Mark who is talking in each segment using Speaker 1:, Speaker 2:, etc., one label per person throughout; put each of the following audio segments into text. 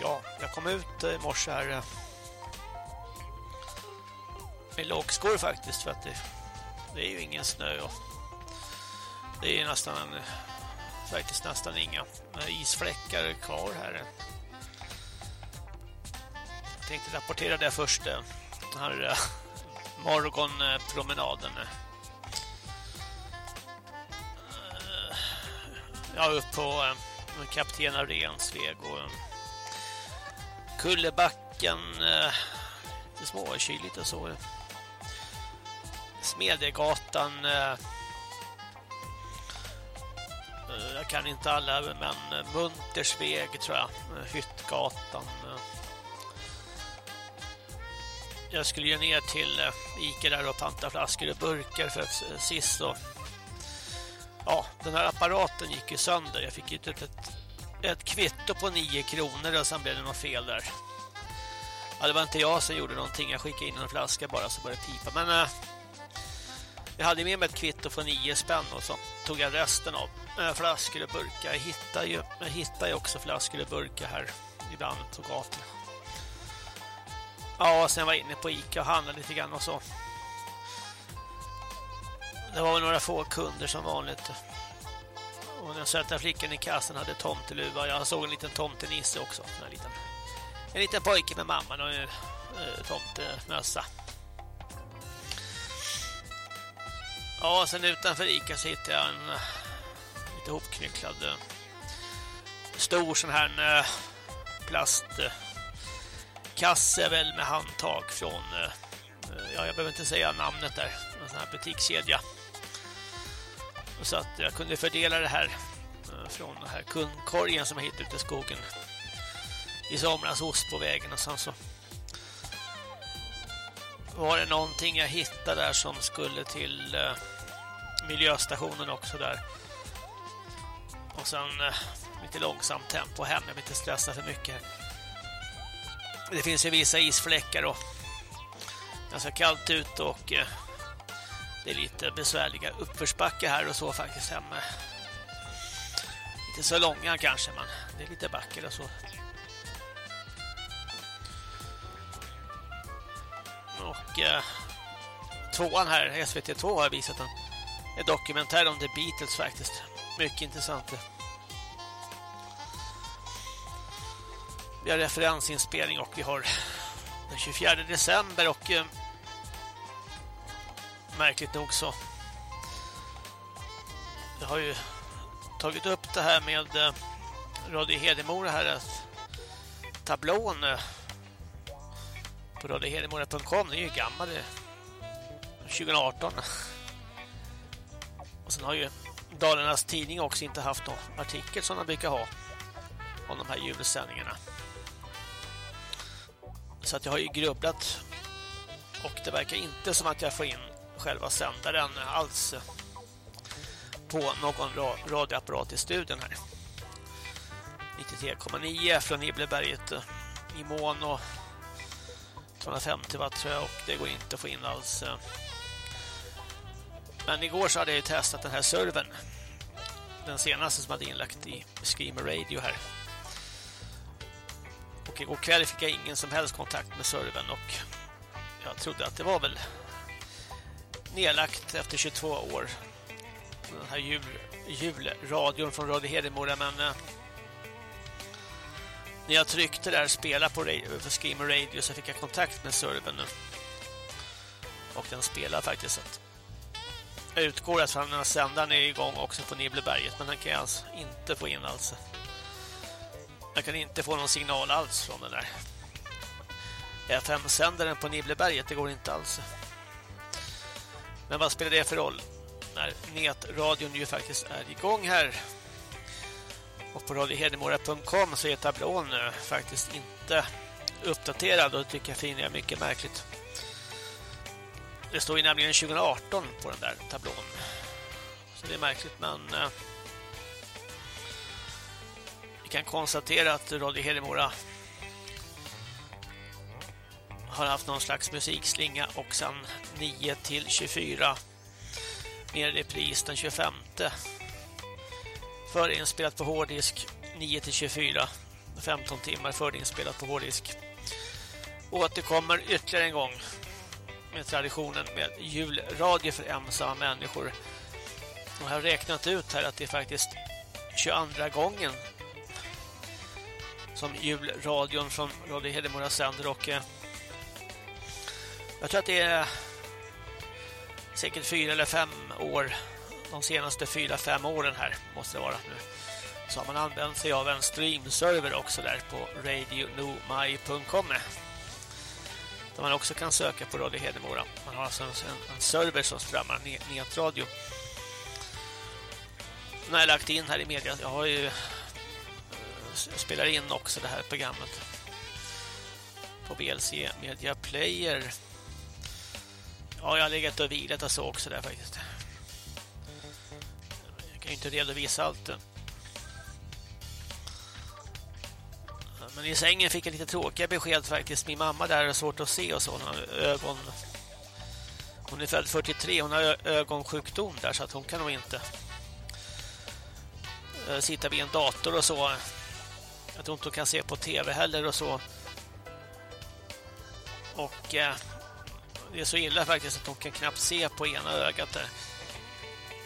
Speaker 1: Ja, jag kom ut eh, i morse här eh, med lågskor faktiskt för att det, det är ju ingen snö och det är nästan en, faktiskt nästan inga eh, isfläckar kvar här. Jag tänkte rapportera det först. Den här morgonpromenaden. Ja, upp på eh, Kapten Arensveg och eh, Kullebacken lite eh, småkyligt och så. Smedjegatan eh, jag kan inte alla men Muntersväg tror jag Hyttgatan jag skulle ju ner till Ica där och panta flaskor och burkar för att sist så ja, den här apparaten gick ju sönder. Jag fick ju ett, ett, ett kvitto på 9 kronor och sen blev det något fel där. Ja, det var inte jag som gjorde någonting. Jag skickade in en flaska bara så började det pipa. Men äh, jag hade med mig ett kvitto för 9 spänn och så tog jag resten av äh, flaskor och burkar. Jag hittar ju, jag hittar ju också flaskor och burkar här ibland på gatan. Ja, sen var jag inne på Ica och handlade lite grann och så. Det var några få kunder som vanligt. Och den söta flickan i kassan hade tomteluva. Jag såg en liten tomtenisse också. En liten, en liten pojke med mamman och en eh, tomtemössa. Ja, sen utanför Ica så hittade jag en eh, lite hopknycklad eh, stor sån här plastkasse väl med handtag från ja, jag behöver inte säga namnet där. En sån här butikskedja. Så att jag kunde fördela det här eh, från den här kundkorgen som jag hittade ute i skogen i somras ost på vägen och sen så var det någonting jag hittade där som skulle till eh, miljöstationen också där. Och sen eh, lite långsamt tempo hem, jag vill inte stressa för mycket. Det finns ju vissa isfläckar och ganska kallt ut och eh, det är lite besvärliga uppförsbacke här och så faktiskt hemma. Inte så långa kanske, men det är lite backar och så. Och eh, tvåan här, SVT2 har visat en, en dokumentär om The Beatles faktiskt. Mycket intressant. Vi har referensinspelning och vi har den 24 december och eh, märkligt nog så. Jag har ju tagit upp det här med eh, Radio Hedemora här att tablån eh, på radiohedemora.com den är ju gammal eh, 2018 och sen har ju Dalarnas tidning också inte haft någon artikel som de brukar ha om de här julsändningarna. Så att jag har ju grubblat och det verkar inte som att jag får in själva sändaren alls på någon radioapparat i studion här. 93,9 från Ibleberget i mån och 250 watt tror jag och det går inte att få in alls. Eh. Men igår så hade jag ju testat den här servern. Den senaste som hade inlagt i Screamer Radio här. Och igår kväll fick jag ingen som helst kontakt med servern och jag trodde att det var väl nedlagt efter 22 år. Den här jul, julradion från Radio Hedemora men eh, när jag tryckte där spela på radio, för Screamer Radio så fick jag kontakt med servern nu. Och den spelar faktiskt att jag utgår att den här sändaren är igång också på Nibbleberget men den kan jag alltså inte få in alls. Jag kan inte få någon signal alls från den där. FM-sändaren på Nibbleberget, det går inte alls. Men vad spelar det för roll? När nätradion ju faktiskt är igång här. Och på radiohedemora.com så är tablån eh, faktiskt inte uppdaterad och det tycker jag finner jag mycket märkligt. Det står ju nämligen 2018 på den där tablån. Så det är märkligt men eh, vi kan konstatera att Radio Hedemora har haft någon slags musikslinga och sen 9 till 24 med repris den 25 Förinspelat på hårddisk 9 till 24. 15 timmar förinspelat på hårddisk. Återkommer ytterligare en gång med traditionen med julradio för ensamma människor. Och jag har räknat ut här att det är faktiskt 22 gången som julradion från Radio Hedemora sänder och eh, jag tror att det är säkert fyra eller fem år de senaste fyra, fem åren här måste det vara nu så har man använt sig av en streamserver också där på radionomai.com där man också kan söka på Radio Hedemora. Man har alltså en, en server som strömmar nätradio. Den har jag lagt in här i media. Jag har ju eh, spelar in också det här programmet på BLC Media Player. Ja, jag har legat och vilat och så också där faktiskt. Jag kan ju inte redovisa allt. Men i sängen fick jag lite tråkiga besked faktiskt. Min mamma där har svårt att se och så. Hon har ögon... Hon är född 43. Hon har ögonsjukdom där så att hon kan nog inte eh, sitta vid en dator och så. Jag tror inte hon kan se på tv heller och så. Och eh, det är så illa faktiskt att hon kan knappt se på ena ögat där.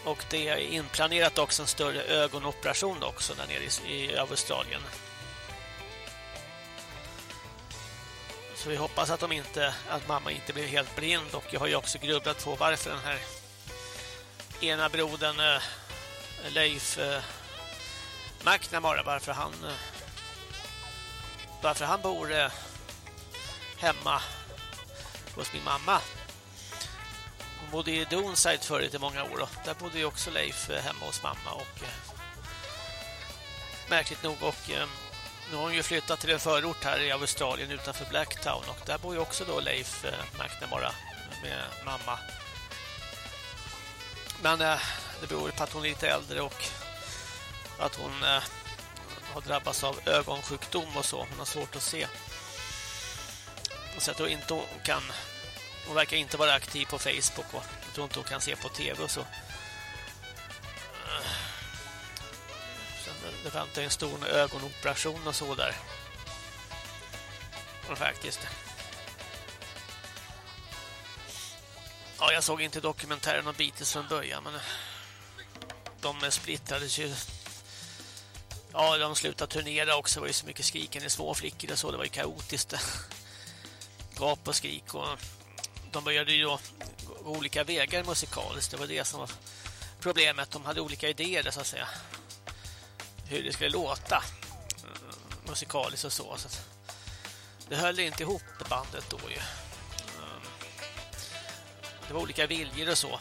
Speaker 1: Och det är inplanerat också en större ögonoperation också där nere i, i Australien. Så vi hoppas att, de inte, att mamma inte blir helt blind och jag har ju också grubblat på varför den här ena brodern eh, Leif eh, McNamara varför han eh, varför han bor eh, hemma hos min mamma. Hon bodde i Donside förut i många år Då. där bodde ju också Leif eh, hemma hos mamma och eh, märkligt nog och eh, nu har hon ju flyttat till en förort här i Australien utanför Blacktown och där bor ju också då Leif eh, McNamara med mamma. Men eh, det beror på att hon är lite äldre och att hon eh, har drabbats av ögonsjukdom och så. Hon har svårt att se. Så jag tror inte hon kan hon verkar inte vara aktiv på Facebook och jag tror inte hon kan se på tv och så. Eh, det väntar en stor ögonoperation och så där. Och faktiskt. Ja, jag såg inte dokumentären om Beatles från början, men de splittrades ju. Ja, de slutade turnera också. Det var ju så mycket skrikande små flickor och så. Det var ju kaotiskt. Gap och skrik och de började ju då gå olika vägar musikaliskt. Det var det som var problemet. De hade olika idéer så att säga hur det skulle låta eh, musikaliskt och så. så det höll inte ihop bandet då ju. Eh, det var olika viljor och så. Eh,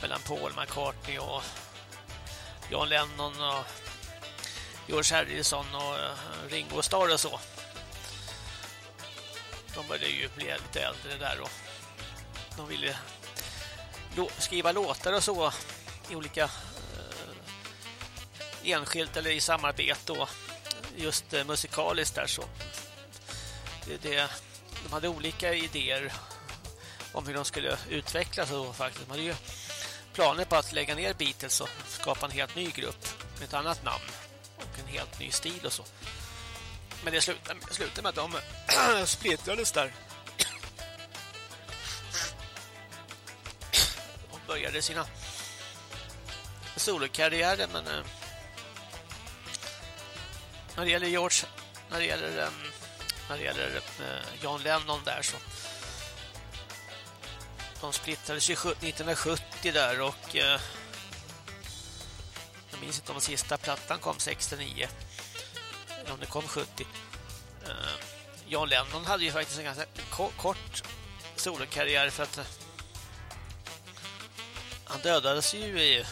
Speaker 1: mellan Paul McCartney och John Lennon och George Harrison och Ringo Starr och så. De började ju bli lite äldre där och de ville skriva låtar och så i olika eh, enskilt eller i samarbete och just eh, musikaliskt där så det, det, de hade olika idéer om hur de skulle utvecklas och faktiskt. De hade ju planer på att lägga ner Beatles och skapa en helt ny grupp med ett annat namn och en helt ny stil och så. Men det slutade, slutade med att de splittrades där. Och började sina solokarriärer men eh, när det gäller George när det gäller eh, när det gäller eh, John Lennon där så de splittrades ju 1970 där och eh, jag minns inte om sista plattan kom 69 om det kom 70 uh, eh, John Lennon hade ju faktiskt en ganska kort solokarriär för att eh, han dödades ju i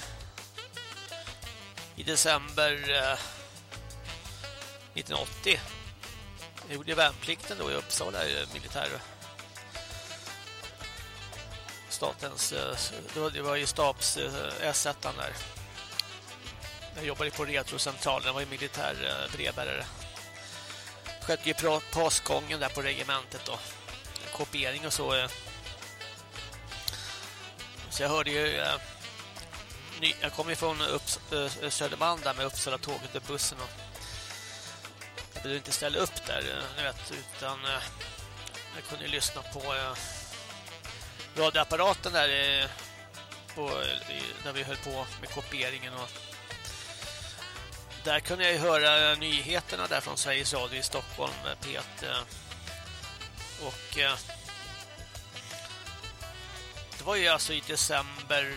Speaker 1: i december eh, 1980. Jag gjorde värnplikten då i Uppsala militär. Statens, det var ju stabs S1 där. Jag jobbade på Retrocentralen, var ju militär eh, brevbärare. Skötte ju passgången där på regementet då. Kopiering och så. Eh. Så jag hörde ju eh, jag kommer från Upps, Södermalm där med Uppsala tåget och bussen och jag behövde inte ställa upp där eh, vet, utan jag kunde lyssna på radioapparaten där på, när vi höll på med kopieringen och där kunde jag höra nyheterna där från Sveriges Radio i Stockholm Peter och eh, det var ju alltså i december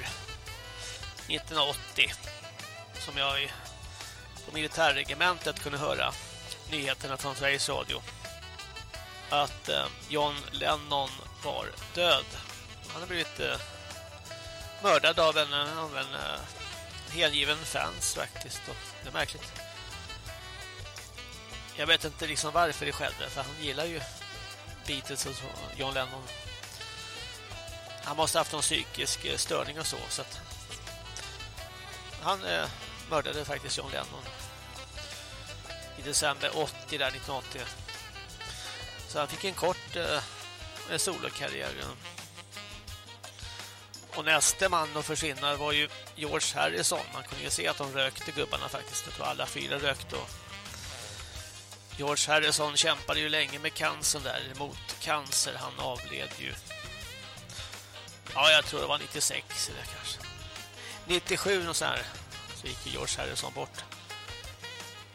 Speaker 1: 1980 som jag på militärregementet kunde höra nyheterna från Sveriges Radio att eh, John Lennon var död. Han hade blivit eh, mördad av en, av en eh, hängiven fans faktiskt. Och det är märkligt. Jag vet inte liksom varför det skedde för han gillar ju Beatles och John Lennon. Han måste ha haft någon psykisk eh, störning och så så att han eh, mördade faktiskt John Lennon i december 80 där 1980. Så han fick en kort eh, solokarriär. Och nästa man att försvinna var ju George Harrison. Man kunde ju se att de rökte gubbarna faktiskt. Det var alla fyra rökte. Och George Harrison kämpade ju länge med cancer där. Mot cancer. Han avled ju. Ja, jag tror det var 96 eller kanske. 97 och så här så gick George Harrison bort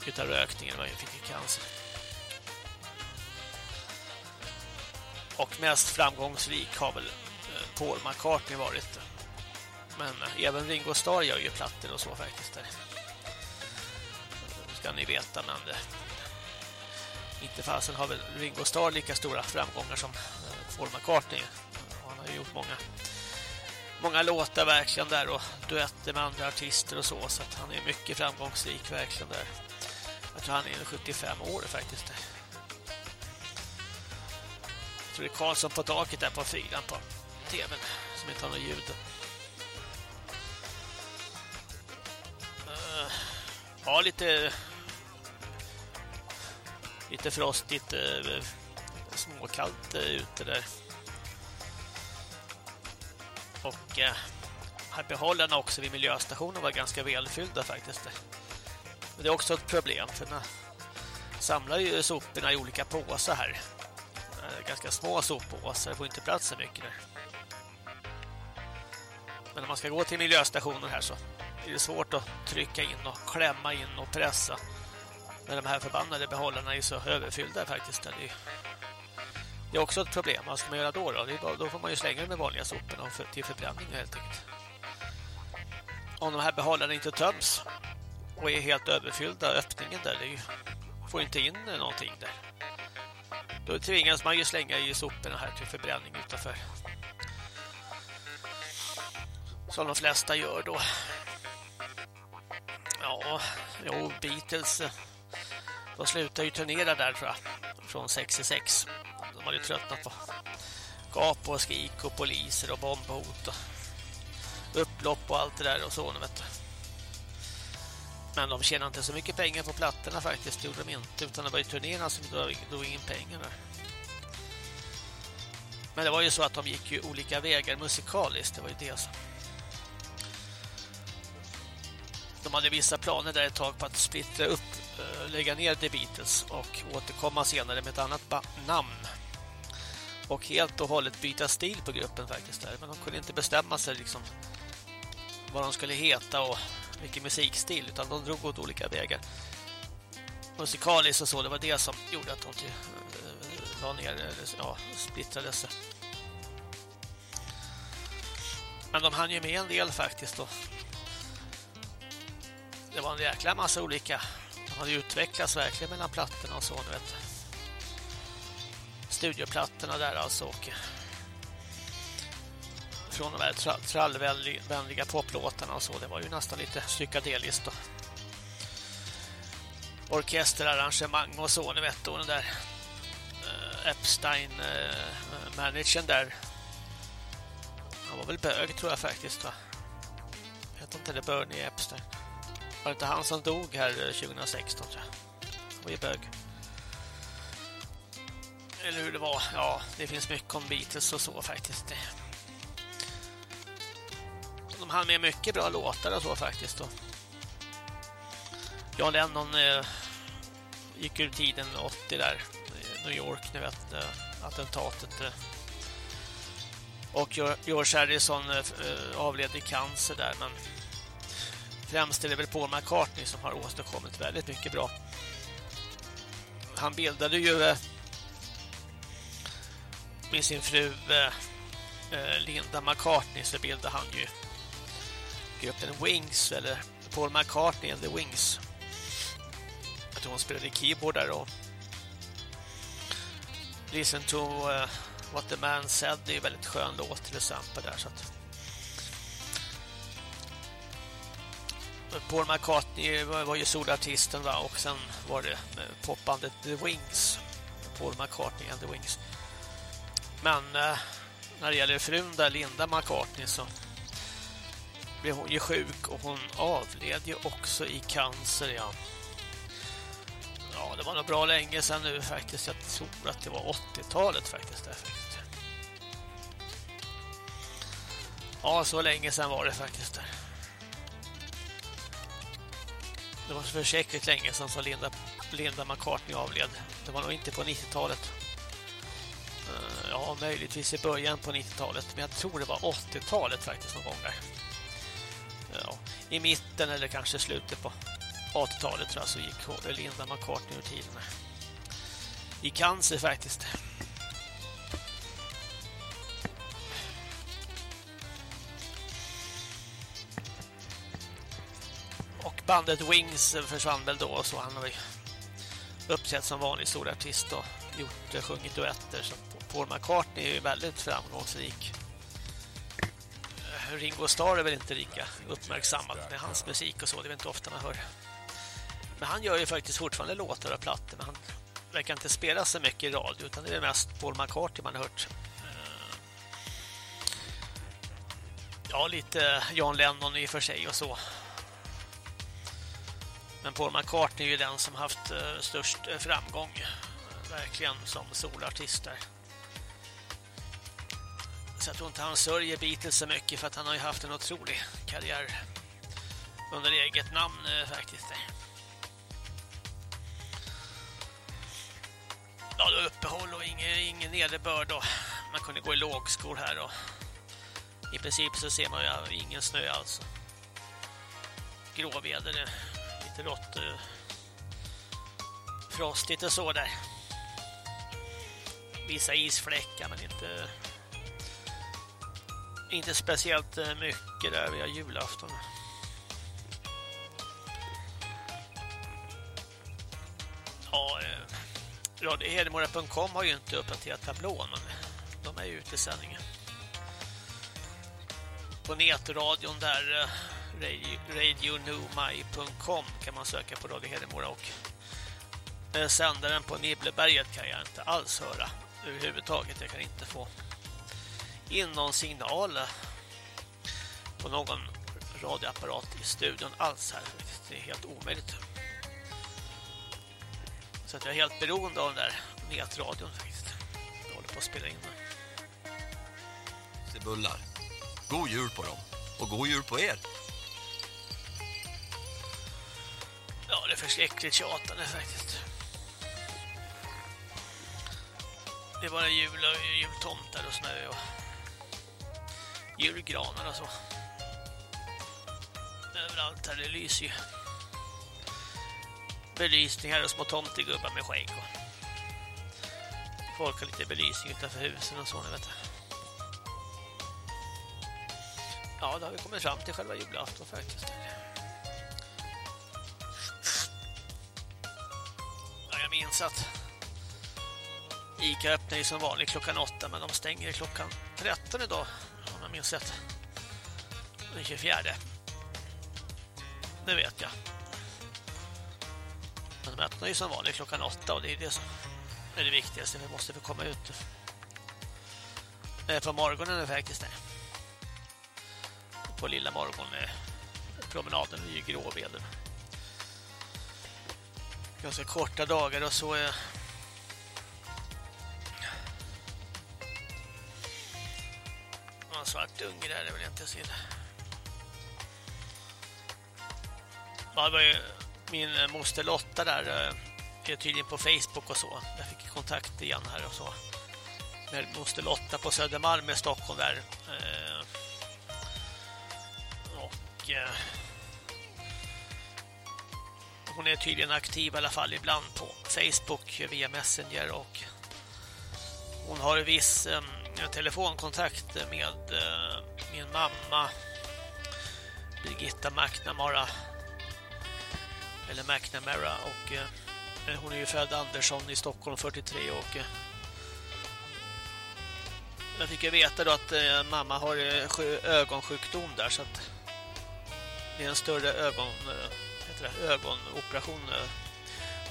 Speaker 1: utav rökningen Han fick cancer. Och mest framgångsrik har väl Paul McCartney varit. Men eh, även Ringo Starr gör ju plattor och så faktiskt. Där. Ska ni veta, men det, inte fasen har väl Ringo Starr lika stora framgångar som eh, Paul McCartney. Han har ju gjort många många låtar verkligen där och duetter med andra artister och så så att han är mycket framgångsrik verkligen där. Jag tror han är 75 år faktiskt. Jag tror det är Karlsson på taket där på fyran på tvn som inte har något ljud. Uh, ja, lite lite frostigt uh, småkallt uh, ute där. Och eh, behållarna också vid miljöstationen var ganska välfyllda faktiskt. Men det är också ett problem för man samlar ju soporna i olika påsar här. Eh, ganska små soppåsar, det får inte plats så mycket där. Men när man ska gå till miljöstationen här så är det svårt att trycka in och klämma in och pressa. Men de här förbannade behållarna är så överfyllda faktiskt. Det är det är också ett problem. Vad ska man göra då? Då, bara, då får man ju slänga dem vanliga soporna för, till förbränning helt enkelt. Om de här behållarna inte töms och är helt överfyllda, öppningen där, det ju, får inte in någonting där. Då tvingas man ju slänga i soporna här till förbränning utanför. Som de flesta gör då. Ja, jo, Beatles eh, de slutade ju turnera där tror jag. Från 66 de hade tröttnat på gap och skrik och poliser och bombhot och upplopp och allt det där och så, vet du. Men de tjänade inte så mycket pengar på plattorna faktiskt, det gjorde de inte, utan det var ju turnéerna som drog in pengar där. Men det var ju så att de gick ju olika vägar musikaliskt, det var ju det De hade vissa planer där ett tag på att splittra upp, eh, lägga ner The Beatles och återkomma senare med ett annat namn och helt och hållet byta stil på gruppen faktiskt där. Men de kunde inte bestämma sig liksom vad de skulle heta och vilken musikstil utan de drog åt olika vägar. Musikaliskt och så, det var det som gjorde att de till, äh, la ner, eller ja, splittrades. Men de hann ju med en del faktiskt då. Det var en jäkla massa olika. De hade utvecklats verkligen mellan plattorna och så, nu vet studioplattorna där alltså och från de här trallvänliga poplåtarna och så. Det var ju nästan lite psykedeliskt då. Orkesterarrangemang och så, ni vet då den där eh, Epstein-managern eh, där. Han var väl bög tror jag faktiskt va. Jag vet inte, det Bernie Epstein. Var det inte han som dog här eh, 2016 tror jag. Han var ju bög eller hur det var. Ja, det finns mycket om Beatles och så faktiskt. De hann med mycket bra låtar och så faktiskt. Och John Lennon eh, gick ur tiden 80 där New York, ni vet, eh, attentatet. Eh. Och George Harrison eh, eh, avled i cancer där, men främst är det väl Paul McCartney som har åstadkommit väldigt mycket bra. Han bildade ju eh, med sin fru eh, eh, Linda McCartney så bildade han ju gruppen Wings eller Paul McCartney and the Wings. Jag tror hon spelade keyboard där och Listen to uh, What the Man Said det är en väldigt skön låt till exempel där så att Paul McCartney var ju solartisten va? och sen var det eh, popbandet The Wings Paul McCartney and the Wings men eh, när det gäller frun där Linda McCartney så blev hon ju sjuk och hon avled ju också i cancer ja. Ja, det var nog bra länge sedan nu faktiskt. Jag tror att det var 80-talet faktiskt. Där, faktiskt. Ja, så länge sedan var det faktiskt. Där. Det var så länge sedan som Linda, Linda McCartney avled. Det var nog inte på 90-talet. Eh, ja, möjligtvis i början på 90-talet. Men jag tror det var 80-talet faktiskt någon gång där. Eh, ja, I mitten eller kanske slutet på 80-talet tror jag så gick Linda McCartney ur tiden. I cancer faktiskt. Bandet Wings försvann väl då så han har uppsett som vanlig stor artist och gjort, eh, sjungit duetter så Paul McCartney är ju väldigt framgångsrik. Eh, Ringo Starr är väl inte lika uppmärksammad med hans musik och så, det är inte ofta man hör. Men han gör ju faktiskt fortfarande låtar och plattor, men han verkar inte spela så mycket i radio utan det är mest Paul McCartney man har hört. Eh, ja, lite John Lennon i och för sig och så. Men Paul McCartney är ju den som haft eh, störst eh, framgång eh, verkligen som solartist där. Så jag tror inte han sörjer Beatles så mycket för att han har ju haft en otrolig karriär under eget namn faktiskt. Ja, då uppehåll och ingen, ingen nederbörd och man kunde gå i lågskor här och i princip så ser man ju ingen snö alltså. Gråväder, lite rått, eh, frostigt och så där. Vissa isfläckar men inte inte speciellt eh, mycket där via julafton. Ja, eh, radiohedemora.com har ju inte uppdaterat tablån men de är ju ute i sändningen. På nätradion där radionomai.com kan man söka på Radio Hedemora och eh, sändaren på Nibbleberget kan jag inte alls höra överhuvudtaget. Jag kan inte få in någon signal eh, på någon radioapparat i studion alls här. Det är helt omöjligt. Så att jag är helt beroende av den där nätradion faktiskt. Jag håller på att spela in den.
Speaker 2: Det bullar. God jul på dem. Och god jul på er.
Speaker 1: Ja, det är förskräckligt tjatande faktiskt. Det är bara jul och jultomtar och snö och julgranar och så. Överallt här, det lyser ju. Belysningar och små tomtegubbar med skägg. Och folk har lite belysning utanför husen och så, ni vet. Ja, då har vi kommit fram till själva julafton faktiskt. Minns att Ica öppnar ju som vanligt klockan åtta men de stänger klockan 13 idag minns rätt. Den 24. Det vet jag. Men de öppnar ju som vanligt klockan åtta och det är det som är det viktigaste. Vi måste få komma ut på morgonen är faktiskt det. På lilla morgonen eh, promenaden är ju gråveden. Ganska korta dagar och så eh. är någon svart unge där, det vill jag inte se. Ja, det var ju min eh, moster Lotta där eh, är tydligen på Facebook och så. Jag fick kontakt igen här och så. Med moster Lotta på Södermalm i Stockholm där. Och hon är tydligen aktiv i alla fall ibland på Facebook via Messenger och hon har viss telefonkontakt med eh, min mamma Birgitta McNamara eller McNamara och eh, hon är ju född Andersson i Stockholm 43 och eh, jag fick ju veta då att eh, mamma har eh, ögonsjukdom där så att det är en större ögon eh, eh, ögonoperation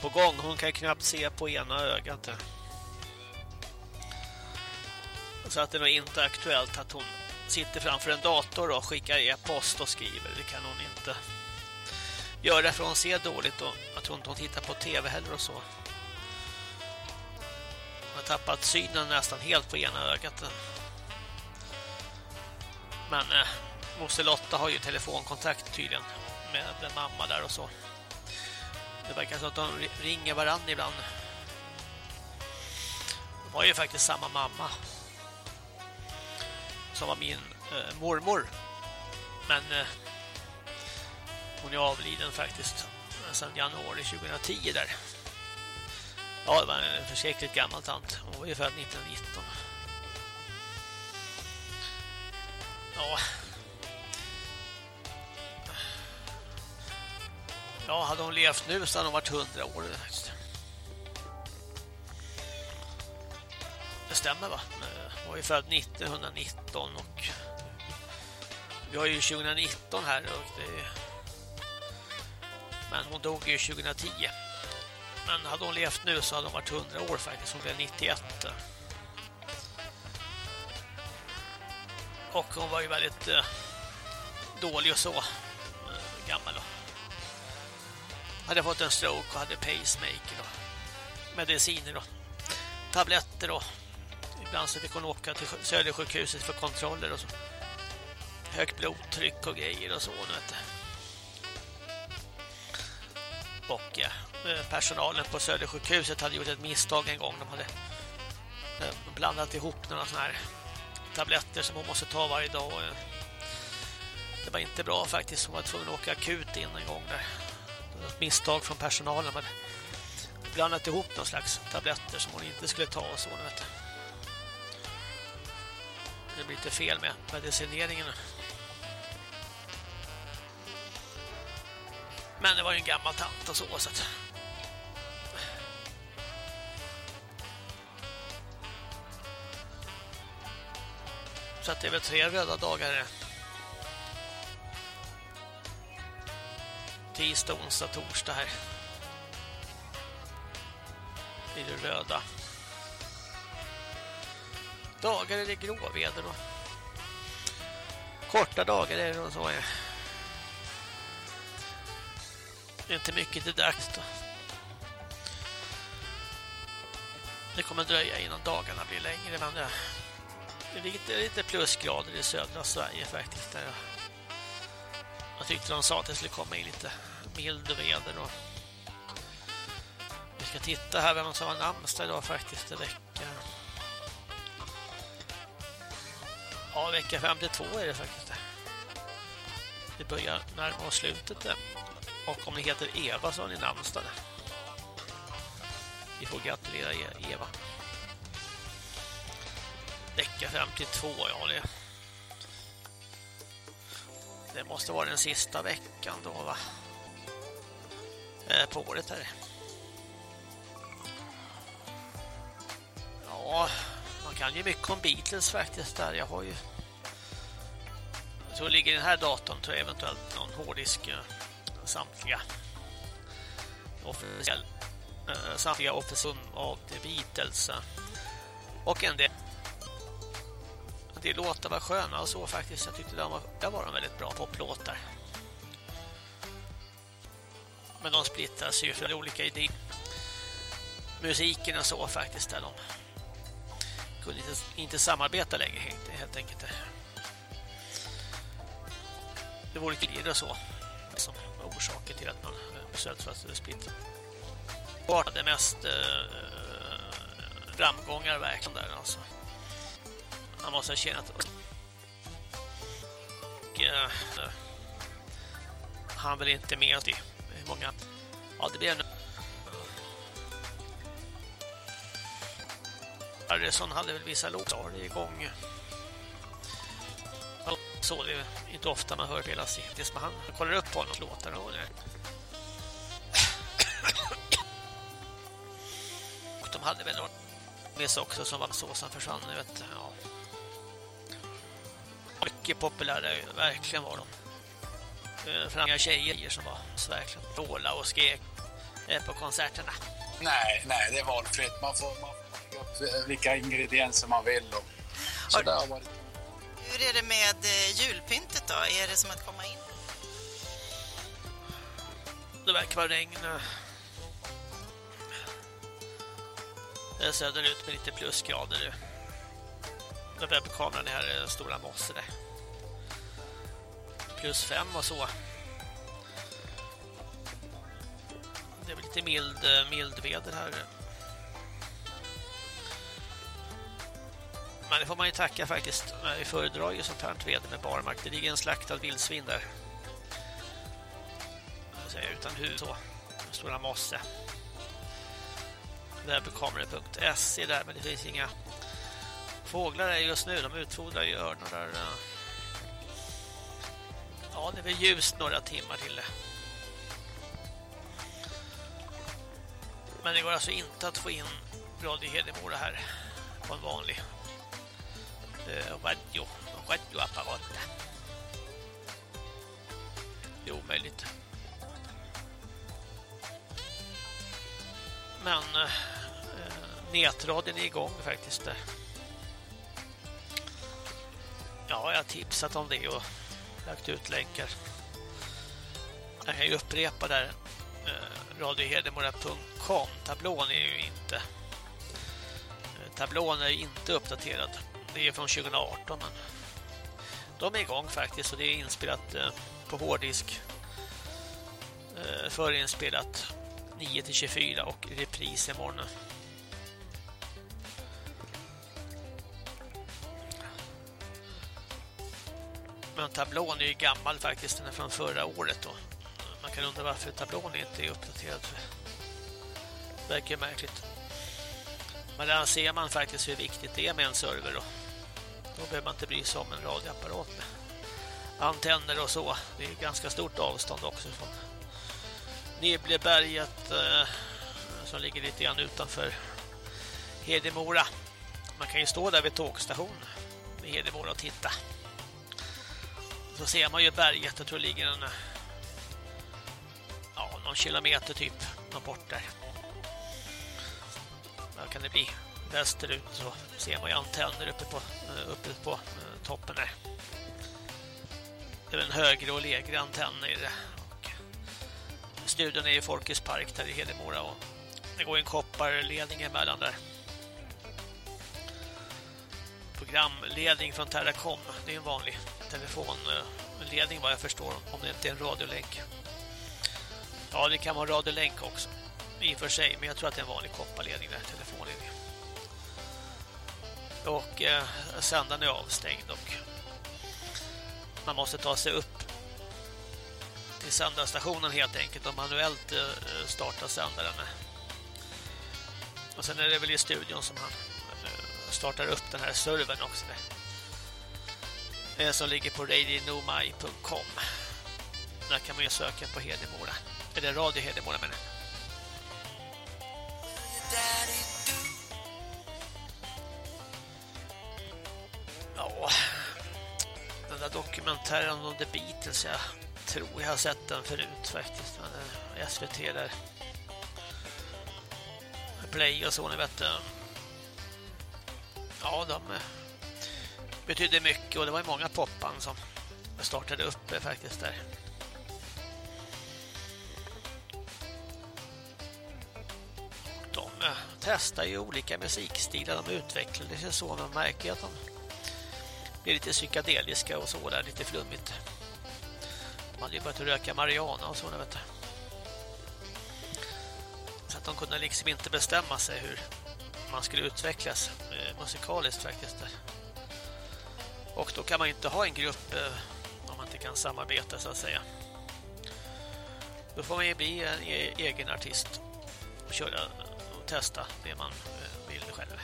Speaker 1: på gång. Hon kan knappt se på ena ögat. Så att det är nog inte aktuellt att hon sitter framför en dator och skickar e-post och skriver. Det kan hon inte göra för hon ser dåligt och jag tror inte hon tittar på tv heller och så. Hon har tappat synen nästan helt på ena ögat. Men eh, Mosse Lotta har ju telefonkontakt tydligen med mamma där och så. Det verkar som att de ringer varandra ibland. De har ju faktiskt samma mamma som var min eh, mormor. Men eh, hon är avliden faktiskt sedan januari 2010 där. Ja, det var en försäkligt gammal tant. Hon var ju född 1919. Ja. Ja, hade hon levt nu så hade hon varit 100 år. Det stämmer va? Hon var ju född 1919 och vi har ju 2019 här och det men hon dog ju 2010. Men hade hon levt nu så hade hon varit 100 år faktiskt. Hon blev 91. Och hon var ju väldigt eh, dålig och så. Eh, gammal och hade fått en stroke och hade pacemaker och mediciner och tabletter och ibland så fick hon åka till Södersjukhuset för kontroller och så. Högt blodtryck och grejer och så. Vet du. Och eh, personalen på Södersjukhuset hade gjort ett misstag en gång. De hade eh, blandat ihop några sådana här tabletter som hon måste ta varje dag. Det var inte bra faktiskt. Hon var tvungen att åka akut in en gång där något ett misstag från personalen. men hade blandat ihop någon slags tabletter som hon inte skulle ta och så. Vet Det blir lite fel med medicineringen. Men det var ju en gammal tant och så. Så att... Så att det är väl tre röda dagar. Tisdag, onsdag, torsdag här. Blir det röda. Dagar är det gråväder och korta dagar är det och så är det är inte mycket till dags då. Det kommer dröja innan dagarna blir längre men det, det är lite, lite plusgrader i södra Sverige faktiskt där jag, tyckte de sa att det skulle komma in lite mild väder vi ska titta här vem som har namnsdag idag faktiskt i veckan. Ja, vecka 52 är det faktiskt. Det börjar närma oss slutet. Och om ni heter Eva så har ni namnsdag. Vi får gratulera e- Eva. Vecka 52, ja det. Det måste vara den sista veckan då va? Eh, på året här. Ja, man kan ju mycket om Beatles faktiskt där. Jag har ju... Jag tror det ligger i den här datorn tror jag eventuellt någon hårddisk eh, samtliga officiell eh, samtliga officiella av The Beatles och en del det låtar var sköna och så faktiskt. Jag tyckte de var, det var de väldigt bra poplåtar. Men de splittras ju för olika idéer. Musiken och så faktiskt där de kunde inte, inte samarbeta längre helt enkelt. Det vore klir och så. som var orsaken till att man eh, beslöt för att splittra. Bara det mest eh, framgångar verkligen där alltså. Han måste ha tjänat och, eh, han vill inte med det. Hur många? Ja, det blev nu. Harrison hade väl vissa låtar igång. Så det är inte ofta man hör spelas i. Det han kollar upp på honom låtar och det. Och de hade väl något med sig också som var så som försvann, vet ja. Mycket populära, verkligen var de. Eh, Framga tjejer som var så verkligen råla och skrek eh, på konserterna.
Speaker 3: Nej, nej, det är valfritt. Man får, man får upp eh, vilka ingredienser man vill. Och så
Speaker 4: Har-
Speaker 3: där har varit.
Speaker 4: Hur är det med julpyntet då? Är det som att komma in?
Speaker 1: Det verkar vara regn. Det är söderut med lite plusgrader. Den webbkameran är här den stora mosse. Plus fem och så. Det är lite mild, eh, mild väder här. Men det får man ju tacka faktiskt. Eh, Vi föredrar ju sånt här väder med barmark. Det ligger en slaktad vildsvin där. Utan huvud så. Stora mosse. Webbkameror.se där men det finns inga fåglar är just nu. De utfodrar ju örnar där. Eh. Ja, det är väl ljust några timmar till. det. Men det går alltså inte att få in Radio Hedemora här på en vanlig eh, radio, radioapparat. Det är omöjligt. Men eh, eh nätradion är igång faktiskt där. Ja, jag har tipsat om det och lagt ut länkar. Jag kan ju upprepa där eh, radiohedemora.com Tablån är ju inte eh, tablån är ju inte uppdaterad. Det är från 2018 men de är igång faktiskt och det är inspelat eh, på hårddisk. Eh, förinspelat 9 till 24 och repris imorgon. Men tablån är ju gammal faktiskt, den är från förra året då. Man kan undra varför tablån inte är uppdaterad. Det verkar märkligt. Men där ser man faktiskt hur viktigt det är med en server då. Då behöver man inte bry sig om en radioapparat med antenner och så. Det är ganska stort avstånd också från Nibbleberget eh, som ligger lite grann utanför Hedemora. Man kan ju stå där vid tågstationen i Hedemora och titta. Så ser man ju berget, jag tror det ligger en ja, någon kilometer typ bort där. Vad kan det bli? Västerut så ser man ju antenner uppe på, uppe på eh, toppen där. Det är en högre och lägre antenn i det. Och studion är i Folkets park där i Hedemora och det går en kopparledning emellan där. Programledning från Terracom, det är en vanlig telefonledning vad jag förstår om det inte är en radiolänk. Ja, det kan vara en radiolänk också. I och för sig, men jag tror att det är en vanlig kopparledning där, telefonledning. Och eh, sändaren är avstängd och man måste ta sig upp till sändarstationen helt enkelt och manuellt eh, starta sändaren. Och sen är det väl i studion som han eh, startar upp den här servern också där. Eh, som ligger på radionomai.com. Där kan man ju söka på Hedemora. Eller Radio Hedemora menar jag. Ja, den där dokumentären om The Beatles, jag tror jag har sett den förut faktiskt. Men eh, SVT där. Play och så, ni vet. Eh. Ja, de betydde mycket och det var ju många popband som startade upp det. faktiskt där. De eh, testar ju olika musikstilar, de utvecklade sig så, man märker att de blir lite psykedeliska och så där, lite flummigt. hade ju börjat röka marijuana och så, vet du. Så att de kunde liksom inte bestämma sig hur man skulle utvecklas eh, musikaliskt faktiskt. Och då kan man inte ha en grupp eh, om man inte kan samarbeta så att säga. Då får man ju bli en e egen artist och köra och testa det man eh, vill själv.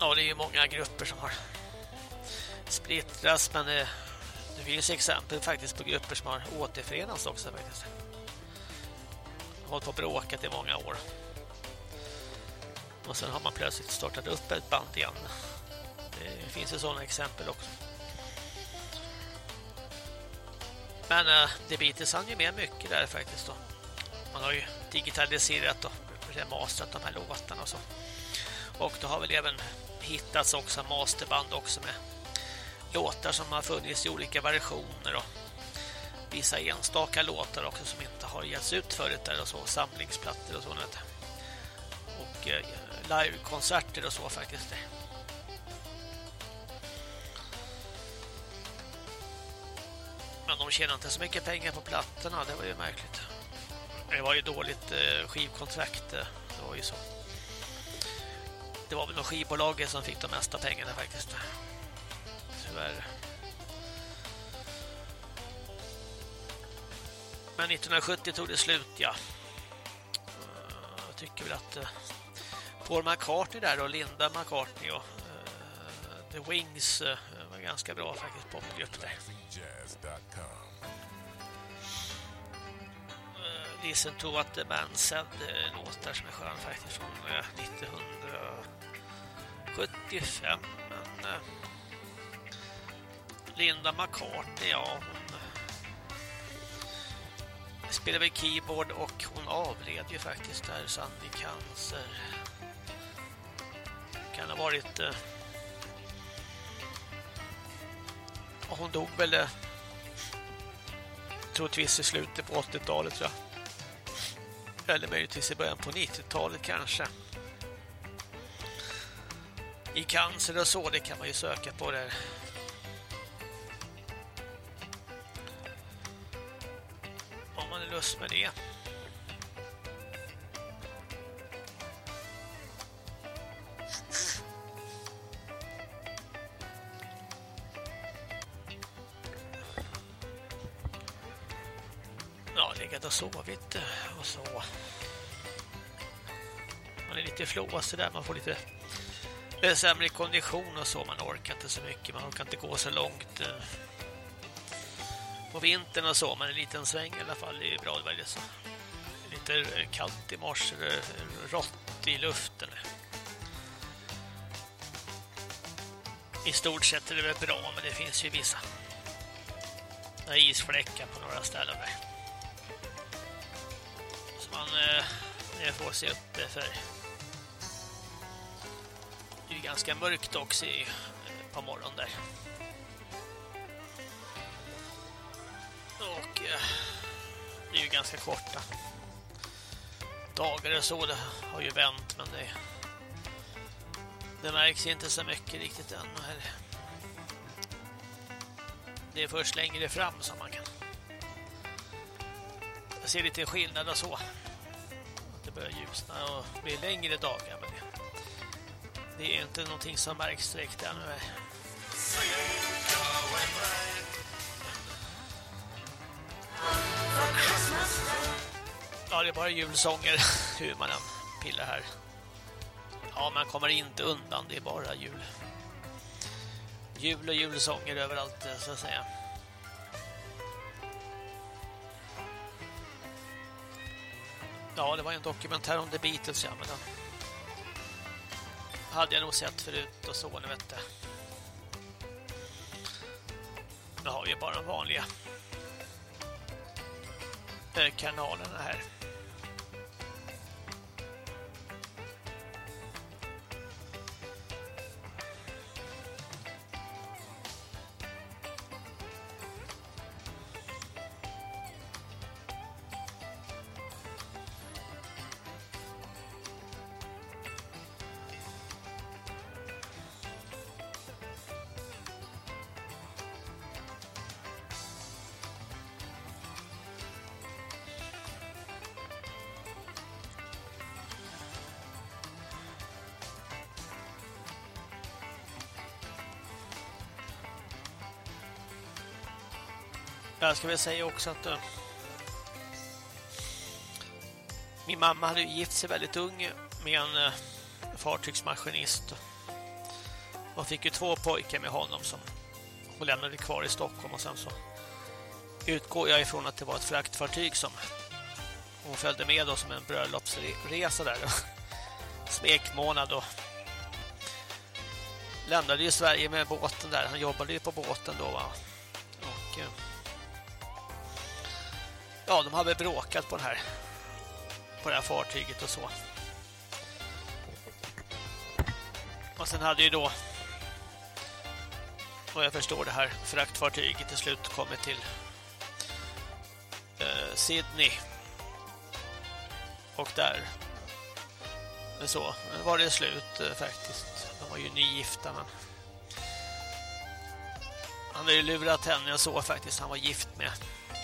Speaker 1: Ja, det är ju många grupper som har splittrats, men eh, det, finns exempel faktiskt på grupper som har återförenats också faktiskt. Hållit på bråkat i många år. Och sen har man plötsligt startat upp ett band igen. Det finns ju sådana exempel också. Men äh, det Beatles han ju med mycket där faktiskt då. Man har ju digitaliserat och remasterat de här låtarna och så. Och då har väl även hittats också masterband också med låtar som har funnits i olika versioner och vissa enstaka låtar också som inte har getts ut förut där och så samlingsplattor och sånt. Och eh, livekonserter och så faktiskt. Men de tjänar inte så mycket pengar på plattorna, det var ju märkligt. Det var ju dåligt eh, skivkontrakt, eh, det var ju så. Det var väl de skivbolagen som fick de mesta pengarna faktiskt. Tyvärr. Men 1970 tog det slut, ja. Jag tycker väl att eh, Paul McCartney där och Linda McCartney och eh, The Wings eh, var ganska bra faktiskt popgrupp där. Listen to what the man said låtar som är skön faktiskt från 1975 men Linda McCartney ja hon spelade väl keyboard och hon avled ju faktiskt där sann cancer kan ha varit eh, hon dog väl eh, troligtvis i slutet på 80-talet tror jag. Eller möjligtvis i början på 90-talet kanske. I cancer och så, det kan man ju söka på där. Plus med det. Ja, legat och sovit eh, och så. Man är lite flåsig där, man får lite eh, sämre kondition och så. Man orkar inte så mycket, man orkar inte gå så långt eh på vintern och så. Men en liten sväng i alla fall det är bra. Det så. Lite kallt i morse, rått i luften. I stort sett är det väl bra, men det finns ju vissa isfläckar på några ställen där man eh, får se upp för. Det är ganska mörkt också i, eh, på morgonen där. Det är ju ganska korta dagar och så. Det har ju vänt men det, det märks inte så mycket riktigt än. Det är först längre fram som man kan se lite skillnad och så Det börjar ljusna och bli längre dagar. Men det är inte någonting som märks direkt ännu. Ja, det är bara julsånger hur man än pillar här. Ja, man kommer inte undan, det är bara jul. Jul och julsånger överallt, eh, så att säga. Ja, det var en dokumentär om The Beatles, ja, men den hade jag nog sett förut och så, ni vet det. Nu har vi bara de vanliga Eh, kanalerna här. Jag ska väl säga också att uh, min mamma hade gift sig väldigt ung med en uh, fartygsmaskinist. Hon fick ju två pojkar med honom som hon lämnade kvar i Stockholm och sen så utgår jag ifrån att det var ett fraktfartyg som hon följde med då som en bröllopsresa där. Smekmånad och lämnade ju Sverige med båten där. Han jobbade ju på båten då va. Och eh, ja, de hade bråkat på den här på det här fartyget och så. Och sen hade ju då och jag förstår det här fraktfartyget till slut kommit till eh, Sydney. Och där så var det slut eh, faktiskt. De var ju nygifta men han hade ju lurat henne så faktiskt. Han var gift med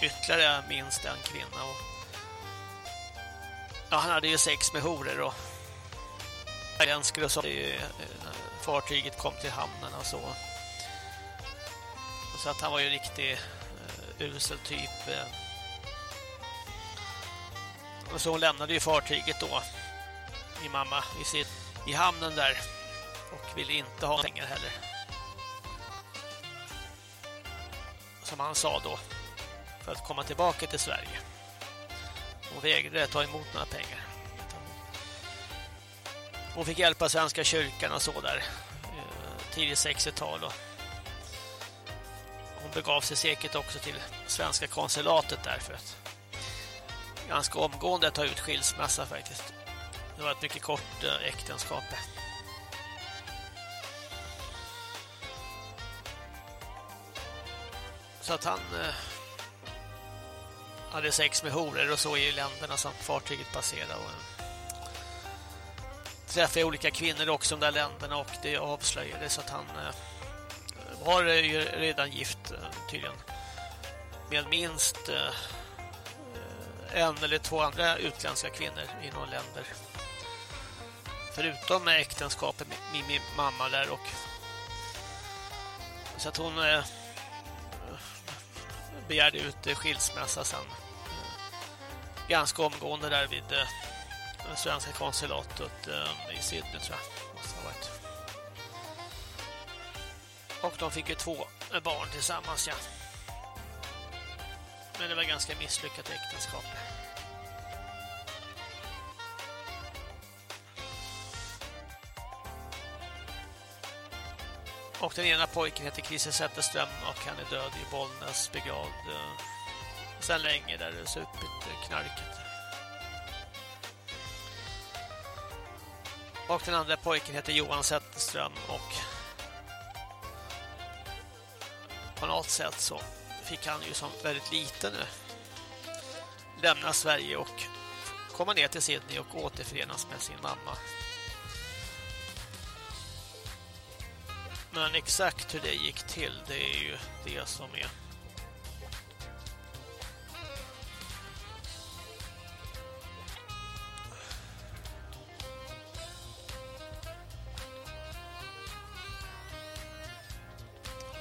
Speaker 1: ytterligare minst en kvinna och ja, han hade ju sex med horor och skulle så eh, fartyget kom till hamnen och så. Så att han var ju riktig uh, usel typ. Eh. Och så hon lämnade ju fartyget då. Min mamma i, sitt, i hamnen där. Och ville inte ha pengar heller. Som han sa då. För att komma tillbaka till Sverige. Hon vägrade ta emot några pengar. Hon fick hjälpa Svenska kyrkan och så där. Eh, tidigt 60-tal hon begav sig säkert också till svenska konsulatet där för att ganska omgående ta ut skilsmässa faktiskt. Det var ett mycket kort eh, äktenskap. Så att han eh, hade sex med horor och så i länderna som fartyget passerade. Och, träffade olika kvinnor också i de där länderna och det avslöjades att han eh, var redan gift eh, tydligen med minst eh, en eller två andra utländska kvinnor i några länder. Förutom äktenskapet med min mamma där och så att hon begärde ut skilsmässa sen ganska omgående där vid eh, svenska konsulatet eh, i Sydney tror jag. Måste ha varit. Och de fick ju två eh, barn tillsammans, ja. Men det var ganska misslyckat äktenskap. Och den ena pojken heter Christer Zetterström och han är död i Bollnäs begravd sen länge där det supit knarket. Och den andra pojken heter Johan Zetterström och på något sätt så fick han ju som väldigt liten nu lämna Sverige och komma ner till Sydney och återförenas med sin mamma. Men exakt hur det gick till, det är ju det som är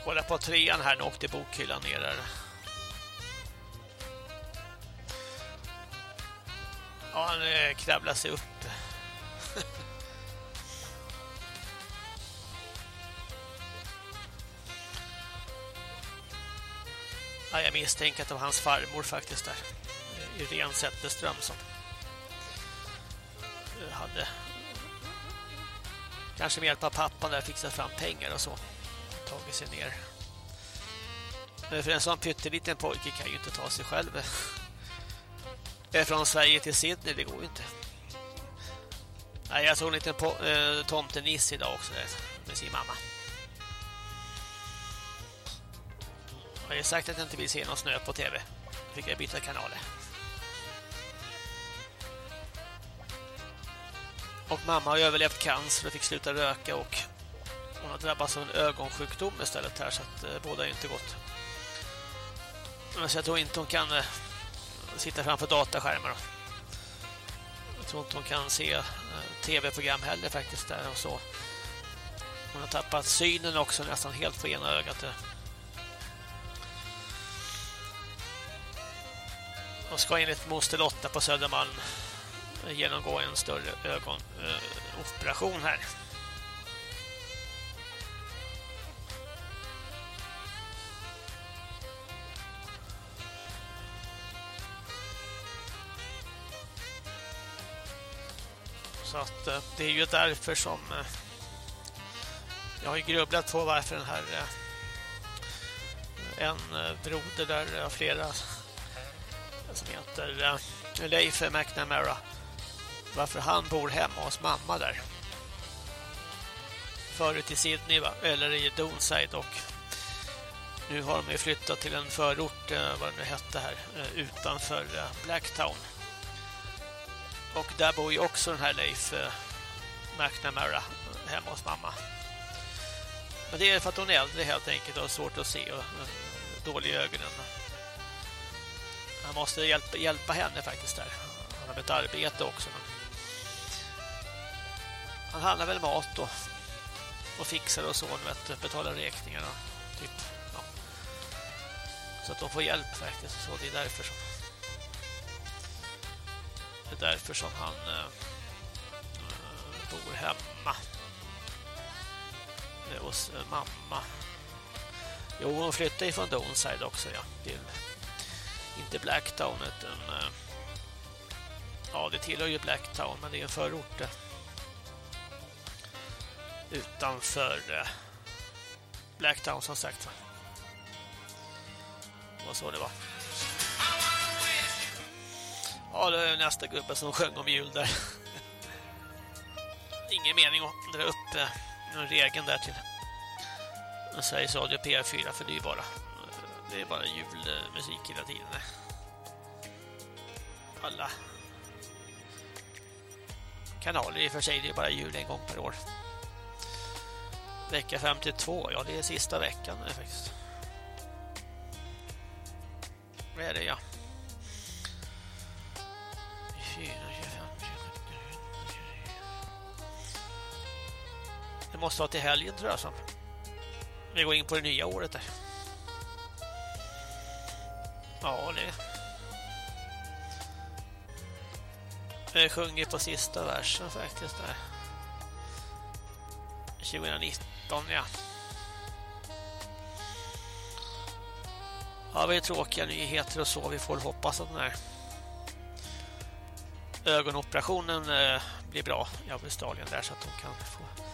Speaker 1: Kolla på trean här, nu åkte bokhyllan ner där. Ja, han eh, kravlar sig upp. ja, jag misstänker att det var hans farmor faktiskt där. Irene Zetterström som hade kanske med hjälp av pappan där fixat fram pengar och så tagit sig ner. För en sån pytteliten pojke kan ju inte ta sig själv. Från Sverige till Sydney, det går ju inte. Nej, jag såg en liten äh, tomteniss idag också med sin mamma. Jag har sagt att jag inte vill se någon snö på tv. Då Fick jag byta kanaler. Och mamma har överlevt cancer och fick sluta röka och hon har drabbats av en ögonsjukdom istället här så att eh, båda är inte gott. Men så jag tror inte hon kan eh, sitta framför dataskärmar. Då. Jag tror inte hon kan se eh, tv-program heller faktiskt där och så. Hon har tappat synen också nästan helt på ena ögat. och ska enligt moster Lotta på Södermalm eh, genomgå en större ögonoperation eh, här. Så att eh, det är ju därför som eh, jag har grubblat på varför den här eh, en broder där flera som heter Leif McNamara varför han bor hemma hos mamma där. Förut i Sydney va? eller i Donside och nu har de ju flyttat till en förort, vad det nu hette här, utanför Blacktown. Och där bor ju också den här Leif eh, McNamara hemma hos mamma. Men det är för att hon är äldre helt enkelt och har svårt att se och eh, dåliga ögonen. Han måste hjälpa, hjälpa henne faktiskt där. Han har ett arbete också. Men han handlar väl mat och, och fixar och så, vet, betalar räkningarna. Typ, ja. Så att de får hjälp faktiskt. Så det är därför som det är därför som han eh, eh, bor hemma. Eh, hos mamma. Jo, hon flyttade ifrån Donside också, ja. Till, inte Blacktown, utan... Ja, det tillhör ju Blacktown, men det är en förort. det. utanför eh, Blacktown, som sagt. Det var så det var. Ja, det är nästa gubbe som sjöng om jul där. Ingen mening att dra upp eh, någon regeln där till Sveriges Radio P4 för det är ju bara det är bara julmusik hela tiden. Alla kanaler i och för sig, det är bara jul en gång per år. Vecka 52, ja det är sista veckan eh, faktiskt. Vad är det ja? Måste ha till helgen tror jag som vi går in på det nya året där. Ja, det Jag sjunger på sista versen faktiskt där. 2019, ja. Ja, vi är tråkiga nyheter och så. Vi får hoppas att den här ögonoperationen eh, blir bra i Australien där så att de kan få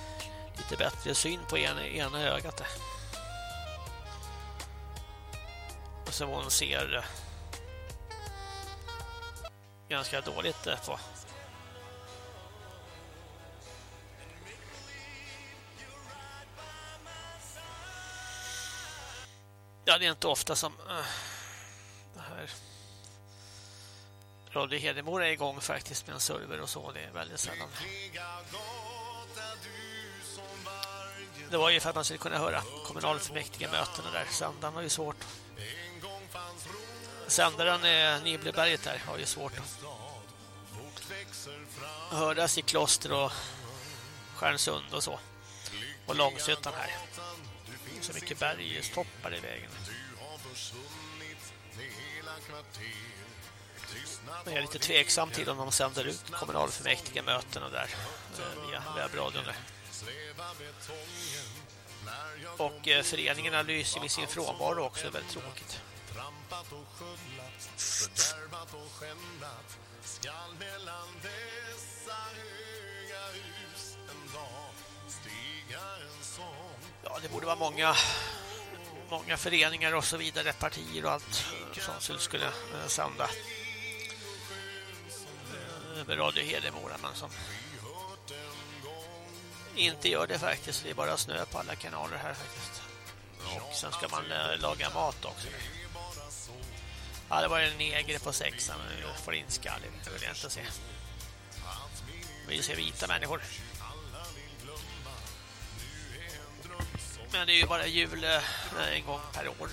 Speaker 1: lite bättre syn på ena, ena ögat. Och så hon ser eh, ganska dåligt eh, på. Ja, det är inte ofta som eh, det här Radio Hedemora är igång faktiskt med en server och så. Det är väldigt sällan. Det var ju för att man skulle kunna höra kommunalfullmäktige mötena där. Sändaren var ju svårt. Sändaren i Nibleberget här har ju svårt att höras i kloster och Stjärnsund och så. Och Långsötan här. Det är så mycket bergstoppar i vägen. Jag är lite tveksam till om de sänder ut kommunalfullmäktige mötena där eh, via webbradion. Och eh, föreningarna lyser med sin frånvaro också, väldigt tråkigt. Ja, det borde vara många många föreningar och så vidare, partier och allt som skulle sända över Radio Hedemora men som inte gör det faktiskt. Det är bara snö på alla kanaler här faktiskt. Och sen ska man äh, laga mat också. Ja, det var en neger på sexan. Får in skall. Det vill jag inte se. Vi vill se vita människor. Men det är ju bara jul äh, en gång per år.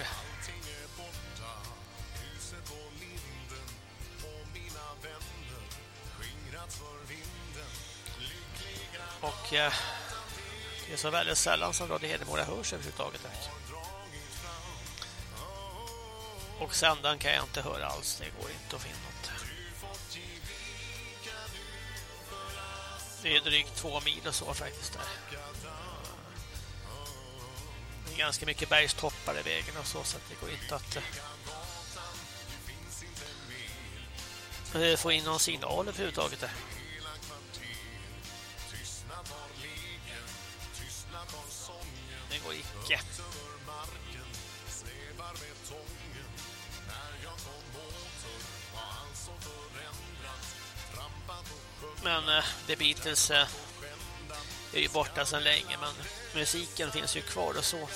Speaker 1: Och eh, det är så väldigt sällan som Radio Hedemora hörs överhuvudtaget. Och sändaren kan jag inte höra alls. Det går inte att finna något. Det är drygt två mil och så faktiskt där. Det är ganska mycket bergstoppar i vägen och så så det går inte att eh, få in någon signal överhuvudtaget där. Icke. Men eh, The Beatles eh, är ju borta sedan länge men musiken finns ju kvar och så.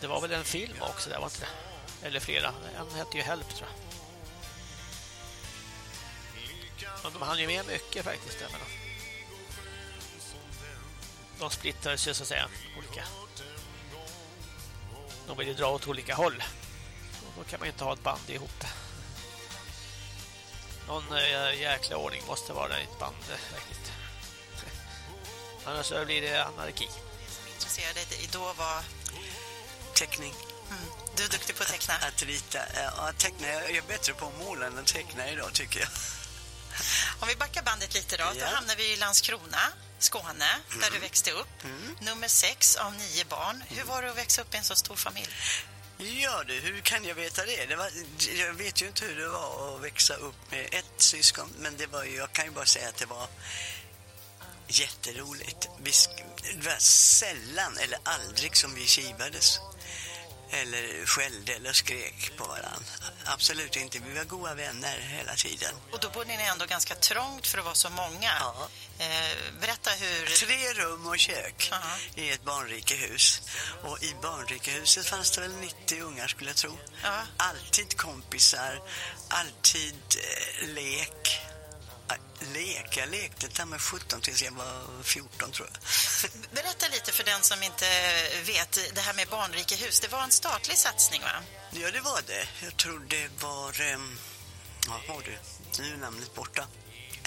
Speaker 1: Det var väl en film också där var inte det? Eller flera. En hette ju Help tror jag. Men de hann ju med mycket faktiskt där, men de splittrades ju så att säga olika. De ville dra åt olika håll. Och då kan man ju inte ha ett band ihop. Någon äh, jäkla ordning måste vara i ett band faktiskt. Annars så blir det anarki.
Speaker 4: Som intresserade dig då var...
Speaker 5: Teckning.
Speaker 4: Mm. Du är duktig på att teckna.
Speaker 5: Att rita. Ja, teckna. Jag är bättre på att måla än att teckna idag tycker jag.
Speaker 4: Om vi backar bandet lite då,
Speaker 5: Ja.
Speaker 4: då hamnar vi i Landskrona, Skåne, där du växte upp. Nummer sex av nio barn. Hur var det att växa upp i en så stor familj?
Speaker 5: Ja du, hur kan jag veta det? det var, jag vet ju inte hur det var att växa upp med ett syskon, men det var ju, jag kan ju bara säga att det var jätteroligt. Vi, det var sällan eller aldrig som vi kivades. Eller skällde eller skrek på varandra. Absolut inte. Vi var goda vänner hela tiden.
Speaker 4: Och då bodde ni ändå ganska trångt för att vara så många.
Speaker 5: Ja.
Speaker 4: Eh, berätta hur...
Speaker 5: Tre rum och kök
Speaker 4: Ja.
Speaker 5: i ett barnrikehus. Och i barnrikehuset fanns det väl 90 ungar skulle jag tro.
Speaker 4: Ja.
Speaker 5: Alltid kompisar, alltid eh, lek. Lek, jag lekte där med 17 tills jag var 14 tror jag.
Speaker 4: Berätta lite för den som inte vet. Det här med barnrikehus, det var en statlig satsning va?
Speaker 5: Ja, det var det. Jag tror det var... Um, ja, du, nu är namnet borta.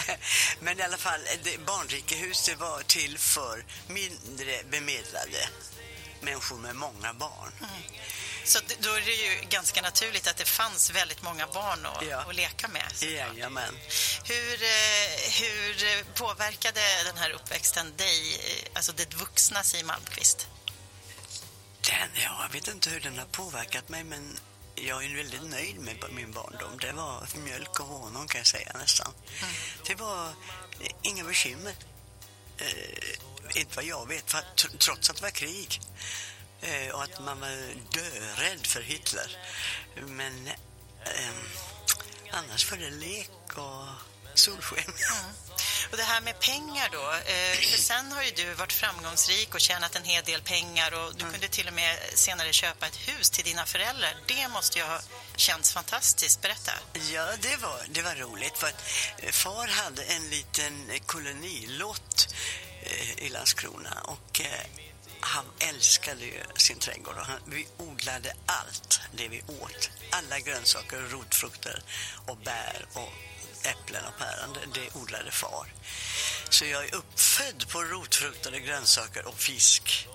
Speaker 5: Men i alla fall, det, barnrikehus det var till för mindre bemedlade människor med många barn.
Speaker 4: Så då är det ju ganska naturligt att det fanns väldigt många barn att,
Speaker 5: Ja.
Speaker 4: att leka med.
Speaker 5: Jajamän.
Speaker 4: Hur, eh, hur påverkade den här uppväxten dig, eh, alltså det vuxna Siw Malmkvist?
Speaker 5: Den, ja, jag vet inte hur den har påverkat mig, men jag är väldigt nöjd med min barndom. Det var mjölk och honung kan jag säga nästan. Det var eh, inga bekymmer. Eh, inte vad jag vet, för att, tr- trots att det var krig. Eh, och att man var dörädd för Hitler. Men eh, annars var det lek och solsken.
Speaker 4: Och det här med pengar då, eh, för sen har ju du varit framgångsrik och tjänat en hel del pengar och du kunde till och med senare köpa ett hus till dina föräldrar. Det måste ju ha känts fantastiskt. Berätta.
Speaker 5: Ja, det var, det var roligt för att eh, far hade en liten kolonilott i Landskrona och han älskade ju sin trädgård och han, vi odlade allt det vi åt. Alla grönsaker, och rotfrukter och bär och äpplen och päron, det, det odlade far. Så jag är uppfödd på rotfrukter, grönsaker och fisk.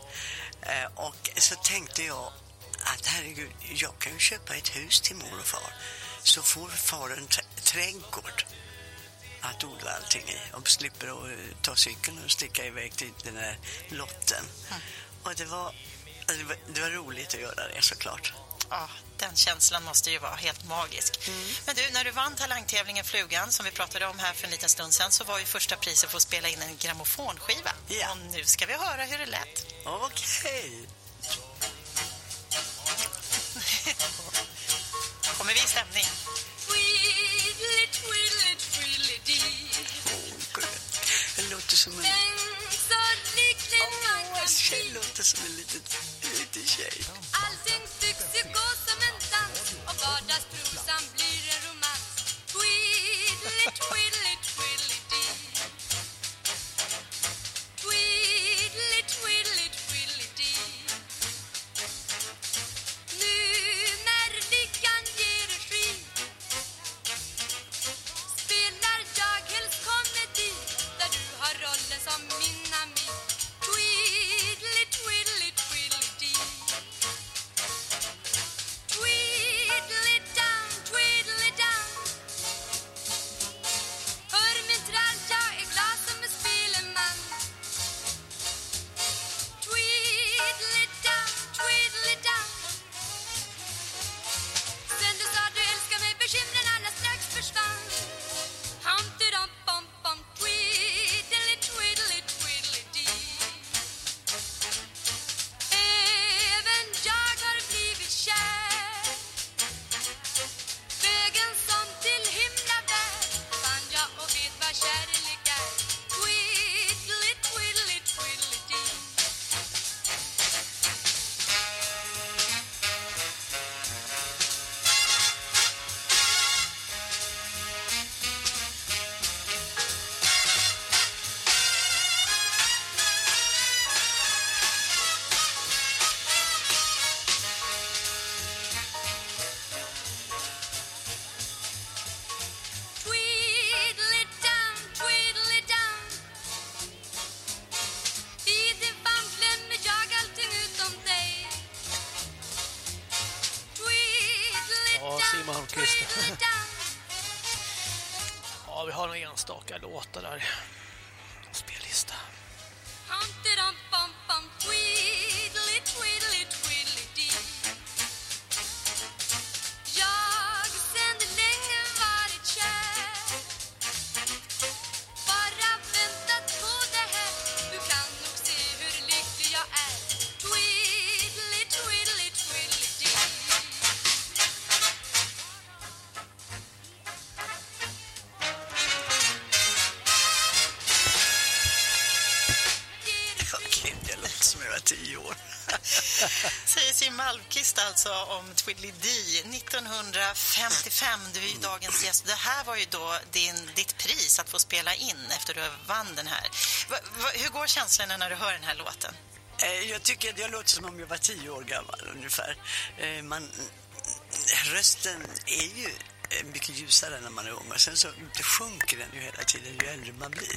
Speaker 5: Eh, och så tänkte jag att herregud, jag kan ju köpa ett hus till mor och far. Så får far en trädgård att odla allting i och slipper att eh, ta cykeln och sticka iväg till den där lotten. Och det var, det var, det var roligt att göra det såklart.
Speaker 4: Ja, den känslan måste ju vara helt magisk. Men du, när du vann talangtävlingen Flugan, som vi pratade om här för en liten stund sedan, så var ju första priset för att spela in en grammofonskiva.
Speaker 5: Ja.
Speaker 4: Och nu ska vi höra hur det lät.
Speaker 5: Okej.
Speaker 4: Kommer vi i stämning?
Speaker 6: Twiddly, twiddly, twiddly-dee.
Speaker 5: Okay. Låter som en... Åh,
Speaker 6: kan
Speaker 5: det låter som en liten, liten tjej.
Speaker 6: Allting tycks ju gå som en dans och vardagsprosan
Speaker 4: om Twiddly 1955. Du är ju dagens gäst. Det här var ju då din, ditt pris att få spela in efter du vann den här. Va, va, hur går känslorna när du hör den här låten?
Speaker 5: Eh, jag tycker att jag låter som om jag var tio år gammal ungefär. Eh, man, rösten är ju mycket ljusare när man är ung och sen så sjunker den ju hela tiden ju äldre man blir.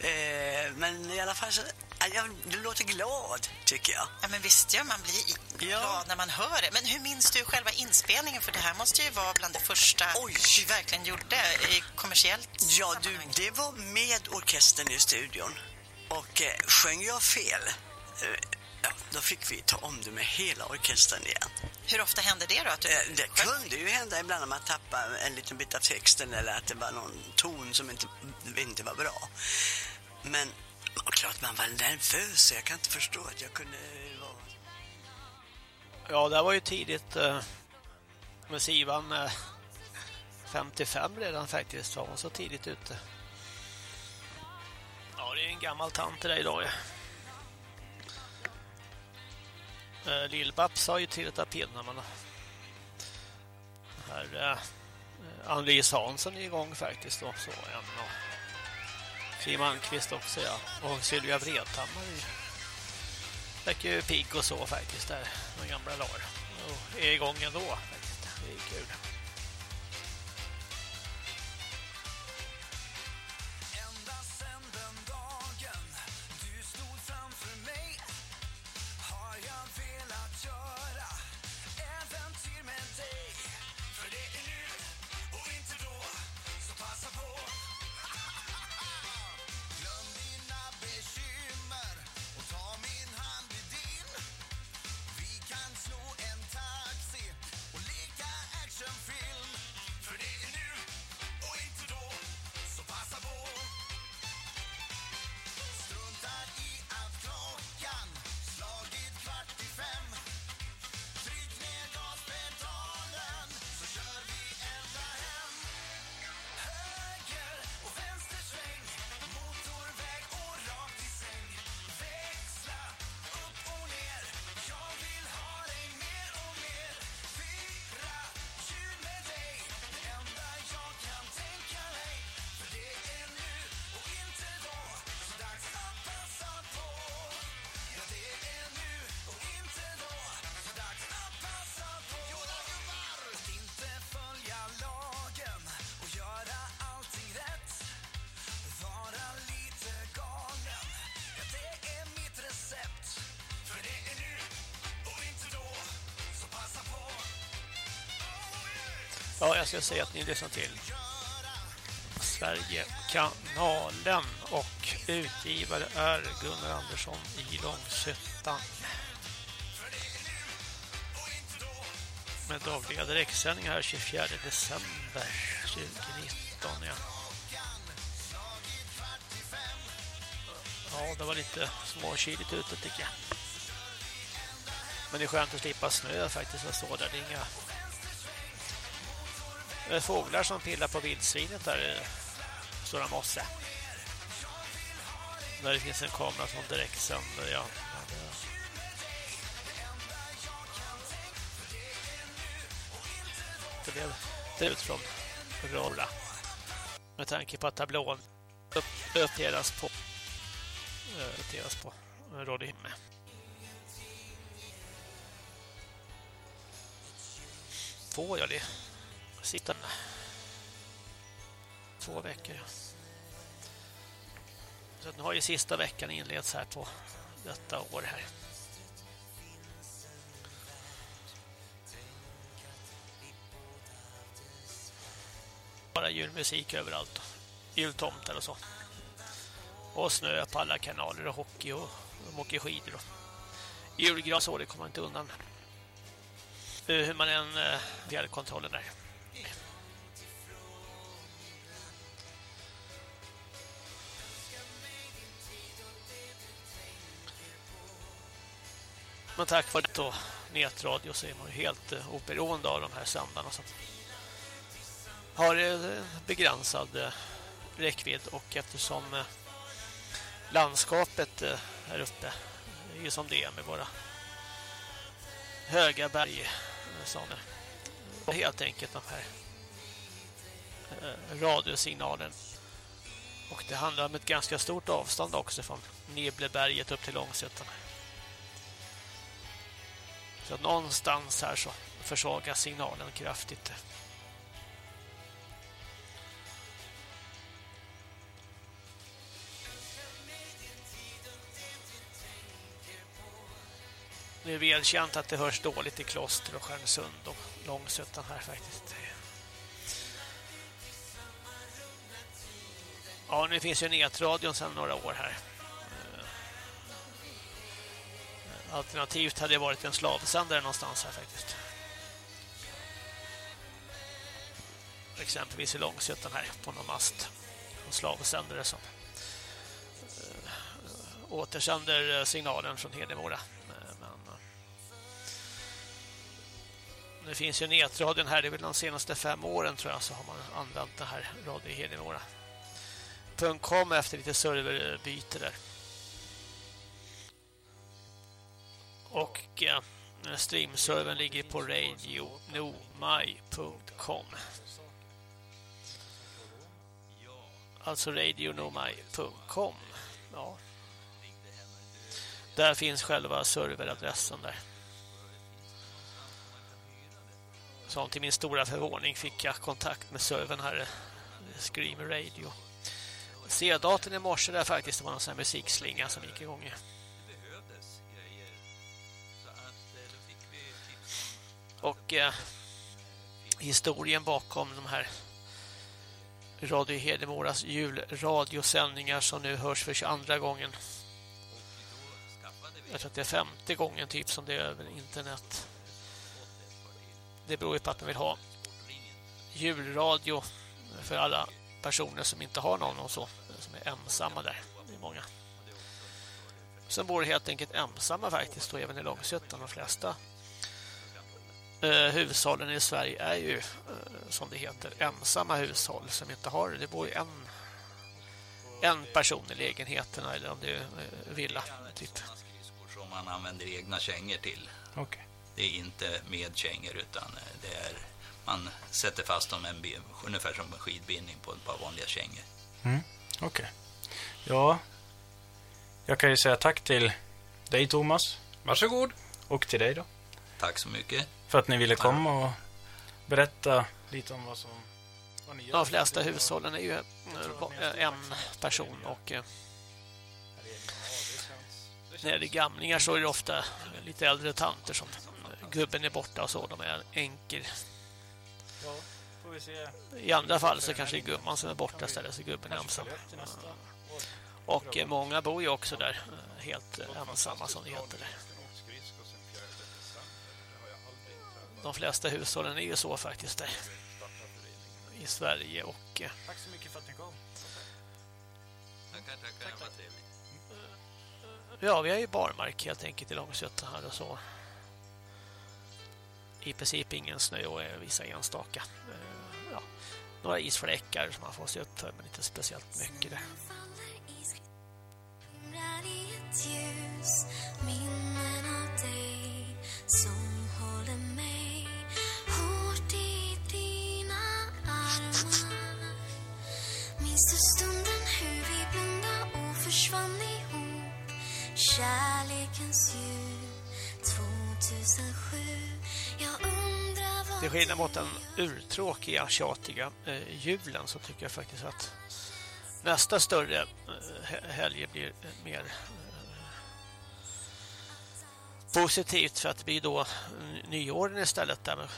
Speaker 5: Eh, Men i alla fall så, ja, jag, du låter glad tycker jag.
Speaker 4: Ja, men visst gör man blir
Speaker 5: Ja.
Speaker 4: glad när man hör det. Men hur minns du själva inspelningen? För det här måste ju vara bland det första
Speaker 5: Oj.
Speaker 4: du verkligen gjorde i kommersiellt
Speaker 5: Ja, du, det var med orkestern i studion. Och eh, sjöng jag fel, eh, ja, då fick vi ta om det med hela orkestern igen.
Speaker 4: Hur ofta hände det då? Att du...
Speaker 5: Eh, Det kunde ju hända ibland när man tappade en liten bit av texten eller att det var någon ton som inte, inte var bra. Men ja, klart man var nervös, jag kan inte förstå att jag kunde vara...
Speaker 1: Ja, det var ju tidigt eh, med Sivan eh, 55 redan faktiskt. Var hon så tidigt ute. Ja, det är en gammal tant där idag. ja. Eh, Lill-Babs har ju trillat av pinnen. Men här eh, eh, Ann-Louise Hansson är igång faktiskt. Då, så en, och Siw Malmkvist också, ja. Och Sylvia Vrethammar verkar ju pigg och så faktiskt där, de gamla lar. Och är igång ändå faktiskt.
Speaker 7: Ja,
Speaker 1: jag ska säga att ni lyssnar till Sverigekanalen och utgivare är Gunnar Andersson i Långshyttan. Med dagliga direktsändningar här 24 december 2019. Ja. ja, det var lite småkyligt ute tycker jag. Men det är skönt att slippa snö faktiskt. Jag står där. Det är inga Eh, fåglar som pillar på vildsvinet där i Stora Mosse. Där det finns en kamera som direkt sänder, ja. Det- blev det ut från Rolla. Med tanke på att tablån upp, uppdelas på eh, uppdelas på Radio Himme. Får jag det? Två veckor. ja. Så att nu har ju sista veckan inletts här på detta år här. Bara julmusik överallt. Jultomtar och så. Och snö på alla kanaler och hockey och de åker skidor. Och julgran så det kommer man inte undan. Eh, hur man än eh, fjärrkontrollen där. Men tack vare då nätradio så är man ju helt eh, oberoende av de här sändarna. Så har eh, begränsad eh, räckvidd och eftersom eh, landskapet eh, här uppe är ju som det är med våra höga berg eh, som eh, helt enkelt de här eh, radiosignalen och det handlar om ett ganska stort avstånd också från Nibleberget upp till Långsötan. Så att någonstans här så försvagas signalen kraftigt. Det är välkänt att det hörs dåligt i Kloster och Stjärnsund och Långsötan här faktiskt. Ja, nu finns ju nätradion sedan några år här. Alternativt hade det varit en slavsändare någonstans här faktiskt. Exempelvis i Långsötan här på någon mast. En slavsändare som eh, återsänder eh, signalen från Hedemora. Eh, men eh, det finns ju nätradion här, det är väl de senaste fem åren tror jag så har man använt den här radio i Hedemora. .com efter lite serverbyte där. Och eh, streamservern ligger på radionomai.com Alltså radionomai.com Ja. Där finns själva serveradressen där. Som till min stora förvåning fick jag kontakt med servern här. Eh, Scream Radio. C-datorn i morse där faktiskt det var någon sån här musikslinga som gick igång. Och eh, historien bakom de här Radio Hedemoras julradiosändningar som nu hörs för 22 gången. Jag tror att det är femte gången typ som det är över internet. Det beror ju på att man vill ha julradio för alla personer som inte har någon och så, som är ensamma där. Det är många. Som bor helt enkelt ensamma faktiskt och även i Långsötan. De flesta eh, hushållen i Sverige är ju, eh, som det heter, ensamma hushåll som inte har det. bor ju en, en person i lägenheterna eller om det är eh, villa, typ.
Speaker 8: som man använder egna kängor till.
Speaker 9: Okej.
Speaker 8: Det är inte med kängor utan eh, det är man sätter fast dem en, ungefär som en skidbindning på ett par vanliga kängor.
Speaker 9: Mm. Okej. Ja. Jag kan ju säga tack till dig Thomas.
Speaker 10: Varsågod.
Speaker 9: Och till dig då.
Speaker 8: Tack så mycket.
Speaker 9: För att ni ville komma och berätta lite om vad som vad ni gör.
Speaker 1: De flesta hushållen är ju en person och eh, när det är gamlingar så är det ofta lite äldre tanter som gubben är borta och så, de är
Speaker 9: se.
Speaker 1: I andra fall så kanske det är gumman som är borta istället så gubben är ensam. Och eh, många bor ju också där eh, helt ensamma som det heter. De flesta hushållen är ju så faktiskt där. I Sverige och eh,
Speaker 9: Tack så mycket för att ni kom.
Speaker 8: Tackar, tackar. Vad trevligt.
Speaker 1: Ja, vi har ju barmark helt enkelt i Långsötan här och så. I princip ingen snö och eh, vissa enstaka. eh, Ja, några isfläckar som man får se upp för, men inte speciellt mycket. Där.
Speaker 7: Minnen av dig som Kärlekens jul 2007 Jag undrar vad
Speaker 1: Till skillnad mot den urtråkiga, tjatiga eh, julen så tycker jag faktiskt att nästa större eh, helg blir eh, mer eh, positivt för att det blir då nyåren istället där man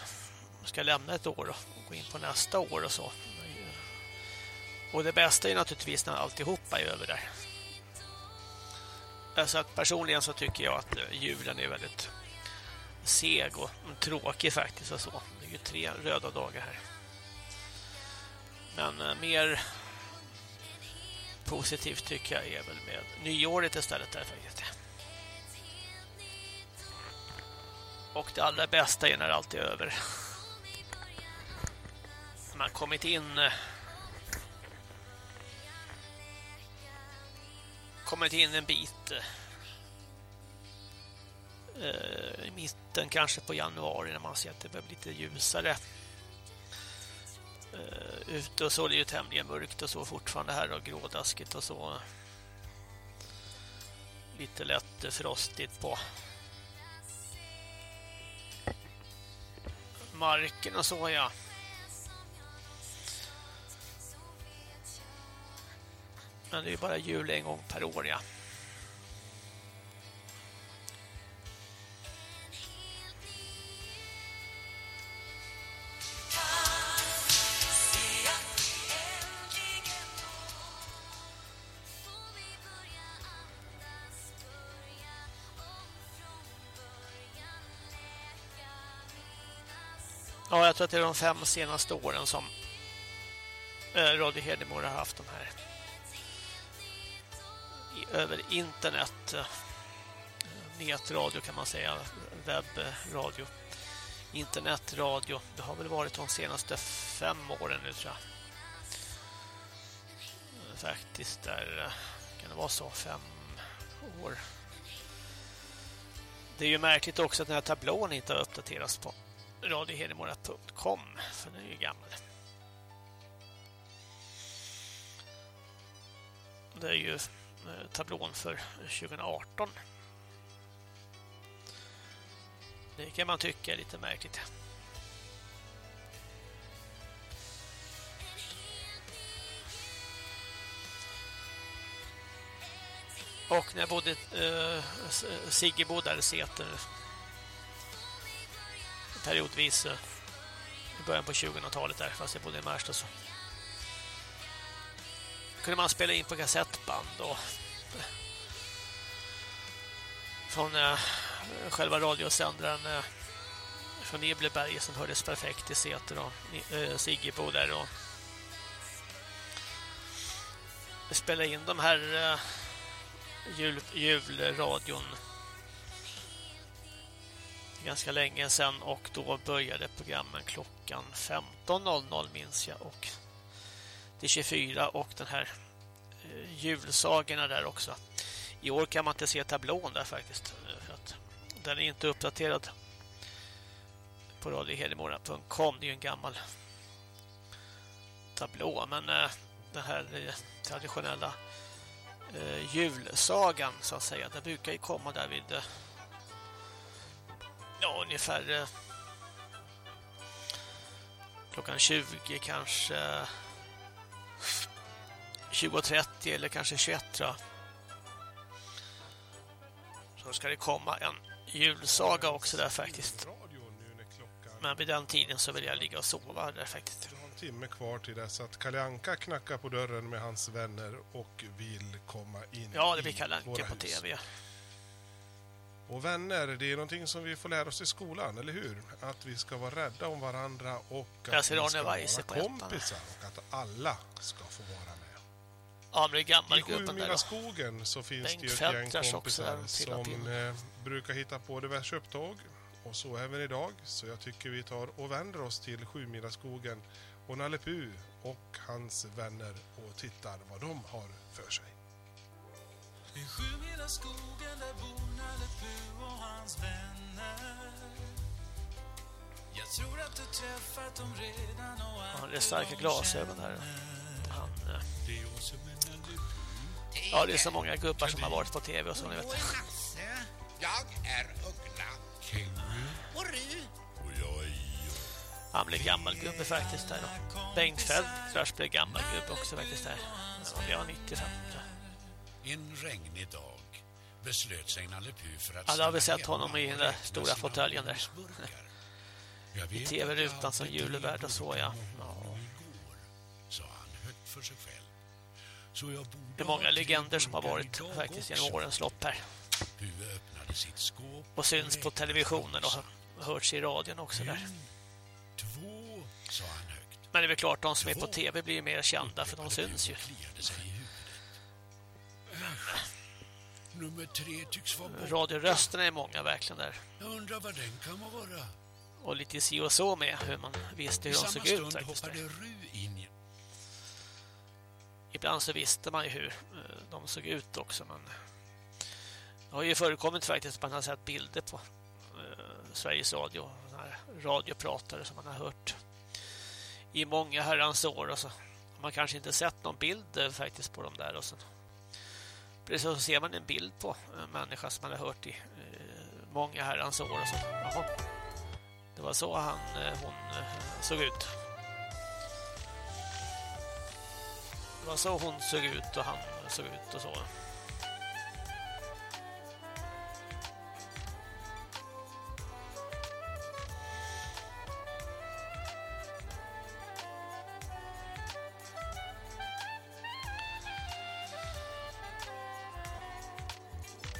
Speaker 1: ska lämna ett år och gå in på nästa år och så. Eh, och det bästa är naturligtvis när alltihopa är över där. Alltså att personligen så tycker jag att eh, julen är väldigt seg och tråkig faktiskt och så. Det är ju tre röda dagar här. Men eh, mer positivt tycker jag är väl med nyåret istället där faktiskt. Och det allra bästa är när allt är över. Man kommit in eh, kommit in en bit eh, i mitten kanske på januari när man ser att det börjar bli lite ljusare. Eh, uh, ute och så är det ju tämligen mörkt och så fortfarande här och grådaskigt och så. Lite lätt frostigt på marken och så ja. Men det är ju bara jul en gång per år ja. Ja, jag tror att det är de fem senaste åren som eh, Radio Hedemora har haft de här över internet eh, nätradio kan man säga webbradio internetradio. Det har väl varit de senaste fem åren nu tror jag. Eh, faktiskt där eh, kan det vara så fem år. Det är ju märkligt också att den här tablån inte har uppdaterats på radiohedemora.com för den är ju gammal. Det är ju Eh, tablån för 2018. Det kan man tycka är lite märkligt. Och när jag eh, bodde eh, Siggebo där i Säter periodvis eh, i början på 2000-talet där fast jag bodde i Märsta så kunde man spela in på kassettband då. från eh, själva radiosändaren eh, från Nibleberg som hördes perfekt i Säter och eh, Siggebo där och spela in de här eh, jul, julradion ganska länge sedan och då började programmen klockan 15.00 minns jag och till 24 och den här julsagorna där också. I år kan man inte se tablån där faktiskt för att den är inte uppdaterad på radiohedemora.com det är ju en gammal tablå men eh, den här eh, traditionella eh, julsagan så att säga den brukar ju komma där vid eh, ja, ungefär klockan 20 kanske 20.30 eller kanske 21 tror jag. Så ska det komma en julsaga också där faktiskt. Men vid den tiden så vill jag ligga och sova där faktiskt.
Speaker 10: En timme kvar till dess att Kalle Anka knackar på dörren med hans vänner och vill komma in
Speaker 1: Ja, det blir
Speaker 10: i
Speaker 1: Kalle Anka
Speaker 10: våra
Speaker 1: på
Speaker 10: hus.
Speaker 1: tv.
Speaker 10: Och vänner, det är någonting som vi får lära oss i skolan, eller hur? Att vi ska vara rädda om varandra och att vi ska vara kompisar och att alla ska få vara.
Speaker 1: Ja, men det är
Speaker 10: I
Speaker 1: gammalgubben där
Speaker 10: Sjumila skogen så finns
Speaker 1: Bengt
Speaker 10: det ju ett gäng kompisar som eh, brukar hitta på diverse upptåg. Och så även idag. Så jag tycker vi tar och vänder oss till Sjumila skogen och Nalle Puh och hans vänner och tittar vad de har för sig.
Speaker 7: I sjumila skogen där bor Nalle Puh och hans vänner Jag tror att du träffat dem redan och
Speaker 1: Han
Speaker 7: att
Speaker 1: har starka glasögon här. Han, eh, ja, det är så många gubbar som har varit på tv och så, ni vet.
Speaker 11: Jag är Uggla. Och Ru.
Speaker 7: och jag är
Speaker 1: Han blev gammalgubbe faktiskt där då. Bengt Feldtras blev gammalgubbe också faktiskt där. Ja, blev han 95. tror jag.
Speaker 11: En regnig dag beslöt sig Nalle Puh för att
Speaker 1: Ja, då har vi sett honom i den där stora fåtöljen där. I tv-rutan som
Speaker 11: alltid
Speaker 1: julevärd och så, ja.
Speaker 11: igår, sa han högt för sig själv. Så jag borde
Speaker 1: det är många legender som har varit faktiskt genom årens lopp här. Och syns på televisionen och har hörts i radion också där. Men det är väl klart, de som är på tv blir ju mer kända för de syns ju.
Speaker 11: Nummer tre tycks vara borta.
Speaker 1: Radiorösterna är många verkligen där.
Speaker 11: Jag undrar vad den kan vara.
Speaker 1: Och lite si och så med hur man visste hur de såg ut
Speaker 11: stund
Speaker 1: faktiskt. Ibland så visste man ju hur eh, de såg ut också. Men det har ju förekommit faktiskt att man har sett bilder på eh, Sveriges Radio. såna här radiopratare som man har hört i många herrans år. Och så har man kanske inte sett någon bild eh, faktiskt på dem där. Och så, precis så ser man en bild på en människa som man har hört i många herrans år. Och så, jaha, det var så han, hon såg ut. Det var så hon såg ut och han såg ut och så.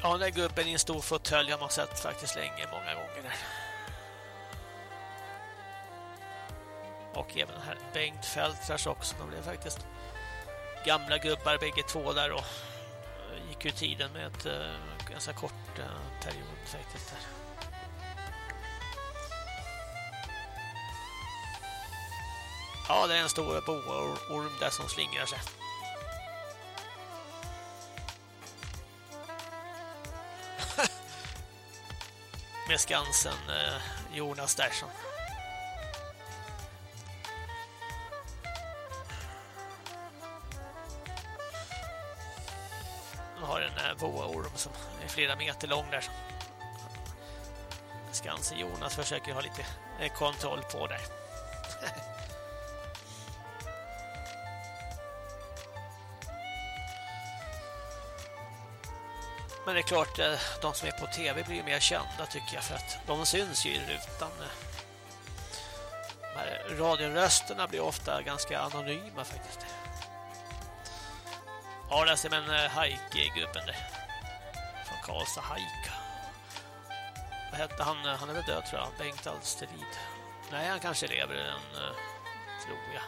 Speaker 1: Ja, den där gubben i en stor fåtölj har man sett faktiskt länge, många gånger. Och även den här Bengt Fältrars också. De blev faktiskt gamla gubbar bägge två där och eh, gick ju tiden med ett eh, ganska kort eh, period faktiskt där. Ja, det är en stor boorm där som slingrar sig. med Skansen Jonas där som som är flera meter lång där. Skansen Jonas försöker ha lite eh, kontroll på där. Men det är klart, eh, de som är på tv blir ju mer kända tycker jag för att de syns ju i rutan. Eh. De här radiorösterna blir ofta ganska anonyma faktiskt. Ja, där ser man en eh, där. Kasa Karlstad hajk. Vad hette han? Han är väl död tror jag. Bengt Alsterlid. Nej, han kanske lever än, eh, tror jag.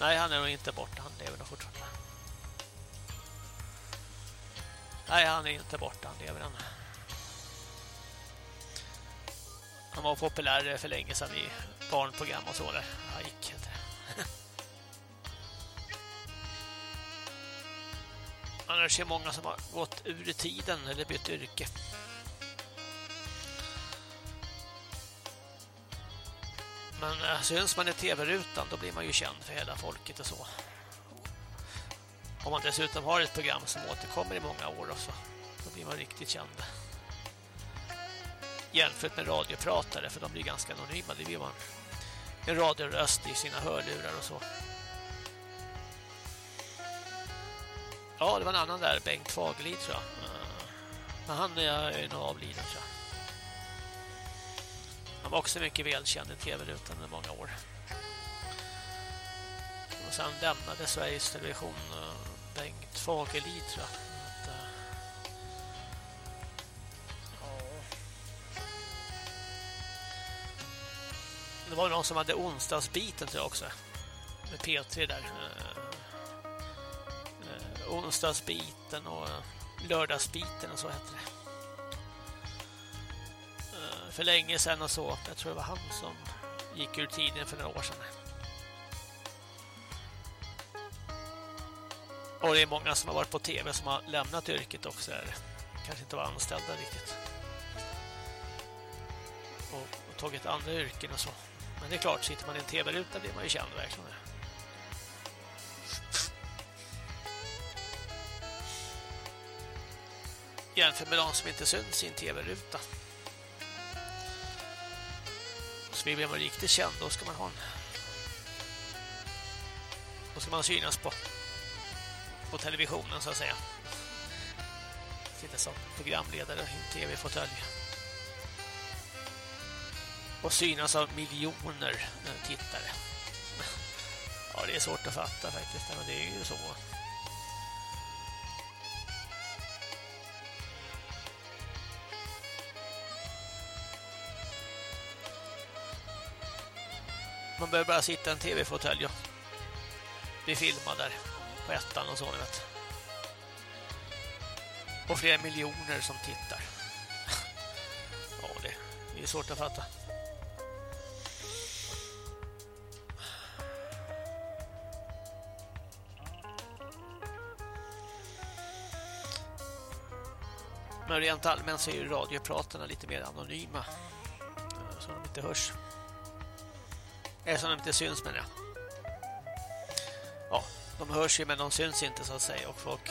Speaker 1: Nej, han är nog inte borta. Han lever nog fortfarande. Nej, han är inte borta. Han lever än. Han var populär för länge sedan i barnprogram och så där. Annars är det många som har gått ur tiden eller bytt yrke. Men äh, syns man i tv-rutan då blir man ju känd för hela folket och så. Om man dessutom har ett program som återkommer i många år och så, då blir man riktigt känd. Jämfört med radiopratare för de blir ganska anonyma. Det blir man en radioröst i sina hörlurar och så. Ja, det var en annan där, Bengt Fagerlid tror jag. Men han är nog avliden tror jag. Han var också mycket välkänd i tv-rutan under många år. Och sen lämnade Sveriges Television eh, Bengt Fagerlid tror jag. Att, eh, ja. Det var någon som hade onsdagsbiten tror jag också. Med P3 där. Eh, Onsdagsbiten och eh, lördagsbiten och så hette det. Eh, för länge sedan och så. Jag tror det var han som gick ur tiden för några år sedan. Och det är många som har varit på tv som har lämnat yrket också. Här. Kanske inte var anställda riktigt. Och, och tagit andra yrken och så. Men det är klart, sitter man i en tv-ruta blir man ju känd verkligen. Jämfört med de som inte syns i en tv-ruta. Så vill man riktigt känd, då ska man ha en... Då ska man synas på på televisionen så att säga. Sitta som programledare i en tv-fåtölj. Och synas av miljoner eh, tittare. Ja, det är svårt att fatta faktiskt, men det är ju så. Man behöver bara sitta i en tv-fåtölj och bli filmad där på ettan och så, ni vet. Och flera miljoner som tittar. Ja, det är svårt att fatta. Men rent allmänt så är ju radiopratarna lite mer anonyma. Så de inte hörs. Eller som de inte syns menar jag. Ja, de hörs ju men de syns inte så att säga. Och folk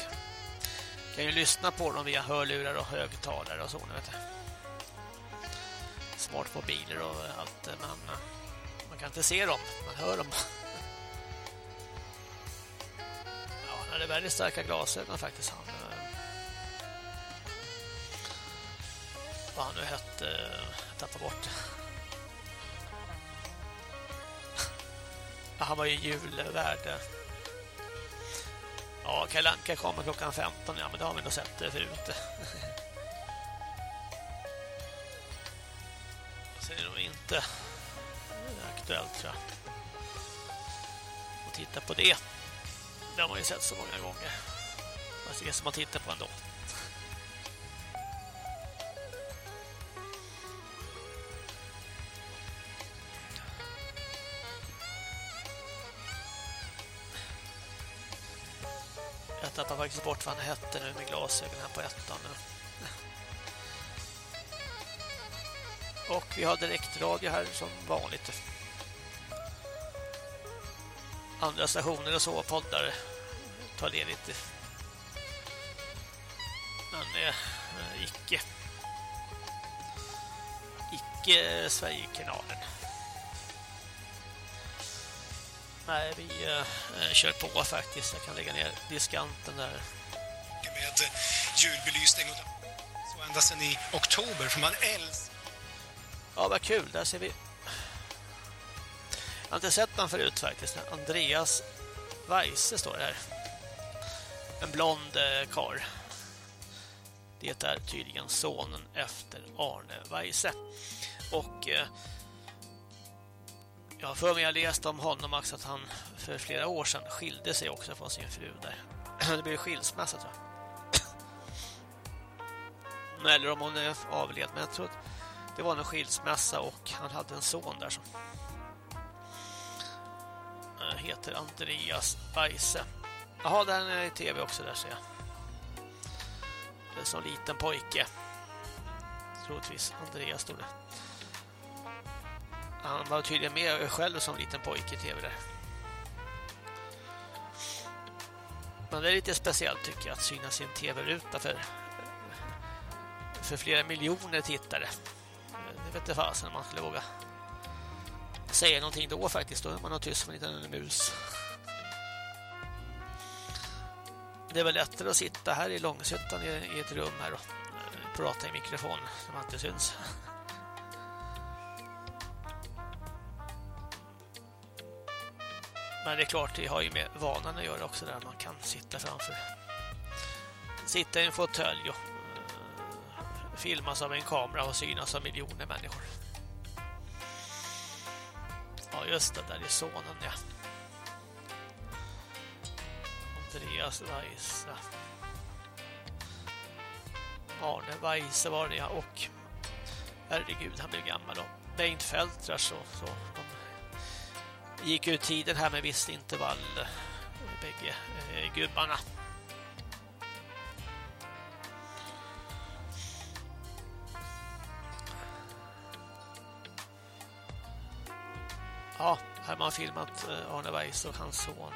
Speaker 1: kan ju lyssna på dem via hörlurar och högtalare och så. Vet Smart på bilar och allt. Eh, men eh, man kan inte se dem, man hör dem. Ja, han hade väldigt starka glasögon faktiskt. Han, eh, vad han nu hette, eh, bort. det. Han var ju julvärd. Ja, Kalle Anka kommer klockan 15. Ja, men det har vi nog sett förut. Så är det nog inte aktuellt tror jag. Och titta på det. Det har man ju sett så många gånger. Fast det är som man tittar på ändå. Faktiskt bort vad han hette nu med glasögon här på ettan nu. Och vi har direktradio här som vanligt. Andra stationer och så, poddar tar ledigt. Men eh, icke. Icke Sverigekanalen. Nej, vi eh, kör på faktiskt. Jag kan lägga ner diskanten där.
Speaker 12: med julbelysning och så ända sedan i oktober för man älskar
Speaker 1: Ja, vad kul. Där ser vi. Jag har inte sett den förut faktiskt. Andreas Weise står det här. En blond eh, kar. Det är tydligen sonen efter Arne Weise. Och eh, jag har för mig jag läst om honom också att han för flera år sedan skilde sig också från sin fru där. Det blev skilsmässa tror jag. Eller om hon är avled, men jag tror att det var en skilsmässa och han hade en son där som eh, heter Andreas Weise. Jaha, den är i tv också där ser jag. Det är som liten pojke. Troligtvis Andreas stod det. Han var tydligen med själv som liten pojke i tv där. Men det är lite speciellt tycker jag att synas i en tv-ruta för, för flera miljoner tittare. Det vet inte fasen om man skulle våga säga någonting då faktiskt. Då är man nog tyst som en liten mus. Det är väl lättare att sitta här i Långshyttan i, ett rum här och eh, prata i mikrofon som man inte syns. Men det är klart, det har ju med vanan att göra också där man kan sitta framför. Sitta i en fåtölj och uh, filmas av en kamera och synas av miljoner människor. Ja, just det, där är sonen, ja. Andreas Weise. Arne Weise var det, ja. Och herregud, han blev gammal. då. Bengt Fältrar så, så gick ut tiden här med visst intervall, eh, bägge eh, gubbarna. Ja, här har man filmat eh, Arne Weiss och hans son.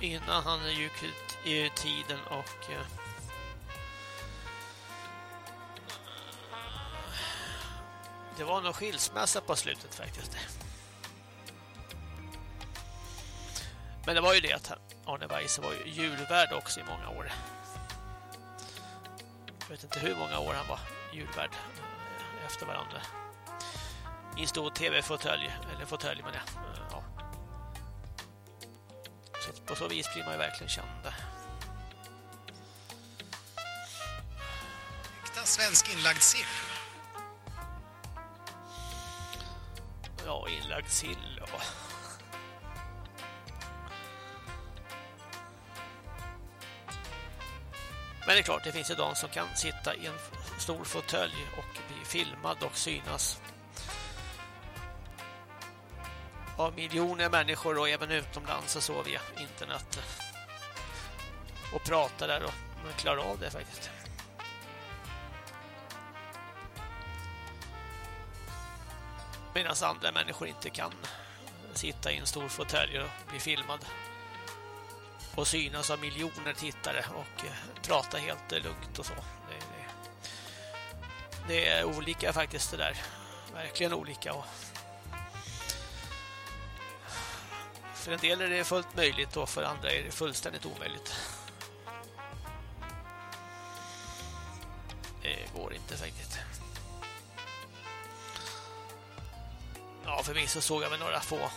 Speaker 1: Innan han gick ut i tiden och eh, det var nog skilsmässa på slutet faktiskt. Men det var ju det att Arne Weise var ju julvärd också i många år. Jag vet inte hur många år han var julvärd efter varandra. i en stor tv-fåtölj, eller fåtölj men ja. Så på så vis blir man ju verkligen känd.
Speaker 12: Äkta svensk inlagd sill.
Speaker 1: Ja, inlagd sill och... Men det är klart, det finns ju de som kan sitta i en stor fåtölj och bli filmad och synas av miljoner människor och även utomlands och så via internet och prata där och man klarar av det faktiskt. Medan andra människor inte kan sitta i en stor fåtölj och bli filmad och synas av miljoner tittare och eh, prata helt eh, lugnt och så. Det, det, det är olika faktiskt det där. Verkligen olika. Och för en del är det fullt möjligt och för andra är det fullständigt omöjligt. Det går inte faktiskt. Ja, för mig så såg jag väl några få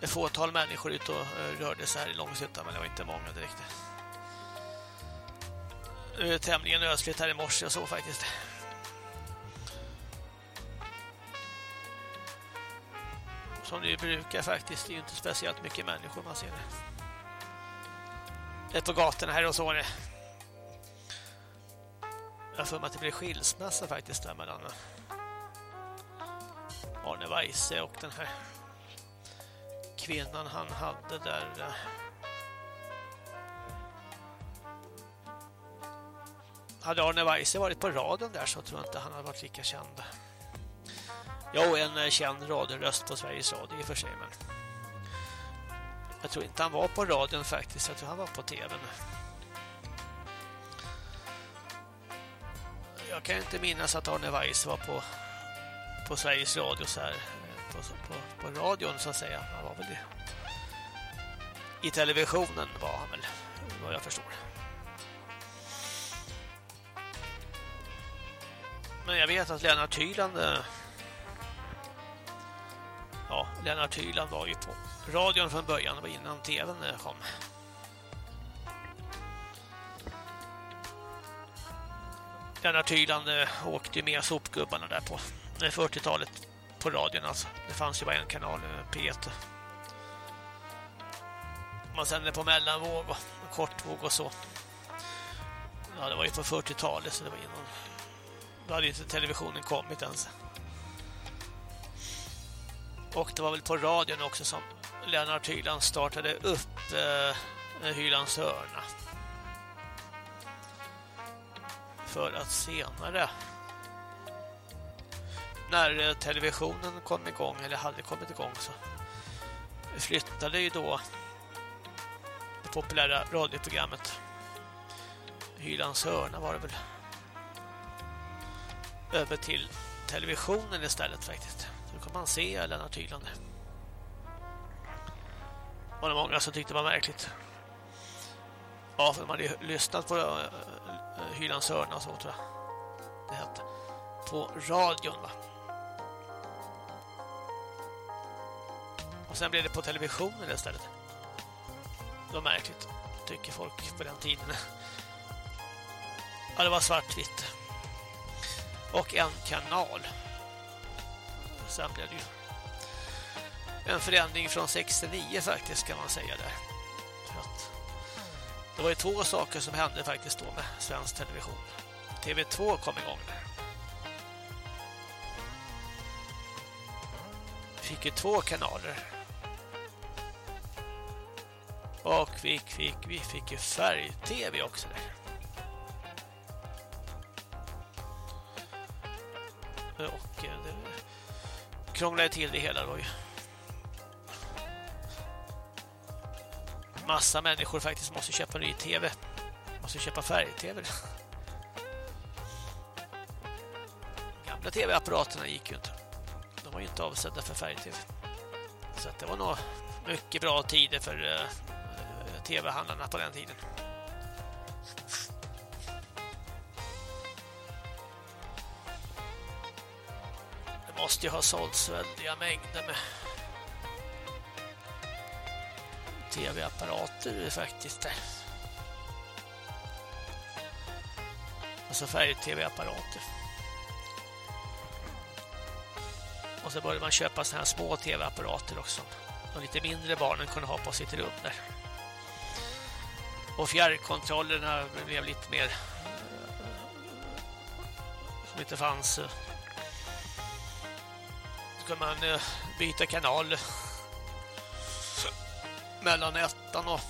Speaker 1: ett fåtal människor ut och eh, rörde sig här i Långshyttan men det var inte många direkt. Det är tämligen ösligt här i morse och så faktiskt. Som det brukar faktiskt, det är ju inte speciellt mycket människor man ser det. Det är på gatorna här och så är det. Jag får mig att det blir skilsmässa faktiskt där mellan Arne Weise och den här kvinnan han hade där. Eh, hade Arne Weise varit på radion där så tror jag inte han hade varit lika känd. Jo, en eh, känd radioröst på Sveriges Radio i och för sig, men jag tror inte han var på radion faktiskt. Jag tror han var på tv. Jag kan inte minnas att Arne Weise var på på Sveriges Radio så här eh, på, på, på radion så att säga. Han var väl det. I televisionen var han väl, vad jag förstår. Men jag vet att Lennart Hyland eh, Ja, Lennart Hyland var ju på radion från början, det var innan tvn eh, kom. Lennart Hyland åkte med sopgubbarna där på 40-talet på radion alltså. Det fanns ju bara en kanal, eh, P1. Man sände på mellanvåg och kortvåg och så. Ja, det var ju på 40-talet så det var innan. Då hade inte televisionen kommit ens. Och det var väl på radion också som Lennart Hyland startade upp eh, Hylands hörna. För att senare när eh, televisionen kom igång eller hade kommit igång så flyttade ju då det populära radioprogrammet Hylands hörna var det väl över till televisionen istället faktiskt. Så kan man se Lennart Hyland. var det många som tyckte det var märkligt. Ja, för man hade lyssnat på eh, eh, Hylands hörna och så tror jag det hette. På radion va. Och sen blev det på televisionen istället. Det var märkligt, tycker folk på den tiden. Ja, det var svartvitt. Och en kanal. Sen blev det ju en förändring från 69 faktiskt kan man säga där. det var ju två saker som hände faktiskt då med svensk television. TV2 kom igång där. fick ju två kanaler. Och vi fick, vi fick ju färg-tv också där. Och eh, det krånglade till det hela då ju. Massa människor faktiskt måste köpa ny tv. Måste köpa färg-tv. Gamla tv-apparaterna gick ju inte. De var ju inte avsedda för färg-tv. Så det var nog mycket bra tider för eh, tv-handlarna på den tiden. Det måste ju ha sålts väldiga mängder med tv-apparater faktiskt. Alltså färg-tv-apparater. Och så började man köpa såna här små tv-apparater också. De lite mindre barnen kunde ha på sitt rum där. Och fjärrkontrollerna blev lite mer eh, som inte fanns. Eh. Så kunde man eh, byta kanal mellan ettan och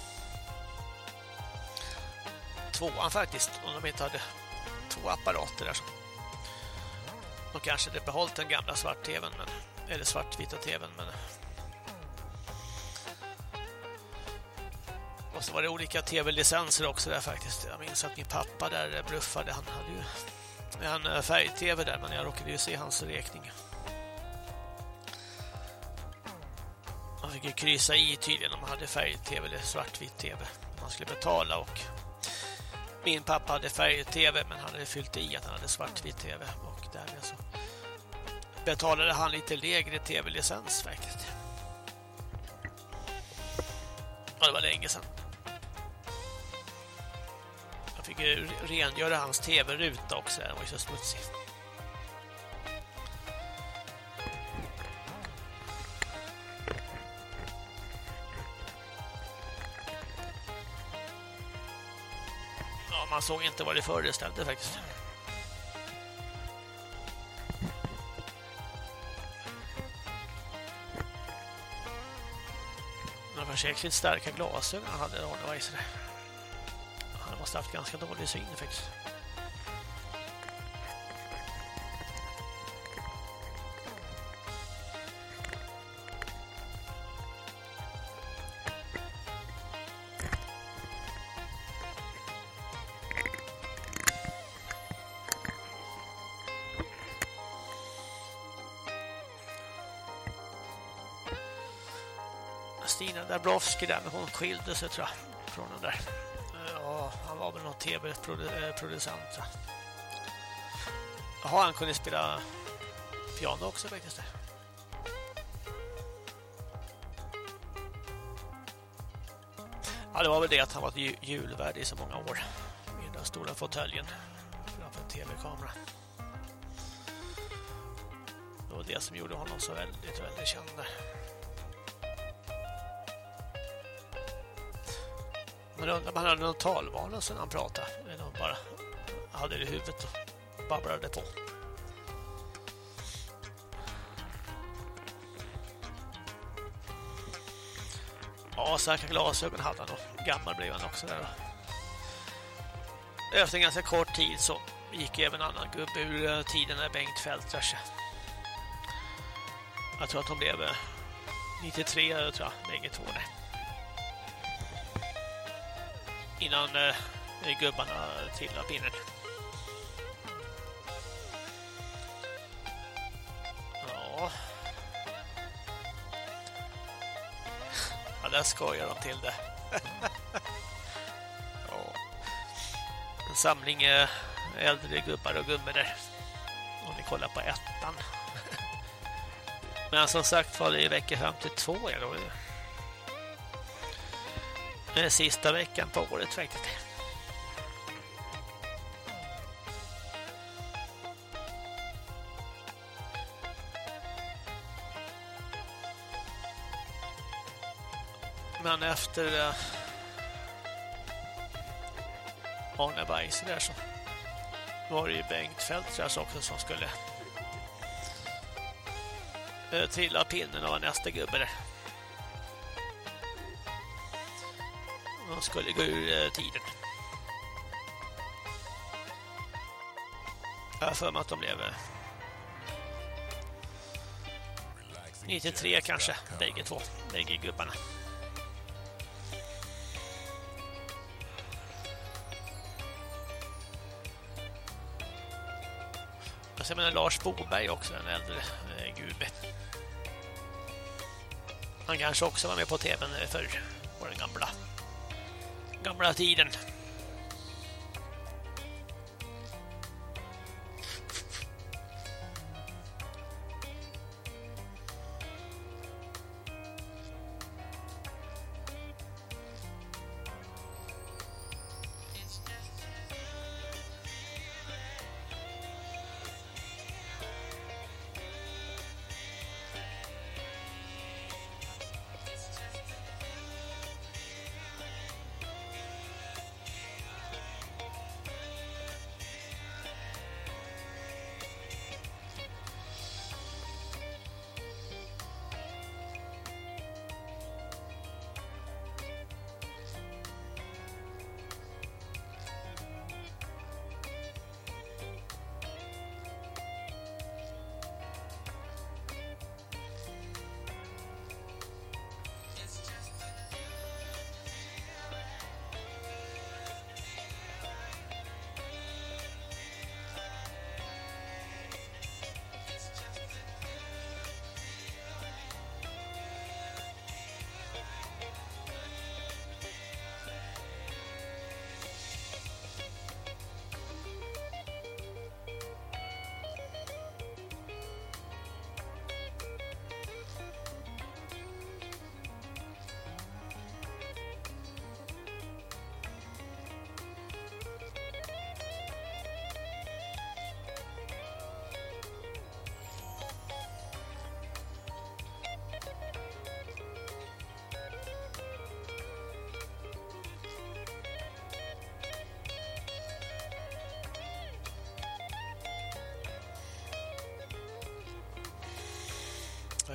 Speaker 1: tvåan faktiskt. Om de inte hade två apparater där. De kanske hade behållit den gamla svart-tvn eller svartvita tvn men och så var det olika tv-licenser också där faktiskt. Jag minns att min pappa där bluffade. Han hade ju en eh, färg-tv där men jag råkade ju se hans räkning. Man fick ju kryssa i tydligen om man hade färg-tv eller svartvit tv. Man skulle betala och min pappa hade färg-tv men han hade fyllt i att han hade svartvit tv och därmed så betalade han lite lägre tv-licens faktiskt. Ja, det var länge sedan. Fick rengöra hans tv-ruta också, den var ju så smutsig. Ja, man såg inte vad det föreställde faktiskt. Några försäkligt starka glasögon han hade Arne Weise. Måste ha haft ganska dålig syn faktiskt. Stina Dabrowski där, men hon skilde sig tror jag från den där. Han var väl någon tv-producent. Jaha, han kunde spela piano också faktiskt. Ja, det var väl det att han var julvärd i så många år. I den stora fåtöljen framför en tv-kamera. Det var det som gjorde honom så väldigt, väldigt känd Man undrar om han hade någon talvana när han pratade. Eller om han bara hade det i huvudet och babblade på. Ja, säkra glasögon hade han och Gammal blev han också där. Efter en ganska kort tid så gick även en annan gubbe ur eh, tiden när Bengt Fälters. Jag tror att de blev eh, 93 tror jag, bägge två där innan eh, gubbarna trillar pinnen. Ja. Ja, där skojar de till det. ja. En samling eh, äldre gubbar och gummor där. Om ni kollar på ettan. Men som sagt var det i vecka 52 är sista veckan på året faktiskt. Men efter uh, Arne Weiss där så var det ju Bengt Fältras också som skulle uh, trilla pinnen av nästa gubbe där. Skulle gå ur eh, tiden. Jag har för mig att de blev eh, 93 kanske, bägge två, bägge gubbarna. Jag menar Lars Boberg också, en äldre eh, gubbe. Han kanske också var med på tvn eh, förr, på den gamla gamla tiden.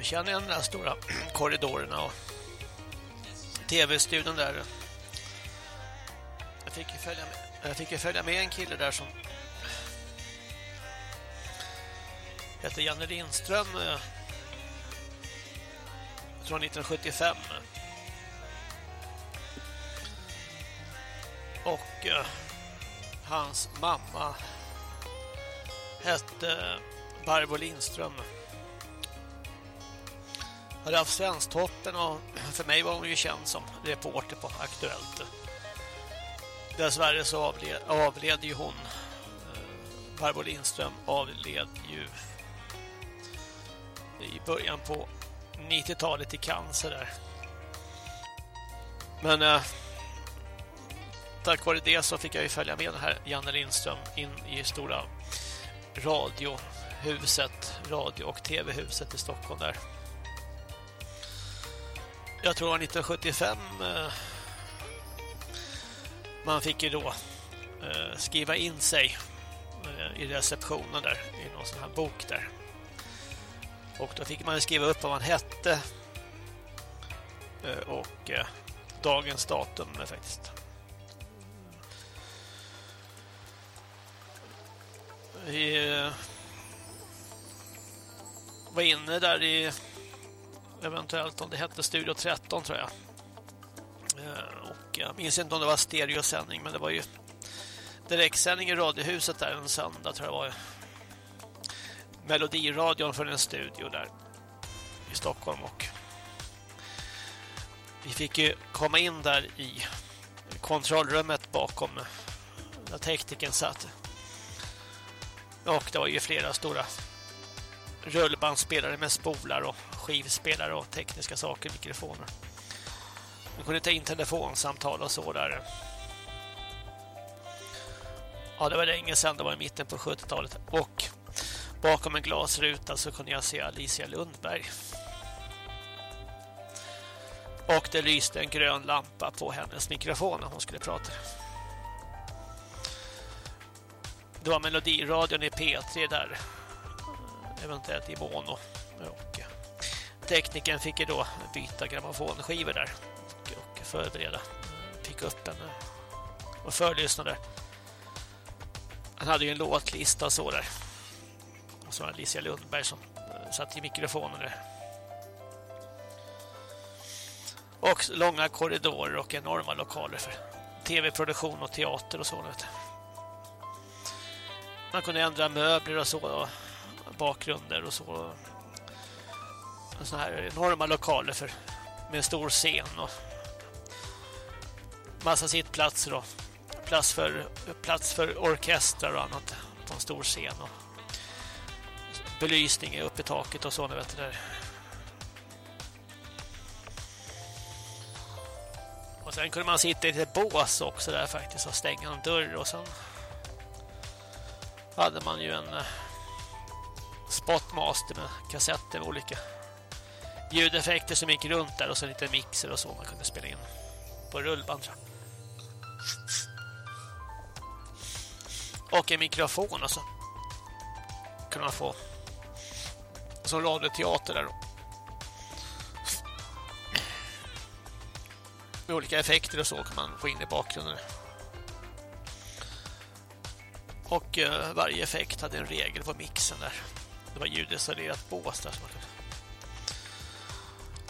Speaker 1: Känner igen de där stora korridorerna och tv-studion där. Jag fick ju följa med, jag fick ju följa med en kille där som heter Janne Lindström eh, från 1975. Och eh, hans mamma hette Barbro Lindström. Hade haft Svensktoppen och för mig var hon ju känd som reporter på Aktuellt. Dessvärre så avled, avled ju hon. Eh, Barbro Lindström avled ju i början på 90-talet i cancer där. Men eh, tack vare det så fick jag ju följa med den här Janne Lindström in i stora radiohuset, radio- och tv-huset i Stockholm där. Jag tror det var 1975 eh, man fick ju då eh, skriva in sig eh, i receptionen där i någon sån här bok där. Och då fick man skriva upp vad man hette eh, och eh, dagens datum faktiskt. Vi eh, var inne där i eventuellt om det hette Studio 13 tror jag. Eh, och jag minns inte om det var stereosändning men det var ju direktsändning i radiohuset där en söndag tror jag var Melodiradion för en studio där i Stockholm och vi fick ju komma in där i kontrollrummet bakom där tekniken satt. Och det var ju flera stora rullbandspelare med spolar och skivspelare och tekniska saker, mikrofoner. Man kunde ta in telefonsamtal och så där. Ja, det var länge sedan, det var i mitten på 70-talet. Och bakom en glasruta så kunde jag se Alicia Lundberg. Och det lyste en grön lampa på hennes mikrofon när hon skulle prata. Det var melodiradion i P3 där. Eventuellt i mono. Och tekniken fick ju då byta grammofonskivor där. Och, och förbereda pickuppen och förlyssnade. Han hade ju en låtlista och så där. Och så var det Alicia Lundberg som eh, satt i mikrofonen där. Och långa korridorer och enorma lokaler för tv-produktion och teater och så. Vet. Man kunde ändra möbler och så. Och bakgrunder och så. Såna här enorma lokaler för, med en stor scen och massa sittplatser och plats för, plats för orkestrar och annat på en stor scen och belysning uppe i taket och så, vet du där. Och sen kunde man sitta i ett bås också där faktiskt och stänga en dörr och sen hade man ju en eh, spotmaster med kassetter med olika ljudeffekter som gick runt där och så lite mixer och så man kunde spela in på rullband tror jag. Och en mikrofon och så kunde man få som radioteater där då. Med olika effekter och så kan man få in i bakgrunden. Och uh, varje effekt hade en regel på mixen där. Det var ljudisolerat bås där som man kunde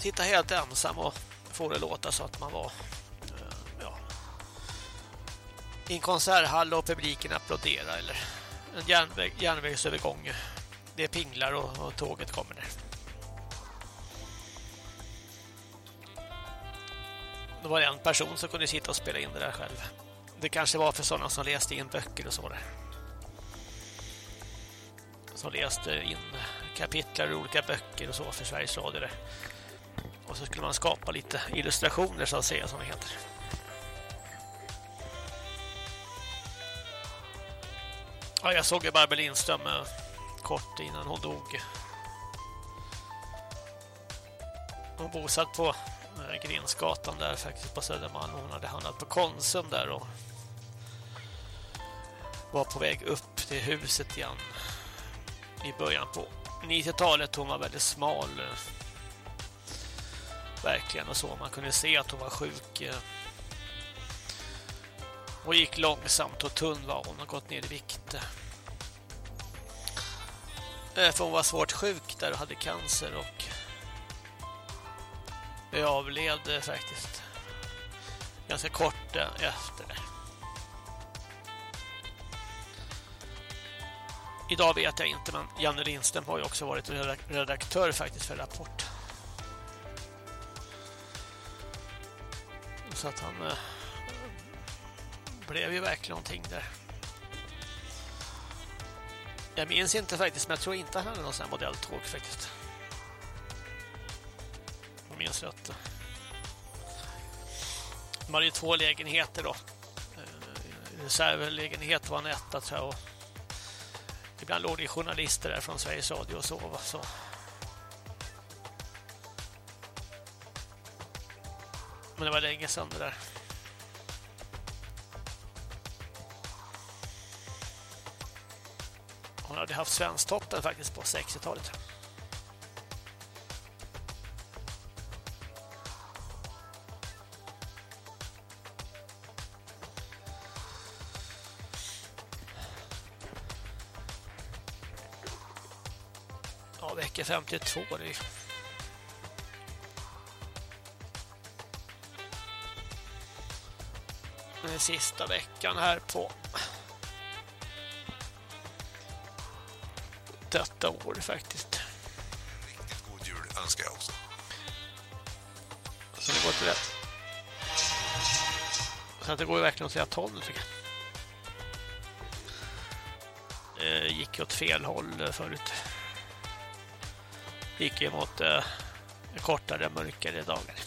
Speaker 1: sitta helt ensam och få det låta så att man var uh, ja, i en konserthall och publiken applåderar eller en järnväg, järnvägsövergång. Det pinglar och, och tåget kommer ner. Det var en person som kunde sitta och spela in det där själv. Det kanske var för sådana som läste in böcker och så där. Som läste in kapitlar ur olika böcker och så för Sveriges Radio där. Och så skulle man skapa lite illustrationer så att säga som det heter. Ja, jag såg Barbro Lindström eh, kort innan hon dog. Hon bosatt på eh, Grinsgatan där faktiskt på Södermalm. Hon hade handlat på Konsum där och var på väg upp till huset igen i början på 90-talet. Hon var väldigt smal. Eh, verkligen och så. Man kunde se att hon var sjuk. Hon Och gick långsamt och tunn var hon och gått ner i vikt. Eh, för hon var svårt sjuk där och hade cancer och jag avled faktiskt ganska kort eh, efter det. Idag vet jag inte, men Janne Lindström har ju också varit redaktör faktiskt för Rapport. Så att han eh, blev ju verkligen någonting där. Jag minns inte faktiskt, men jag tror inte han hade någon sån här modelltåg faktiskt. Jag minns rätt. Eh, de hade ju två lägenheter då. Eh, reservlägenhet var en etta tror jag. Och ibland låg det journalister där från Sveriges Radio och sov. Så. Men det var länge sedan det där. Hon hade haft Svensktoppen faktiskt på 60-talet. Ja, vecka 52 det är sista veckan här på detta år faktiskt.
Speaker 13: God jul önskar jag också.
Speaker 1: Så det går inte rätt. Så att det går ju verkligen att säga 12 tycker jag. Eh, gick åt fel håll eh, förut. Gick ju mot eh, kortare, mörkare dagar.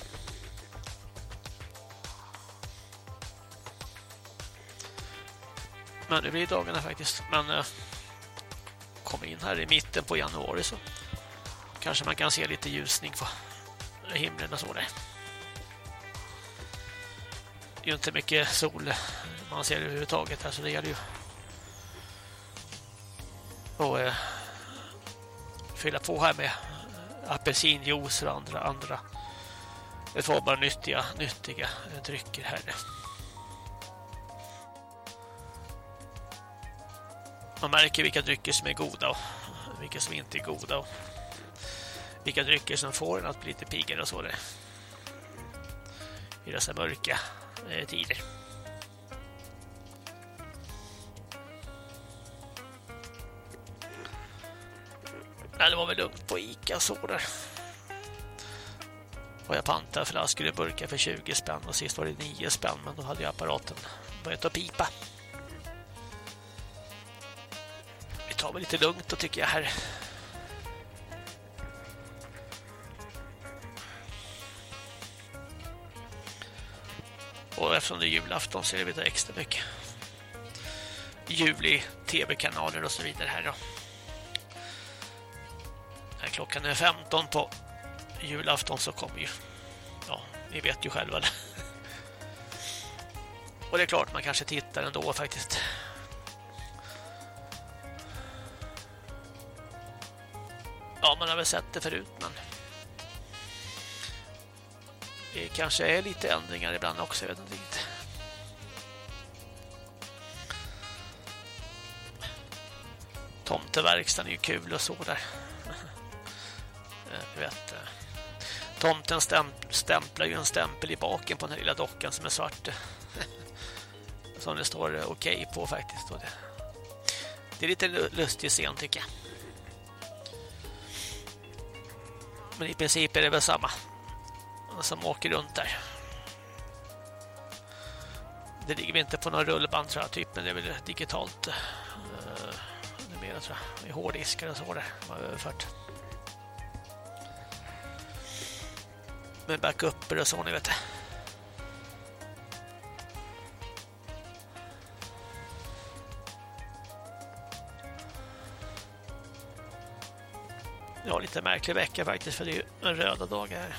Speaker 1: Men det blir dagarna faktiskt. Men eh, kom in här i mitten på januari så kanske man kan se lite ljusning på himlen och så där. Det är ju inte mycket sol man ser överhuvudtaget här så det gäller ju och eh, fylla på här med apelsinjuice och andra andra eh, det får bara nyttiga, nyttiga drycker här. Man märker vilka drycker som är goda och vilka som inte är goda och vilka drycker som får en att bli lite piggare och så det. I dessa mörka eh, tider. Nej, det var väl lugnt på Ica och så där. Och jag pantade flaskor och burkar för 20 spänn och sist var det 9 spänn men då hade ju apparaten börjat att pipa. Vi tar väl lite lugnt då tycker jag här. Och eftersom det är julafton så är det lite extra mycket jul i tv-kanaler och så vidare här då. När klockan är 15 på julafton så kommer ju ja, ni vet ju själva. Och det är klart man kanske tittar ändå faktiskt. Väl sett det förut men det kanske är lite ändringar ibland också, jag vet inte riktigt. Tomteverkstan är ju kul och så där. Eh, jag vet. Eh, tomten stämplar ju en stämpel i baken på den här lilla dockan som är svart. Som det står okej okej på faktiskt. Det, är lite lustig scen tycker jag. Men i princip är det väl samma som åker runt där. Det ligger väl inte på någon rullband tror jag typ, men det är väl digitalt. Uh, numera tror jag. I hårddiskar och så där. Man överfört. Med backuper och så, ni vet det. Lite märklig vecka faktiskt för det är ju en röda dag här.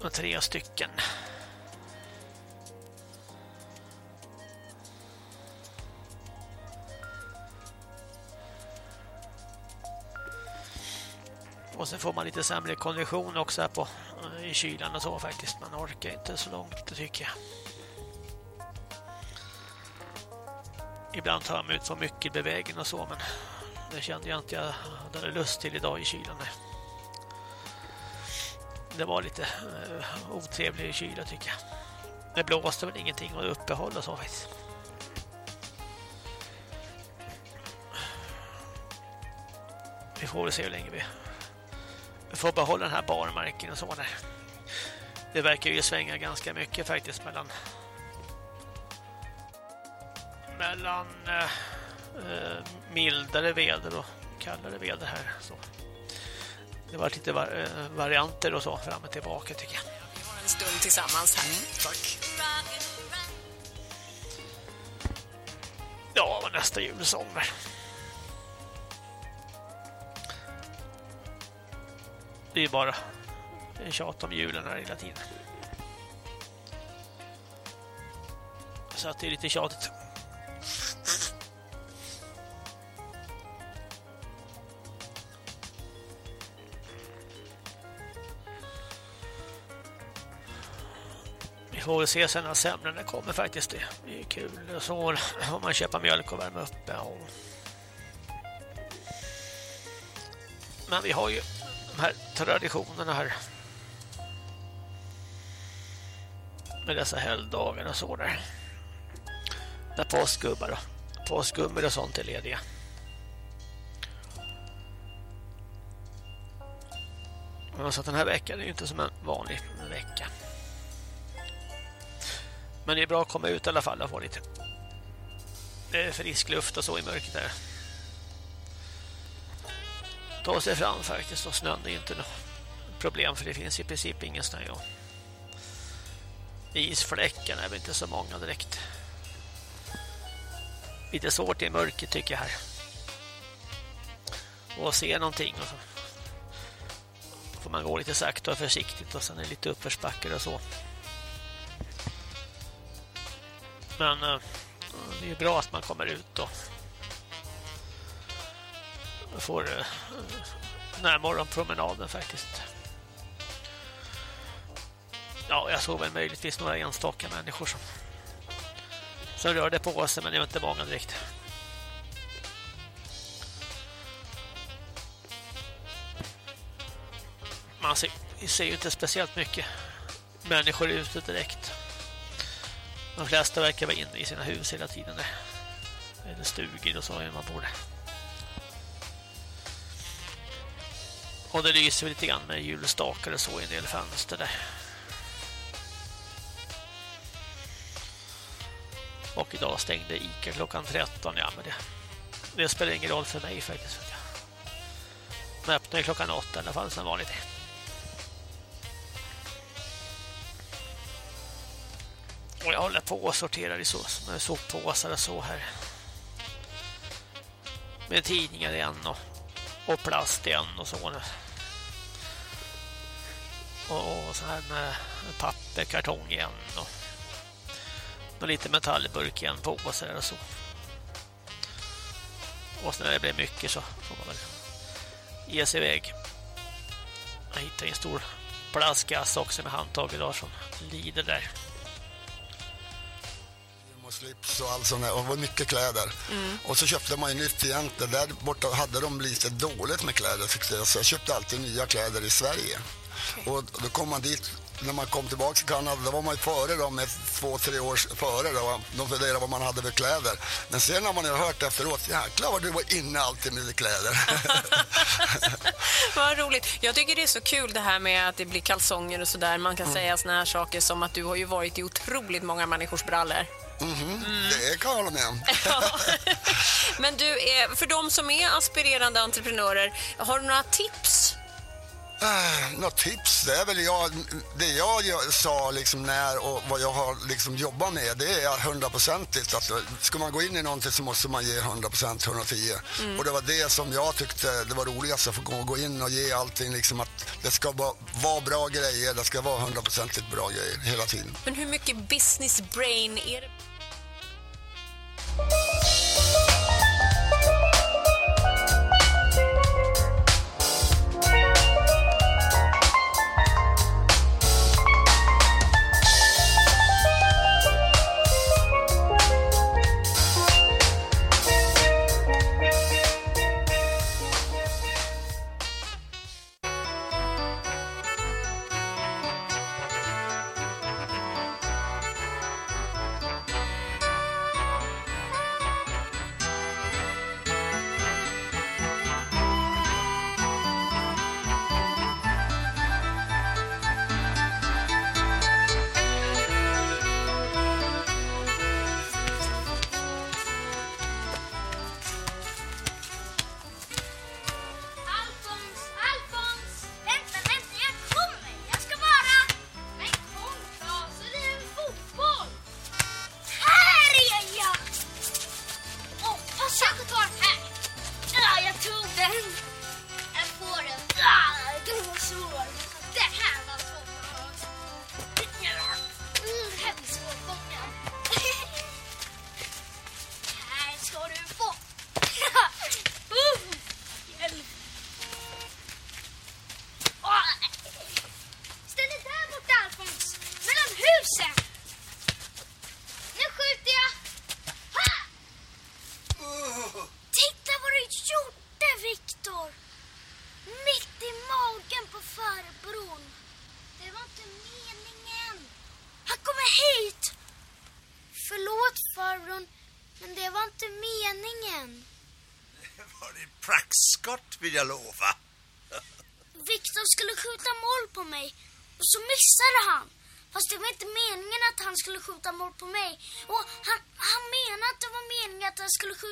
Speaker 1: Och tre stycken. Och sen får man lite sämre kondition också här på, eh, i kylan och så faktiskt. Man orkar inte så långt, det tycker jag. Ibland tar jag mig ut för mycket i vägen och så, men det kände jag inte jag hade lust till idag i kylan. Det var lite eh, uh, otrevlig kyla tycker jag. Det blåste väl ingenting och uppehåll och så faktiskt. Vi får väl se hur länge vi får behålla den här barmarken och så där. Det verkar ju svänga ganska mycket faktiskt mellan mellan eh, mildare väder och kallare väder här. Så. Det var lite var, eh, varianter och så fram och tillbaka tycker jag.
Speaker 14: Vi har en stund tillsammans här.
Speaker 10: Tack.
Speaker 1: Ja, vad nästa julsång. Det är bara en tjat om julen här hela tiden. Så att det är lite tjatigt. Vi får sen när semlorna kommer faktiskt. Det Det är kul. Så om man köper mjölk och värma upp. Ja. Men vi har ju de här traditionerna här. Med dessa helgdagar och så där. Där påskgubbar och påskgummor och sånt är lediga. Så att den här veckan är ju inte som en vanlig vecka. Men det är bra att komma ut i alla fall och få lite frisk luft och så i mörkret där. Ta sig fram faktiskt och snön är inte något problem för det finns i princip ingen snö. Och isfläckarna är väl inte så många direkt. Lite svårt i mörkret tycker jag här. Och se någonting och så får man gå lite sakta och försiktigt och sen är det lite uppförsbackar och så. Men eh, det är bra att man kommer ut och får eh, faktiskt. Ja, jag såg väl möjligtvis några enstaka människor som, som rörde på sig, men det var inte många direkt. Man ser, ser ju inte speciellt mycket människor ute direkt. De flesta verkar vara inne i sina hus hela tiden. Eller stugor och så är man bor. Och det lyser lite grann med julstakar och så i en del fönster där. Och idag stängde Ica klockan 13. Ja, men det, det spelar ingen roll för mig faktiskt. Men de öppnar klockan 8 i alla fall som vanligt. Och jag håller på och sorterar i soppåsar och så här. Med tidningar igen och, och plast igen och så. Och, och så här med papper, kartong igen och, och lite metallburk igen på och så och så. Och sen när det blir mycket så får man väl ge sig iväg. Jag hittade en stor plastkasse också med handtag idag som lider där
Speaker 15: och slips och allt sånt där. Och det var mycket kläder. Och så köpte man ju nytt egentligen. Där borta hade de lite dåligt med kläder tyckte jag. Så jag köpte alltid nya kläder i Sverige. Och då kom man dit, när man kom tillbaka till Kanada, då var man ju före dem med två, tre år före då. De funderade vad man hade för kläder. Men sen när man har hört efteråt, jäklar vad du var inne alltid med kläder.
Speaker 14: Vad roligt. Jag tycker det är så kul det här med att det blir kalsonger och sådär. Man kan säga såna här saker som att du har ju varit i otroligt många människors brallor.
Speaker 15: Mhm, Det kan jag hålla med om.
Speaker 14: Men du, eh, för de som är aspirerande entreprenörer, har du några tips?
Speaker 15: Äh, Något tips? Det är väl jag, det jag gör- sa liksom när och vad jag har liksom jobbat med, det är hundraprocentigt. Alltså, ska man gå in i någonting så måste man ge 100 procent, 110.
Speaker 14: Mm.
Speaker 15: Och det var det som jag tyckte det var roligast, att få gå in och ge allting liksom att det ska vara, vara bra grejer, det ska vara hundraprocentigt bra grejer hela tiden.
Speaker 14: Men hur mycket business brain är det?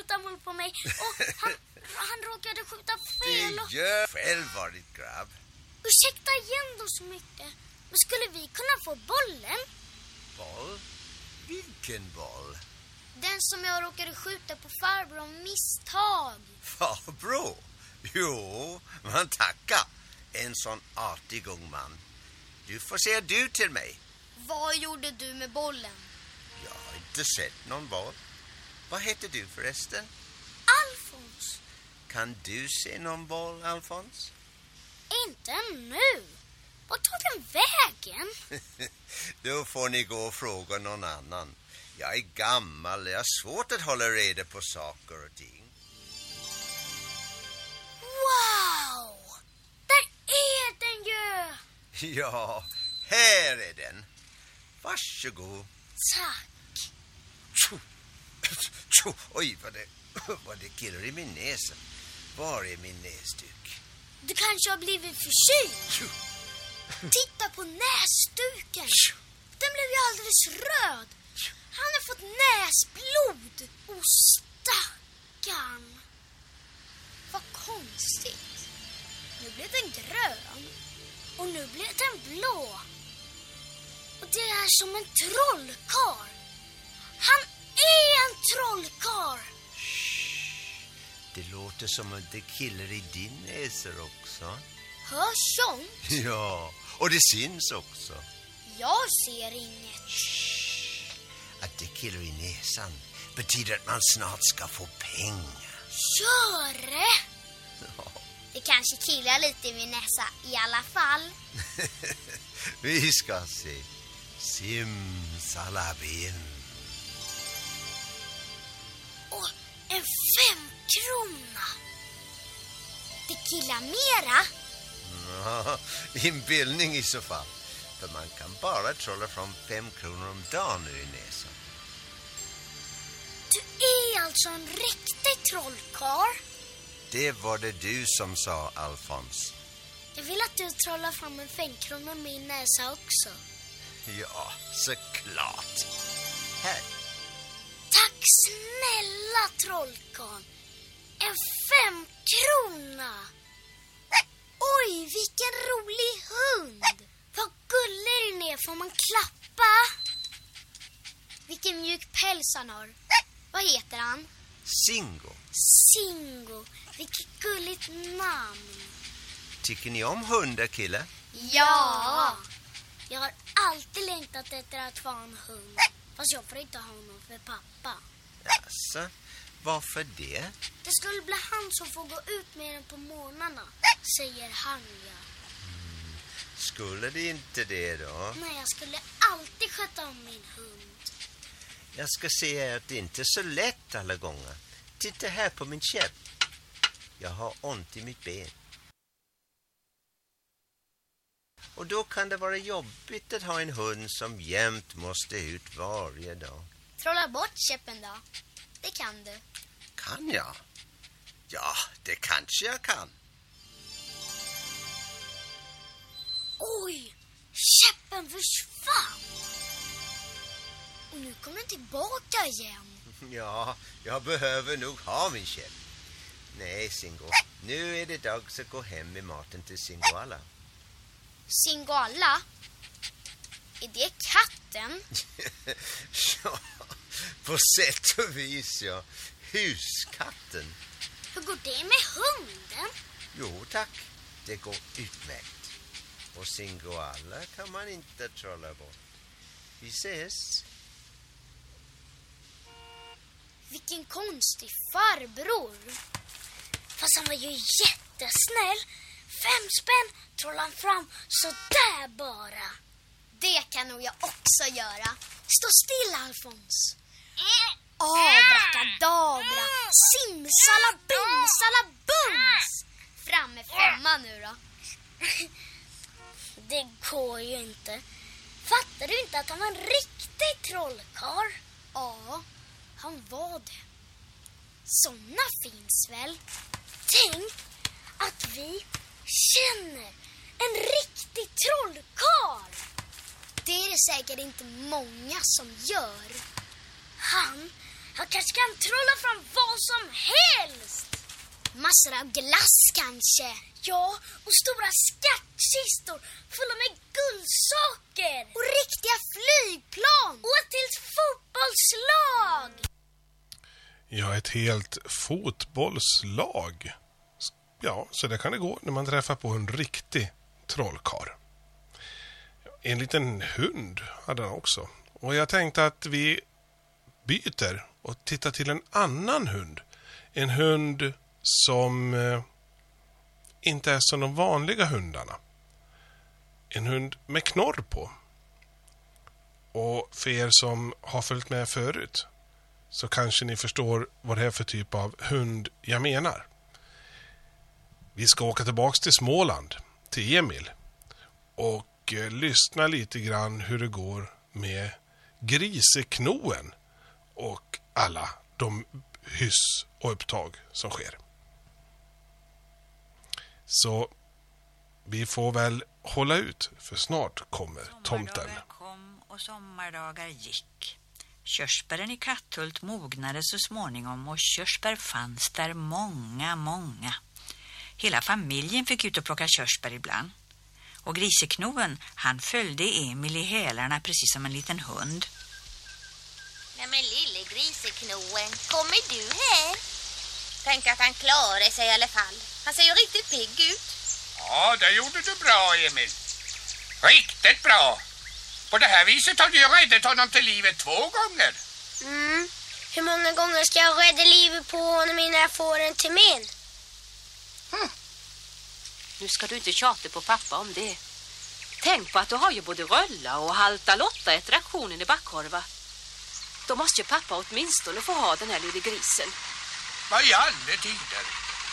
Speaker 16: Skjuta mål på mig. Och han, han råkade skjuta fel. Och...
Speaker 17: Det gör själv var ditt grabb.
Speaker 16: Ursäkta igen då så mycket. Men skulle vi kunna få bollen?
Speaker 17: Boll? Vilken boll?
Speaker 16: Den som jag råkade skjuta på farbror av misstag.
Speaker 17: Farbror? Jo, man tackar. En sån artig ung man. Du får säga du till mig.
Speaker 16: Vad gjorde du med bollen?
Speaker 17: Jag har inte sett någon boll. Vad heter du förresten?
Speaker 16: Alfons.
Speaker 17: Kan du se någon boll, Alfons?
Speaker 16: Inte ännu. Vart tog den vägen?
Speaker 17: Då får ni gå och fråga någon annan. Jag är gammal, jag har svårt att hålla reda på saker och ting.
Speaker 16: Wow! Där är den ju!
Speaker 17: Ja, här är den. Varsågod.
Speaker 16: Tack.
Speaker 17: Tjo, tjo, oj, vad det, vad det killar i min näsa. Var är min näsduk?
Speaker 16: Du kanske har blivit förkyld. Titta på näsduken. Den blev ju alldeles röd. Han har fått näsblod. Och stackarn. Vad konstigt. Nu blev den grön. Och nu blev den blå. Och det är som en trollkarl. Han är en trollkarl.
Speaker 17: Det låter som att det killar i din näsa också.
Speaker 16: Hörs sånt?
Speaker 17: Ja, och det syns också.
Speaker 16: Jag ser inget.
Speaker 17: Att det killar i näsan betyder att man snart ska få pengar.
Speaker 16: Göre! Det kanske killar lite i min näsa i alla fall.
Speaker 17: Vi ska se. Simsalabim.
Speaker 16: Och en femkrona. Det killar mera.
Speaker 17: Ja, inbildning i så fall. För man kan bara trolla fram fem kronor om dagen ur i näsan.
Speaker 16: Du är alltså en riktig trollkarl.
Speaker 17: Det var det du som sa, Alfons.
Speaker 16: Jag vill att du trollar fram en femkrona med min näsa också.
Speaker 17: Ja, såklart. Här.
Speaker 16: Tack snälla trollkarl. En femkrona. Oj, vilken rolig hund. Vad gullig den är. Får man klappa? Vilken mjuk päls han har. Vad heter han?
Speaker 17: Singo.
Speaker 16: Singo. Vilket gulligt namn.
Speaker 17: Tycker ni om hundar, killar?
Speaker 16: Ja! Jag har alltid längtat efter att få en hund. Fast jag får inte ha honom för pappa.
Speaker 17: Jaså, varför det?
Speaker 16: Det skulle bli han som får gå ut med den på morgnarna, säger han ja.
Speaker 17: Skulle det inte det då?
Speaker 16: Nej, jag skulle alltid sköta om min hund.
Speaker 17: Jag ska säga att det inte är så lätt alla gånger. Titta här på min käpp. Jag har ont i mitt ben. Och då kan det vara jobbigt att ha en hund som jämt måste ut varje dag.
Speaker 16: Trolla bort käppen då. Det kan du.
Speaker 17: Kan jag? Ja, det kanske jag kan.
Speaker 16: Oj! Käppen försvann! Och nu kommer den tillbaka igen.
Speaker 17: Ja, jag behöver nog ha min käpp. Nej, Singo. Nu är det dags att gå hem med maten till Singoalla.
Speaker 16: Singala? Är det katten?
Speaker 17: ja, på sätt och vis, ja. Huskatten.
Speaker 16: Hur går det med hunden?
Speaker 17: Jo, tack. Det går utmärkt. Och Singoalla kan man inte trolla bort. Vi ses.
Speaker 16: Vilken konstig farbror. Fast han var ju jättesnäll. Fem spänn trollade han fram så där bara. Det kan nog jag också göra. Stå still, Alfons. Abrakadabra, simsalabimsalabums. Fram med femman nu då. Det går ju inte. Fattar du inte att han var en riktig trollkarl? Ja, han var det. Såna finns väl? Tänk att vi känner en riktig trollkarl. Det är det säkert inte många som gör. Han, han kanske kan trolla fram vad som helst. Massor av glass kanske. Ja, och stora skattkistor fulla med guldsaker. Och riktiga flygplan. Och ett helt fotbollslag.
Speaker 10: Ja, ett helt fotbollslag. Ja, så det kan det gå när man träffar på en riktig trollkar. En liten hund hade han också. Och jag tänkte att vi byter och tittar till en annan hund. En hund som eh, inte är som de vanliga hundarna. En hund med knorr på. Och för er som har följt med förut så kanske ni förstår vad det är för typ av hund jag menar. Vi ska åka tillbaks till Småland, till Emil och eh, lyssna lite grann hur det går med griseknoen och alla de hyss och upptag som sker. Så vi får väl hålla ut för snart kommer tomten.
Speaker 18: Sommardagar kom och sommardagar gick. Körsbären i Katthult mognade så småningom och körsbär fanns där många, många. Hela familjen fick ut och plocka körsbär ibland. Och griseknoen, han följde Emil i hälarna precis som en liten hund.
Speaker 19: Nej men lille griseknoen, kommer du här? Tänk att han klarar sig i alla fall. Han ser ju riktigt pigg ut.
Speaker 11: Ja, det gjorde du bra, Emil. Riktigt bra. På det här viset har du ju räddat honom till livet två gånger.
Speaker 16: Mm. Hur många gånger ska jag rädda livet på honom innan jag får en termin?
Speaker 20: Nu ska du inte tjata på pappa om det. Tänk på att du har ju både Rölla och Halta Lotta efter aktionen i Backhorva. Då måste ju pappa åtminstone få ha den här lille grisen.
Speaker 11: Vad i alla tider?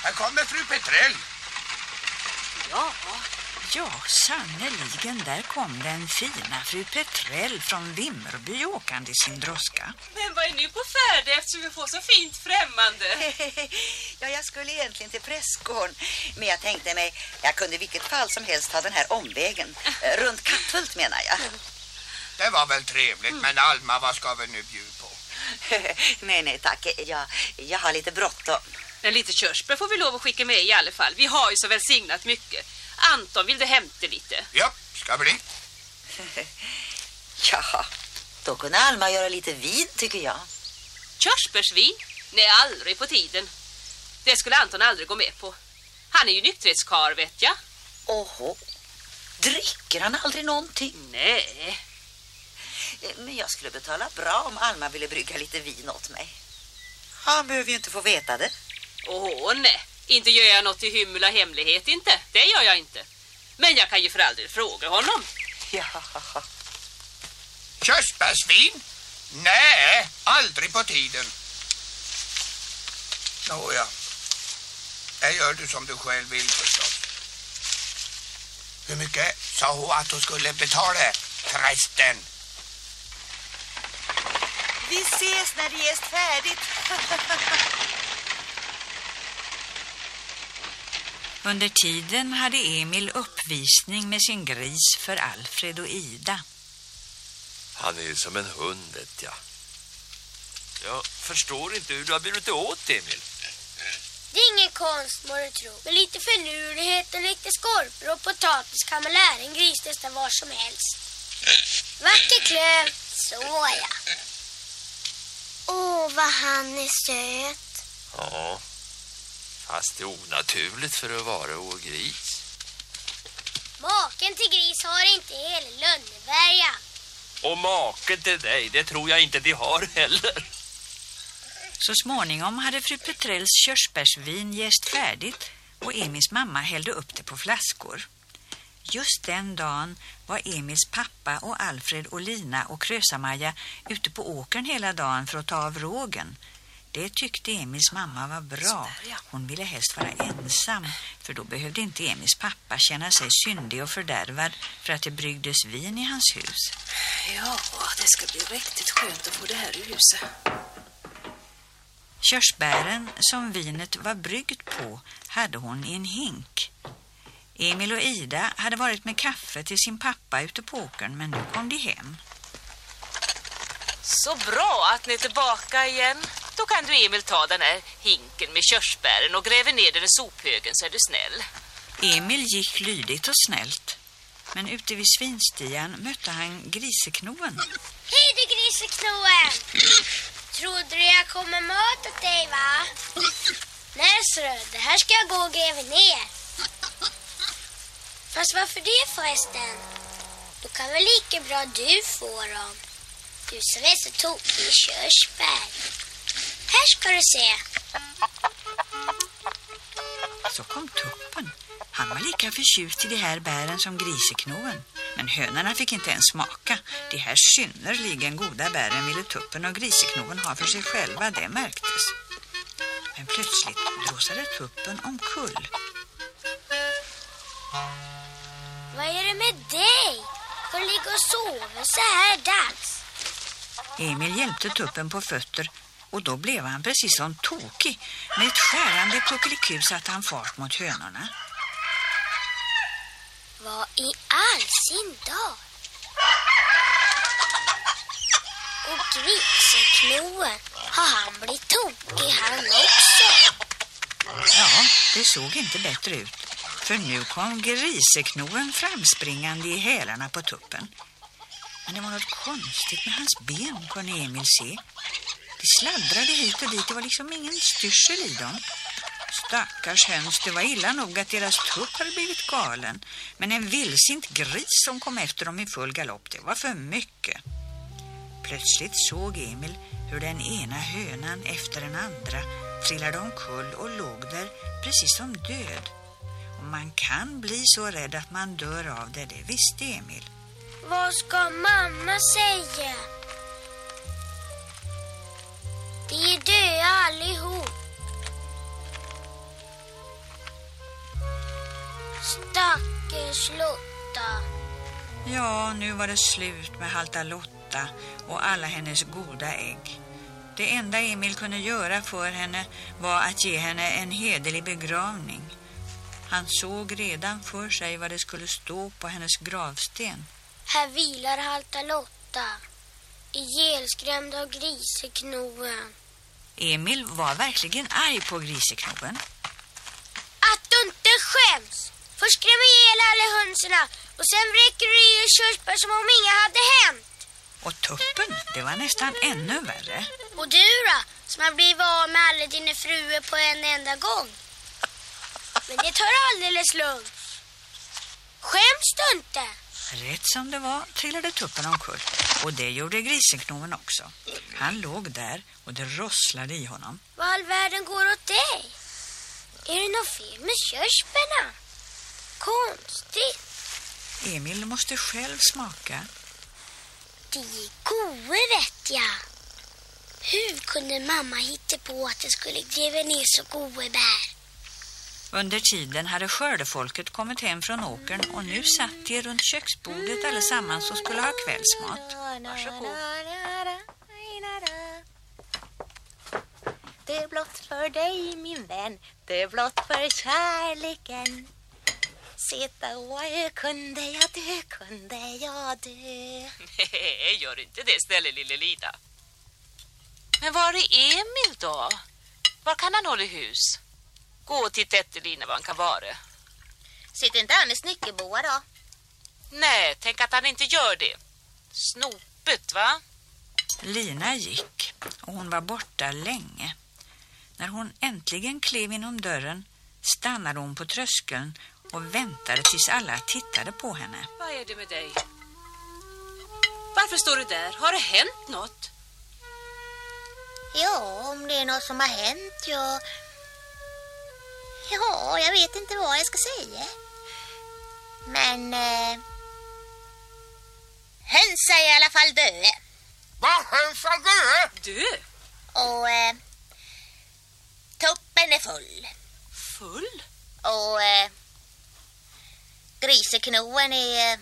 Speaker 11: Här kommer fru Petrell.
Speaker 18: Ja, ja sannerligen, där kom den fina fru Petrell från Vimmerby åkande i sin droska.
Speaker 20: Men vad är nu på färde eftersom vi får så fint främmande?
Speaker 21: Ja, jag skulle egentligen till prästgården. Men jag tänkte mig, jag kunde i vilket fall som helst ta den här omvägen. Runt Katthult menar jag.
Speaker 11: Det var väl trevligt, men Alma, vad ska vi nu bjuda på?
Speaker 21: nej, nej tack. Jag, jag har lite bråttom.
Speaker 20: Men lite körsbär får vi lov att skicka med i alla fall. Vi har ju så välsignat mycket. Anton, vill du hämta lite?
Speaker 11: Ja, ska bli.
Speaker 21: Ja, då kunde Alma göra lite vin tycker jag.
Speaker 20: Körsbärsvin? Nej, aldrig på tiden. Det skulle Anton aldrig gå med på. Han är ju nykterhetskar, vet jag.
Speaker 21: Oho. Dricker han aldrig någonting?
Speaker 20: Nej.
Speaker 21: Men jag skulle betala bra om Alma ville brygga lite vin åt mig. Han behöver ju inte få veta det.
Speaker 20: Åh, nej. Inte gör jag något i hymla hemlighet, inte. Det gör jag inte. Men jag kan ju för aldrig fråga honom.
Speaker 21: Ja.
Speaker 11: Körsbärsvin? Nej, aldrig på tiden. Nåja. Jag gör du som du själv vill förstås. Hur mycket sa hon att hon skulle betala, prästen?
Speaker 21: Vi ses när det är färdigt.
Speaker 18: Under tiden hade Emil uppvisning med sin gris för Alfred och Ida.
Speaker 2: Han är ju som en hund, vet jag. Jag förstår inte hur du har burit åt, Emil.
Speaker 16: Det är ingen konst må du tro. Med lite finurlighet och lite skorpor och potatis kan man lära en gris nästan var som helst. Vacker klöv. Så ja. Åh, vad han är söt.
Speaker 2: Ja, fast det är onaturligt för att vara vår gris.
Speaker 16: Maken till gris har inte hela Lönneberga.
Speaker 2: Och maken till dig, det tror jag inte de har heller.
Speaker 18: Så småningom hade fru Petrells körsbärsvin jäst färdigt och Emils mamma hällde upp det på flaskor. Just den dagen var Emils pappa och Alfred och Lina och Krösa-Maja ute på åkern hela dagen för att ta av rågen. Det tyckte Emils mamma var bra. Hon ville helst vara ensam för då behövde inte Emils pappa känna sig syndig och fördärvad för att det bryggdes vin i hans hus.
Speaker 20: Ja, det ska bli riktigt skönt att få det här i huset.
Speaker 18: Körsbären som vinet var bryggt på hade hon i en hink. Emil och Ida hade varit med kaffe till sin pappa ute på åkern men nu kom de hem.
Speaker 20: Så bra att ni är tillbaka igen. Då kan du Emil ta den här hinken med körsbären och gräva ner den i sophögen så är du snäll.
Speaker 18: Emil gick lydigt och snällt. Men ute vid svinstian mötte han griseknoen.
Speaker 22: Hej du griseknoen! Trodde du jag kom med mat åt dig va? Nej Sröd, det här ska jag gå och gräva ner. Fast varför det förresten? Då kan väl lika bra du få dem. Du som är så tokig i körsbär. Här ska du se.
Speaker 18: Så kom tuppen. Han var lika förtjust i de här bären som griseknoen. Men hönorna fick inte ens smaka. De här synnerligen goda bären ville tuppen och griseknoen ha för sig själva, det märktes. Men plötsligt dråsade tuppen omkull.
Speaker 22: Vad är det med dig? Får du ligga och sova så här dags?
Speaker 18: Emil hjälpte tuppen på fötter och då blev han precis som tokig. Med ett skärande kuckeliku satte han fart mot hönorna.
Speaker 22: Vad i all sin dag? Och griseknoen, har han blivit tokig han också?
Speaker 18: Ja, det såg inte bättre ut. För nu kom griseknoen framspringande i hälarna på tuppen. Men det var något konstigt med hans ben, kunde Emil se. Det sladdrade hit och dit, det var liksom ingen styrsel i dem. Stackars höns, det var illa nog att deras tupp hade blivit galen. Men en vildsint gris som kom efter dem i full galopp, det var för mycket. Plötsligt såg Emil hur den ena hönan efter den andra trillade omkull och låg där precis som död. Och man kan bli så rädd att man dör av det, det visste Emil.
Speaker 22: Vad ska mamma säga? Vi är döda allihop. Stackars Lotta.
Speaker 18: Ja, nu var det slut med Halta Lotta och alla hennes goda ägg. Det enda Emil kunde göra för henne var att ge henne en hederlig begravning. Han såg redan för sig vad det skulle stå på hennes gravsten.
Speaker 22: Här vilar Halta Lotta. Ihjälskrämd av griseknoen.
Speaker 18: Emil var verkligen arg på griseknoen.
Speaker 22: Att du inte skäms! Först skrämmer ihjäl alla hönserna och sen vräker du i körsbär som om inga hade hänt.
Speaker 18: Och tuppen, det var nästan ännu värre.
Speaker 22: Och du då, som har blivit av med alla dina fruar på en enda gång. Men det tar alldeles lugnt. Skäms du inte?
Speaker 18: Rätt som det var trillade tuppen omkull. Och det gjorde griseknoen också. Han låg där och det rosslade i honom.
Speaker 22: Vad all världen går åt dig? Är det något fel med körsbärna? Konstigt.
Speaker 18: Emil måste själv smaka.
Speaker 22: De är goda vet jag. Hur kunde mamma hitta på att det skulle gräva ner så goda bär?
Speaker 18: Under tiden hade skördefolket kommit hem från åkern och nu satt de runt köksbordet allesammans och skulle ha kvällsmat.
Speaker 19: Varsågod. Det är blott för dig min vän Det är blott för kärleken Sitta och kunde jag dö, kunde jag dö
Speaker 20: Nej, gör inte det, snälla lille Lida. Men var är Emil då? Var kan han hålla hus? Gå och titta efter Lina var han kan vara.
Speaker 19: Sitter inte han i snickerboa då?
Speaker 20: Nej, tänk att han inte gör det. Snopet, va?
Speaker 18: Lina gick och hon var borta länge. När hon äntligen klev inom dörren stannade hon på tröskeln och väntade tills alla tittade på henne.
Speaker 20: Vad är det med dig? Varför står du där? Har det hänt något?
Speaker 19: Ja, om det är något som har hänt, ja... Ja, jag vet inte vad jag ska säga. Men... Eh, höns är i alla fall döda.
Speaker 11: Vad höns är döda?
Speaker 20: Du?
Speaker 19: Och... Eh, tuppen är full.
Speaker 20: Full?
Speaker 19: Och... Eh, griseknoen är eh,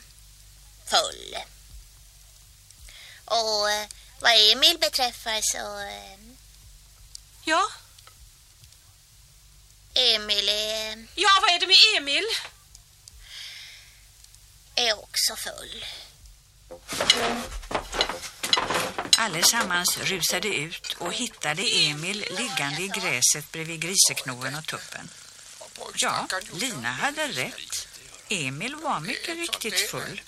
Speaker 19: full. Och eh, vad Emil beträffar så... Eh,
Speaker 20: Ja?
Speaker 19: Emil är,
Speaker 20: Ja, vad är det med Emil?
Speaker 19: är också full.
Speaker 18: Allesammans rusade ut och hittade Emil liggande i gräset bredvid griseknoven och tuppen. Ja, Lina hade rätt. Emil var mycket riktigt full.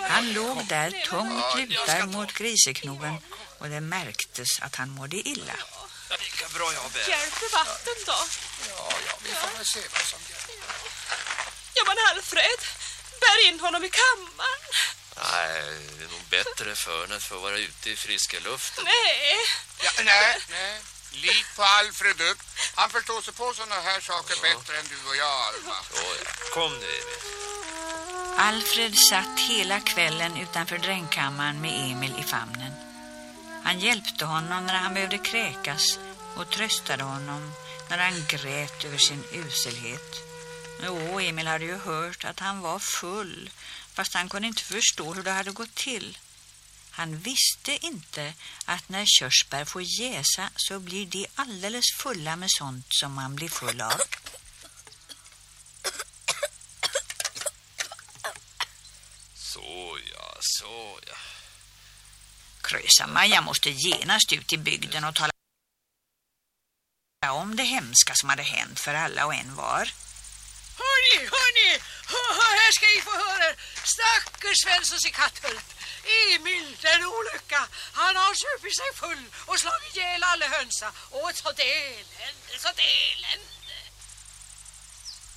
Speaker 18: Han låg där tungt lutad mot griseknoven och det märktes att han mådde illa.
Speaker 2: Lika bra jag bär.
Speaker 20: Hjälper vatten då?
Speaker 11: Ja, ja, vi får väl se vad som gäller.
Speaker 20: Ja, men Alfred, bär in honom i kammaren.
Speaker 2: Nej, det är nog bättre för än att få vara ute i friska luften.
Speaker 20: Nej.
Speaker 11: Ja, nej, nej. Lit på Alfred upp. Han förstår sig på såna här saker bättre än du och jag, Alma.
Speaker 2: Ja, ja. Kom nu, Emil.
Speaker 18: Alfred satt hela kvällen utanför drängkammaren med Emil i famnen. Han hjälpte honom när han behövde kräkas och tröstade honom när han grät över sin uselhet. Jo, Emil hade ju hört att han var full, fast han kunde inte förstå hur det hade gått till. Han visste inte att när körsbär får jäsa så blir de alldeles fulla med sånt som man blir full av.
Speaker 2: Så ja, så ja.
Speaker 18: Krösa-Maja måste genast ut i bygden och tala om det hemska som hade hänt för alla och en var.
Speaker 23: Hörni, hörni! Här ska ni få höra. Stackars Svenssons i Katthult. Emil, den olycka. Han har supit sig full och slagit ihjäl alla hönsa. Och ett sånt elände, sånt elände.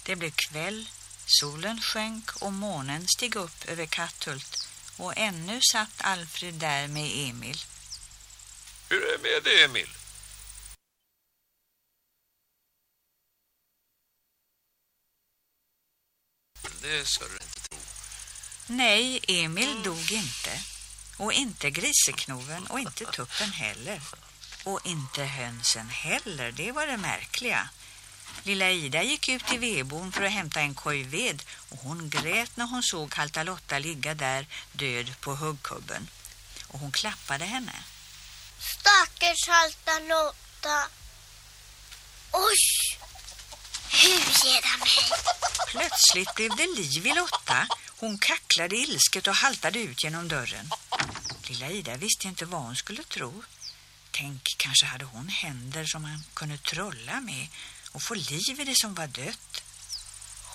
Speaker 18: Det blev kväll, solen sjönk och månen steg upp över Katthult och ännu satt Alfred där med Emil.
Speaker 2: Hur är det med dig, Emil? Det ska du inte tro.
Speaker 18: Nej, Emil dog inte. Och inte griseknoven och inte tuppen heller. Och inte hönsen heller, det var det märkliga. Lilla Ida gick ut i vedboden för att hämta en koj ved och hon grät när hon såg Halta Lotta ligga där död på huggkubben. Och hon klappade henne.
Speaker 16: Stackars halta Lotta. Oj! Han mig?
Speaker 18: Plötsligt blev det liv i Lotta. Hon kacklade ilsket och haltade ut genom dörren. Lilla Ida visste inte vad hon skulle tro. Tänk, kanske hade hon händer som man kunde trolla med och få liv i det som var dött.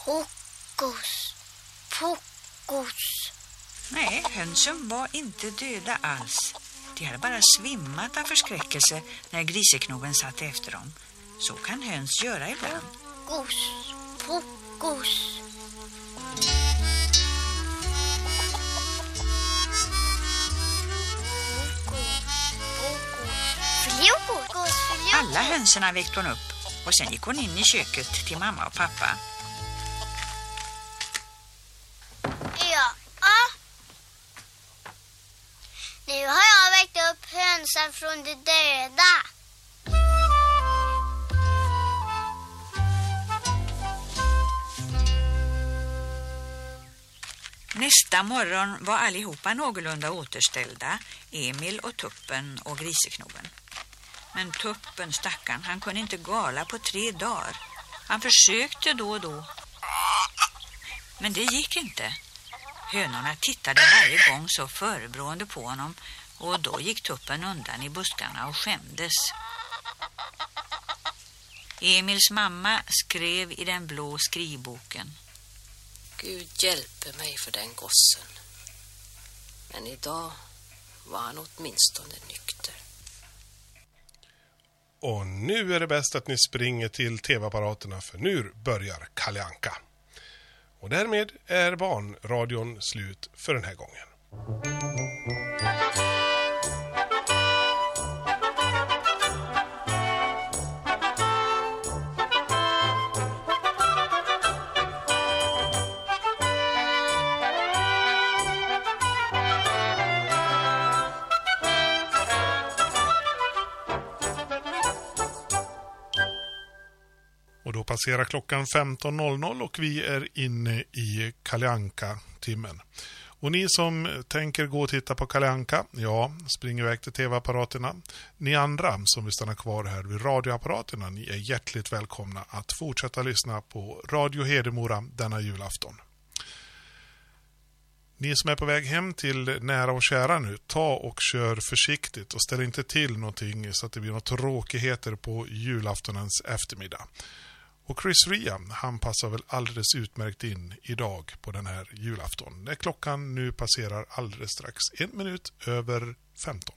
Speaker 16: Hokus pokus.
Speaker 18: Nej, hönsen var inte döda alls. De hade bara svimmat av förskräckelse när griseknoven satt efter dem. Så kan höns göra ibland.
Speaker 16: Hokus pokus. Fliokus.
Speaker 18: Alla hönserna väckte hon upp och sen gick hon in i köket till mamma och pappa.
Speaker 16: Ja. Nu har jag väckt upp hönsen från de döda.
Speaker 18: Nästa morgon var allihopa någorlunda återställda, Emil och Tuppen och Griseknoven. Men Tuppen, stackarn, han kunde inte gala på tre dagar. Han försökte då och då. Men det gick inte. Hönorna tittade varje gång så förebrående på honom och då gick Tuppen undan i buskarna och skämdes. Emils mamma skrev i den blå skrivboken.
Speaker 20: Gud hjälpe mig för den gossen. Men idag var han åtminstone nykter.
Speaker 10: Och nu är det bäst att ni springer till tv-apparaterna för nu börjar Kalle Anka. Och därmed är barnradion slut för den här gången. Då passerar klockan 15.00 och vi är inne i Kalle Anka-timmen.
Speaker 24: Och ni som tänker gå och titta på Kalle Anka, ja, spring iväg till tv-apparaterna. Ni andra som vill stanna kvar här vid radioapparaterna, ni är hjärtligt välkomna att fortsätta lyssna på Radio Hedemora denna julafton. Ni som är på väg hem till nära och kära nu, ta och kör försiktigt och ställ inte till någonting så att det blir några tråkigheter på julaftonens eftermiddag. Och Chris Ria, han passar väl alldeles utmärkt in idag på den här julafton. När klockan nu passerar alldeles strax en minut över 15.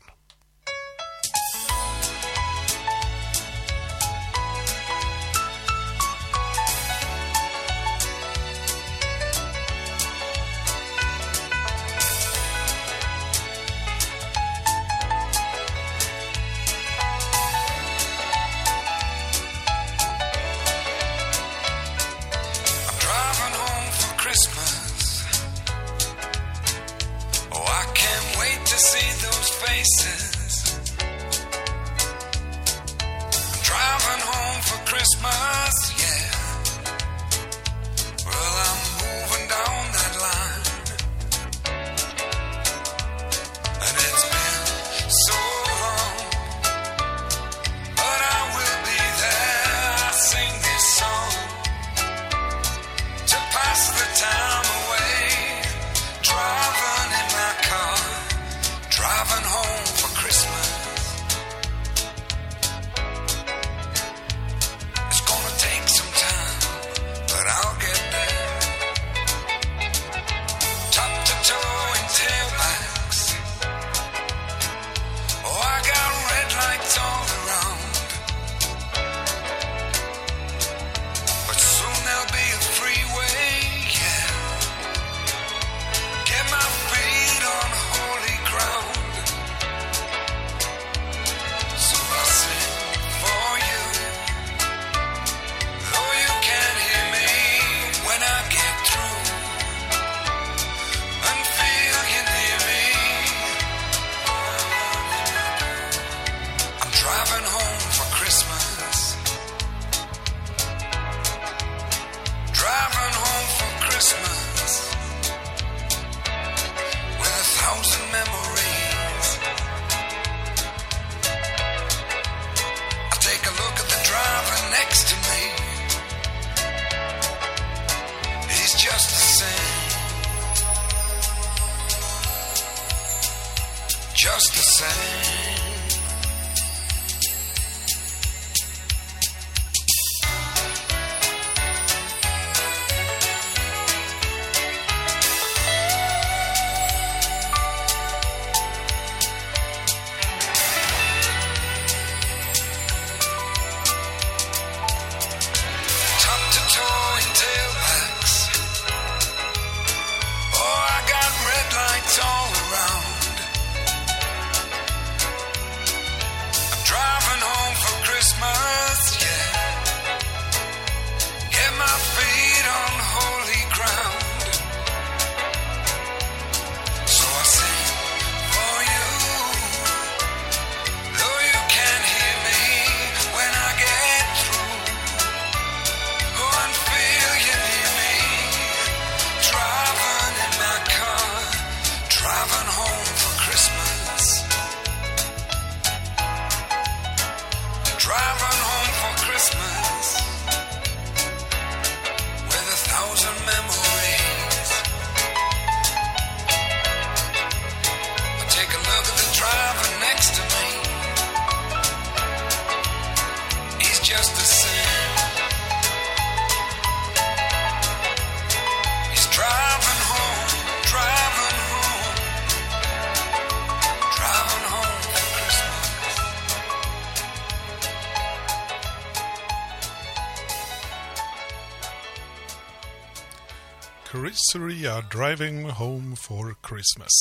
Speaker 10: Driving Home for Christmas.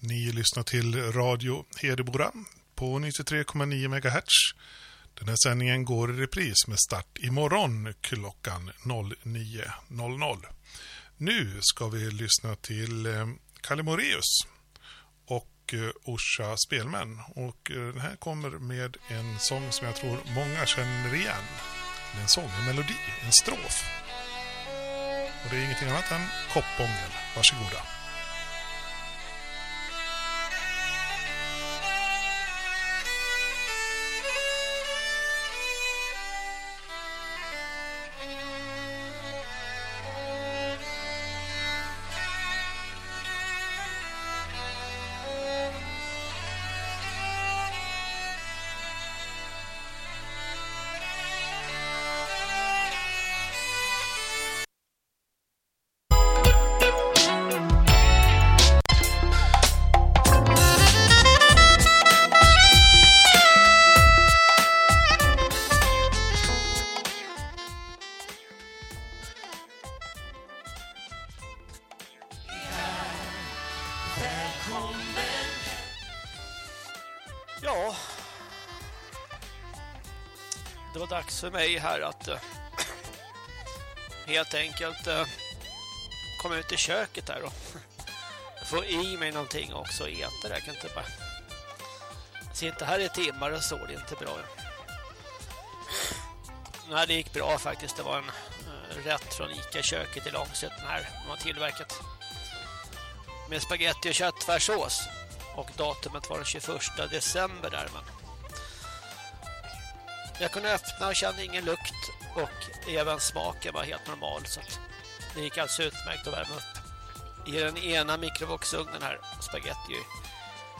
Speaker 24: Ni lyssnar till Radio Hedemora på 93,9 MHz. Den här sändningen går i repris med start imorgon klockan 09.00. Nu ska vi lyssna till eh, Kalle Moreus och eh, Orsa Spelmän. Och eh, den här kommer med en sång som jag tror många känner igen. En sång, en melodi, en strof. Och det är ingenting annat än Koppångel. Varsågoda.
Speaker 1: Dags för mig här att eh, helt enkelt eh, komma ut i köket här och få i mig någonting också och äta det. Jag kan inte bara sitta här i timmar och så, det är inte bra. Nej, det gick bra faktiskt. Det var en eh, rätt från Ica-köket i Långsötten här. De har tillverkat med spaghetti och köttfärssås. Och datumet var den 21 december där. Men jag kunde öppna och kände ingen lukt. Och även smaken var helt normal. Så att det gick alltså utmärkt att värma upp. I den ena mikrovågsugnen här. Spaghetti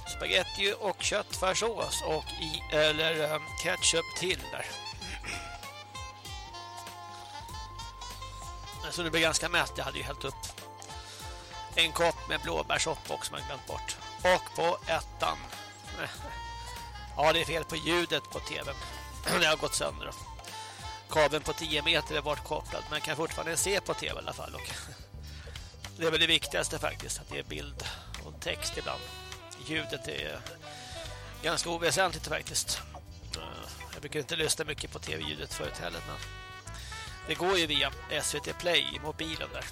Speaker 1: spaghetti och köttfärssås och i, eller ehm, ketchup till där. Så det blev ganska mätt. Jag hade ju hällt upp en kopp med blåbärssoppa också som jag glömt bort. Och på ettan. Ja, det är fel på ljudet på tvn. Det har gått sönder. Kabeln på 10 meter är bortkopplad. Men kan fortfarande se på tv i alla fall. Och det är väl det viktigaste faktiskt. Att det är bild och text ibland. Ljudet är ganska oväsentligt faktiskt. Eh, jag brukar inte lyssna mycket på tv-ljudet förut heller. Men det går ju via SVT Play i mobilen där.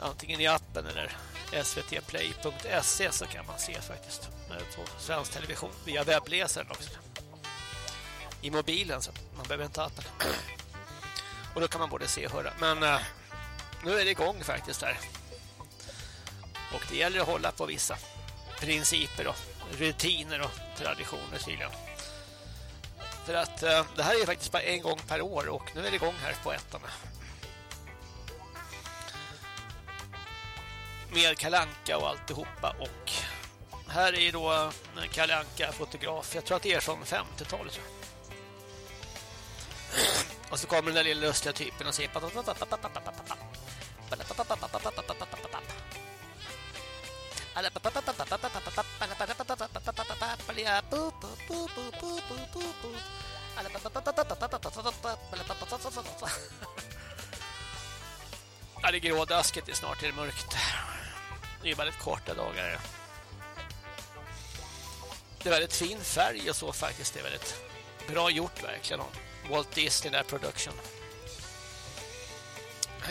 Speaker 1: Antingen i appen eller svtplay.se så kan man se faktiskt eh, på svensk television via webbläsaren också. I mobilen så man behöver inte appen. Och då kan man både se och höra. Men eh, nu är det igång faktiskt där. Och det gäller att hålla på vissa principer och rutiner och traditioner tydligen. För att eh, det här är faktiskt bara en gång per år och nu är det igång här på ettan. Med kalanka och alltihopa och här är då eh, kalanka fotograf. Jag tror att det är från 50-talet. Och så kommer den där lilla lustiga typen och säger Ja, det är grådaskigt, det är snart är det mörkt. Det är väldigt korta dagar. Det är väldigt fin färg och så faktiskt. Det är väldigt bra gjort verkligen. Walt Disney där Production.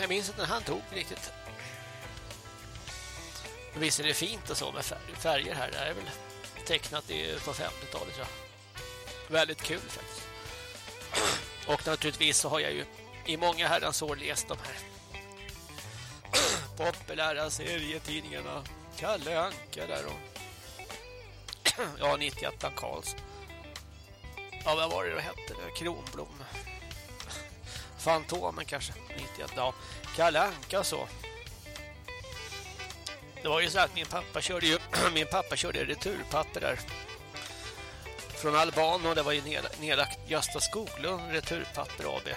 Speaker 1: Jag minns inte när han tog riktigt. Visst är det fint och så med färger här. Det här är väl tecknat på 50-talet tror jag. Väldigt kul faktiskt. Och naturligtvis så har jag ju i många herrans år läst de här populära serietidningarna. Kalle Anka där och ja, 91 Karlsson. Ja, vad var det då hette? Det? Kronblom. Fantomen kanske. 91. Ja, Kalle Anka så. Det var ju så att min pappa körde ju min pappa körde returpapper där. Från Albano, det var ju nedlagt Gösta Skoglund returpapper AB.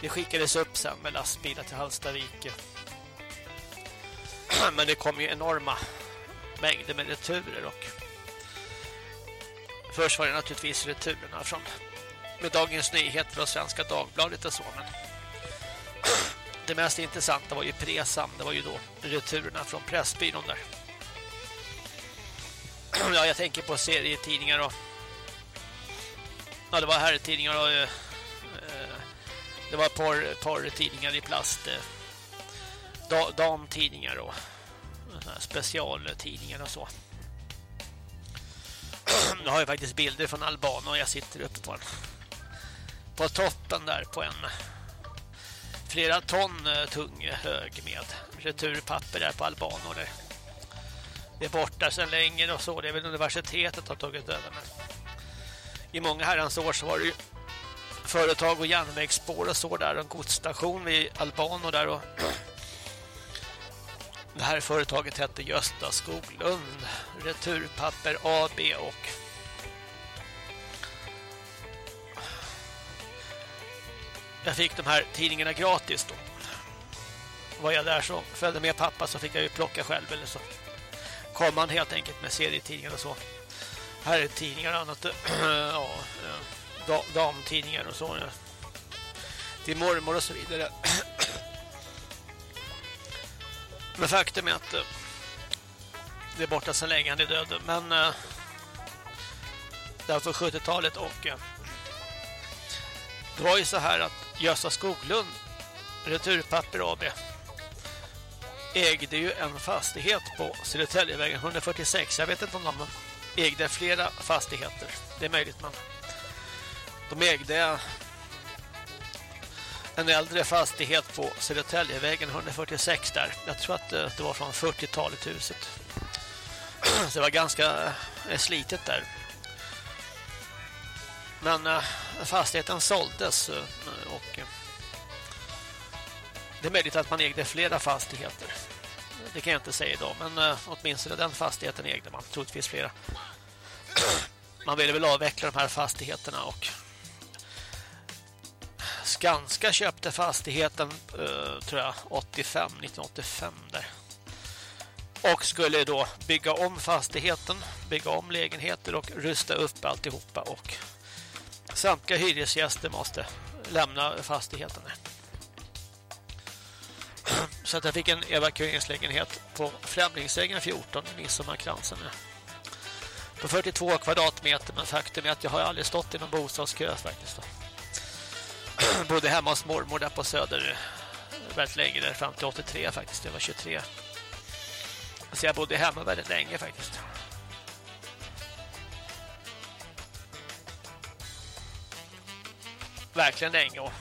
Speaker 1: Det skickades upp sen med lastbilar till Halstavik. Men det kom ju enorma mängder med returer och först var det naturligtvis returerna från med Dagens Nyheter och Svenska Dagbladet och så men det mest intressanta var ju Presam, det var ju då returerna från Pressbyrån där. Ja, jag tänker på serietidningar och ja, det var herrtidningar och eh, eh det var ett par tidningar i plast eh, damtidningar och specialtidningar och så. Jag har ju faktiskt bilder från Albano. och jag sitter uppe på en på toppen där på en flera ton eh, tung eh, hög med returpapper där på Albano där. Det är borta sedan länge och så. Det är väl universitetet har tagit över men i många herrans år så var det ju företag och järnvägsspår och så där en godsstation vid Albano där och det här företaget hette Gösta Skoglund Returpapper AB och jag fick de här tidningarna gratis då. Var jag där så följde med pappa så fick jag ju plocka själv eller så kom man helt enkelt med serietidningar och så. Här är tidningar och annat. ja, damtidningar och så. Till mormor och så vidare. Men faktum är att eh, det är borta så länge han är död. Men eh, Det här på alltså 70-talet och eh, det var ju så här att Gösta Skoglund Returpapper AB ägde ju en fastighet på Södertäljevägen 146. Jag vet inte om de ägde flera fastigheter. Det är möjligt men de ägde en äldre fastighet på Södertäljevägen 146 där. Jag tror att eh, det var från 40-talet huset. Så det var ganska eh, slitet där. Men eh, fastigheten såldes och det är möjligt att man ägde flera fastigheter. Det kan jag inte säga idag, men åtminstone den fastigheten ägde man, troligtvis flera. Man ville väl avveckla de här fastigheterna och Skanska köpte fastigheten eh, tror jag 85 1985 där. Och skulle då bygga om fastigheten, bygga om lägenheter och rusta upp alltihopa och samtliga hyresgäster måste lämna fastigheten. Så att jag fick en evakueringslägenhet på Främlingsvägen 14 i Midsommarkransen. På 42 kvadratmeter men faktum är att jag har aldrig stått i någon bostadskö faktiskt. Då. Bodde hemma hos mormor där på Söder eh, väldigt länge där fram till 83 faktiskt. Jag var 23. Så jag bodde hemma väldigt länge faktiskt. Verkligen länge och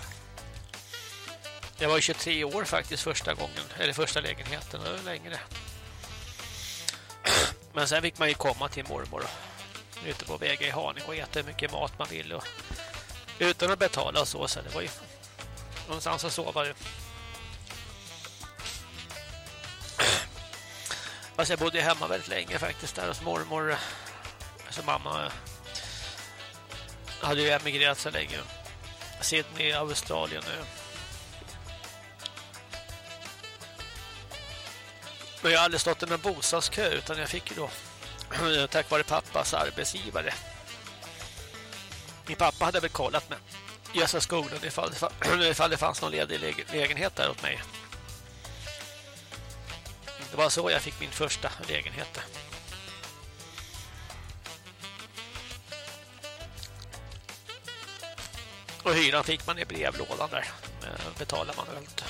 Speaker 1: jag var 23 år faktiskt första gången, eller första lägenheten, det var längre. Men sen fick man ju komma till mormor och ute på vägar i Haninge och äta hur mycket mat man ville och utan att betala och så, så det var ju någonstans att sova ju. Alltså jag bodde hemma väldigt länge faktiskt där hos mormor. Alltså mamma hade ju emigrerat så länge. Sydney, Australien nu. Men jag har aldrig stått i någon bostadskö utan jag fick ju då tack vare pappas arbetsgivare. Min pappa hade väl kollat med Gösta skolan ifall, ifall det fanns någon ledig lägenhet där åt mig. Det var så jag fick min första lägenhet. Och hyran fick man i brevlådan där. Betalar man väl inte.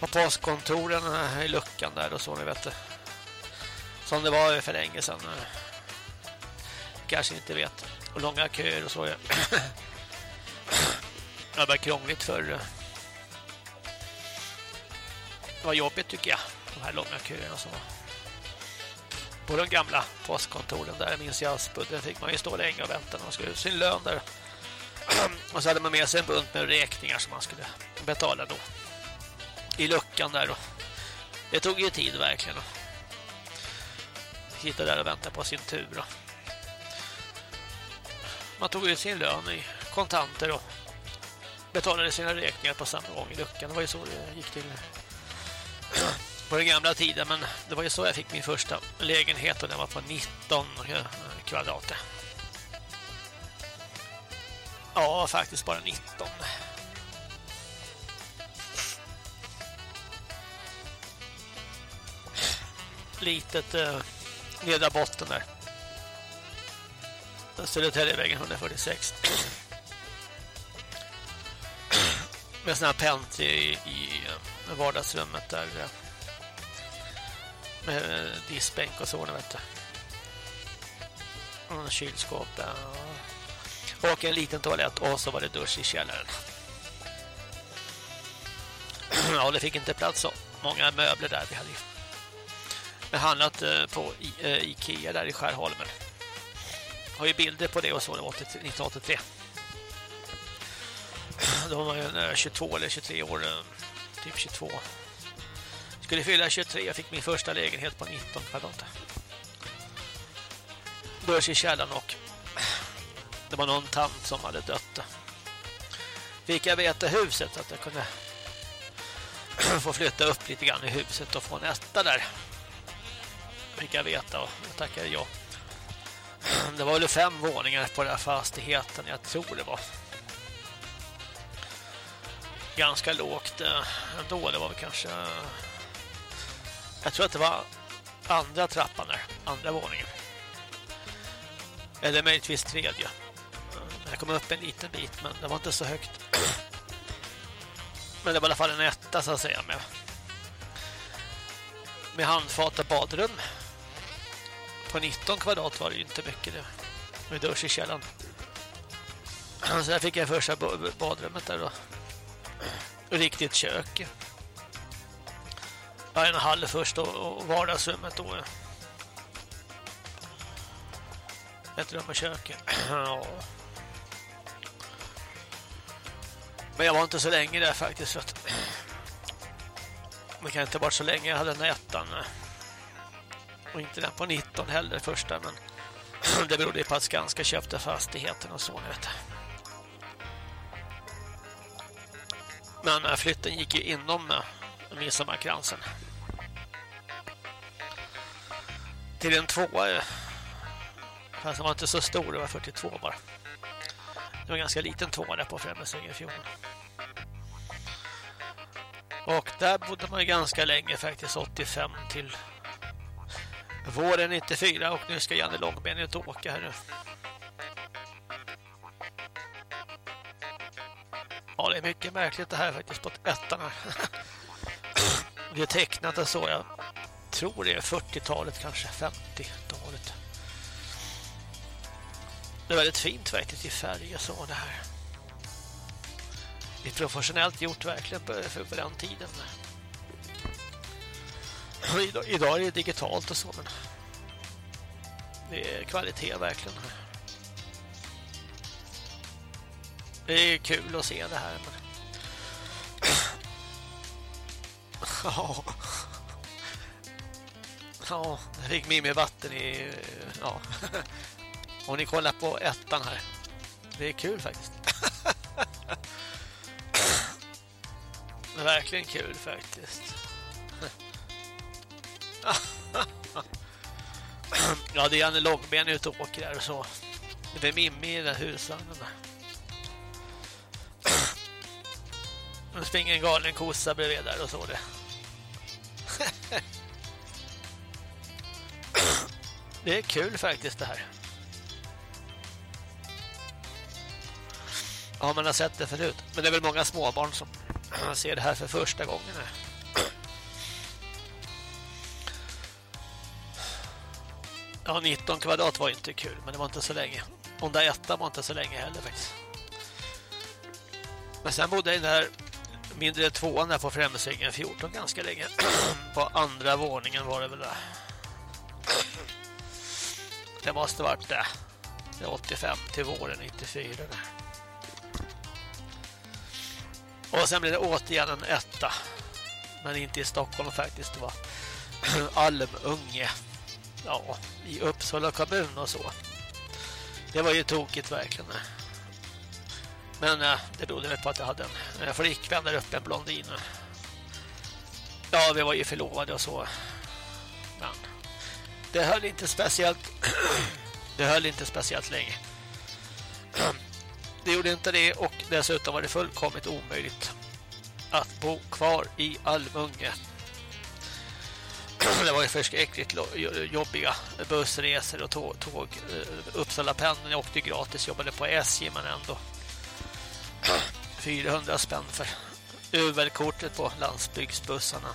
Speaker 1: På postkontoren eh, i luckan där och så, ni vet. Som det var för länge sedan. Eh, kanske inte vet. Och långa köer och så. Det var krångligt för eh, det var jobbigt tycker jag. De här långa köerna som var. På de gamla postkontoren där minns jag Aspudden fick man ju stå länge och vänta när man skulle ut sin lön där. Och så hade man med sig en bunt med räkningar som man skulle betala då. I luckan där då. Det tog ju tid verkligen. Sitta där och vänta på sin tur då. Man tog ut sin lön i kontanter och betalade sina räkningar på samma gång i luckan. Det var ju så det gick till på den gamla tiden men det var ju så jag fick min första lägenhet och den var på 19 kvadrat. Ja, faktiskt bara 19. Litet eh, nedra botten där. Södertäljevägen 146. Med sån här pent i, i eh, vardagsrummet där eh, med eh, diskbänk och så, vet du. Och kylskåp och en liten toalett och så var det dusch i källaren. Ja, det fick inte plats så många möbler där vi hade. Handlat på Ikea där i Skärholmen. Har ju bilder på det och så, det var 1983. Då var jag 22 eller 23 år eh, typ 22. Skulle fylla 23 jag fick min första lägenhet på 19 kvadrat. Börs i källaren och det var någon tant som hade dött. Fick jag veta huset att jag kunde få flytta upp lite grann i huset och få en etta där. Fick jag veta och jag tackade ja. Det var väl fem våningar på den här fastigheten, jag tror det var ganska lågt eh, ändå. Det var väl kanske... Jag tror att det var andra trappan där, andra våningen. Eller möjligtvis tredje. Jag kom upp en liten bit men det var inte så högt. Men det var i alla fall en etta så att säga med, med handfat och badrum. På 19 kvadrat var det ju inte mycket det. Med dusch i källaren. Så där fick jag första badrummet där då. Riktigt kök. Ja, en hall först och vardagsrummet då. Ett rum och kök. Ja. Men jag var inte så länge där faktiskt. Så att det kan inte ha varit så länge jag hade den ettan. Och inte den på 19 heller första. Men det berodde på att Skanska köpte fastigheten och så. Vet. Men äh, flytten gick ju inom äh, midsommarkransen. Till en tvåa. Äh, fast den var inte så stor, det var 42 bara. Det var en ganska liten tvåa där på Främmersängen 14. Och där bodde man ganska länge faktiskt, 85 till våren 94 och nu ska Janne Långben ut och åka här nu. Ja, det är mycket märkligt det här faktiskt på ettan här. Det är tecknat och så, jag tror det är 40-talet kanske, 50-talet. Det är väldigt fint faktiskt i färg och så det här. Det är professionellt gjort verkligen på, för på den tiden. Idag, är det digitalt och så men det är kvalitet verkligen. Det är kul att se det här men Ja. Ja, jag fick med mig vatten i ja. Om ni kollar på ettan här. Det är kul faktiskt. Verkligen kul faktiskt. Ja, det är Janne Långben ute och åker där och så. Det är Mimmi i den där husvagnen Nu Det springer en galen kossa bredvid där och så det. Det är kul faktiskt det här. Ja, man har sett det förut. Men det är väl många småbarn som ser det här för första gången. Ja, 19 kvadrat var inte kul, men det var inte så länge. Och där ettan var inte så länge heller faktiskt. Men sen bodde jag i den här mindre tvåan där på Främsängen 14 ganska länge. på andra våningen var det väl där. Det måste varit det. Det 85 till våren 94 där. Och sen blev det återigen en etta. Men inte i Stockholm faktiskt. Det var Almunge. Ja, i Uppsala kommun och så. Det var ju tokigt verkligen. Men eh, det berodde väl på att jag hade en flickvän där uppe, en blondin. Ja, vi var ju förlovade och så. Men det höll inte speciellt det höll inte speciellt länge. Det gjorde inte det och dessutom var det fullkomligt omöjligt att bo kvar i Almunge. Det var ju förskräckligt jobbiga bussresor och tåg. tåg. Uppsala pendeln jag åkte gratis, jobbade på SJ men ändå 400 spänn för UL-kortet på landsbygdsbussarna.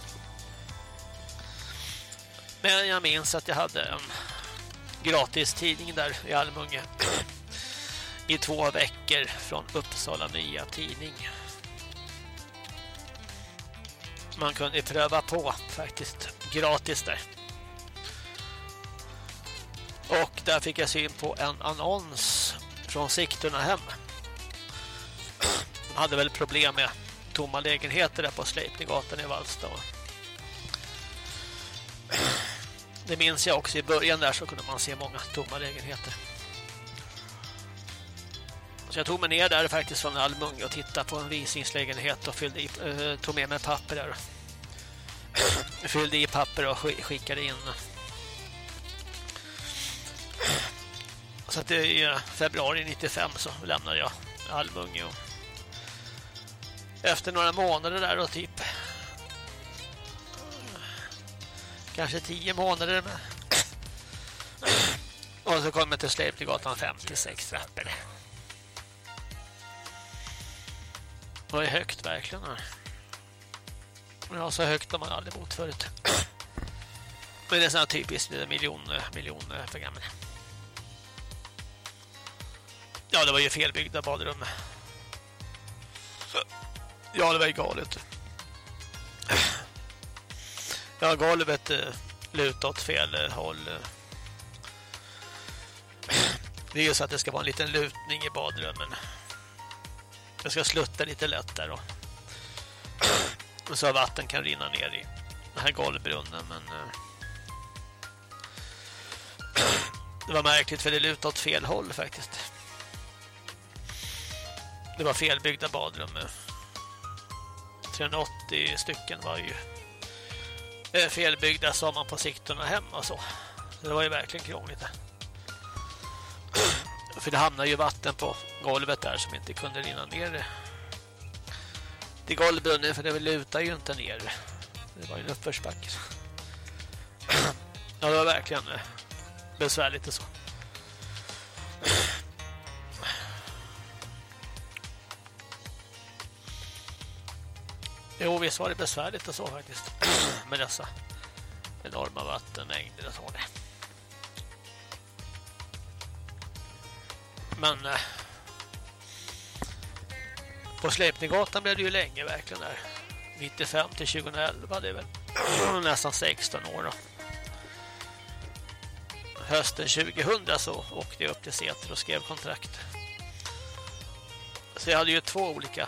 Speaker 1: Men jag minns att jag hade en gratis tidning där i Almunge i två veckor från Uppsala Nya Tidning. Man kunde pröva på faktiskt gratis där. Och där fick jag syn på en annons från Sigtuna hem. De hade väl problem med tomma lägenheter där på Sleipninggatan i Vallsta. Det minns jag också i början där så kunde man se många tomma lägenheter. Så jag tog mig ner där faktiskt från Almunge och tittade på en visningslägenhet och fyllde i, eh, tog med mig papper där. fyllde i papper och skickade in. Så att det är februari 95 så lämnade jag Almunge och efter några månader där då typ kanske tio månader med Och så kom jag till Släptegatan 56 trappor. Det var ju högt verkligen. Ja, så högt har man aldrig bott förut. Men det är sån typiskt miljoner miljon gamla. Ja, det var ju felbyggda badrum. Ja, det var ju galet. Ja, golvet eh, lutat åt fel eh, håll. Eh. Det är ju så att det ska vara en liten lutning i badrummen. Jag ska slutta lite lätt där då. Så att vatten kan rinna ner i den här golvbrunnen. Men eh, det var märkligt för det lutade åt fel håll faktiskt. Det var felbyggda badrum. 380 stycken var ju eh, felbyggda sa man på siktorna hemma och så. Det var ju verkligen krångligt. För det hamnade ju vatten på golvet där som inte kunde rinna ner till golvbrunnen för det lutar ju inte ner. Det var ju en uppförsbacke. Ja, det var verkligen eh, besvärligt och så. Jo, visst var det besvärligt och så faktiskt. Med dessa enorma vattenmängder och så det. Men eh, på Släpninggatan blev det ju länge verkligen där. 95 till 2011, det är väl nästan 16 år då. Hösten 2000 så åkte jag upp till Säter och skrev kontrakt. Så jag hade ju två olika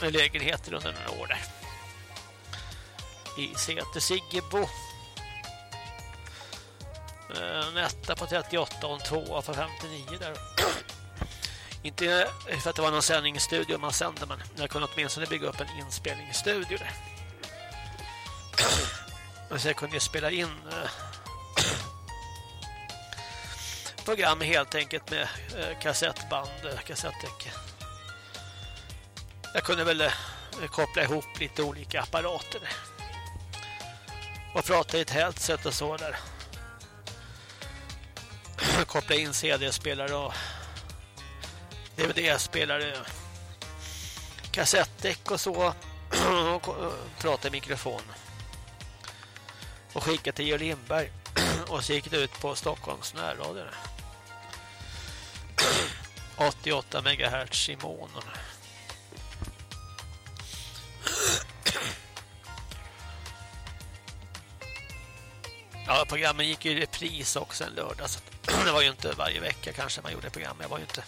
Speaker 1: lägenheter under några år där. I Säter Siggebo. Eh, en etta på 38 och en tvåa på 59 där. Inte för att det var någon sändningsstudio man sände men jag kunde åtminstone bygga upp en inspelningsstudio där. Så jag kunde ju spela in eh, program helt enkelt med eh, kassettband, eh, kassettdäck. Jag kunde väl koppla ihop lite olika apparater. Och prata i ett helt sätt och så där. Koppla in CD-spelare och DVD-spelare, kassettdäck och så och prata i mikrofon. Och skicka till Georg Lindberg och så gick det ut på Stockholms närradio. 88 MHz i månaden. Ja, programmen gick ju i repris också en lördag så det var ju inte varje vecka kanske man gjorde program. Jag var ju inte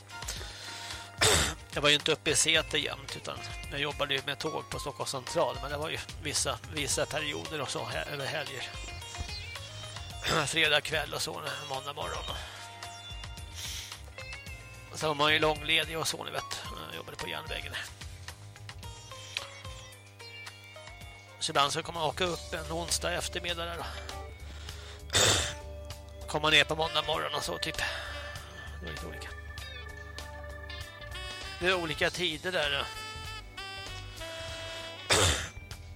Speaker 1: jag var ju inte uppe i Säter jämt utan jag jobbade ju med tåg på Stockholms central men det var ju vissa, vissa perioder och så här, över helger. Fredag kväll och så, måndag morgon. Och sen var man ju långledig och så, ni vet. Jag jobbade på järnvägen. Så ibland så kommer man åka upp en onsdag eftermiddag där då. Komma ner på måndag morgon och så typ. Det är lite olika. Det är olika tider där.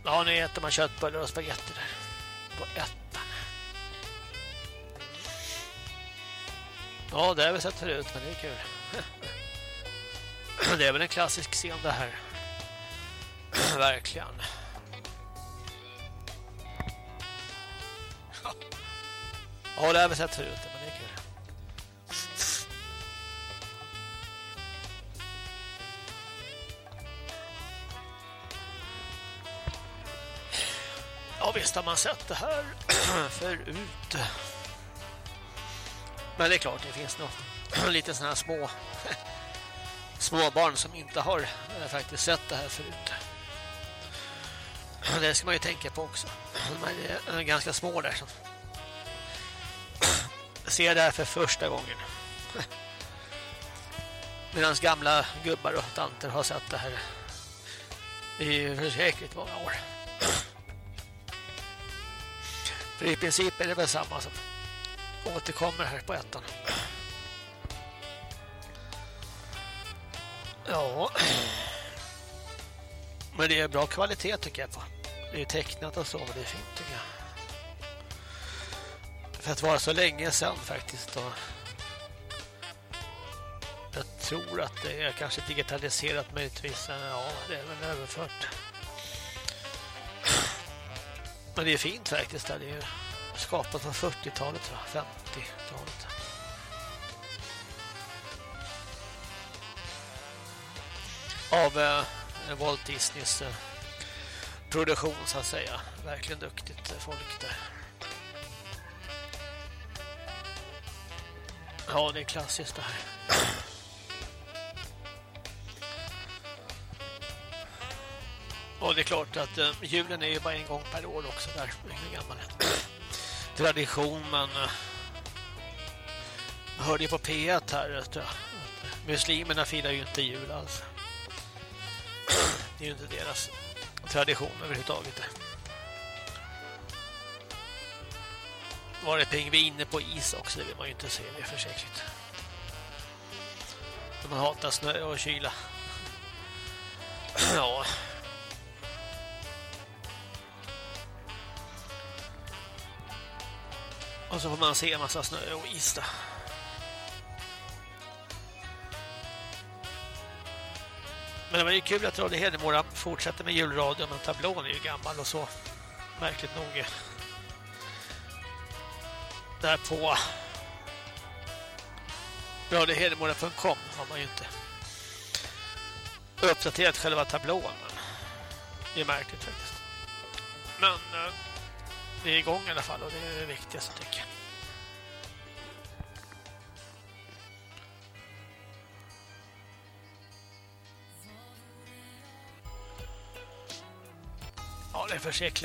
Speaker 1: Ja, nu äter man köttbullar och spagetti där. På ettan. Ja, det har vi sett förut, men det är kul. Det är väl en klassisk scen det här. Verkligen. Ja, det har vi sett förut, men det är kul. Ja, visst har man sett det här förut. Men det är klart, det finns nog lite sådana här små småbarn som inte har eh, faktiskt sett det här förut. Det ska man ju tänka på också. De är eh, ganska små där som ser det här för första gången. Medan gamla gubbar och tanter har sett det här i försäkert många år. För i princip är det väl samma som återkommer här på ettan. Ja. Men det är bra kvalitet tycker jag på. Det är tecknat och så, men det är fint tycker jag. För att vara så länge sedan faktiskt. Och tror att det är kanske digitaliserat möjligtvis. Ja, det är väl överfört. Men det är fint faktiskt. Det är ju skapat från 40-talet, 50-talet. Av eh, Walt Disneys eh, produktion så att säga. Verkligen duktigt eh, folk där. Ja, det är klassiskt det här. Och det är klart att eh, julen är ju bara en gång per år också där. En gammal tradition, men eh, jag hörde ju på P1 här att, eh, att muslimerna firar ju inte jul alls. Det är ju inte deras tradition överhuvudtaget. Var det pingviner på is också, det vill man ju inte se, det är försäkligt. Man hatar snö och kyla. Ja. Och så får man se en massa snö och is där. Men det var ju kul att Radio Hedemora fortsätter med julradion. men tablån är ju gammal och så. Märkligt nog. Där på radiohedemora.com har man ju inte uppdaterat själva tablån. Men det är märkligt faktiskt. Men eh, det är igång i alla fall och det är det viktigaste tycker jag. Ja, det är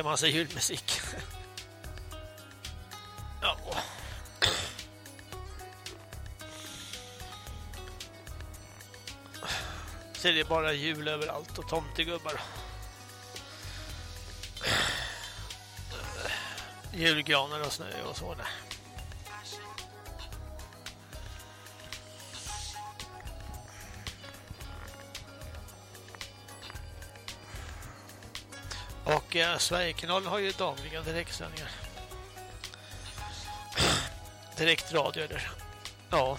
Speaker 1: man sig julmusik. Ja. Så är det bara jul överallt och tomtegubbar. Julgranar och snö och så där. Och eh, Sverigekanalen har ju dagliga direktsändningar. Direktradio eller ja.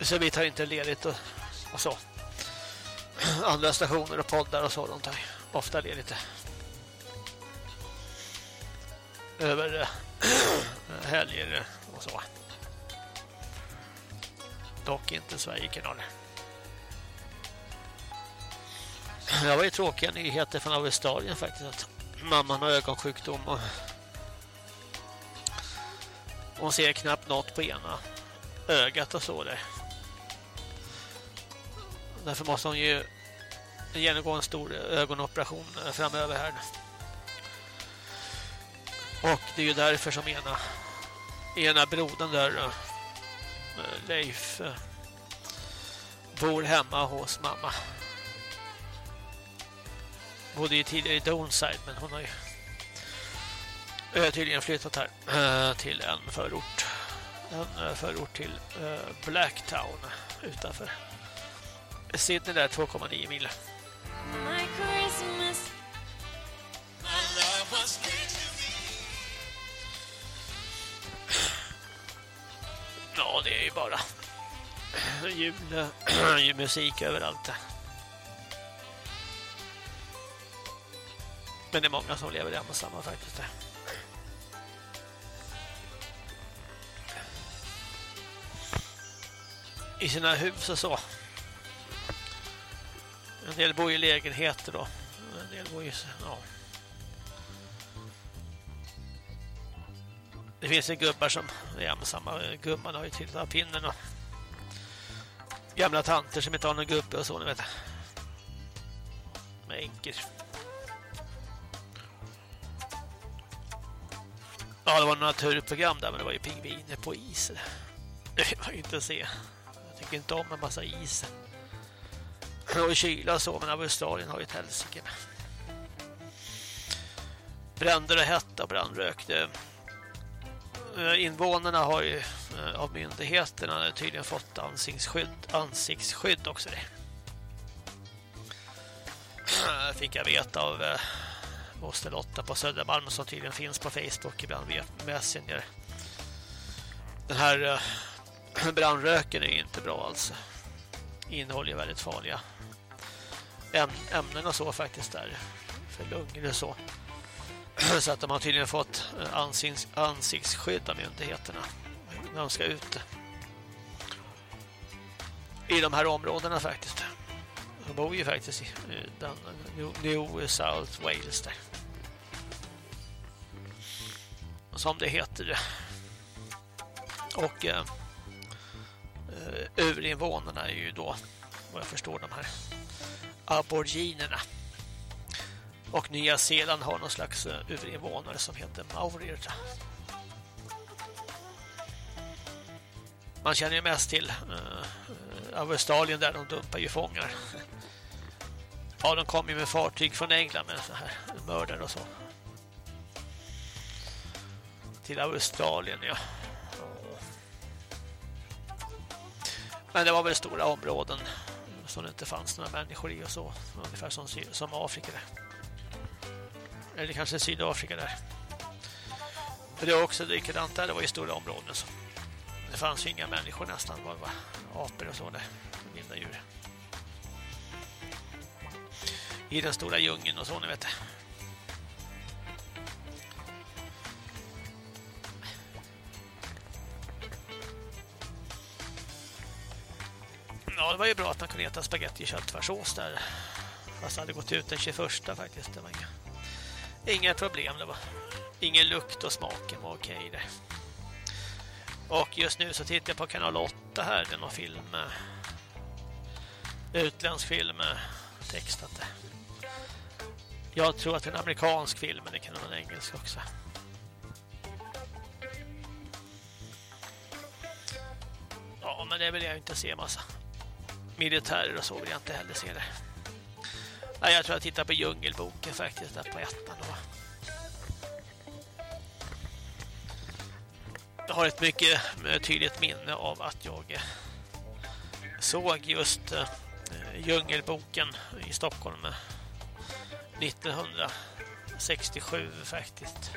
Speaker 1: Så vi tar inte ledigt och, och så. Andra stationer och poddar och sådant tar ofta ledigt. Över eh, helger och så. Dock inte Sverigekanalen. Det var ju tråkiga nyheter från Australien faktiskt att mamman har ögonsjukdom och hon ser knappt något på ena ögat och så där. Därför måste hon ju genomgå en stor ögonoperation framöver här. Och det är ju därför som ena ena brodern där eh, Leif eh, bor hemma hos mamma bodde ju tidigare i Downside men hon har ju tydligen flyttat här äh, till en förort en äh, förort till Blacktown utanför Sydney där 2,9 mil
Speaker 7: My Christmas. My love was
Speaker 1: Ja, det är ju bara jul, julmusik överallt. Men det är många som lever ensamma faktiskt. I sina hus och så. En del bor i lägenheter då. En del bor i... Ja. Det finns ju gubbar som är ensamma. Gubbarna har ju till pinnen och gamla tanter som inte har någon gubbe och så, ni vet. Med änkor. Ja, det var några naturprogram där, men det var ju pingviner på is. Det vill man ju inte se. Tycker inte om en massa is. Och kyla och så, men Australien har ju ett helsike. Bränder och hetta och brandrök. Det eh, invånarna har ju eh, av myndigheterna tydligen fått ansiktsskydd, ansiktsskydd också det. Eh, fick jag veta av moster Lotta på Södermalm som tydligen finns på Facebook ibland via Messenger. Den här brandröken är inte bra alls. Innehåller ju väldigt farliga äm ämnen och så faktiskt där. För lungor och så. Så att de har tydligen fått eh, ansikts ansiktsskydd av myndigheterna när de ska ut i de här områdena faktiskt. De bor ju faktiskt i den New South Wales där. Som det heter. Och eh, urinvånarna är ju då vad jag förstår de här aboriginerna. Och Nya Zeeland har någon slags eh, urinvånare som heter Maorier. Man känner ju mest till uh, Australien där de dumpar ju fångar. Ja, de kommer ju med fartyg från England med så här mördare och så. Till Australien, ja. Men det var väl stora områden som det inte fanns några människor i och så. Ungefär som, som Afrika där. Eller kanske Sydafrika där. För det var också likadant där, det var ju stora områden. Så. Det fanns ju inga människor nästan, bara var apor och så där. Vilda djur. I den stora djungeln och så, ni vet det. Ja, det var ju bra att man kunde äta spagetti i köttfärssås där. Fast det hade gått ut den 21 faktiskt. Det var inga, inga problem. Det var ingen lukt och smaken var okej det. Och just nu så tittar jag på kanal 8 här. Det är någon film. Eh, utländsk film eh, Textat det. Jag tror att det är en amerikansk film men det kan vara en engelsk också. Ja, men det vill jag inte se massa militärer och så vill jag inte heller se det. Nej, jag tror jag tittar på Djungelboken faktiskt där på ettan då. Jag har ett mycket eh, tydligt minne av att jag eh, såg just eh, Djungelboken i Stockholm 1967 faktiskt.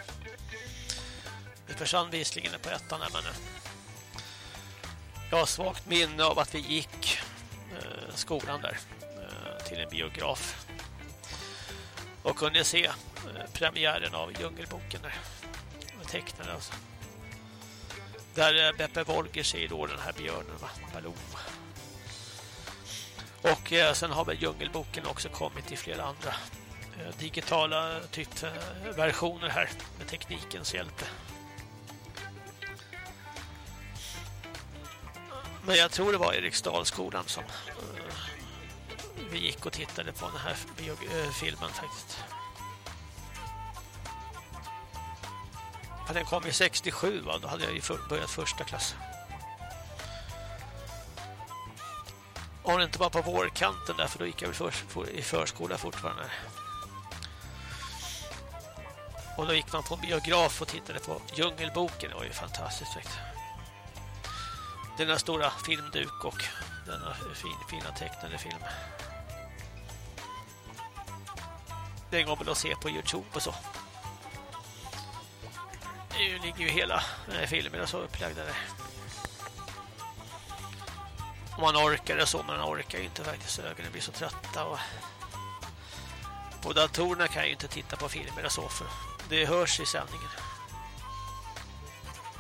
Speaker 1: Det försvann visligen på ettan här, men jag har svagt minne av att vi gick Eh, skolan där eh, till en biograf och kunde se eh, premiären av Djungelboken där tecknade alltså. Där Beppe Wolger är då den här björnen va? Baloo. Och eh, sen har väl Djungelboken också kommit i flera andra eh, digitala typ eh, versioner här med teknikens hjälp. Men jag tror det var Eriksdalsskolan som uh, vi gick och tittade på den här uh, filmen faktiskt. För den kom i 67 va? Då hade jag ju för, börjat första klass. Om det inte var på vårkanten där för då gick jag väl för, för, i förskola fortfarande. Och då gick man på biograf och tittade på Djungelboken. Det var ju fantastiskt faktiskt denna stora filmduk och denna fin, fina tecknade film. Den går väl att se på Youtube och så. Nu ligger ju hela filmen så upplagda där. Om man orkar det så, men man orkar ju inte faktiskt. Ögonen blir så trötta och på datorerna kan jag ju inte titta på filmer och så för det hörs i sändningen.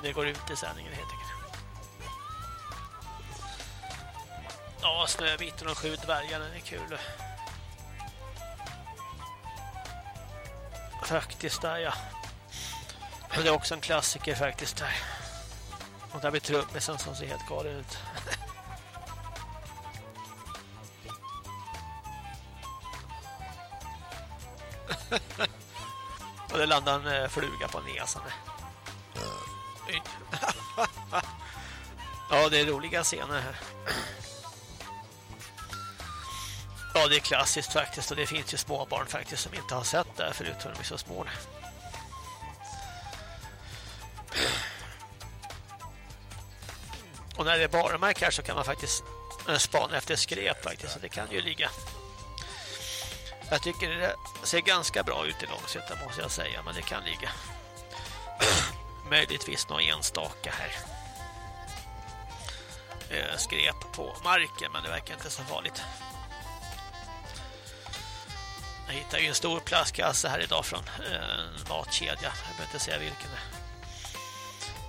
Speaker 1: Det går ut i sändningen helt enkelt. Ja, Snövitten och sju dvärgar, den är kul. Faktiskt där, ja. Det är också en klassiker faktiskt där. Och där blir trummisen som ser helt galen ut. och det landar en eh, fluga på näsan. ja, det är roliga scener här. Ja, det är klassiskt faktiskt och det finns ju småbarn faktiskt som inte har sett det här förut för de är så små. Och när det är barmark här så kan man faktiskt eh, spana efter skräp faktiskt så det kan ju ligga. Jag tycker det ser ganska bra ut i långsikta måste jag säga men det kan ligga möjligtvis någon enstaka här. Eh, skräp på marken men det verkar inte så farligt. Jag hittade ju en stor plastkasse här idag från en matkedja. Jag behöver inte säga vilken.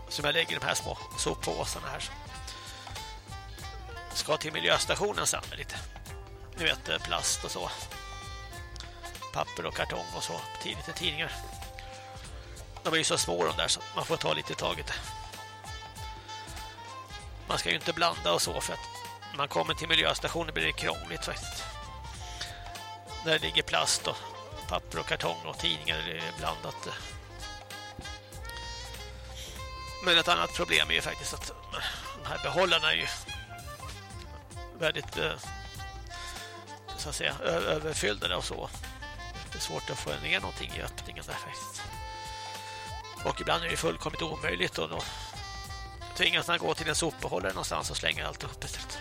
Speaker 1: Som jag lägger de här små soppåsarna här. Ska till miljöstationen sen med lite. Ni vet eh, plast och så. Papper och kartong och så. Lite tidningar. De är ju så små de där så man får ta lite i taget. Man ska ju inte blanda och så för att när man kommer till miljöstationen blir det krångligt faktiskt. Där det ligger plast och papper och kartong och tidningar blandat. Men ett annat problem är ju faktiskt att de här behållarna är ju väldigt eh, så att säga överfyllda och så. Det är svårt att få ner någonting i öppningen där faktiskt. Och ibland är det fullkomligt omöjligt och då tvingas man gå till en sopbehållare någonstans och slänga allt upp istället.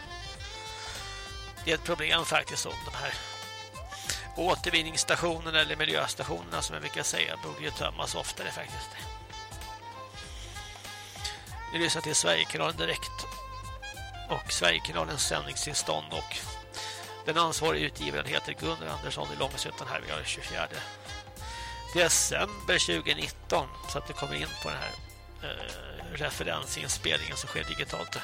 Speaker 1: Det är ett problem faktiskt om de här återvinningsstationerna eller miljöstationerna som jag brukar säga borde ju tömmas oftare faktiskt. Ni lyssnar till Sverigekanalen direkt och Sverigekanalens sändningstillstånd och den ansvariga utgivaren heter Gunnar Andersson i Långsuttan här. Vi har 24 december 2019 så att det kommer in på den här eh, referensinspelningen som sker digitalt.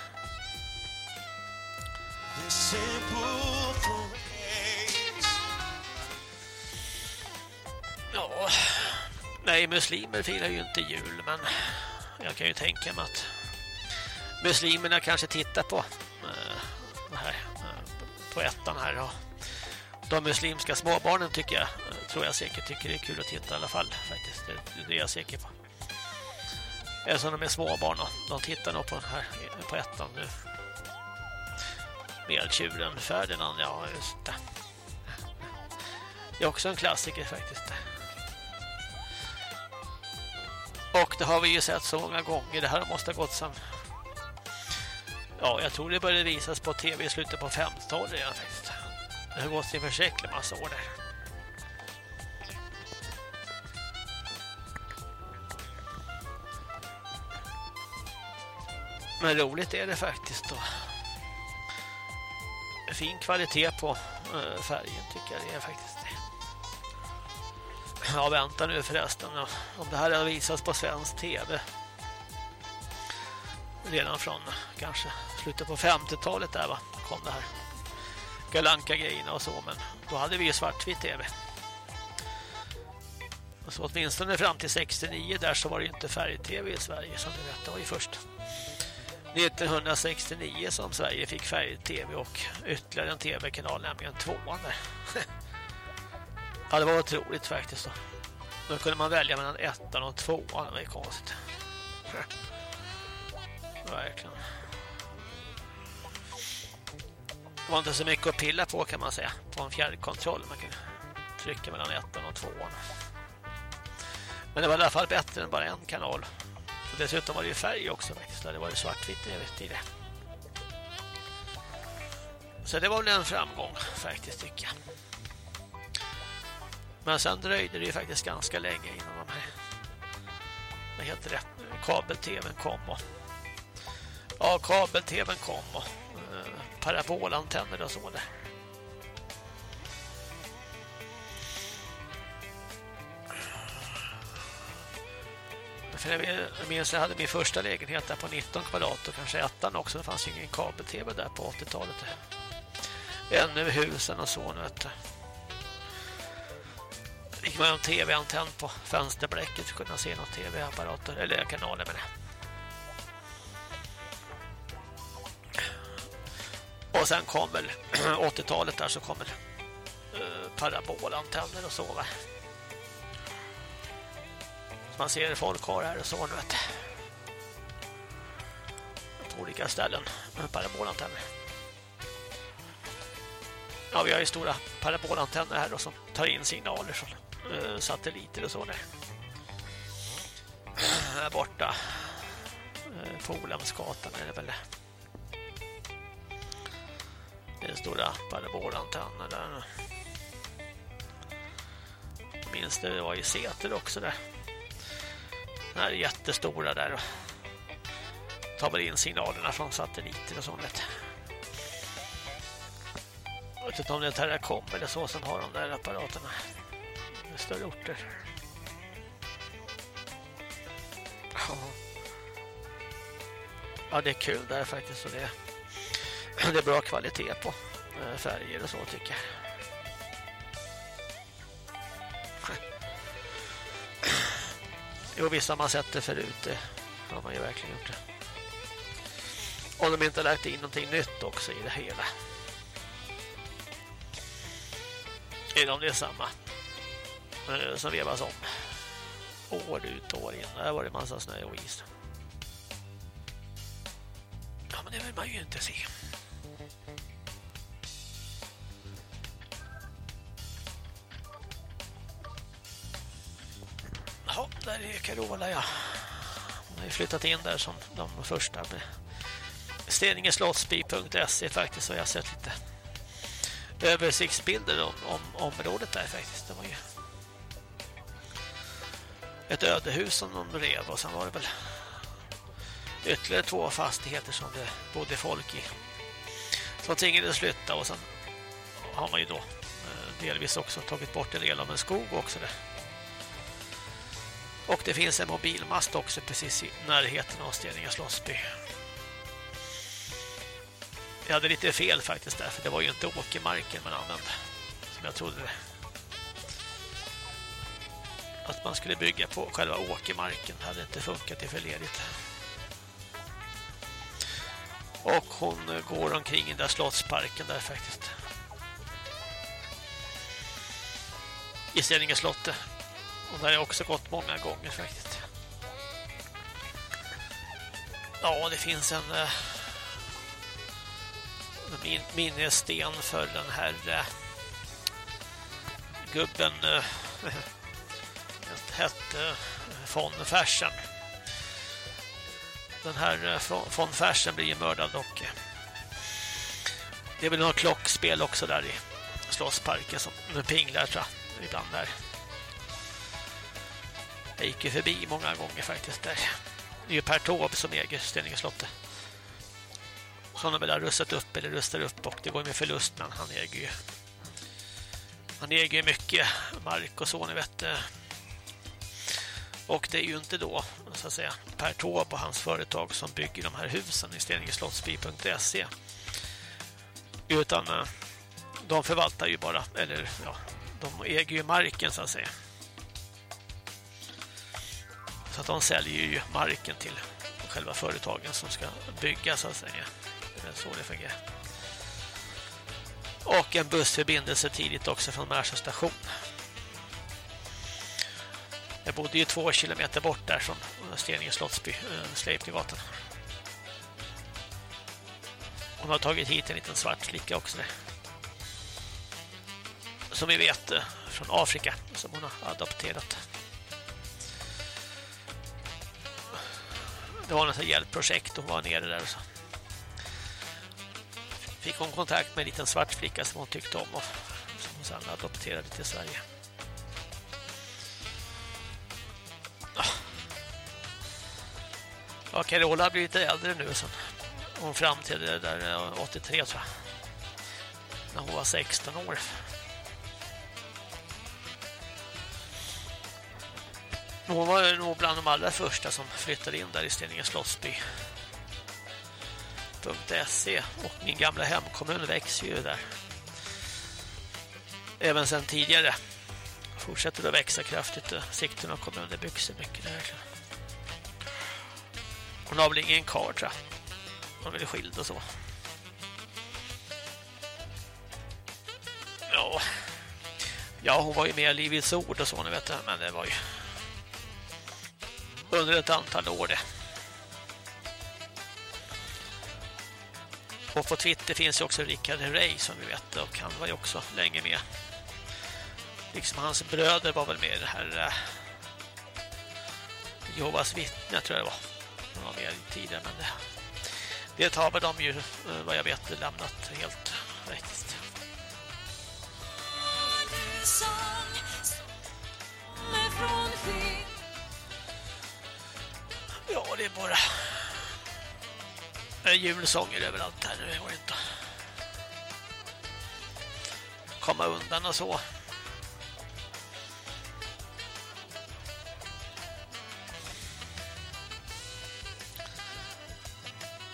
Speaker 1: Ja, nej muslimer firar ju inte jul men jag kan ju tänka mig att muslimerna kanske tittar på eh, här eh, på ettan här och de muslimska småbarnen tycker jag eh, tror jag säkert tycker det är kul att titta i alla fall faktiskt det, det är jag säker på. Eftersom de är småbarn och de tittar nog på den här eh, på ettan nu. Meltjuren Ferdinand, ja just det. Det är också en klassiker faktiskt. Och det har vi ju sett så många gånger. Det här måste ha gått sen... Ja, jag tror det började visas på tv i slutet på 50-talet redan faktiskt. Det har gått en försäklig massa år där. Men roligt är det faktiskt då. Fin kvalitet på eh, färgen tycker jag det är faktiskt. Ja, vänta nu förresten. Om det här har visats på svensk tv. Redan från kanske slutet på 50-talet där va. Kom det här. Galanka grejerna och så. Men då hade vi ju svartvit tv. Och så åtminstone fram till 69 där så var det inte färg-tv i Sverige som du vet. Det var ju först 1969 som Sverige fick färg-tv och ytterligare en tv-kanal, nämligen tvåan där. ja, det var otroligt faktiskt. Då. då kunde man välja mellan ettan och tvåan, det var ju konstigt. Verkligen. Det var inte så mycket att pilla på kan man säga. På en fjärrkontroll. Man kunde trycka mellan ettan och tvåan. Men det var i alla fall bättre än bara en kanal. Och dessutom var det ju färg också faktiskt. Det var ju svartvitt jag vet det. Så det var väl en framgång faktiskt tycker jag. Men sen dröjde det ju faktiskt ganska länge innan de här men helt rätt nu, Kabel-tvn kom och ja, kabel-tvn kom och eh, parabolantenner och så där. För jag minns jag hade min första lägenhet där på 19 kvadrat och kanske ettan också. Det fanns ju ingen kabel-tv där på 80-talet. Ännu husen och så nu vet du. Fick man en tv-antenn på fönsterblecket för att kunna se något tv-apparater eller kanaler med det. Och sen kom väl 80-talet där så kom väl eh, parabolantenner och så va man ser folk har här och så nu vet på olika ställen med parabolantenner. Ja, vi har ju stora parabolantenner här då, som tar in signaler från Eh, satelliter och så där. Här borta eh, på Olamsgatan är det väl det är stora parabolantenner där. Minns det var i Säter också där. Den här jättestora där. tar väl in signalerna från satelliter och sånt. Jag vet inte om det är Terracom eller så som har de där apparaterna. Större orter. Ja. Det är kul där faktiskt. Och det, det är bra kvalitet på eh, färger och så tycker jag. Jo, visst har man sett det förut. Det har man ju verkligen gjort det. Om de inte har lagt in någonting nytt också i det hela. Eller om det är samma Eh, som vevas om. År ut och år in. Där var det massa snö och is. Ja, men det vill man ju inte se. Ja, där är Carola, ja. Hon har ju flyttat in där som de första med steningeslottsby.se faktiskt har jag sett lite översiktsbilder om, om området där faktiskt. Det var ju ett ödehus som de rev och sen var det väl ytterligare två fastigheter som det bodde folk i. Som tvingades flytta och sen har man ju då eh, delvis också tagit bort en del av en skog också där. Och det finns en mobilmast också precis i närheten av Steninge Slottsby. Jag hade lite fel faktiskt där, för det var ju inte åkermarken man använde, som jag trodde det. Att man skulle bygga på själva åkermarken hade inte funkat, det för ledigt. Och hon eh, går omkring i den där slottsparken där faktiskt. I Steninge slottet. Och där har jag också gått många gånger faktiskt. Ja, det finns en en min minnessten för den här eh, gubben hette eh, von Fersen. Den här eh, von Fersen blir ju mördad och eh, det är väl något klockspel också där i Slottsparken som pinglar tror jag, ibland där. Jag gick ju förbi många gånger faktiskt där. Det är ju Per Taube som äger Steninge slottet. Som de väl har rustat upp eller rustar upp och det går med förlust men han äger ju han äger ju mycket mark och så ni vet. Och det är ju inte då så att säga Per Taube och hans företag som bygger de här husen i steningeslottsby.se utan eh, de förvaltar ju bara eller ja, de äger ju marken så att säga. Så att de säljer ju marken till själva företagen som ska bygga så att säga. Det är så det fungerar. Och en bussförbindelse tidigt också från Märsta station. Jag bodde ju två kilometer bort där från Steninge Slottsby, äh, Hon har tagit hit en liten svart flicka också. Som vi vet eh, från Afrika som hon har adopterat. det var något hjälpprojekt hon var nere där och så fick hon kontakt med en liten svart flicka som hon tyckte om och som hon sedan adopterade till Sverige. Ja, Carola har blivit lite äldre nu sen hon framträdde där eh, 83 tror jag. När hon var 16 år. Hon var nog bland de allra första som flyttade in där i Steninge Slottsby. .se och min gamla hemkommun växer ju där. Även sen tidigare fortsätter att växa kraftigt. Sigtuna kommun, det byggs mycket där. Hon har väl ingen kar tror jag. Hon är väl skild och så. Ja. Ja, hon var ju med i Livets ord och så, ni vet men det var ju under ett antal år det. Och på Twitter finns ju också Rickard Rey som vi vet och han var ju också länge med. Liksom hans bröder var väl med i det här eh, Jehovas vittne tror jag det var. De var med tidigare men det, det har väl de ju eh, vad jag vet lämnat helt rätt. Ja, det är bara Det är julsånger överallt här. Det går inte att komma undan och så.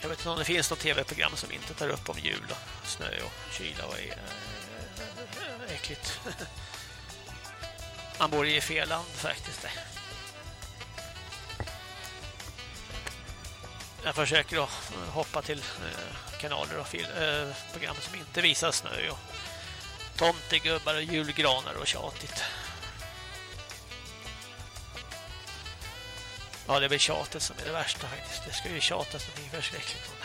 Speaker 1: Jag vet inte om det finns något tv-program som inte tar upp om jul och snö och kyla och är, äckligt. Man bor i fel land faktiskt. Jag försöker då eh, hoppa till kanaler och program som inte visar snö och tomtegubbar och julgranar och tjatigt. Ja, det är väl tjatet som är det värsta faktiskt. Det ska ju tjatas någonting förskräckligt om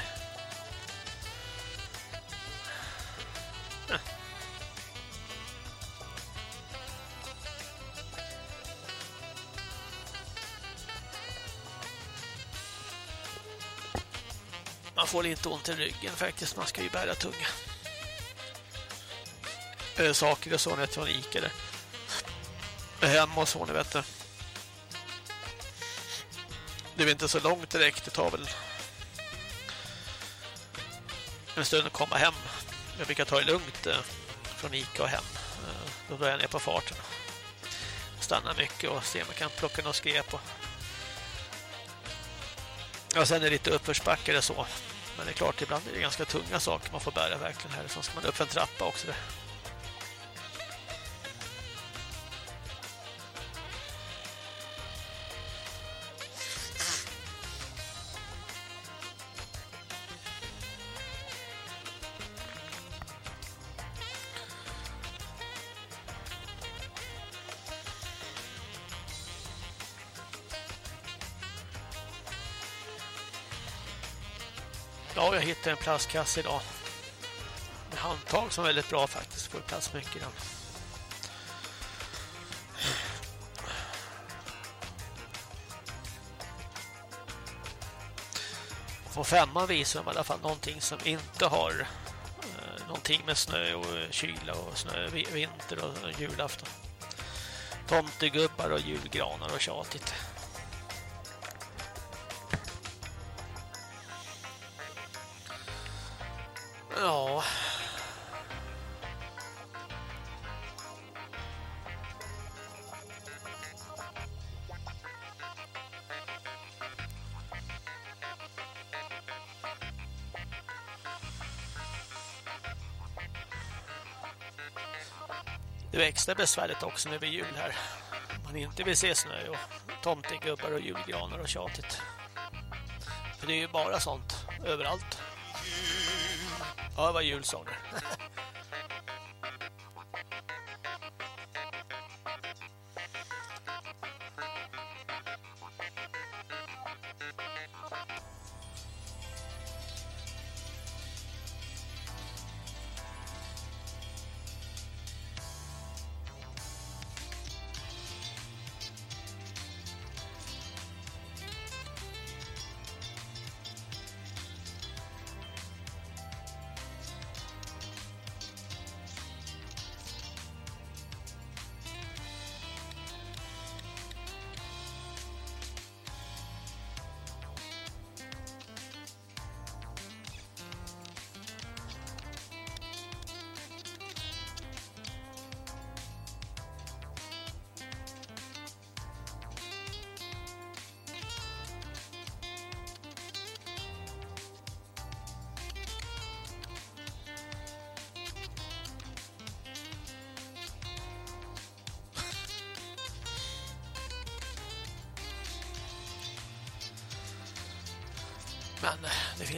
Speaker 1: det. Man får lite ont i ryggen faktiskt. Man ska ju bära tunga äh, saker och så när jag Ica där. Hemma och så, ni vet det. Det är inte så långt direkt. Det tar väl en stund att komma hem. Jag brukar ta det lugnt eh, från Ica och hem. Eh, då drar jag ner på farten. Stannar mycket och ser om jag kan plocka något skräp. Och... och sen är det lite uppförsbacke eller så. Men det är klart, ibland är det ganska tunga saker man får bära verkligen här. Sen ska man upp för en trappa också. Där. Hittade en plastkasse idag. Med handtag som är väldigt bra faktiskt. Får plats mycket i den. På femman visar de i alla fall någonting som inte har eh, någonting med snö och kyla och snö, vinter och julafton. Tomtegubbar och julgranar och tjatigt. Extra besvärligt också när vid jul här. Man inte vill se snö och tomtegubbar och julgranar och tjatigt. För det är ju bara sånt överallt. Ja, det var julsånger.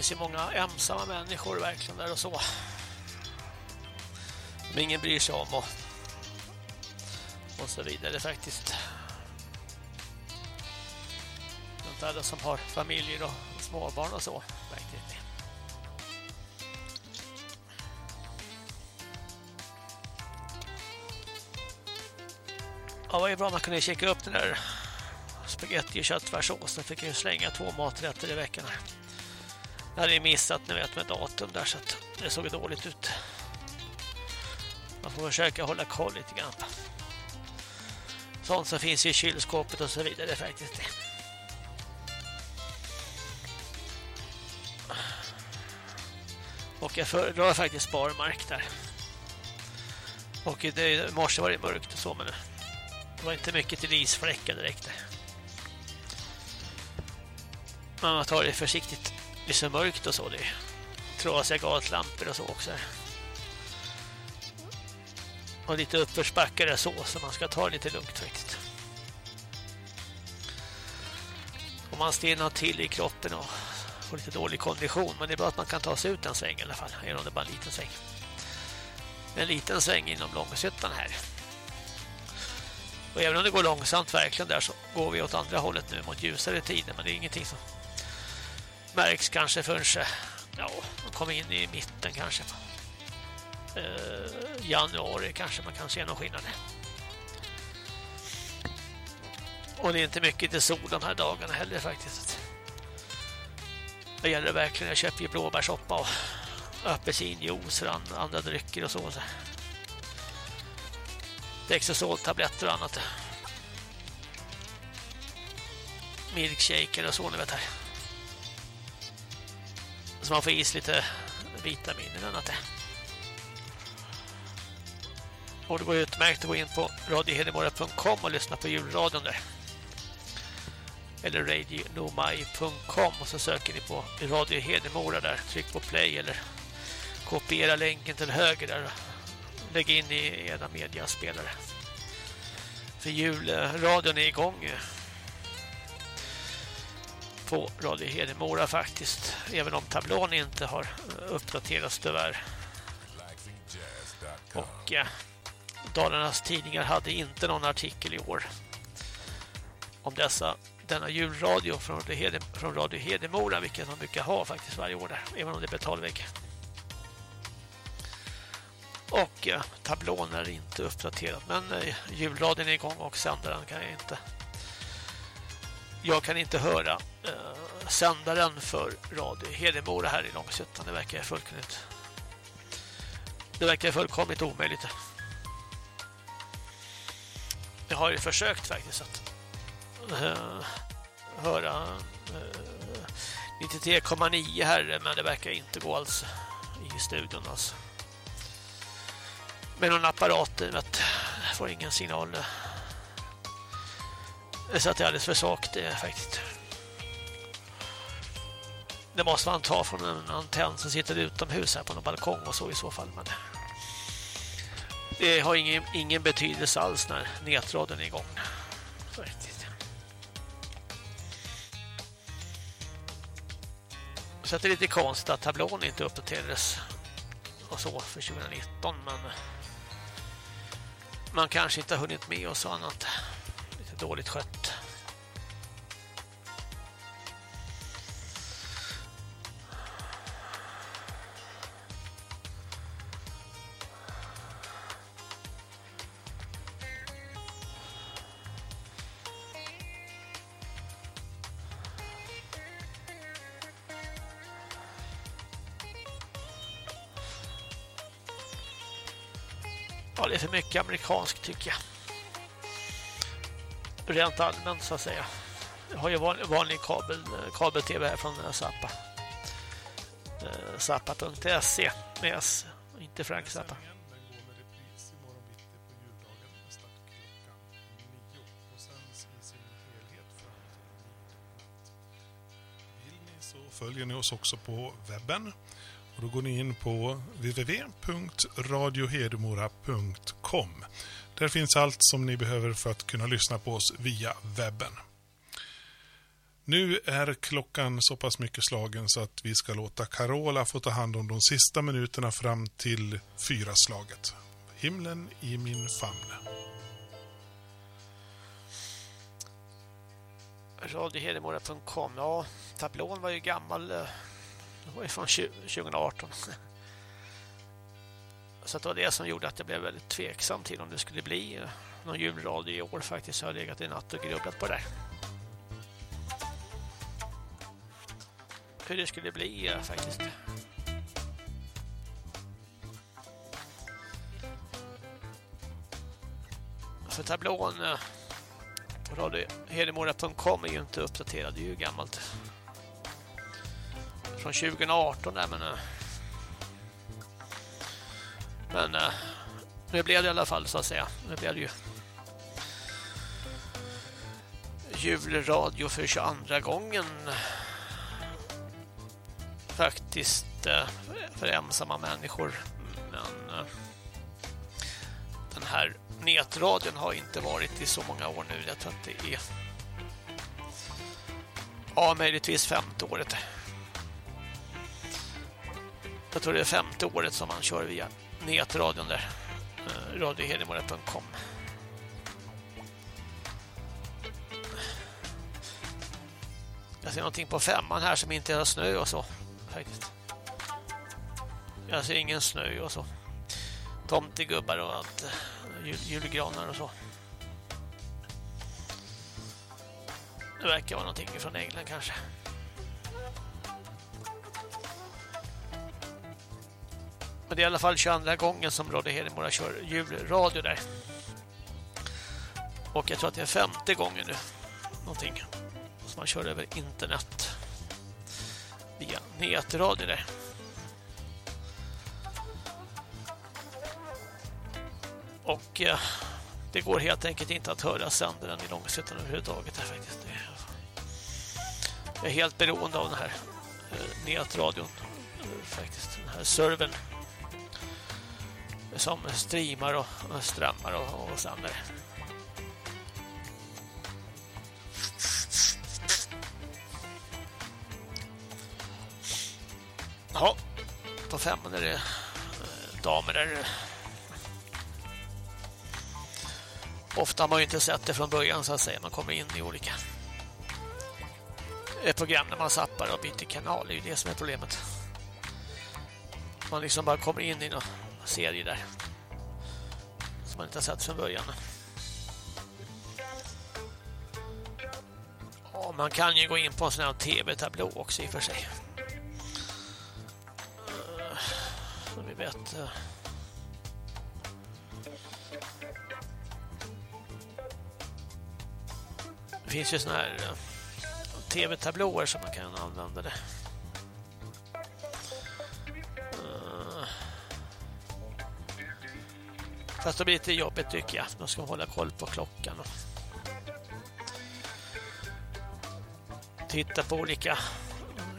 Speaker 1: Finns ju många ensamma människor verkligen där och så. Som ingen bryr sig om och, och så vidare faktiskt. Inte alla som har familjer och småbarn och så faktiskt. Ja, vad är bra man kunde kika upp den där spagetti och köttfärssåsen. Fick ju slänga två maträtter i veckan. Jag hade missat ni vet med datum där så att det såg dåligt ut. Man får försöka hålla koll lite grann. Sånt som finns i kylskåpet och så vidare faktiskt. Och jag föredrar faktiskt barmark där. Och det, i morse var det mörkt och så, men det var inte mycket till isfläckar direkt där. Men man tar det försiktigt. Det är så mörkt och så. Det är trasiga gatlampor och så också. Och lite uppförsbackar så, så man ska ta det lite lugnt faktiskt. Och man stelnar till i kroppen och får lite dålig kondition. Men det är bra att man kan ta sig ut en sväng i alla fall. Även om det bara är en liten sväng. En liten sväng inom Långshyttan här. Och även om det går långsamt verkligen där så går vi åt andra hållet nu mot ljusare tider. Men det är ingenting som märks kanske förrän ja, de kommer in i mitten kanske. Eh, januari kanske man kan se någon skillnad. Och det är inte mycket till sol de här dagarna heller faktiskt. Det gäller verkligen, jag köper ju blåbärssoppa och apelsinjuice och andra drycker och så. Dexosoltabletter och annat. Milkshaker och så, ni vet här. Så man får is lite vitaminer och annat. Och det går utmärkt att gå in på radiohedemora.com och lyssna på julradion där. Eller radionomai.com och så söker ni på Radio Hedemora där. Tryck på play eller kopiera länken till höger där. Lägg in i era mediaspelare. För julradion är igång på Radio Hedemora faktiskt. Även om tablån inte har eh, uppdaterats tyvärr. Och eh, Dalarnas tidningar hade inte någon artikel i år om dessa denna julradio från Radio, Hedem, från Radio Hedemora vilket de brukar ha faktiskt varje år där, även om det är betalvägg. Och eh, tablån är inte uppdaterad men eh, julradion är igång och sändaren kan jag inte jag kan inte höra eh, sändaren för Radio Hedemora här i Långsuttan. Det verkar fullkomligt det verkar fullkomligt omöjligt. Jag har ju försökt faktiskt att eh, höra eh, 93,9 e här men det verkar inte gå alls i studion alltså. Med någon apparat vet, får ingen signal. Så att det är alldeles för svagt det faktiskt. Det måste man ta från en antenn som sitter utomhus här på någon balkong och så i så fall. Men det har ingen, ingen betydelse alls när nätraden är igång. Faktiskt. Så att det är lite konstigt att tablån inte uppdaterades och så för 2019 men man kanske inte har hunnit med och så annat. Dåligt skött. Ja, det är för mycket amerikanskt tycker jag. Rent allmänt så att säga. Jag har ju vanlig kabel, kabel-tv här från eh, Zappa. Eh, Zappa.se med S, inte Frank Zappa.
Speaker 10: följer ni oss också på webben. Och då går ni in på www.radiohedemora.com. Där finns allt som ni behöver för att kunna lyssna på oss via webben. Nu är klockan så pass mycket slagen så att vi ska låta Carola få ta hand om de sista minuterna fram till fyra slaget. Himlen i min famn.
Speaker 1: radiohedemora.com Ja, tablån var ju gammal eh, det var ju från 2018 så det var det som gjorde att jag blev väldigt tveksam till om det skulle bli någon julradio i år faktiskt. Jag har legat i natt och grubblat på det där. Hur det skulle bli eh, faktiskt. För tablån eh, på radiohedemora.com är ju inte uppdaterad, det är ju gammalt. Från 2018 där men eh, men eh, nu blev det i alla fall så att säga. Nu blev det ju julradio för 22 gången faktiskt eh, för ensamma människor. Men eh, den här nätradion har inte varit i så många år nu. Jag tror att det är ja, möjligtvis femte året. Jag tror det är femte året som man kör via nätradion där. Eh, Radiohedemora.com Jag ser någonting på femman här som inte har snö och så. Faktiskt. Jag ser ingen snö och så. Tomtegubbar och allt. Eh, jul, julgranar och så. Det verkar vara någonting från England kanske. Men det är i alla fall 22 gången som Radio Hedemora kör julradio där. Och jag tror att det är femte gången nu. Någonting. Som man kör över internet. Via nätradio där. Och eh, det går helt enkelt inte att höra sändaren i Långshyttan överhuvudtaget. Här, faktiskt. Det är, jag är helt beroende av den här eh, nätradion. Eh, faktiskt. Den här servern. Som streamar och, och strömmar och, och sänder. Ja, på femman är det eh, damer där. Ofta har man ju inte sett det från början så att säga. Man kommer in i olika eh, program när man zappar och byter kanal. Det är ju det som är problemet. Man liksom bara kommer in i något serie där. Som man inte har sett från början. Ja, man kan ju gå in på en sån här tv-tablå också i och för sig. Eh, Så vi vet... Eh. Det finns ju såna här eh, tv-tablåer som man kan använda det. Fast det blir lite jobbigt tycker jag. Man ska hålla koll på klockan. Och titta på olika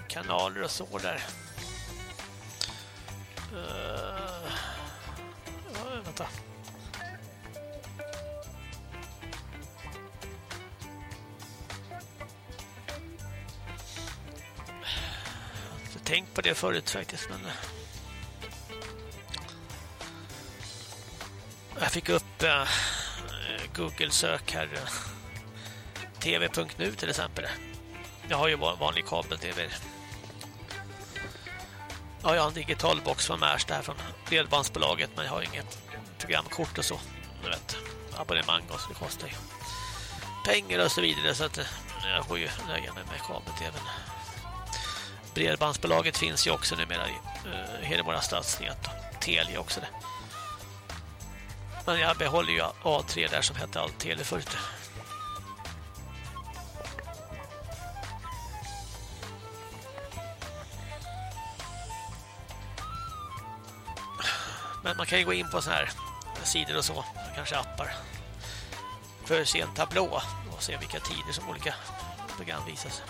Speaker 1: kanaler och så där. Uh, ja, vänta. Jag har inte tänkt på det förut faktiskt, men... Jag fick upp eh, Google-sök här. tv.nu till exempel. Jag har ju vanlig kabel-tv. Ja, jag har en digital box från Märsta här från bredbandsbolaget men jag har inget programkort och så. Du vet, abonnemang och så det kostar ju pengar och så vidare så att eh, jag får ju nöja mig med kabel-tvn. Bredbandsbolaget finns ju också numera i eh, uh, Hedemora stadsnät och Telia också det. Men jag behåller ju A3 där som hette allt Tele förut. Men man kan ju gå in på så här sidor och så, kanske appar. För att se en tablå och se vilka tider som olika program visas.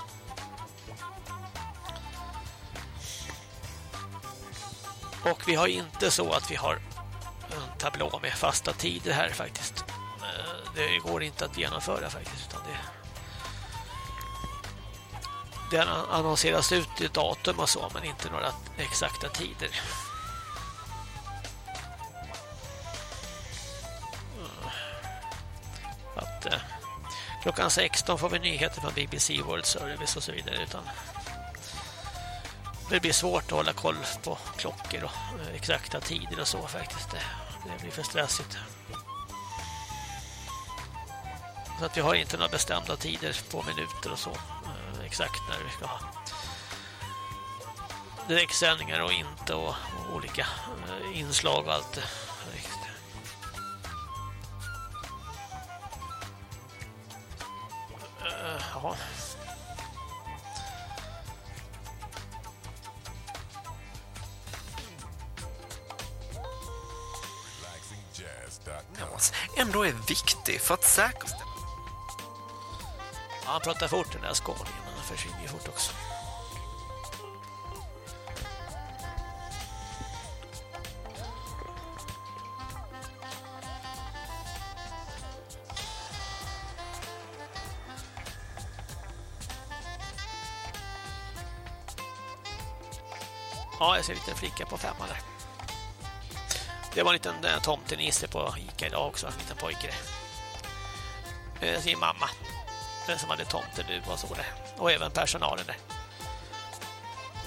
Speaker 1: Och vi har inte så att vi har en tablå med fasta tider här faktiskt. Eh, det går inte att genomföra faktiskt utan det det annonseras ut i datum och så men inte några exakta tider. Mm. Att, eh, klockan 16 får vi nyheter från BBC World Service och så vidare utan det blir svårt att hålla koll på klockor och eh, exakta tider och så faktiskt. Det, det blir för stressigt. Så att vi har inte några bestämda tider på minuter och så. Eh, exakt när vi ska ha direktsändningar och inte och, och olika eh, inslag och allt. Jaha. Eh,
Speaker 25: ändå är viktig för att säkerställa
Speaker 1: han pratar fort den där skåningen, men han försvinner ju fort också. Ja, jag ser en liten flicka på femman där. Det var en liten eh, tomtenisse på Ica idag också, en liten pojke. Eh, sin mamma den som hade tomteluva och så där. Och även personalen där.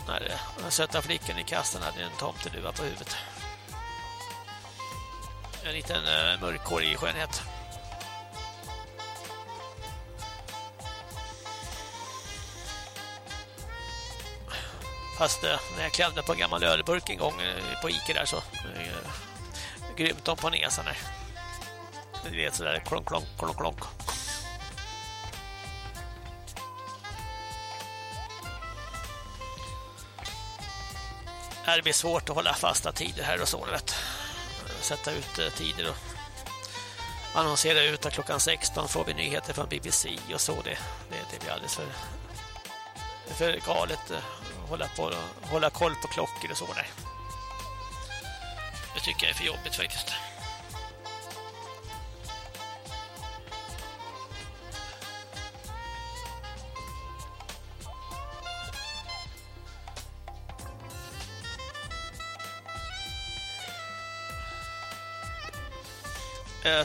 Speaker 1: När eh, den söta flickan i kassan hade en tomteluva på huvudet. En liten eh, mörkhårig skönhet. Fast eh, när jag klämde på en gammal ölburk en gång eh, på Ica där så grymt de på näsan där. Ni vet sådär klonk, klonk, klonk, klonk. Det blir svårt att hålla fasta tider här och så, vet. Sätta ut eh, tider och annonsera ut att klockan 16 får vi nyheter från BBC och så. Det, det, det blir alldeles för, för galet eh, att hålla, på, hålla koll på klockor och så där. Det tycker jag är för jobbigt faktiskt.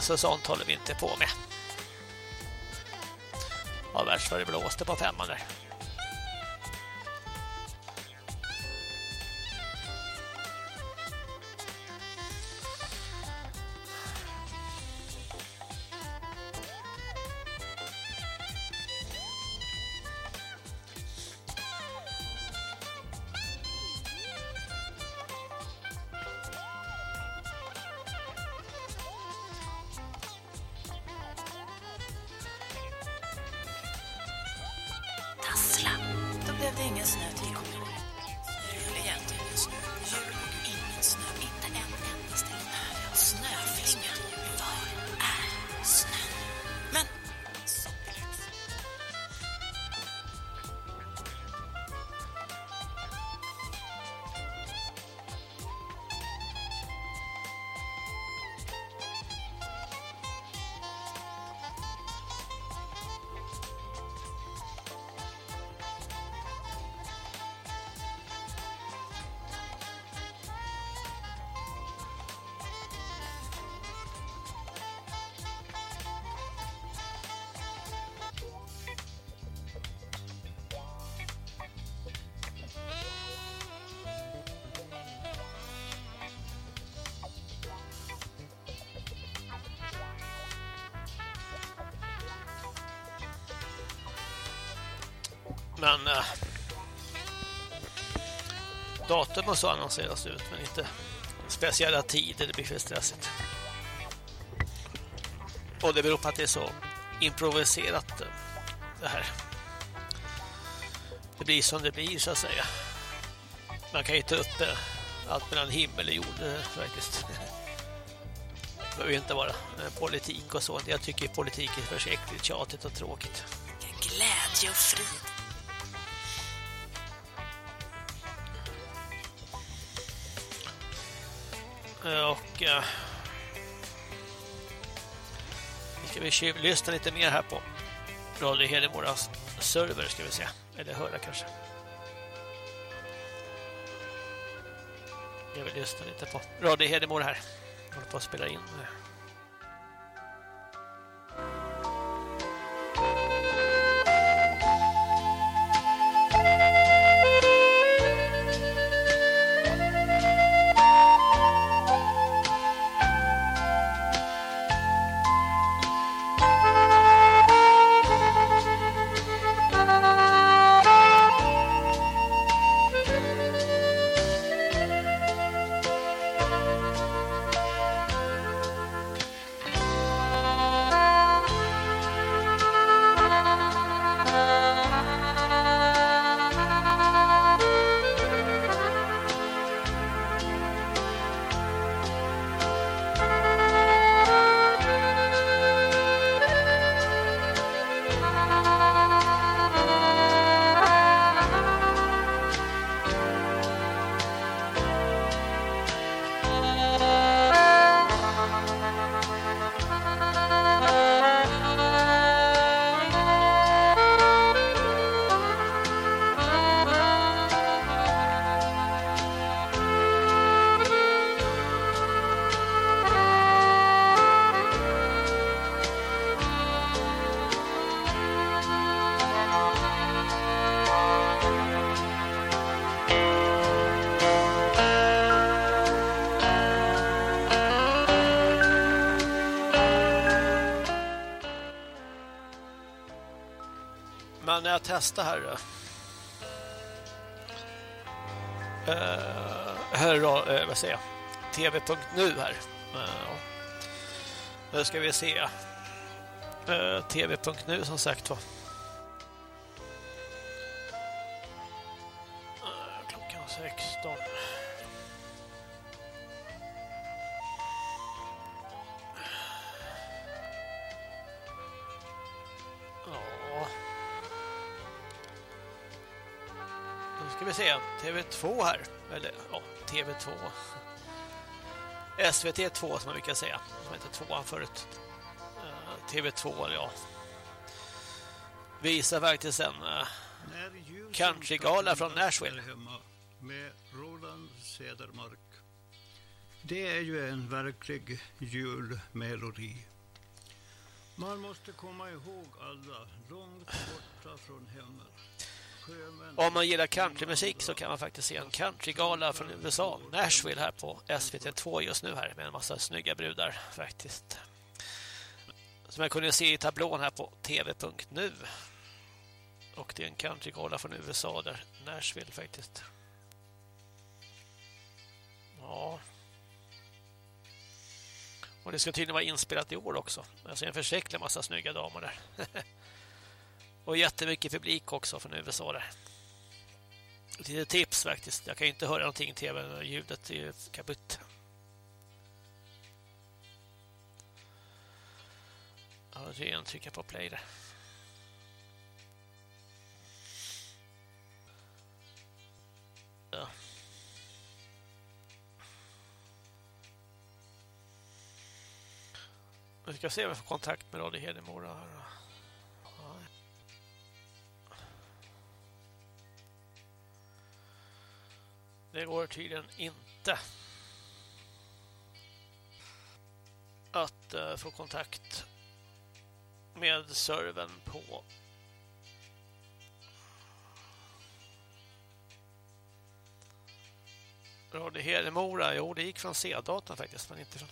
Speaker 1: Så sånt håller vi inte på med. Ja, värst vad det blåste på femman där.
Speaker 4: Datum så annonseras ut men inte speciella tider, det blir för stressigt. Och det beror på att det är så improviserat eh, det här. Det blir som det blir så att säga. Man kan ju ta upp eh, allt mellan himmel och jord eh, faktiskt. Det behöver ju inte vara politik och så. Jag tycker politik är förskräckligt tjatigt och tråkigt. Glädje och frid.
Speaker 1: Och eh, vi ska vi tjuvlyssna lite mer här på Radio Hedemoras server ska vi se. Eller höra kanske. Jag vill lyssna lite på Radio Hedemora här. Jag håller på att spela in. Eh, Nästa när jag här. Uh, här då, uh, vad säger jag? tv.nu här. Uh, nu ska vi se. Eh, uh, tv.nu som sagt var. TV2 här. Eller ja, TV2. SVT2 som man brukar säga. Som hette tvåan förut. Uh, TV2 eller ja. Visar faktiskt en uh, countrygala från Nashville.
Speaker 26: Med Roland Cedermark. Det är ju en verklig julmelodi. Man måste komma ihåg alla långt borta från hemmet.
Speaker 1: Om man gillar countrymusik så kan man faktiskt se en countrygala från USA, Nashville här på SVT2 just nu här med en massa snygga brudar faktiskt. Som jag kunde se i tablån här på tv.nu. Och det är en countrygala från USA där, Nashville faktiskt. Ja. Och det ska tydligen vara inspelat i år också. Alltså, jag ser en försäklig massa snygga damer där. Och jättemycket publik också från USA där. Ett litet tips faktiskt. Jag kan inte höra någonting i tv. Ljudet är ju kaputt. Jag har redan trycka på play där. Ja. Vi ska se om vi får kontakt med Radio Hedemora här. Det går tydligen inte att uh, få kontakt med servern på Radio Hedemora. Jo, det gick från C-datorn faktiskt, men inte från...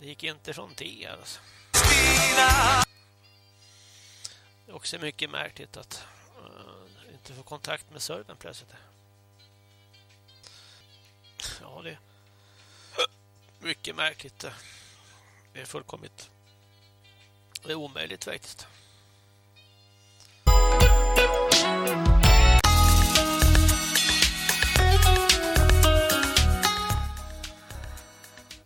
Speaker 1: Det gick inte från T. alltså. Det är också mycket märkligt att uh, inte få kontakt med servern plötsligt. Ja, det är mycket märkligt. Det är fullkomligt det är omöjligt faktiskt.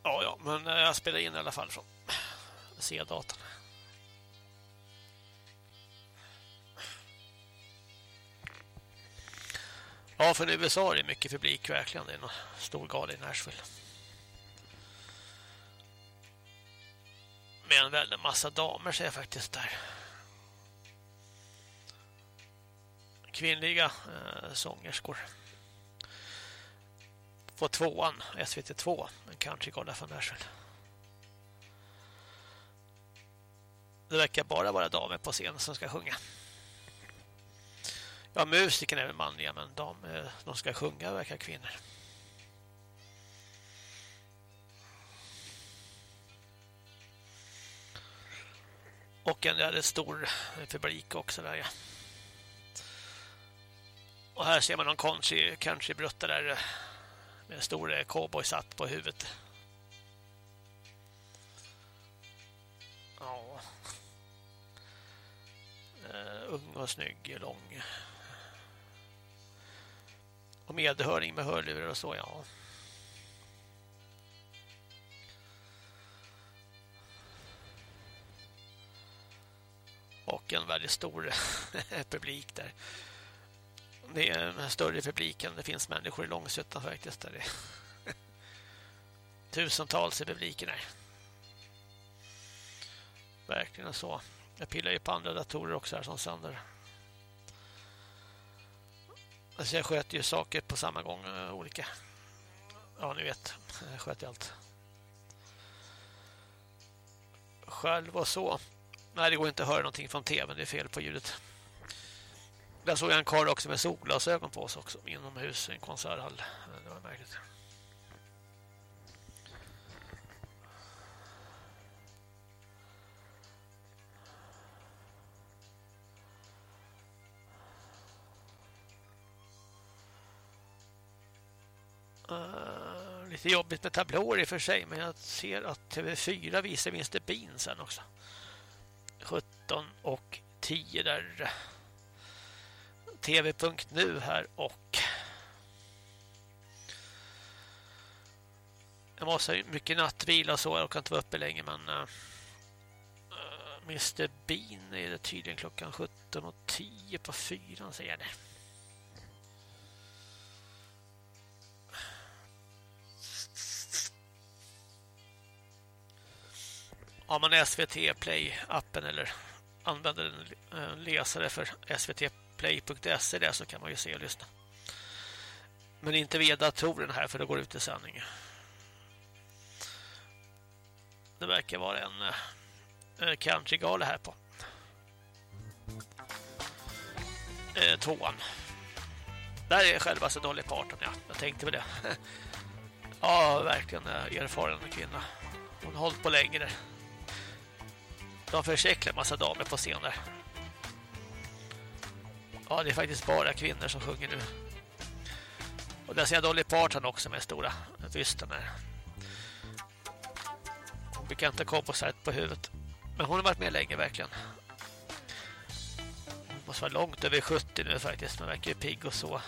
Speaker 1: Ja, ja, men jag spelar in i alla fall från C-datan. Ja, för USA är det mycket publik verkligen. Det är en stor gala i Nashville. Med en väldigt massa damer ser jag faktiskt där. Kvinnliga eh, sångerskor. På tvåan, SVT2, en countrygala från Nashville. Det verkar bara vara damer på scenen som ska sjunga. Ja, musikerna är väl manliga, men de, eh, de ska sjunga verkar kvinnor. Och en väldigt stor eh, publik också där, ja. Och här ser man någon country, countrybrutta där eh, med en stor cowboy satt på huvudet. Ja. Uh, ung och snygg, lång. Och medhörning med hörlurar och så, ja. Och en väldigt stor publik där. Det är en större publik än det finns människor i Långsuttan faktiskt. Där det Tusentals i publiken här. Verkligen så. Jag pillar ju på andra datorer också här som sänder. Alltså jag sköter ju saker på samma gång, eh, olika. Ja, ni vet. Jag sköter allt. Själv och så. Nej, det går inte att höra någonting från tvn. Det är fel på ljudet. Där såg jag en karl också med solglasögon på sig också. Inomhus i en konserthall. Det var märkligt. Uh, lite jobbigt med tablåer i och för sig, men jag ser att TV4 visar Mr. Bean sen också. 17 och 10 där. TV.nu här och jag måste ha mycket nattvila och så, jag kan inte vara uppe länge men uh, Mr. Bean är det tydligen klockan 17 och 10 på fyran säger det. Har man SVT Play-appen eller använder en läsare för svtplay.se där så kan man ju se och lyssna. Men inte via datorn här för då går det ut i sändning. Det verkar vara en eh, countrygala här på eh, tvåan. Där är själva så Dolly Parton, ja. Jag tänkte väl det. ja, verkligen eh, erfaren kvinna. Hon har hållit på länge där. De försäklar en massa damer på scen där. Ja, det är faktiskt bara kvinnor som sjunger nu. Och där ser jag Dolly Parton också med stora bysten där. Hon brukar inte komma på på huvudet. Men hon har varit med länge verkligen. Hon måste vara långt över 70 nu faktiskt. Men verkar ju pigg och så.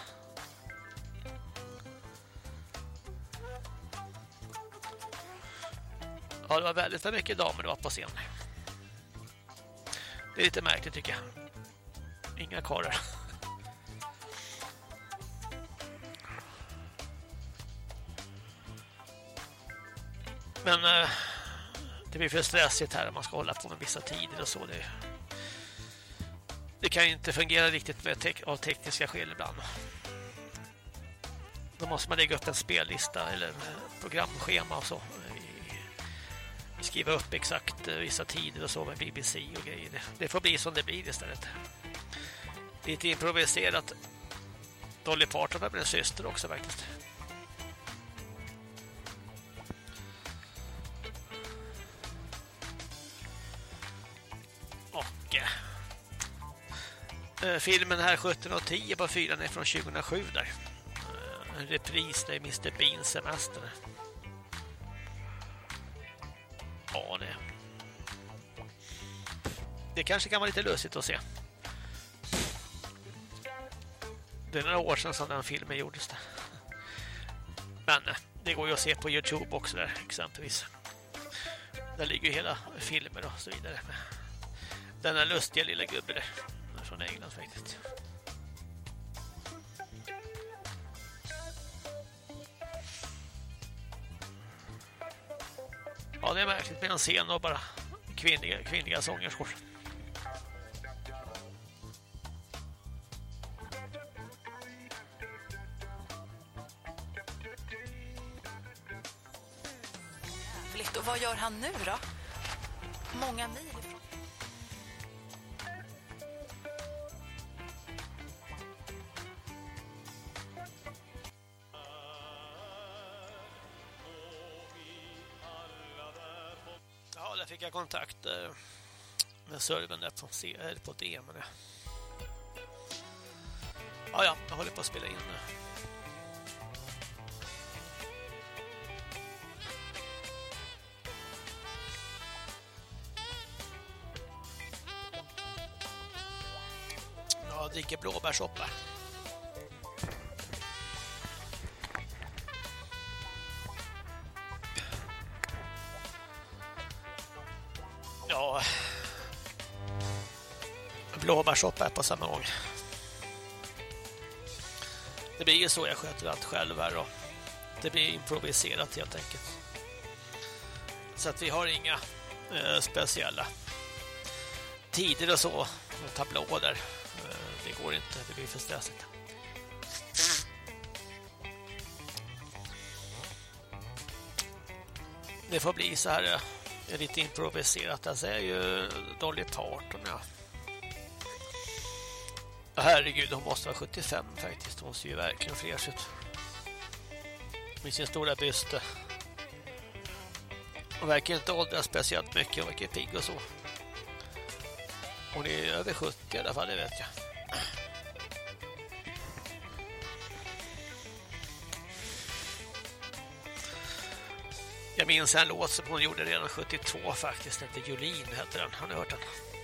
Speaker 1: Ja, det var väldigt mycket damer det var på scenen. Det är lite märkligt tycker jag. Inga karlar. Men eh, det blir för stressigt här om man ska hålla på med vissa tider och så. Det, det kan ju inte fungera riktigt med te av tekniska skäl ibland. Då måste man lägga upp en spellista eller eh, programschema och så. Skriva upp exakt eh, vissa tider och så med BBC och grejer. Det, får bli som det blir istället. Lite improviserat. Dolly Parton har en syster också faktiskt. Eh, eh, filmen här 17.10 på fyran är från 2007 där. Eh, en repris där Mr. Beans semester. Ja, det... Det kanske kan vara lite lustigt att se. Det är några år sedan som den filmen gjordes. Där. Men eh, det går ju att se på Youtube också där exempelvis. Där ligger ju hela filmer och så vidare. Den där lustiga lilla gubben där från England faktiskt. Ja, det är märkligt med en scen och bara kvinnliga, kvinnliga sångerskor.
Speaker 27: Och vad gör han nu då? Många mil Där
Speaker 1: fick jag kontakt eh, med servern där på, C, eh, på DM. Ja, ja, jag håller på att spela in nu. Jag dricker blåbärssoppa. Blåbärssoppa på samma gång. Det blir ju så jag sköter allt själv här då. det blir improviserat helt enkelt. Så att vi har inga eh, speciella tider och så, och tablåer. Eh, det går inte, det blir för stressigt. Det får bli så här eh, lite improviserat. Alltså är ju Dolly Parton, ja. Herregud, hon måste vara 75 faktiskt. Hon ser ju verkligen fräsch ut. Med sin stora byste. Hon verkar inte åldras speciellt mycket. Hon verkar pigg och så. Hon är över 70 i alla fall, det vet jag. Jag minns en låt som hon gjorde redan 72 faktiskt. Den hette Jolin hette den. Har ni hört den?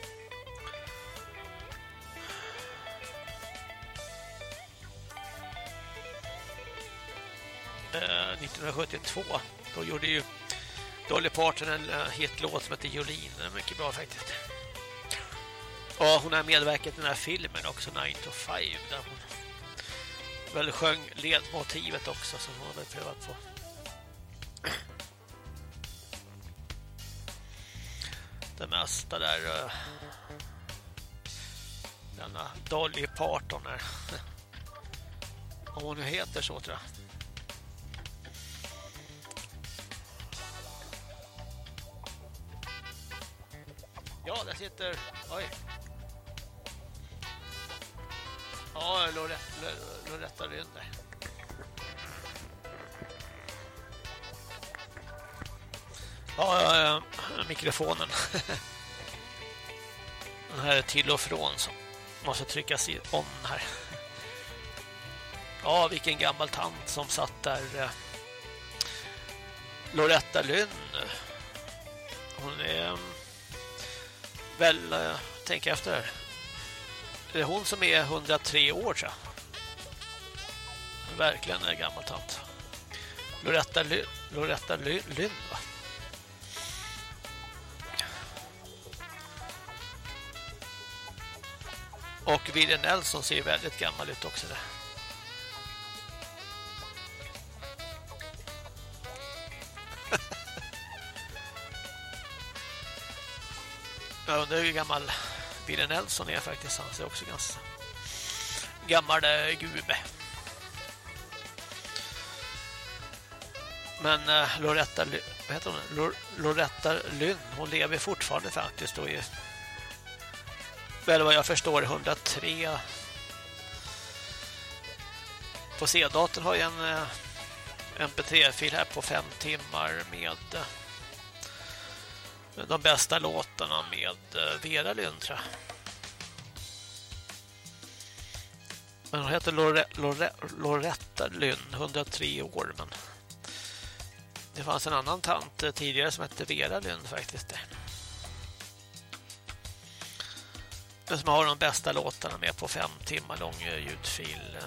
Speaker 1: 1972 då gjorde ju Dolly Parton en eh, hitlåt som heter Jolene. Den är mycket bra faktiskt. Ja, hon har medverkat i den här filmen också, 9 to 5, där hon väl sjöng ledmotivet också som hon har prövat på. Det mesta där. Eh, denna Dolly Parton här. Om hon nu heter så tror jag. Ja. Oj. Ja, Loretta, Loretta Rynn där. Ja, ja, ja, mikrofonen. Den här är till och från som måste tryckas i om här. Ja, vilken gammal tant som satt där. Eh, Loretta Lynn. Hon är väl, eh, tänker efter här. Det är hon som är 103 år så. Verkligen en gammal tant. Loretta, Ly Loretta Ly Lynn va? Och William Nelson ser väldigt gammal ut också där. Jag undrar hur gammal Birger Nelson är faktiskt. Han ser också ganska gammal eh, äh, gube. Men äh, Loretta, vad heter hon? Lor Loretta Lynn, hon lever fortfarande faktiskt och är väl vad jag förstår 103 på C-datorn har jag en eh, mp3-fil här på fem timmar med eh, de bästa låtarna med eh, Vera Lynn tror jag. Men hon heter Lore, Lore, Loretta Lynn, 103 år men det fanns en annan tant eh, tidigare som hette Vera Lynn faktiskt. Den som har de bästa låtarna med på fem timmar lång eh, ljudfil.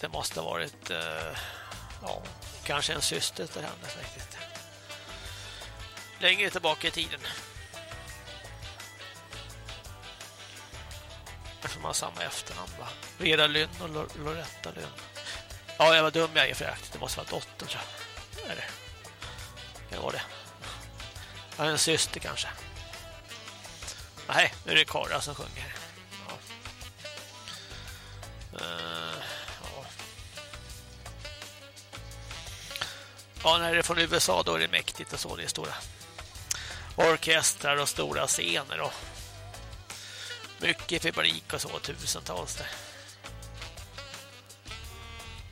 Speaker 1: Det måste ha varit ja, kanske en syster till henne faktiskt. Längre tillbaka i tiden. Eftersom man har samma efternamn va? Vera Lynn och Lor- Loretta Lynn. Ja, jag var dum jag är förakt. Det måste vara dottern tror jag. Eller? Det vara det. Ja, en syster kanske. Nej, nu är det Kara som sjunger. Ja. Eh, ja. ja, när det är från USA då är det mäktigt och så. Det är stora orkestrar och stora scener och mycket fabrik och så, tusentals där.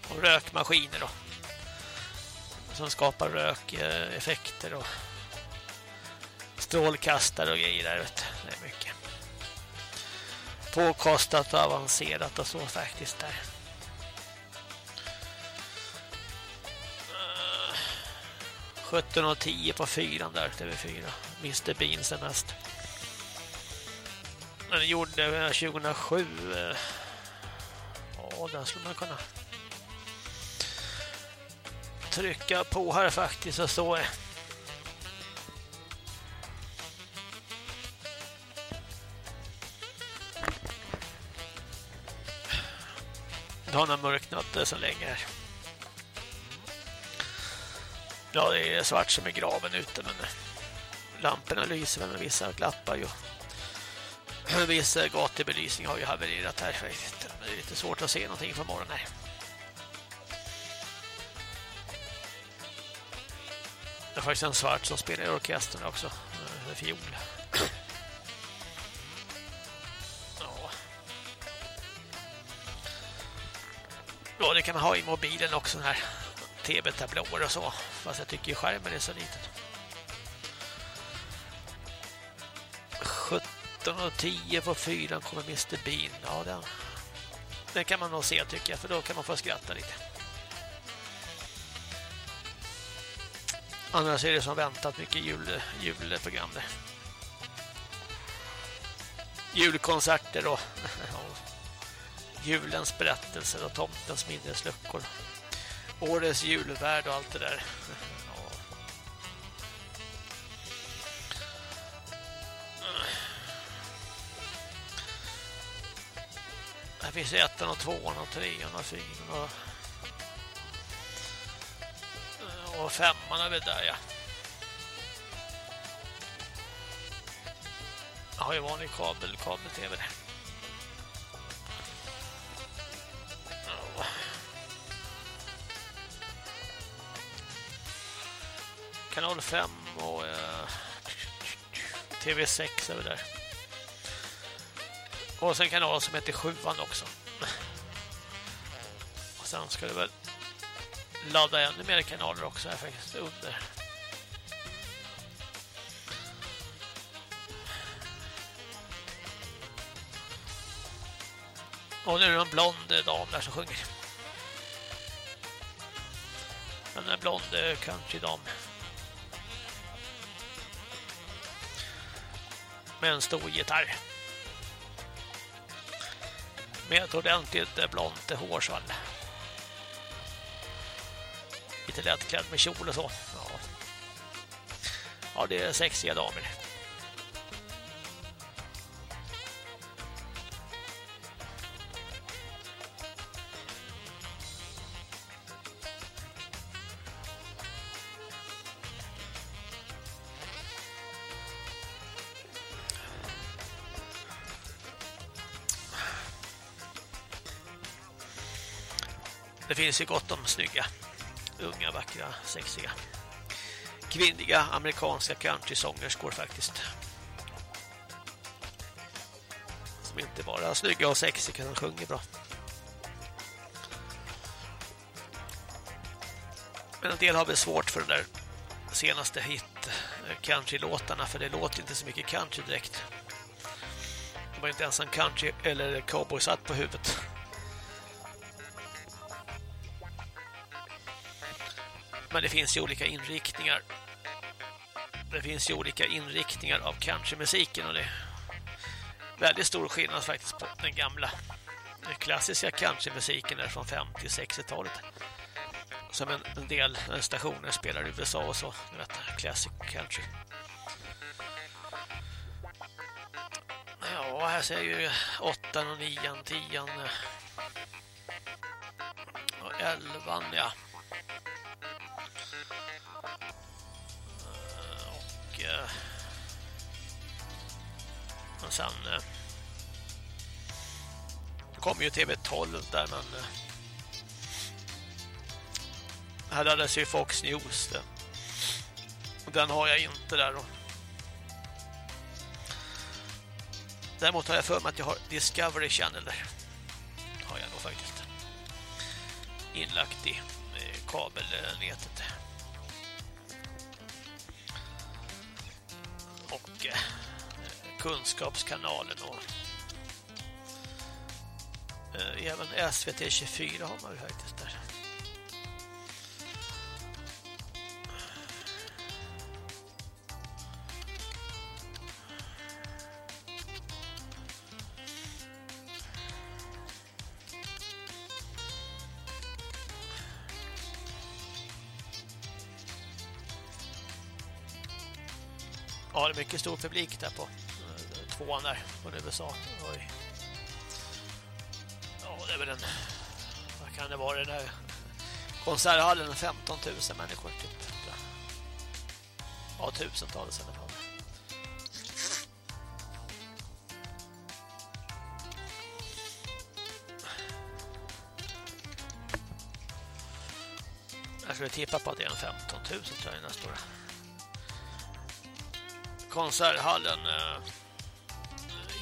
Speaker 1: Och rökmaskiner då. Som skapar rökeffekter och strålkastare och grejer där vet du. Det är mycket. Påkostat och avancerat och så faktiskt där. Eh, uh, 17.10 på fyran där, TV4. Mr. Bean senast. Den gjorde 2007. Ja, den skulle man kunna trycka på här faktiskt och så är Det har mörknat så länge här. Ja, det är svart som i graven ute men lamporna lyser väl vissa klappar ju. Viss gatubelysning har ju havererat här. Det är lite svårt att se någonting på morgonen här. Det är faktiskt en svart som spelar i orkestern också. eh, Fiol. Ja. Ja, det kan man ha i mobilen också, den här tv-tablåer och så. Fast jag tycker skärmen är så liten. 17.10 på fyran kommer Mr. Bean. Ja, den, den kan man nog se tycker jag, för då kan man få skratta lite. Annars är det som väntat mycket jul, julprogram där. Julkonserter och, och julens berättelser och tomtens minnesluckor. Årets julvärd och allt det där. Ja. Här finns ettan och tvåan och trean och fyran och, och femman är väl där ja. Jag har ju vanlig kabel, kabel-tv där. Kanal 5 och eh, TV6 är vi där. Och sen kanal som heter Sjuan också. Och sen ska det väl ladda ännu mer kanaler också här faktiskt under. Och nu är det en blond dam där som sjunger. En blond eh, countrydam. Med en stor gitarr. Med ett ordentligt eh, blont hårsvall. Lite lättklädd med kjol och så. Ja, ja det är sexiga damer. Det finns ju gott om snygga, unga, vackra, sexiga, kvinnliga amerikanska countrysångerskor faktiskt. Som inte bara är snygga och sexiga utan sjunger bra. Men en del har väl svårt för den där senaste hit eh, countrylåtarna för det låter inte så mycket country direkt. Det var inte ens en country eller cowboy satt på huvudet. Men det finns ju olika inriktningar. Det finns ju olika inriktningar av countrymusiken och det är väldigt stor skillnad faktiskt på den gamla den klassiska countrymusiken där från 50- 60-talet. Som en, en del stationer spelar i USA och så, ni vet, classic country. Ja, här ser ju 8 och 9, 10 eh, och 11, ja. Och sen eh, eh kom ju TV12 där men eh, här hade ju Fox News det. Den har jag inte där då. Däremot har jag för mig att jag har Discovery Channel där. Har jag nog faktiskt. Inlagt i eh, kabelnätet. Mycket Kunskapskanalen och eh, även SVT24 har man ju faktiskt där. Ja, det är mycket stor publik där på eh, tvåan där från USA. Oj. Ja, det är väl en... Vad kan det vara den där konserthallen? 15 000 människor typ. Ja, tusentals i alla fall. Jag skulle tippa på att det är en 15 000 tror jag nästa år konserthallen uh,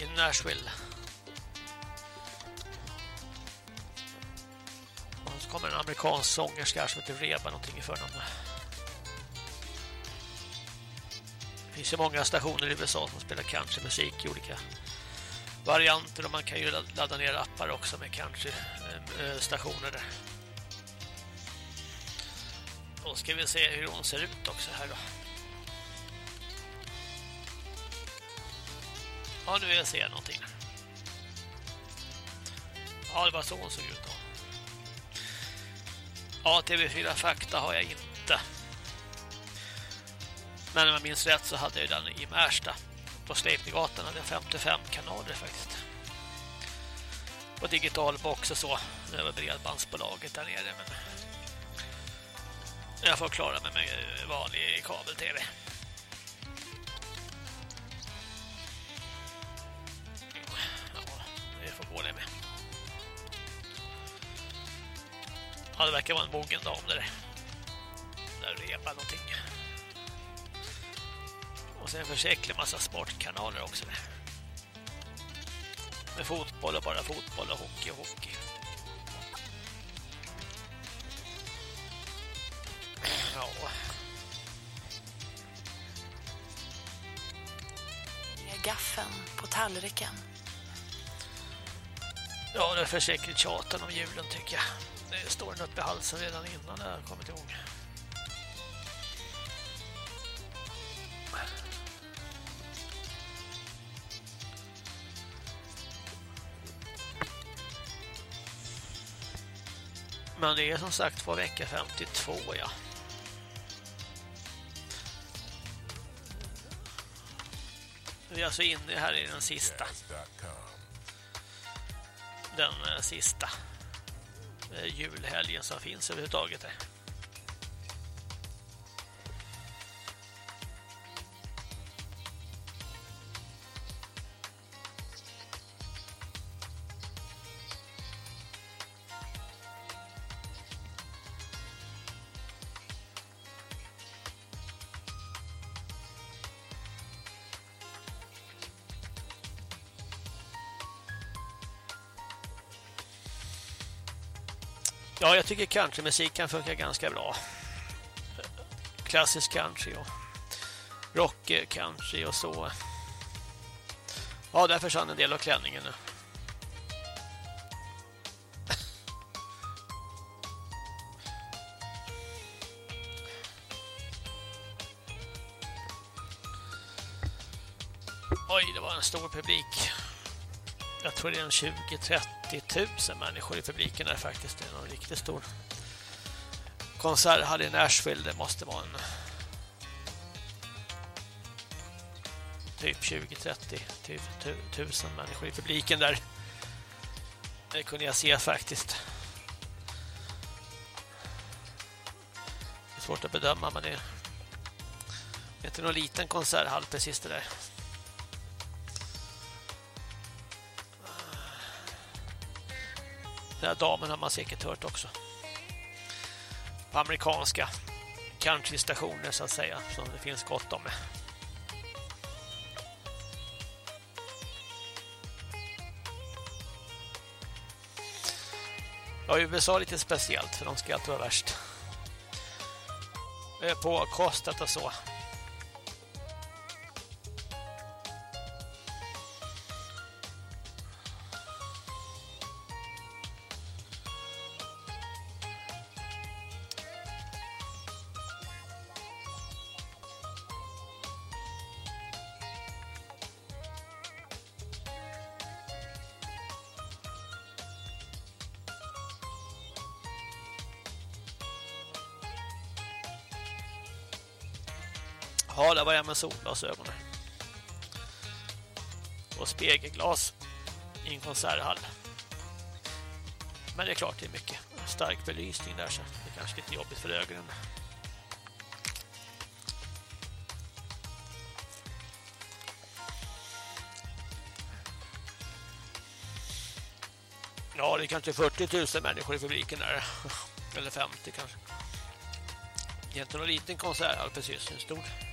Speaker 1: i Nashville. Och så kommer en amerikansk sångerska som heter Reba någonting i förnamn. Det finns ju många stationer i USA som spelar countrymusik i olika varianter och man kan ju ladda ner appar också med countrystationer eh, där. Då ska vi se hur hon ser ut också här då. Ja, nu vill jag se någonting. Ja, det var så hon såg ut då. Ja, TV4 Fakta har jag inte. Men om jag minns rätt så hade jag den i Märsta. På Sleipnegatan hade jag 55 kanaler faktiskt. På digital box och så. Över bredbandsbolaget där nere. Men jag får klara mig med vanlig kabel-tv. Ja, det verkar vara en mogen dam där. Där repar någonting. Och sen en försäklig massa sportkanaler också. Där. Med fotboll och bara fotboll och hockey och hockey. Ja.
Speaker 27: Gaffeln på tallriken.
Speaker 1: Ja, det är försäkligt tjatan om julen tycker jag. Det står uppe i halsen redan innan jag har kommit ihåg. Men det är som sagt på vecka 52, ja. Vi är alltså inne här i den sista. Den eh, sista Eh, julhelgen som finns överhuvudtaget. Ja, jag tycker countrymusik kan funka ganska bra. Klassisk country och rock eh, country och så. Ja, där försvann en del av klänningen nu. Oj, det var en stor publik. Jag tror det är en 20-30 000 människor i publiken där faktiskt. Det är en riktigt stor konserthall i Nashville. Det måste vara en typ 20-30 typ tusen människor i publiken där. Det kunde jag se faktiskt. Det är svårt att bedöma men det är inte någon liten konserthall precis det där. Den här damen har man säkert hört också. På amerikanska countrystationer så att säga. Som det finns gott om. Ja, USA är lite speciellt för de ska alltid vara värst. Eh, på kostet och så. Med solglasögon. Och spegelglas i en konserthall. Men det är klart det är mycket stark belysning där så det är kanske lite jobbigt för ögonen. Ja, det är kanske 40 000 människor i publiken där. Eller 50 kanske. Det är inte någon liten konserthall precis, en stor.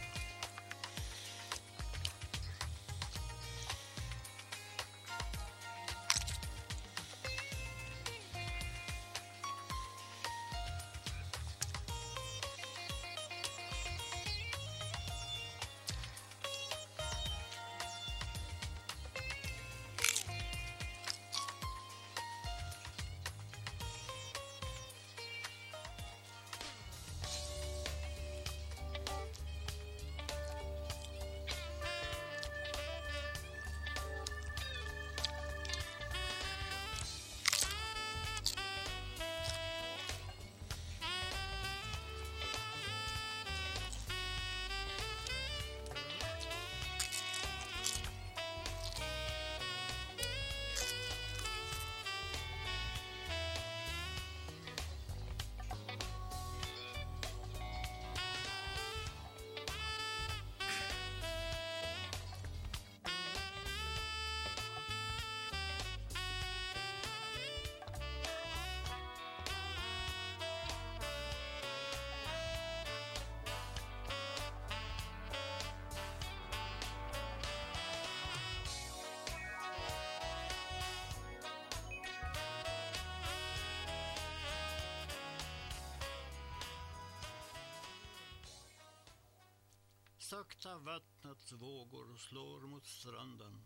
Speaker 26: Sakta vattnets vågor slår mot stranden.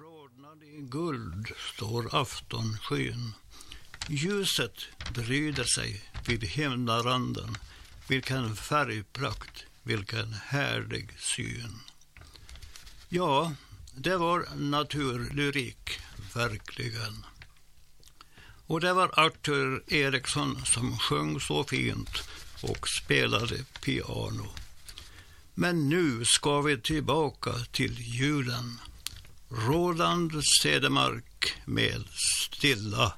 Speaker 26: Rodnad i guld står aftonskyn. Ljuset bryder sig vid himlaranden. Vilken färgprakt, vilken härlig syn. Ja, det var naturlyrik, verkligen. Och det var Arthur Eriksson som sjöng så fint och spelade piano. Men nu ska vi tillbaka till julen. Roland Cedermark med Stilla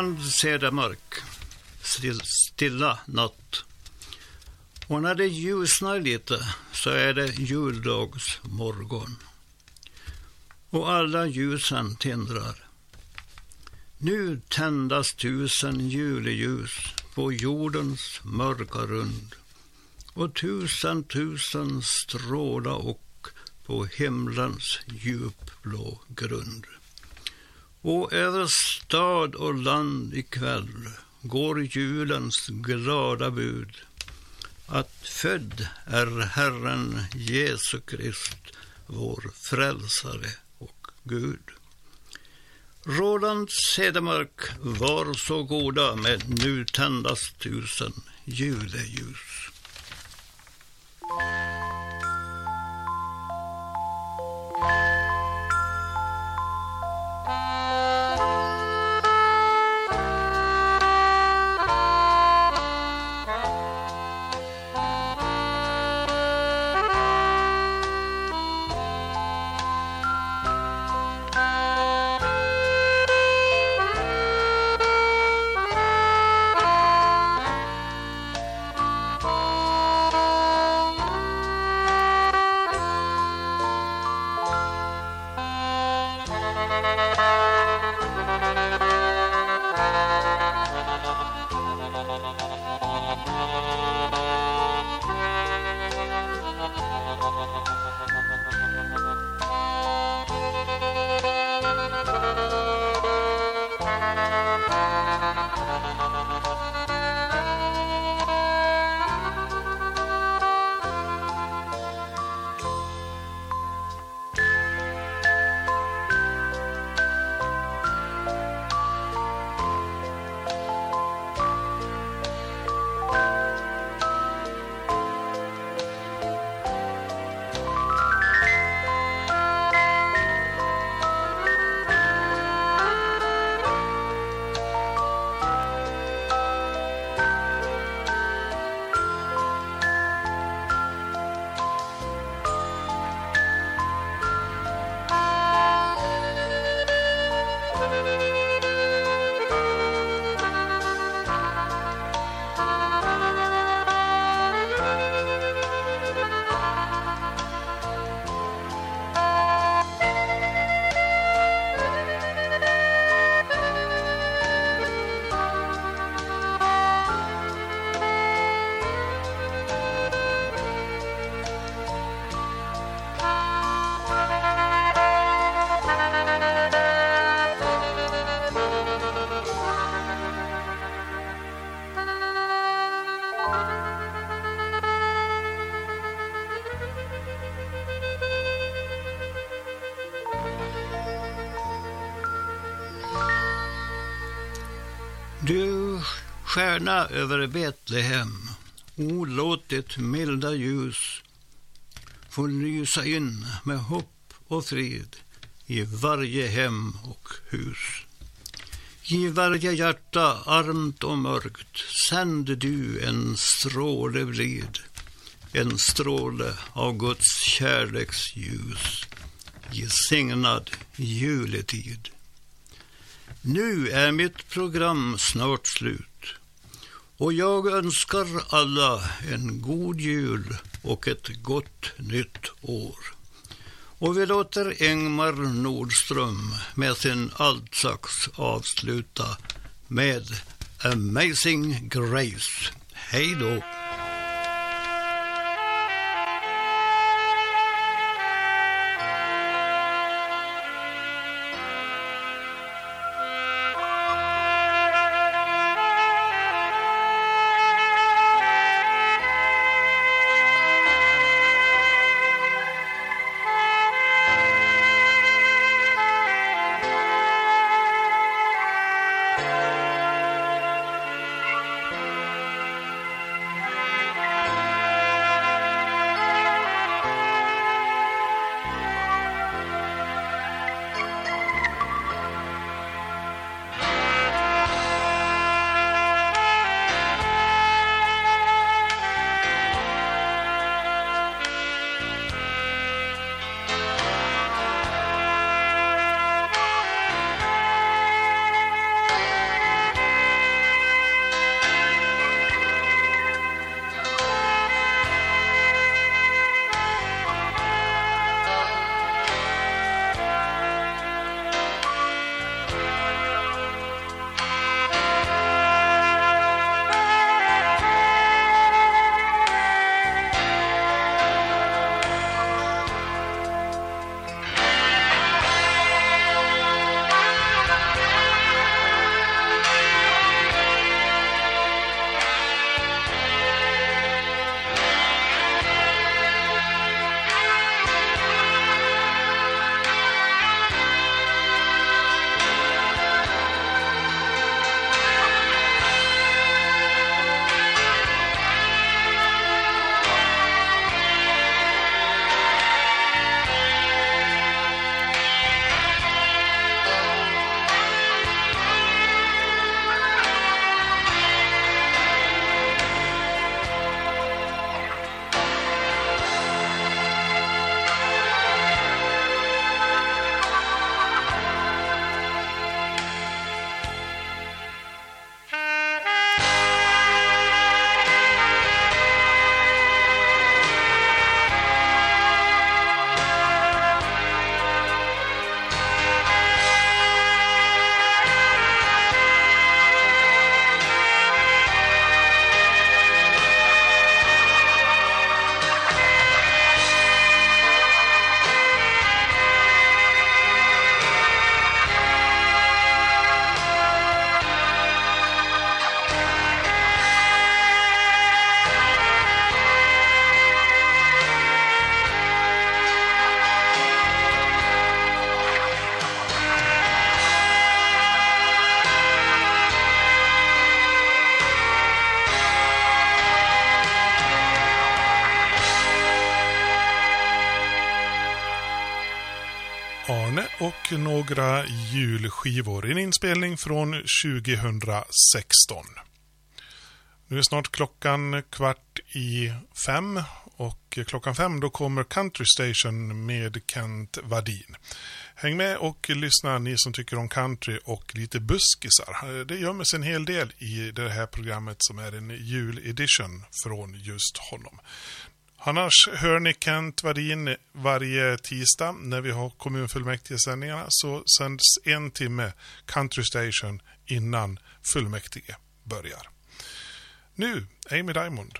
Speaker 26: Ibland ser det mörk Stilla natt. Och när det ljusnar lite så är det juldagsmorgon. Och alla ljusen tindrar. Nu tändas tusen juleljus på jordens mörka rund och tusen tusen stråla och på himlens djupblå grund. Och över stad och land ikväll går julens glada bud att född är Herren Jesu Krist, vår frälsare och Gud. Roland Cedermark var så goda med nu tändas tusen juleljus. Över Betlehem, o låt ditt milda ljus få lysa in med hopp och frid i varje hem och hus. I varje hjärta armt och mörkt sänd du en stråle blid, en stråle av Guds kärleksljus i signad juletid. Nu är mitt program snart slut och jag önskar alla en god jul och ett gott nytt år. Och vi låter Ingmar Nordström med sin altsax avsluta med Amazing Grace. Hej då!
Speaker 10: Och några julskivor. En inspelning från 2016. Nu är snart klockan kvart i fem och klockan fem då kommer Country Station med Kent Vadin. Häng med och lyssna ni som tycker om country och lite buskisar. Det gömmer sig en hel del i det här programmet som är en juledition från just honom. Annars hör ni Kent Varin varje tisdag när vi har kommunfullmäktigesändningarna så sänds en timme Country Station innan fullmäktige börjar. Nu, Amy Diamond.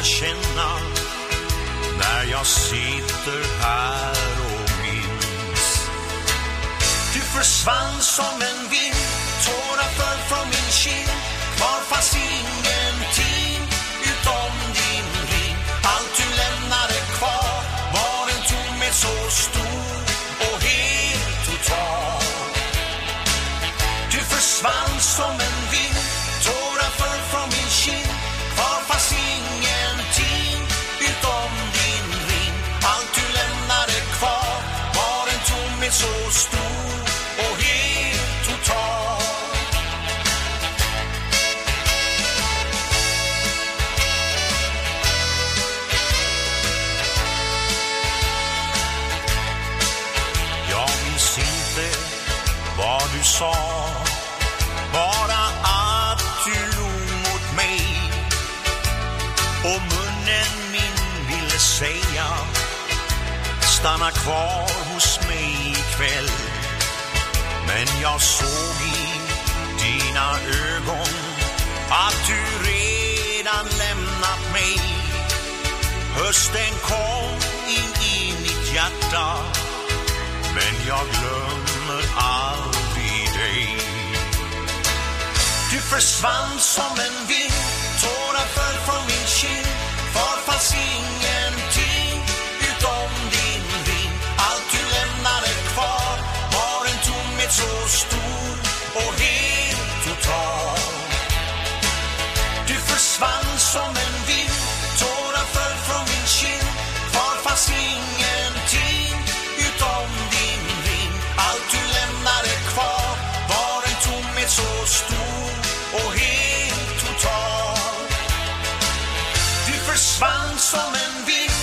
Speaker 7: Jag
Speaker 28: känna när jag sitter här och minns. Du försvann som en vind, tårar föll från min kind. Kvar fanns ingenting utom din ring. Allt du lämnade kvar var en tomhet så stor och helt total. Du försvann som en vind, tårar föll från min kind. Så stor och helt total. Jag minns inte vad du sa Bara att du log mot mig Och munnen min ville säga Stanna kvar kväll Men jag såg i dina ögon Att du redan lämnat mig Hösten kom in i mitt hjärta men jag glömmer aldrig dig. Du försvann som en vind, tårar föll från min kind. Var fanns så stor och helt total. Du försvann som en vind, tårar föll från min kind. Kvar fanns ingenting utom din ring. Allt du lämnade kvar var en tomhet så stor och helt total. Du försvann som en vind,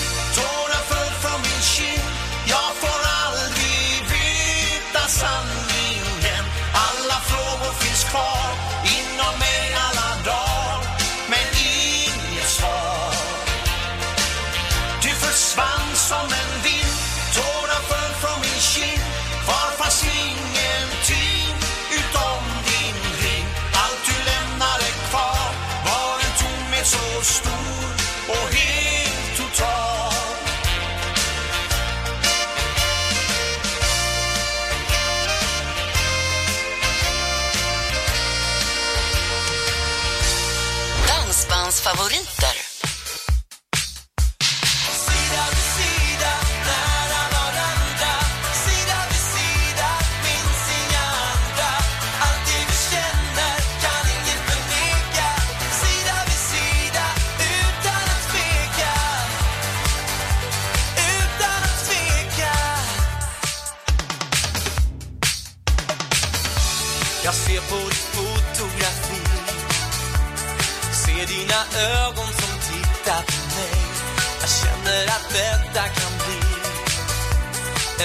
Speaker 28: detta kan bli.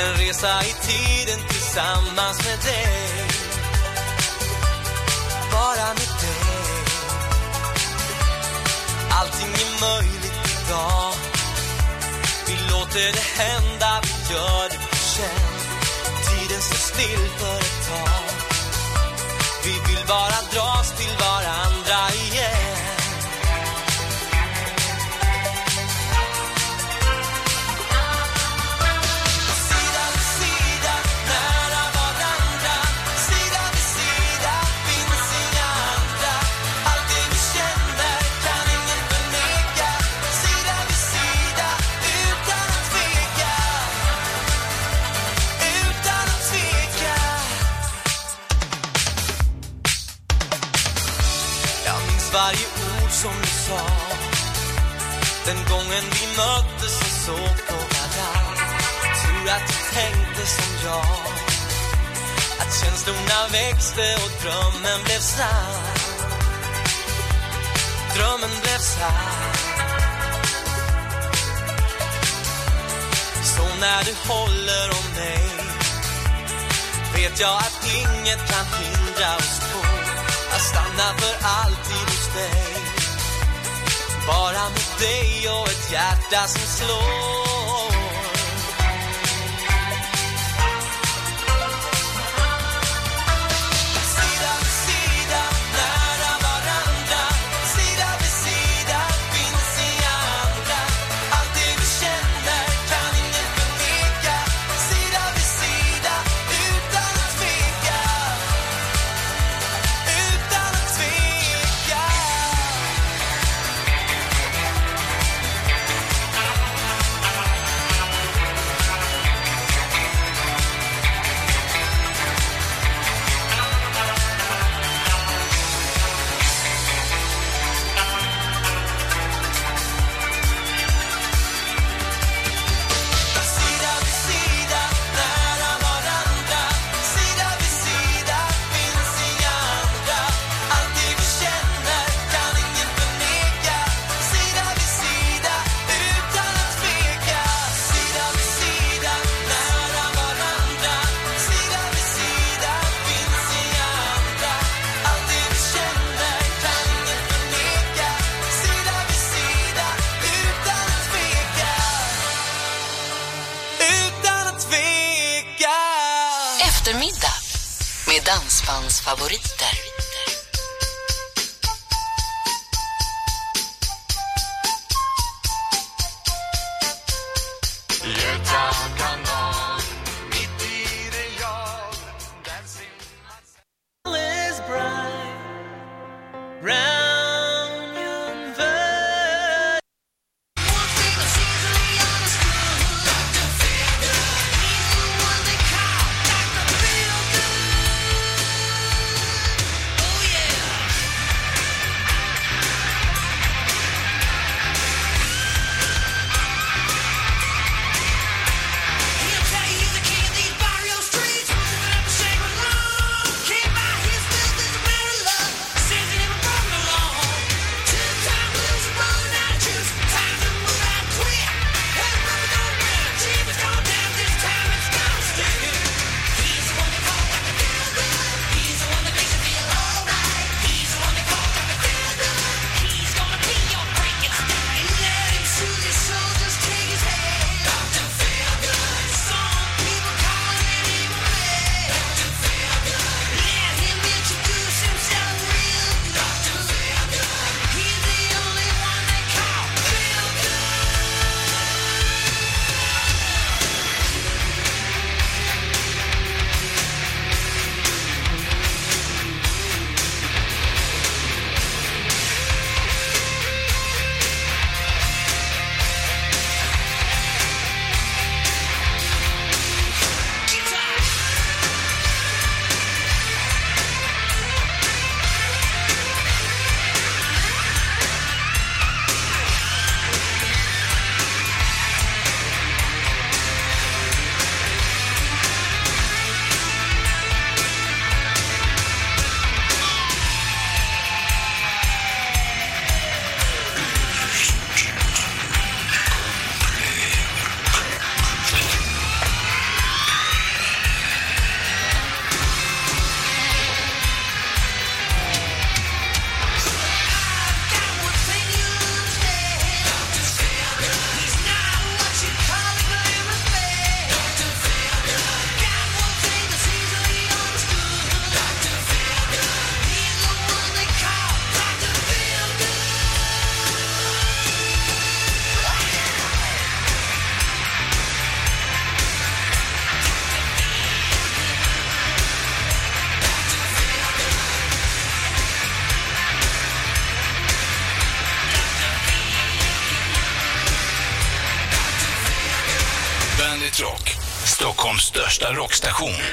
Speaker 28: En resa i tiden tillsammans med dig. Bara med dig Allting är möjligt idag. Vi låter det hända, vi gör det på känn. Tiden står still för ett tag. Vi vill bara dras till varandra igen.
Speaker 7: Gången vi möttes och såg på varann Tur att du tänkte som jag. Att känslorna växte och drömmen blev sann Drömmen blev sann Så när du håller om mig Vet jag att inget kan hindra oss två Att stanna för alltid hos dig bara mot dig och ett hjärta som slår.
Speaker 29: Cancún.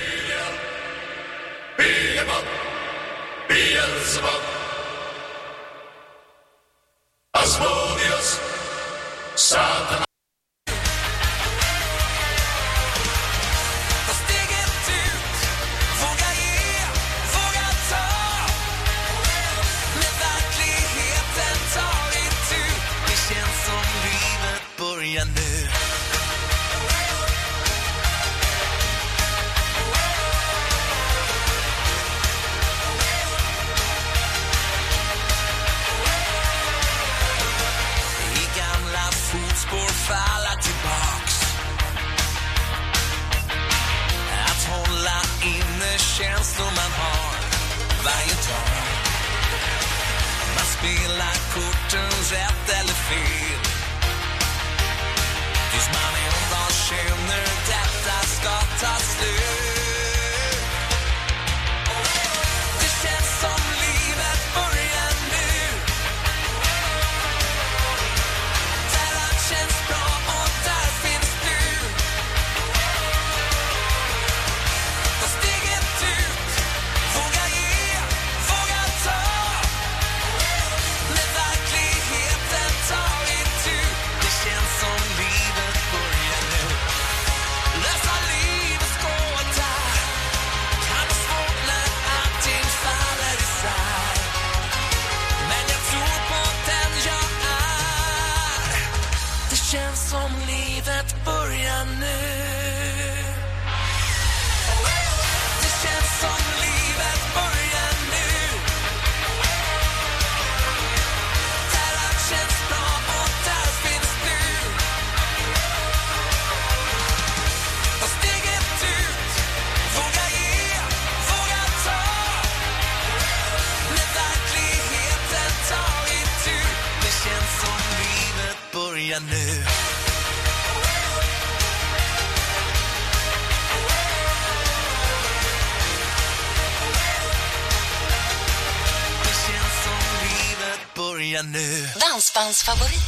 Speaker 29: favorito.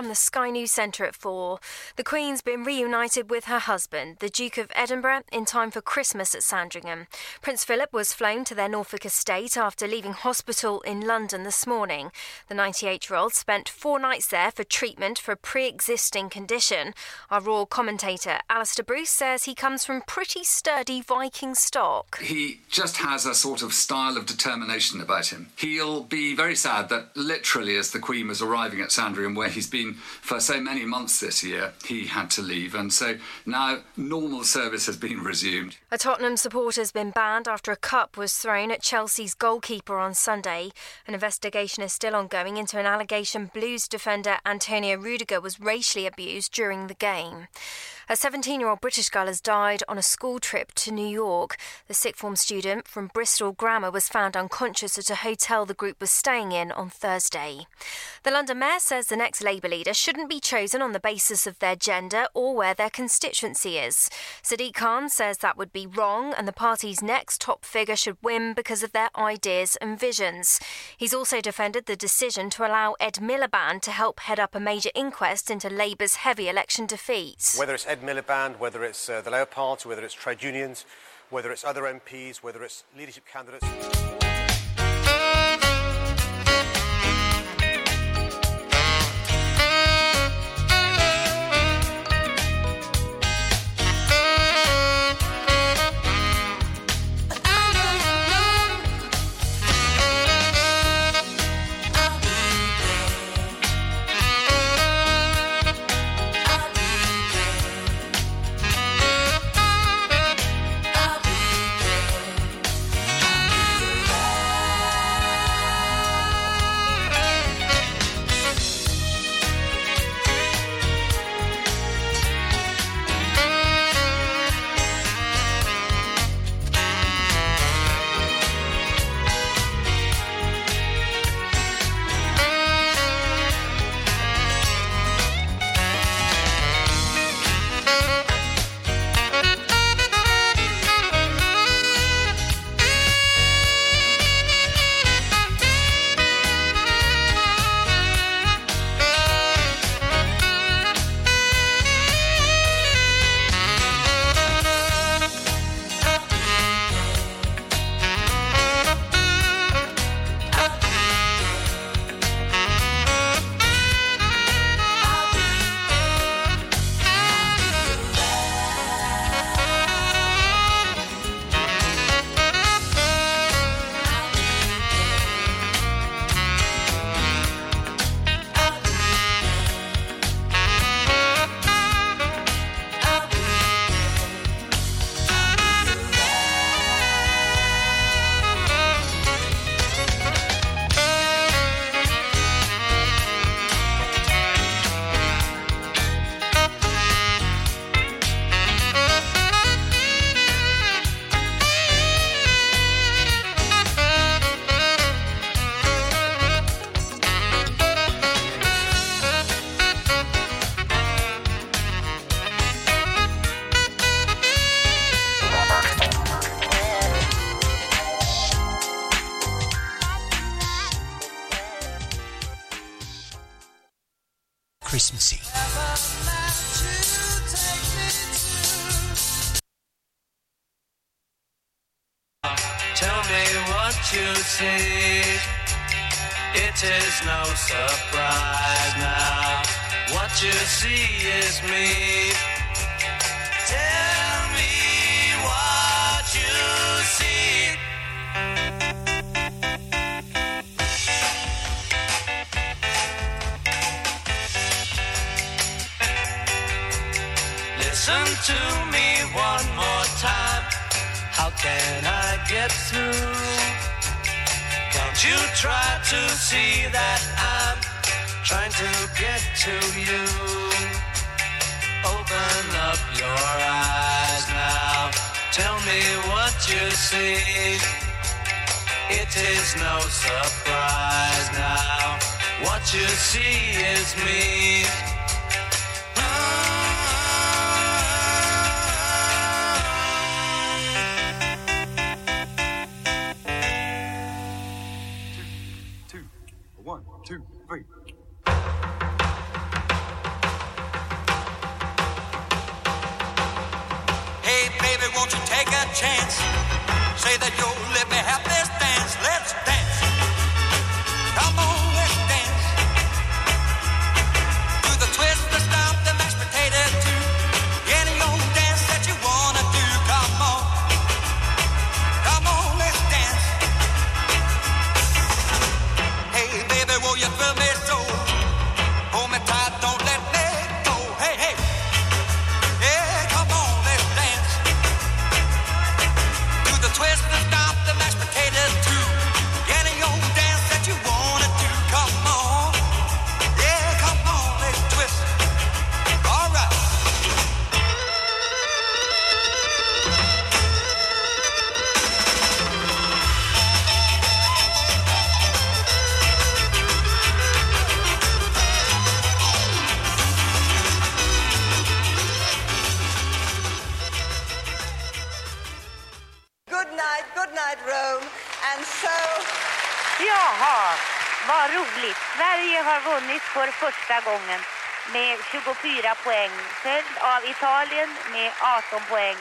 Speaker 30: From the Sky News Centre at 4, the Queen's been reunited with her husband, the Duke of Edinburgh, in time for Christmas at Sandringham. Prince Philip was flown to their Norfolk estate after leaving hospital in London this morning. The 98 year old spent four nights there for treatment for a pre existing condition. Our royal commentator, Alistair Bruce, says he comes from pretty sturdy Viking stock.
Speaker 31: He just has a sort of style of determination about him. He'll be very sad that literally as the Queen was arriving at Sandringham, where he's been for so many months this year, he had to leave. And so now normal service has been resumed.
Speaker 30: A Tottenham supporter has been banned after a cup was thrown at Chelsea's goalkeeper on Sunday. An investigation is still ongoing into an allegation Blues defender Antonio Rudiger was racially abused during the game. A 17 year old British girl has died on a school trip to New York. The sixth form student from Bristol Grammar was found unconscious at a hotel the group was staying in on Thursday. The London Mayor says the next Labour leader shouldn't be chosen on the basis of their gender or where their constituency is. Sadiq Khan says that would be wrong and the party's next top figure should win because of their ideas and visions. He's also defended the decision to allow Ed Miliband to help head up a major inquest into Labour's heavy election defeats.
Speaker 32: Whether it's Ed Miliband, whether it's uh, the Labour Party, whether it's trade unions, whether it's other MPs, whether it's leadership candidates.
Speaker 33: 24 poäng, följd av Italien med 18 poäng.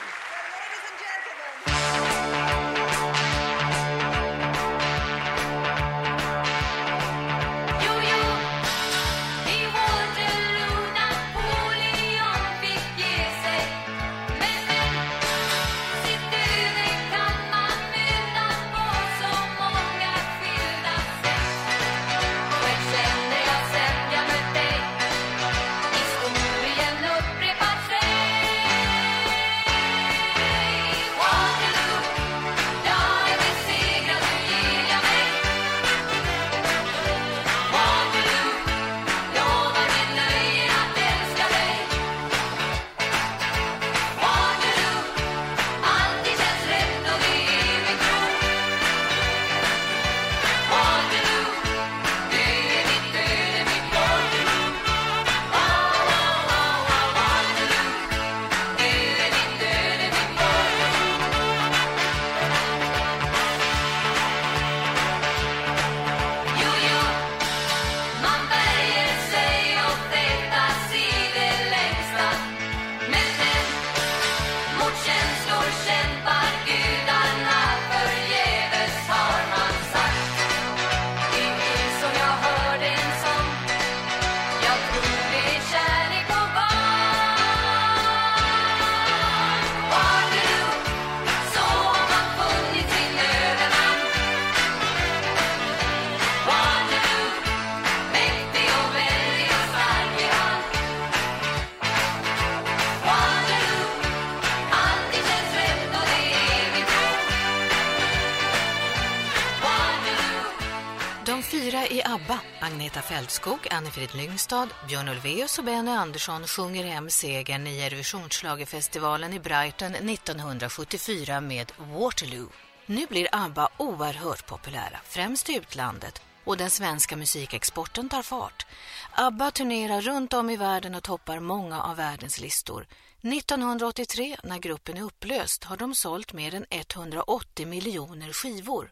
Speaker 34: Fältskog, Anne-Frid Lyngstad, Björn Ulvaeus och Benny Andersson sjunger hem segern i Eurovisionsschlagerfestivalen i Brighton 1974 med Waterloo. Nu blir ABBA oerhört populära, främst i utlandet, och den svenska musikexporten tar fart. ABBA turnerar runt om i världen och toppar många av världens listor. 1983, när gruppen är upplöst, har de sålt mer än 180 miljoner skivor.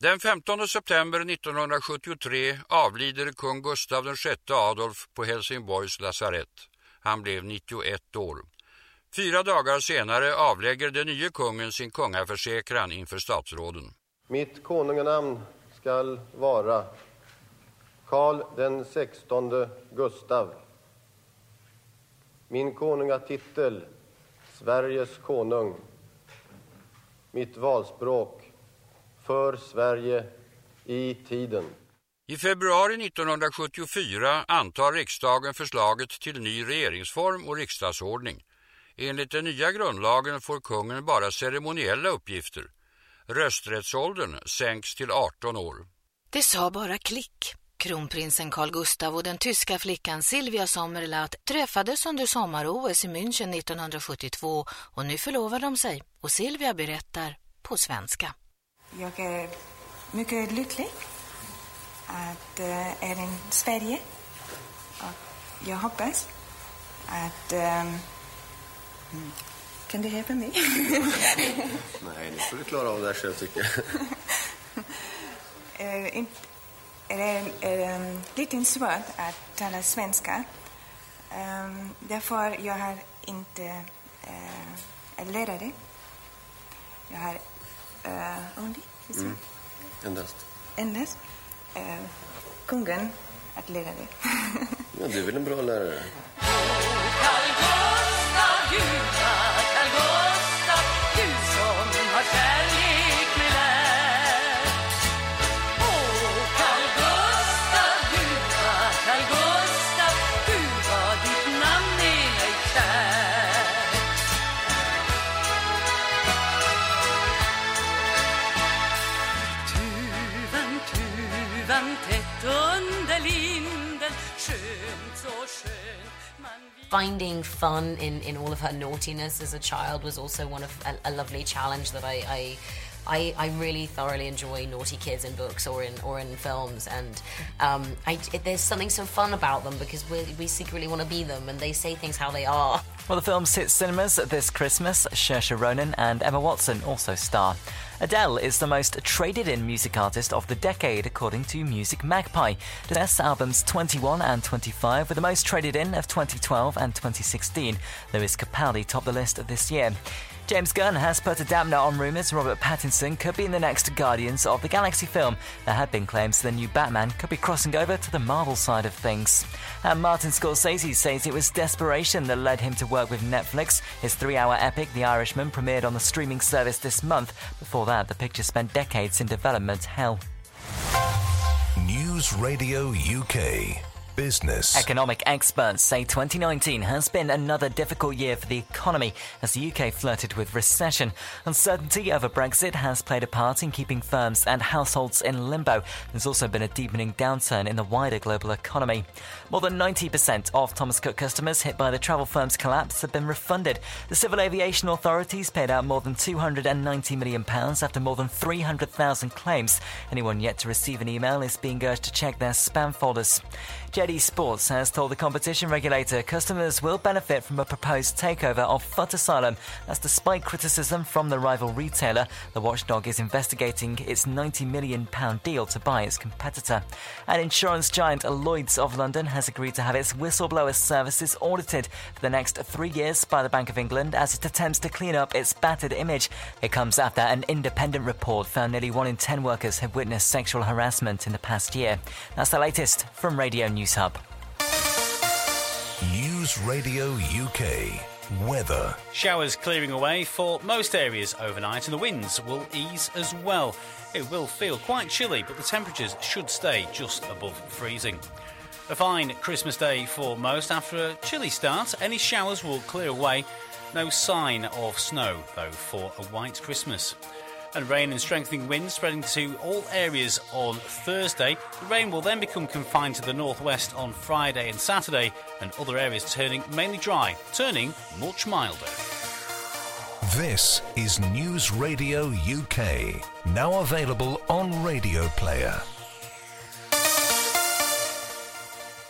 Speaker 35: Den 15 september 1973 avlider kung Gustav VI Adolf på Helsingborgs lasarett. Han blev 91 år. Fyra dagar senare avlägger den nye kungen sin kungaförsäkran inför statsråden.
Speaker 36: Mitt konunganamn skall vara Karl den 16 Gustav. Min konungatitel Sveriges konung. Mitt valspråk för Sverige i tiden.
Speaker 37: I februari 1974 antar riksdagen förslaget till ny regeringsform och riksdagsordning. Enligt den nya grundlagen får kungen bara ceremoniella uppgifter. Rösträttsåldern sänks till 18 år.
Speaker 34: Det sa bara klick. Kronprinsen Carl Gustav och den tyska flickan Silvia Sommerlath träffades under sommar-OS i München 1972 och nu förlovar de sig och Silvia berättar på svenska.
Speaker 38: Jag är mycket lycklig att uh, är i Sverige. Och jag hoppas att... Um, kan du hjälpa mig?
Speaker 36: Nej, nu får du klara av det här själv tycker jag.
Speaker 38: uh, in, är det är, lite svårt att tala svenska. Um, därför jag har inte uh, lärare. Jag har uh, only,
Speaker 36: Mm. Endast.
Speaker 38: endast uh, kungen att leda det.
Speaker 36: Ja, du är väl en bra lärare?
Speaker 39: Finding fun in, in all of her naughtiness as a child was also one of a, a lovely challenge that I, I I, I really thoroughly enjoy naughty kids in books or in or in films, and um, I, it, there's something so fun about them because we we secretly want to be them, and they say things how they are.
Speaker 40: Well, the film hits cinemas this Christmas. Saoirse Ronan and Emma Watson also star. Adele is the most traded in music artist of the decade, according to Music Magpie. The best albums 21 and 25 were the most traded in of 2012 and 2016. Lewis Capaldi topped the list this year. James Gunn has put a dampener on rumours Robert Pattinson could be in the next Guardians of the Galaxy film. There had been claims the new Batman could be crossing over to the Marvel side of things. And Martin Scorsese says it was desperation that led him to work with Netflix. His three hour epic, The Irishman, premiered on the streaming service this month. Before that, the picture spent decades in development hell.
Speaker 31: News Radio UK. Business.
Speaker 40: Economic experts say 2019 has been another difficult year for the economy as the UK flirted with recession. Uncertainty over Brexit has played a part in keeping firms and households in limbo. There's also been a deepening downturn in the wider global economy. More than 90% of Thomas Cook customers hit by the travel firm's collapse have been refunded. The Civil Aviation Authorities paid out more than £290 million after more than 300,000 claims. Anyone yet to receive an email is being urged to check their spam folders. JD Sports has told the competition regulator customers will benefit from a proposed takeover of Foot Asylum. That's despite criticism from the rival retailer. The watchdog is investigating its £90 million deal to buy its competitor. And insurance giant Lloyds of London has agreed to have its whistleblower services audited for the next three years by the Bank of England as it attempts to clean up its battered image. It comes after an independent report found nearly one in ten workers have witnessed sexual harassment in the past year. That's the latest from Radio News Hub.
Speaker 31: News Radio UK. Weather.
Speaker 35: Showers clearing away for most areas overnight, and the winds will ease as well. It will feel quite chilly, but the temperatures should stay just above freezing. A fine Christmas day for most. After a chilly start, any showers will clear away. No sign of snow, though, for a white Christmas. And rain and strengthening winds spreading to all areas on Thursday. The rain will then become confined to the northwest on Friday and Saturday, and other areas turning mainly dry, turning much milder.
Speaker 31: This is News Radio UK. Now available on Radio Player.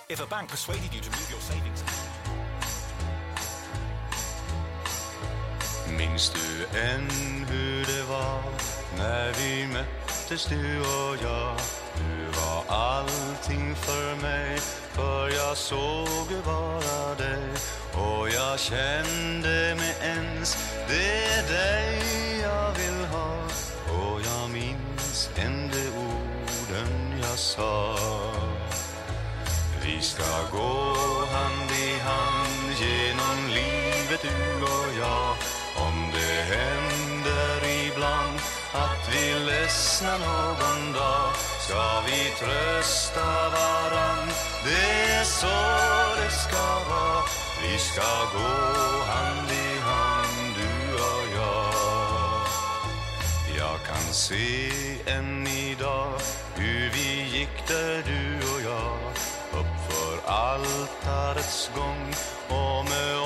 Speaker 41: If a bank persuaded you to move your savings.
Speaker 42: Minns du än hur det var när vi möttes du och jag? Du var allting för mig, för jag såg bara dig. Och jag kände med ens, det är dig jag vill ha. Och jag minns än de orden jag sa. Vi ska gå hand i hand genom livet du och jag händer ibland att vi ledsnar någon dag? Ska vi trösta varann? Det är så det ska vara. Vi ska gå hand i hand du och jag. Jag kan se än idag hur vi gick där du och jag. Uppför altarets gång och med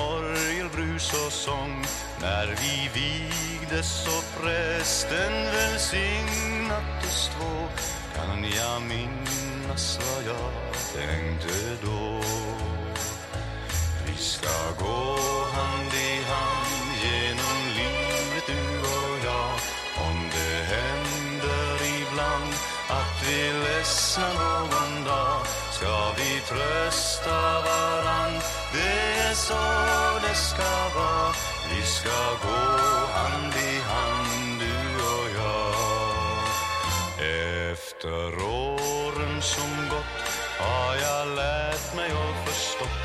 Speaker 42: ljus och sång. När vi vigdes och prästen välsignat oss två. Kan jag minnas vad jag tänkte då? Vi ska gå hand i hand genom livet du och jag. Om det händer ibland att vi ledsnar någon dag ska vi trösta varann? Det är så det ska vara. Vi ska gå hand i hand du och jag. Efter åren som gått har jag lärt mig och förstått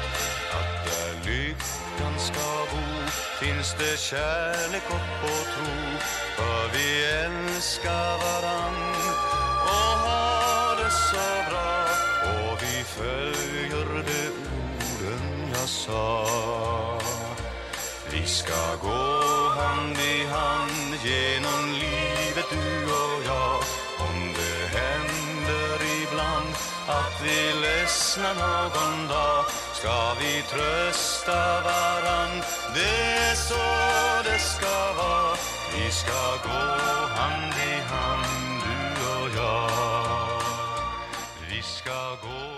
Speaker 42: att där lyckan ska bo finns det kärlek, hopp och tro. För vi älskar varann och har det så sa Vi ska gå hand i hand genom livet du och jag. Om det händer ibland att vi ledsnar någon dag ska vi trösta varann. Det är så det ska vara. Vi ska gå hand i hand du och jag. Vi ska gå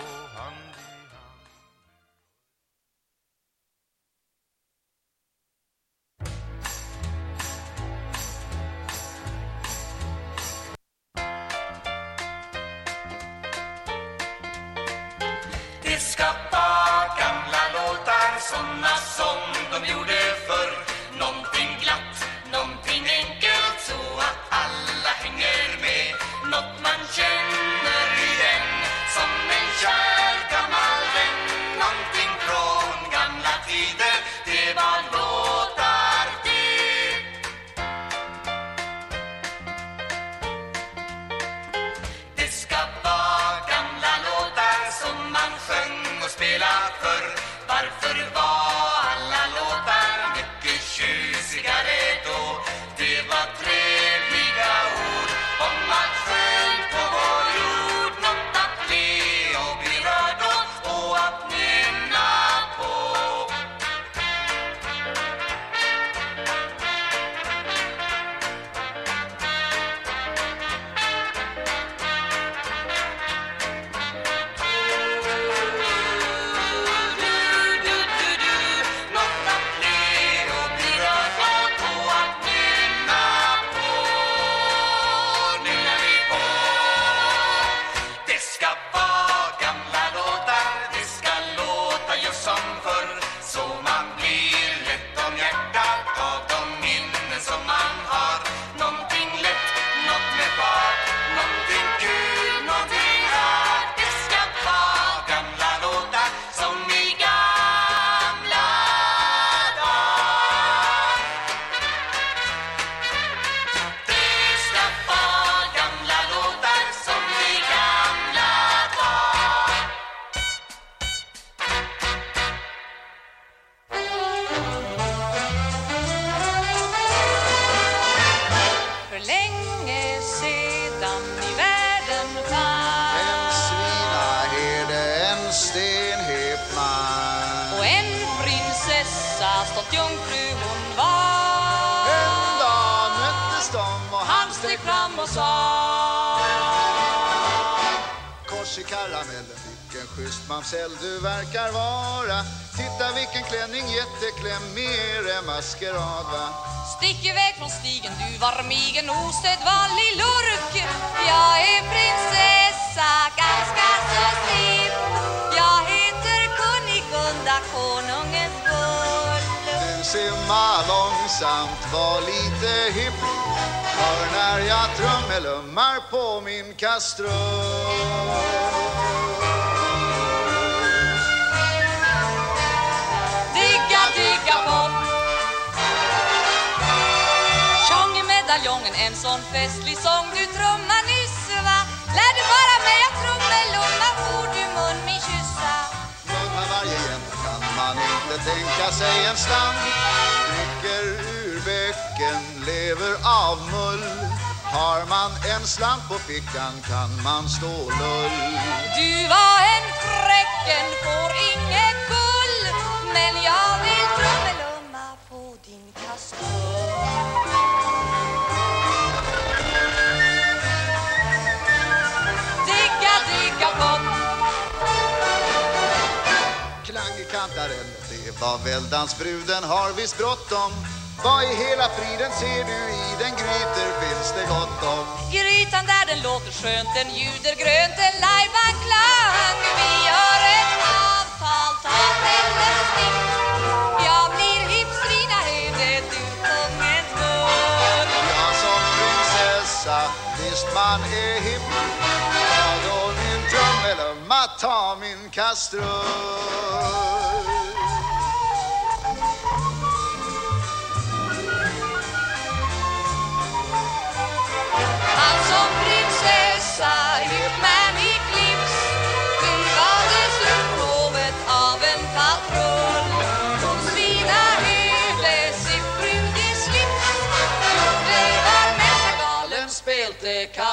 Speaker 7: såna som de gjorde förr.
Speaker 43: Maskerad va
Speaker 44: Stick iväg från stigen, du var migen osedvanlig lurk Jag är prinsessa, ganska så stiff Jag heter Kunigunda, konungens gull
Speaker 43: du simma långsamt, var lite hipp. Hör när jag trummelummar på min kastrull.
Speaker 35: Medaljongen, en sån festlig sång du trummar nyss va Lärde bara mig att trummelumma, for du mun min kyssa
Speaker 43: Munna varje jämt kan man inte tänka sig en slant. Dricker ur bäcken, lever av mull. Har man en slant på fickan kan man stå lull.
Speaker 35: Du var en fräcken, får inget gull Men jag vill trummelumma på din kastrull
Speaker 43: var väldansbruden har visst bråttom. Vad i hela friden ser du i den grytor finns det gott om?
Speaker 35: Grytan där den låter skönt, den ljuder grönt, en lajban klang Vi gör ett avtal, ta eller stick Jag blir hipsvina, är det du kungens gull
Speaker 43: Jag som prinsessa, visst man är hipp. Ta då min trummelumma, ta min kastrull.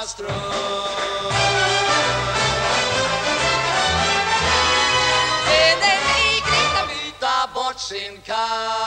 Speaker 35: Spelte kastrull Med den i byta bort sin kastrull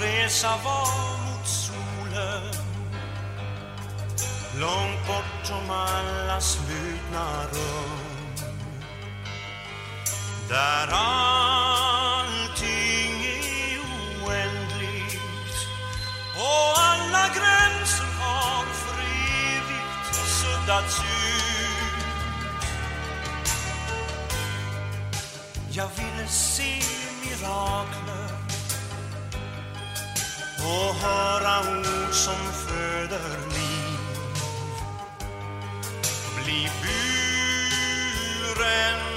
Speaker 45: resa var mot solen. Långt bortom alla slutna rum. Där allting är oändligt. Och alla gränser har för evigt suddats ut. Jag ville se mirakler och höra ord som föder liv. Bli buren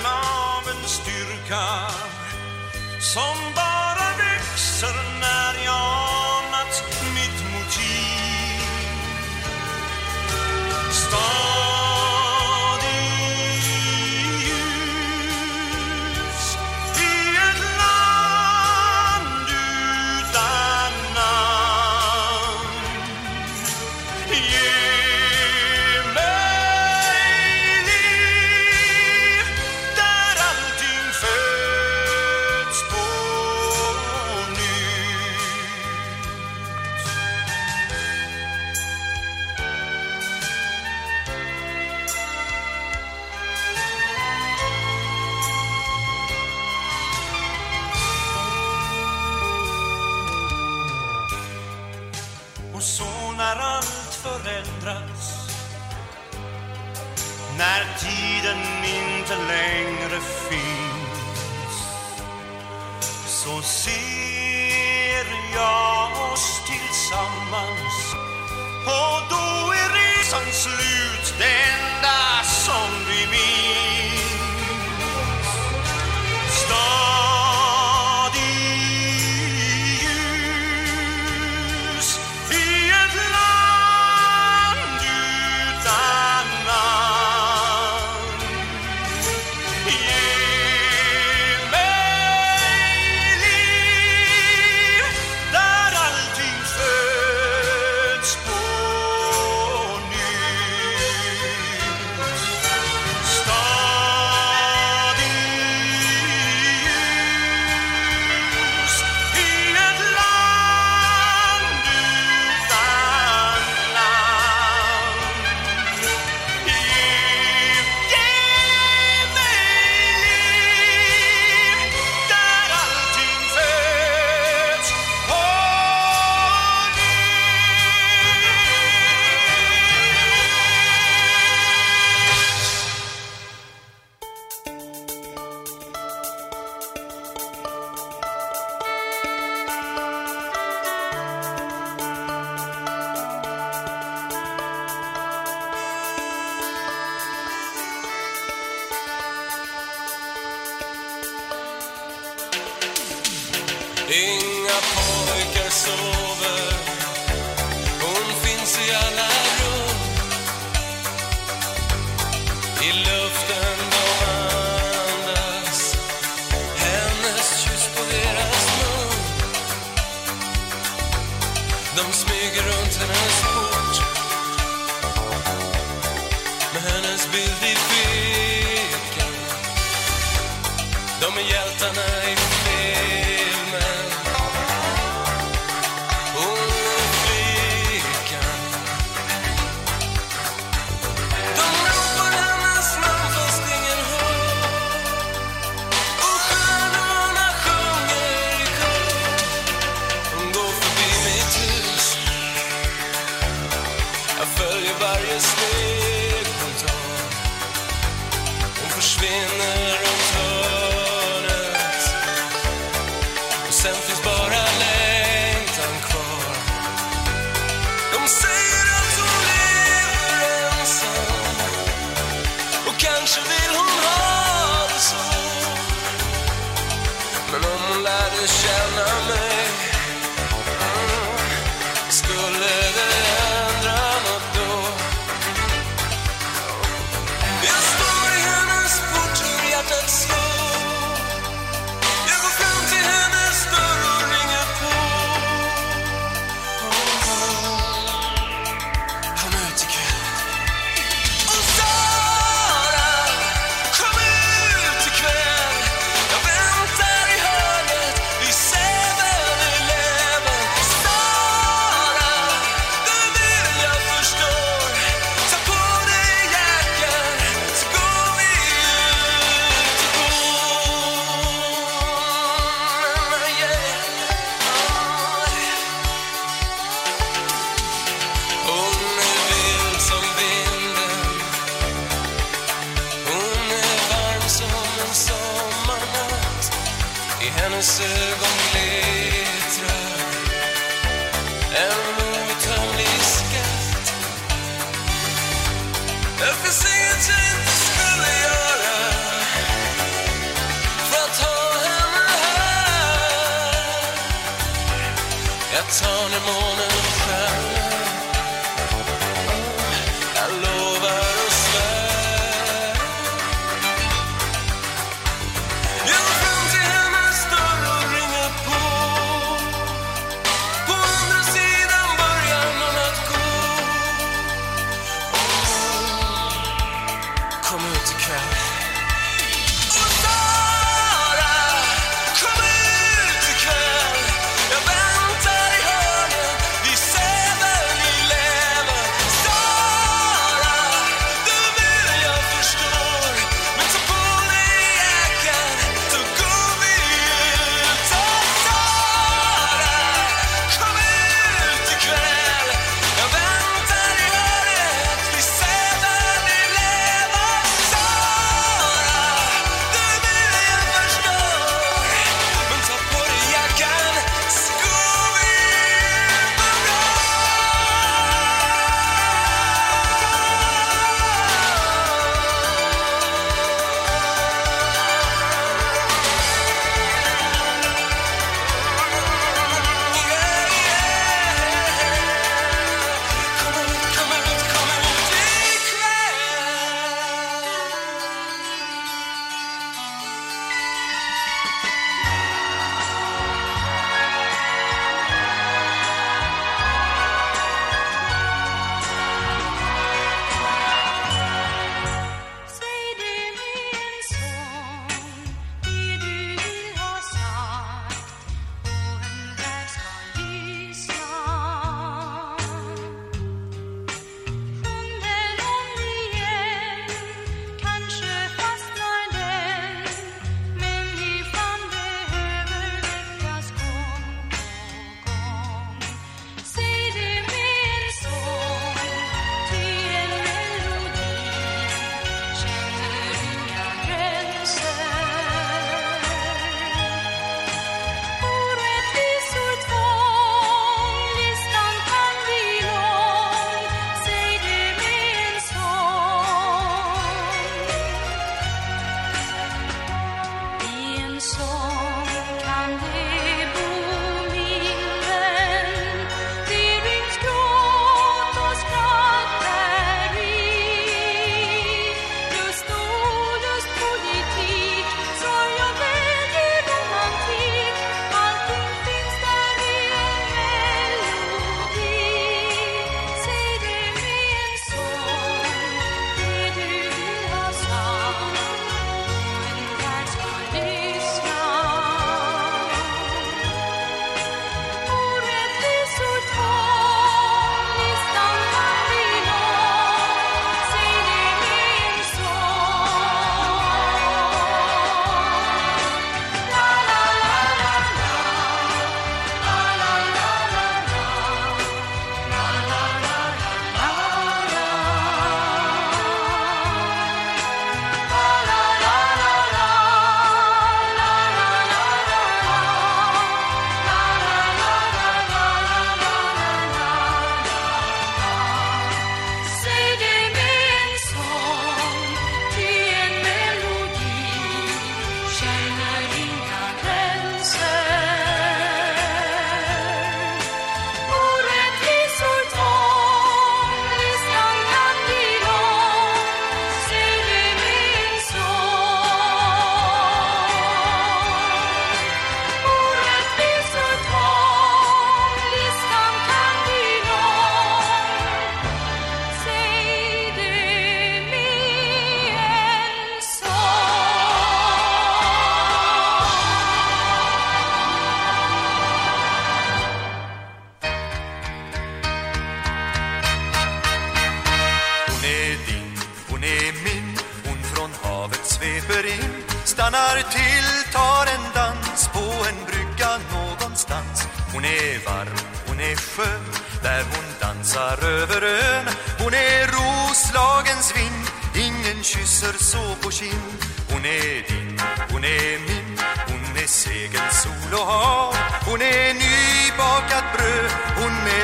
Speaker 45: av en styrka som bara växer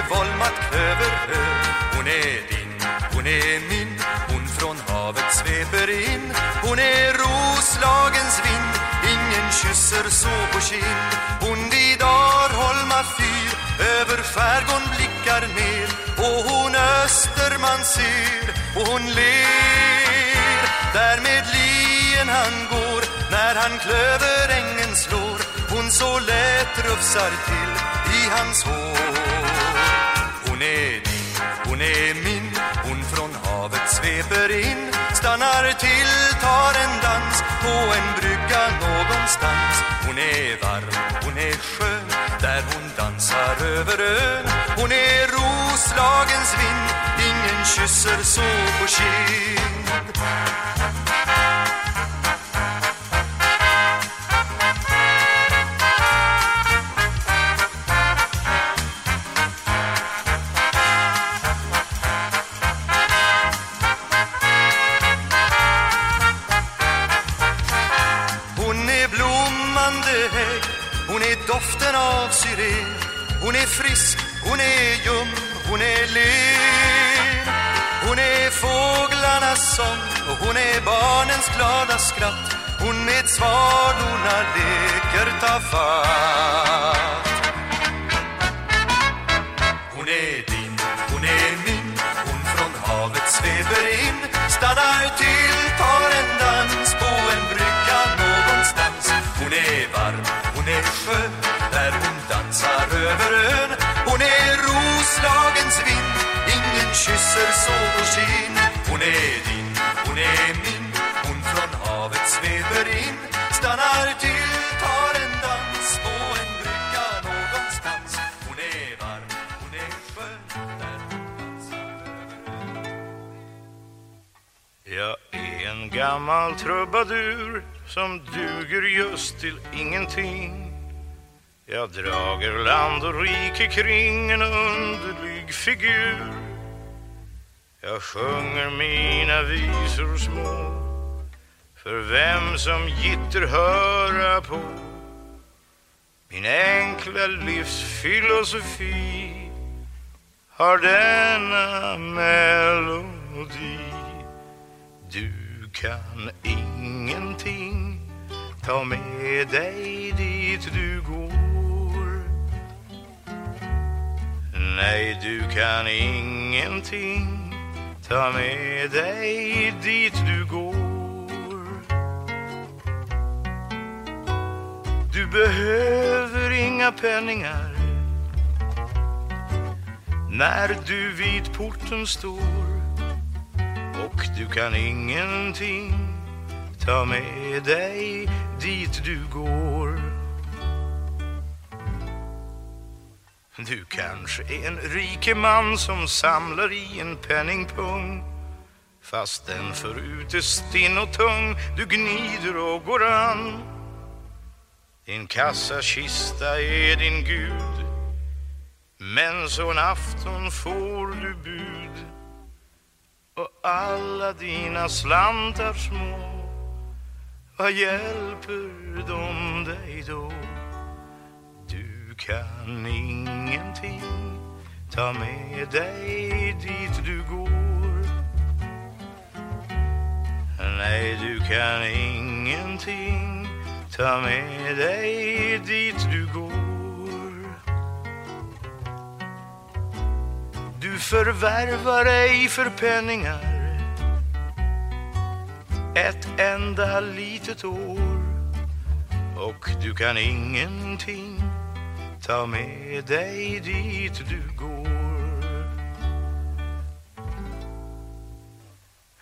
Speaker 46: volmat klöverhö Hon är din, hon är min. Hon från havet sveper in. Hon är Roslagens vind. Ingen kysser så på kind Hon vid Arholma fyr. Över skärgården blickar ner. Och hon Österman ser. Och hon ler. Där med lien han går. När han klöverängen slår. Hon så lätt rufsar till I hans hår. Hon är din, hon är min. Hon från havet sveper in Stannar till, tar en dans På en brygga någonstans. Hon är varm, hon är skön Där hon dansar över ön. Hon är Roslagens vind Ingen kysser så på kind. Doften av syren. Hon är frisk, hon är ljum, hon är len. Hon är fåglarnas sång och hon är barnens glada skratt. Hon med svalorna leker tafatt. Hon är din, hon är min. Hon från havet sveper in. Stannar till, grön Hon är Roslagens vind. Ingen kysser så på kind Hon är din, hon är min. Hon från havet sveper in. Stannar till, tar en dans På en brygga någonstans Hon är varm, hon är skön Där hon dansar.
Speaker 47: Jag är en gammal trubadur som duger just till ingenting. Jag drager land och rike kring en underlig figur. Jag sjunger mina visor små för vem som gitter höra på. Min enkla livsfilosofi har denna melodi. Du kan ingenting ta med dig dit du går. Nej, du kan ingenting ta med dig dit du går. Du behöver inga penningar när du vid porten står och du kan ingenting ta med dig dit du går. Du kanske är en rike man som samlar i en penningpung fast den förut är stinn och tung du gnider och går an. Din kassakista är din gud men så en afton får du bud och alla dina slantar små vad hjälper de dig då? Du kan ingenting ta med dig dit du går. Nej, du kan ingenting ta med dig dit du går. Du förvärvar ej för penningar ett enda litet år. Och du kan ingenting ta med dig dit du går.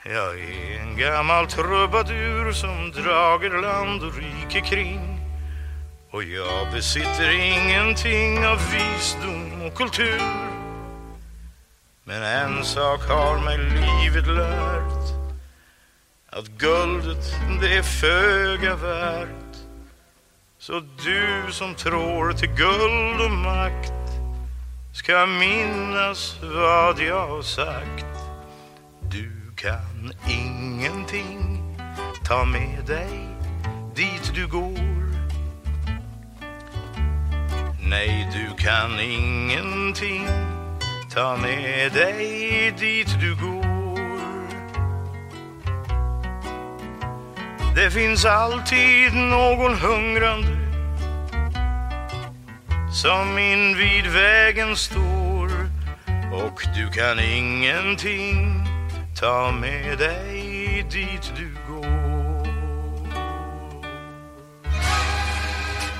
Speaker 47: Jag är en gammal trubadur som drager land och rike kring. Och jag besitter ingenting av visdom och kultur. Men en sak har mig livet lärt. Att guldet det är föga värt så du som tror till guld och makt ska minnas vad jag har sagt. Du kan ingenting ta med dig dit du går. Nej, du kan ingenting ta med dig dit du går. Det finns alltid någon hungrande som invid vägen står och du kan ingenting ta med dig dit du går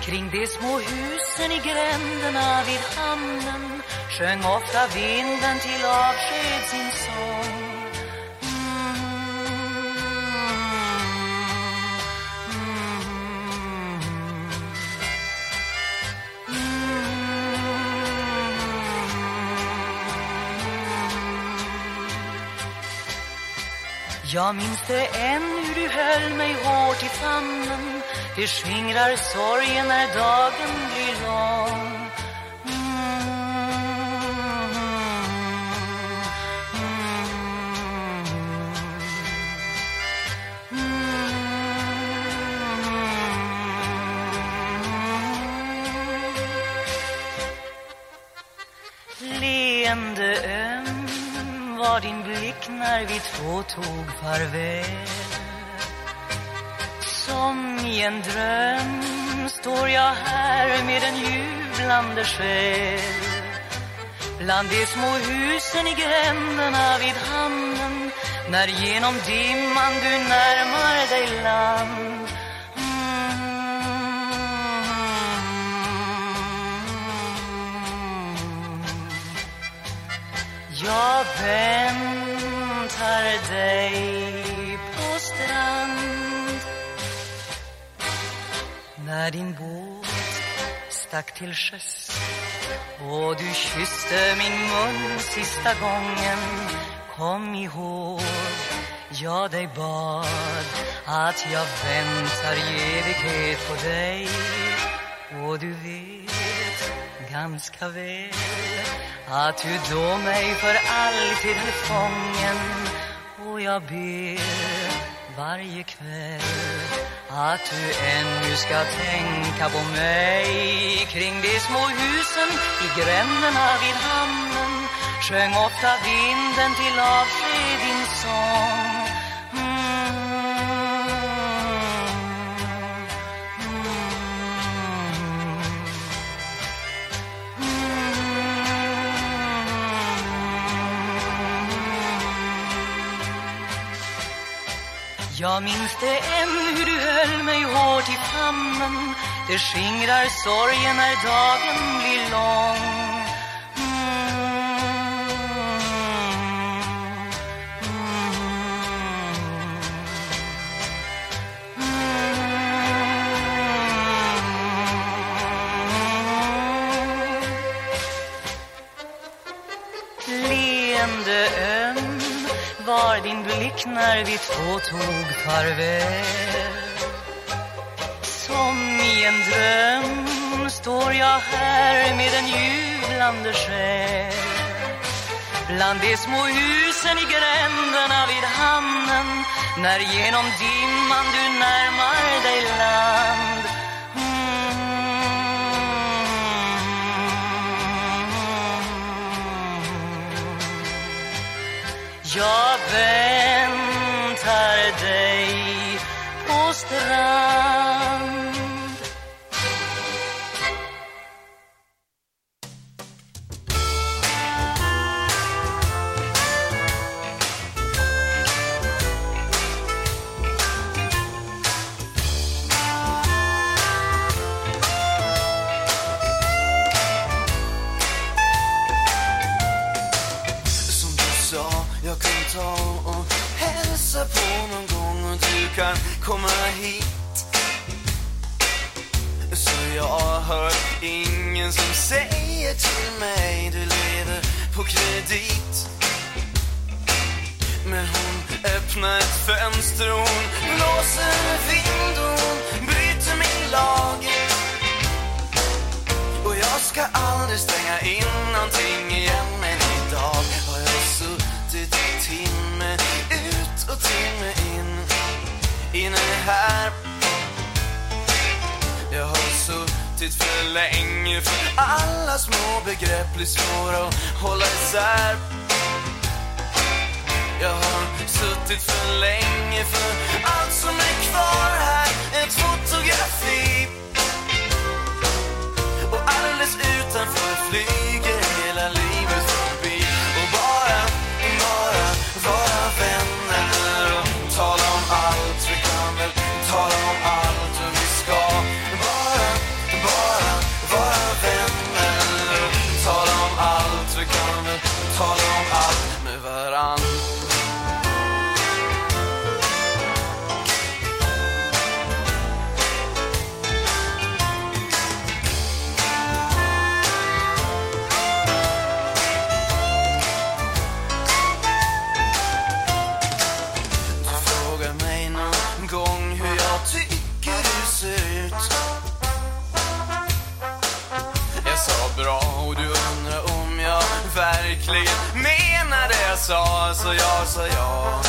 Speaker 48: Kring de små husen i gränderna vid hamnen sjöng ofta vinden till avsked sin sång. Jag minns det än hur du höll mig hårt i famnen Det skingrar sorgen när dagen blir lång Leende var din blick när vi två tog farväl. Som i en dröm står jag här med en jublande själ. Bland de små husen i gränderna vid hamnen När genom dimman du närmar dig land. Jag väntar dig på strand. När din båt stack till sjöss och du kysste min mun sista gången Kom ihåg, jag dig bad att jag väntar i evighet på dig. Och du vet ganska väl att du då mig för alltid höll fången. Och jag ber varje kväll att du ännu ska tänka på mig. Kring de små husen i gränderna vid hamnen sjöng ofta vinden till avsked din sång. Jag minns det än hur du höll mig hårt i famnen. Det skingrar sorgen när dagen blir lång. Din när vi två tog farväl? Som i en dröm står jag här med en jublande själ. Bland de små husen i gränderna vid hamnen När genom dimman du närmar dig land. Jag väntar dig på strand.
Speaker 49: Kan komma hit. Så jag hör ingen som säger till mig du lever på kredit. Men hon öppnar ett fönster och hon blåser vind och hon bryter min lag och jag ska aldrig stänga in någonting igen Men idag har jag suttit timme ut och timme in. Innan jag är här.
Speaker 50: Jag har suttit för länge för alla små begrepp blir svåra att hålla isär. Jag har suttit för länge för allt som är kvar här ett fotografi. Och alldeles utanför flyger 自由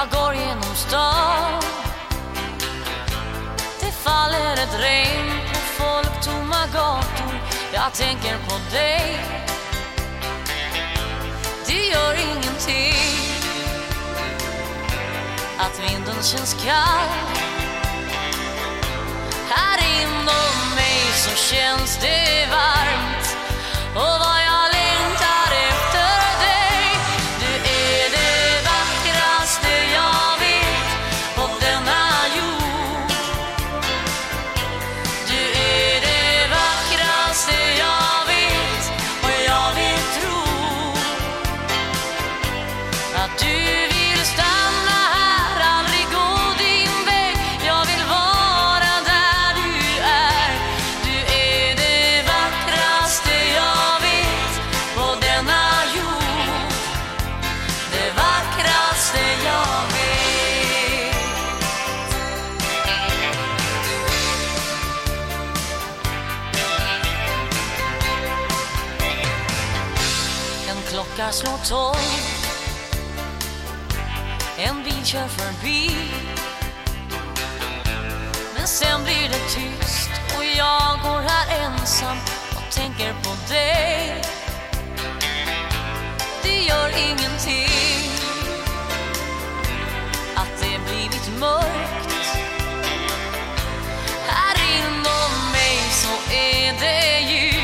Speaker 50: Jag
Speaker 44: går genom stan. Det faller ett regn på folk, tomma gator. Jag tänker på dig. Det gör ingenting Att vinden känns kall. Här inom mig så känns det varmt. Och vad jag ensam och tänker på dig. Det gör ingenting att det blivit mörkt. Här inom mig så är det ljus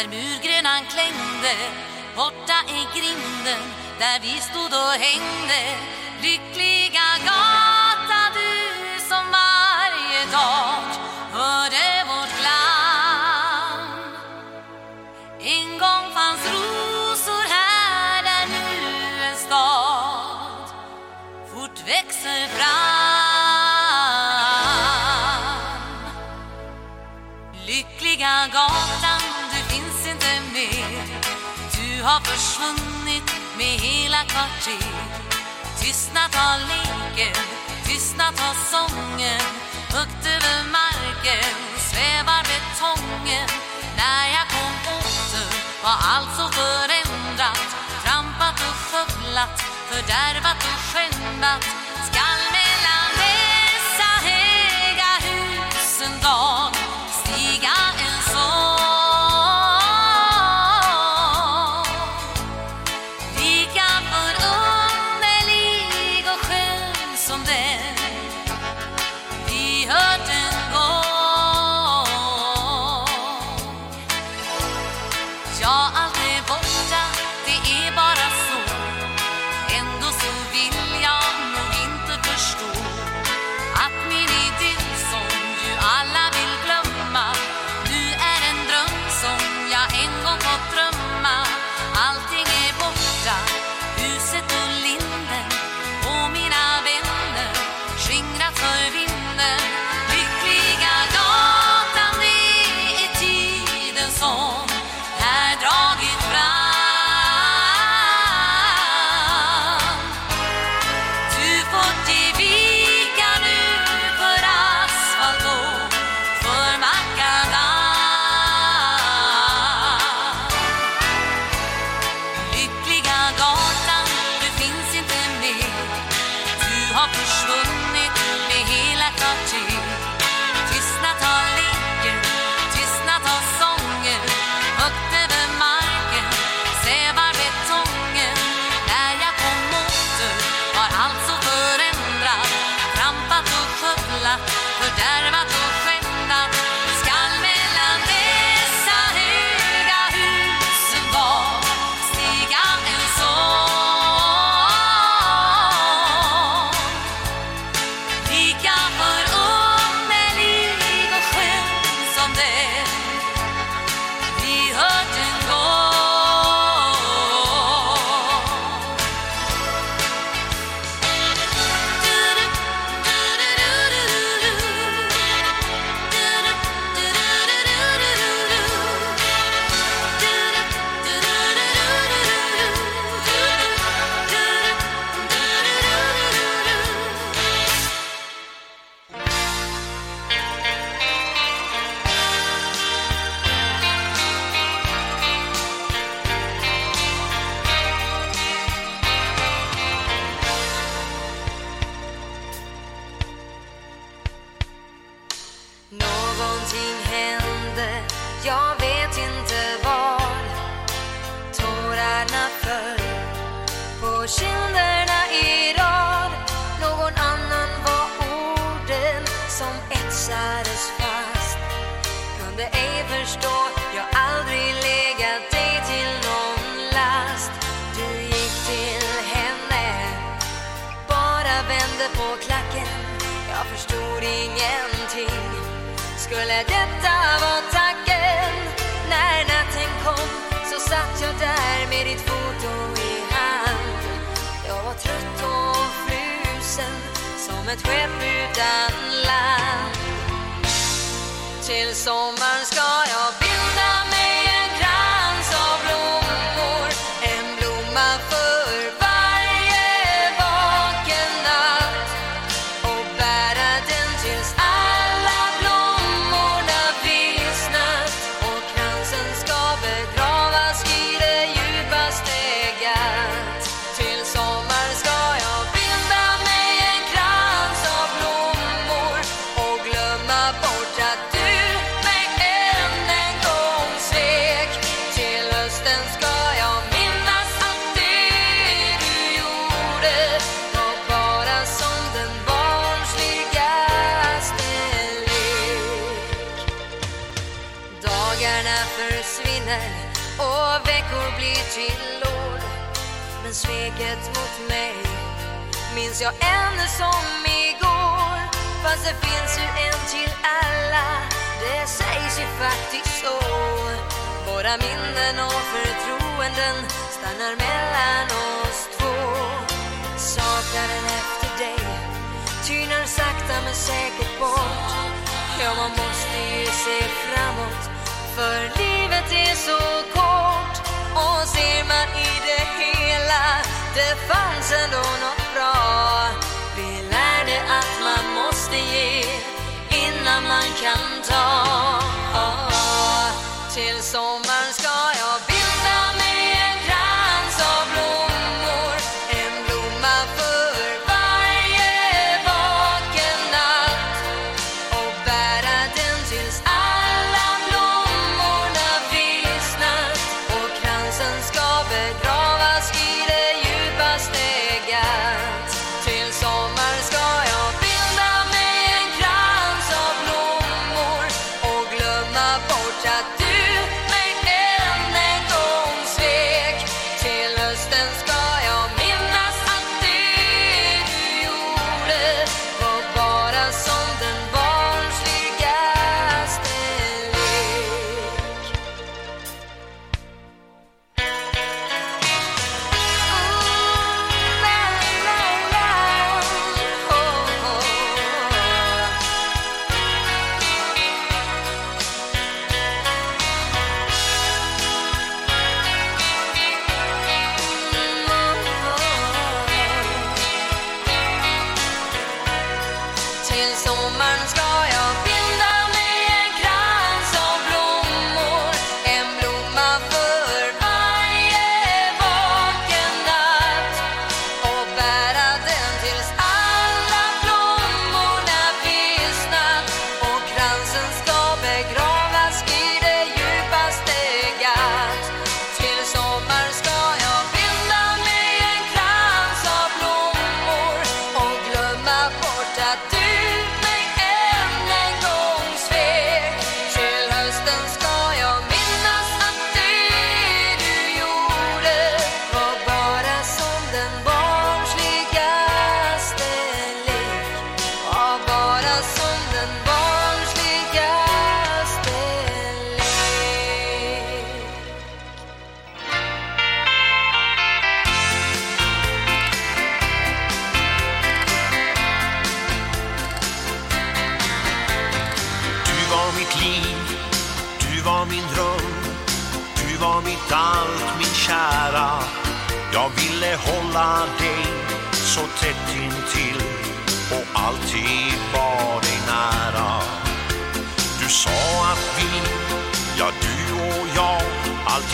Speaker 44: Där murgrönan klängde Borta är grinden där vi stod och hängde Du har försvunnit med hela kvarter Tystnat har leken, tystnat har sången. Högt över marken svävar betongen. När jag kom åter var allt så förändrat. Trampat och skövlat, fördärvat och skändat Skall mellan dessa höga hus en dag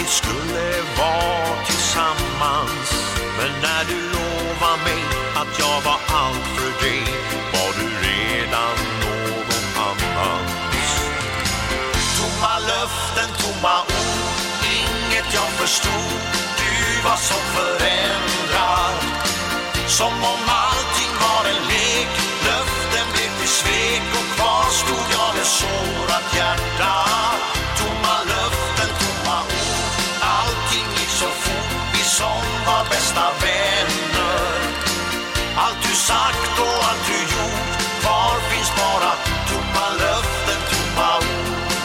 Speaker 44: Vi
Speaker 51: skulle vara
Speaker 28: tillsammans. Men när du lovade mig att jag var allt för dig var du redan någon annans. Tomma löften tomma ord Inget jag förstod. Du var som förändrad. Som om allting var en lek. Löften blev till svek Och kvar stod jag med sårat hjärta. Var bästa vänner. Allt du sagt och allt du gjort Kvar finns bara tomma löften, tomma ord?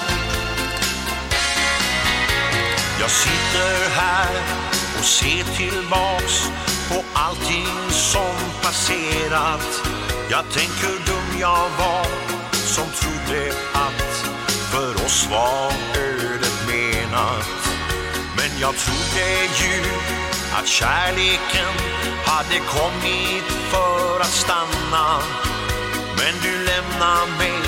Speaker 28: Jag sitter här och ser tillbaks på allting som passerat. Jag tänker hur dum jag var som trodde att för oss var ödet menat. Men jag trodde ju att kärleken hade kommit för att stanna. Men du lämnar mig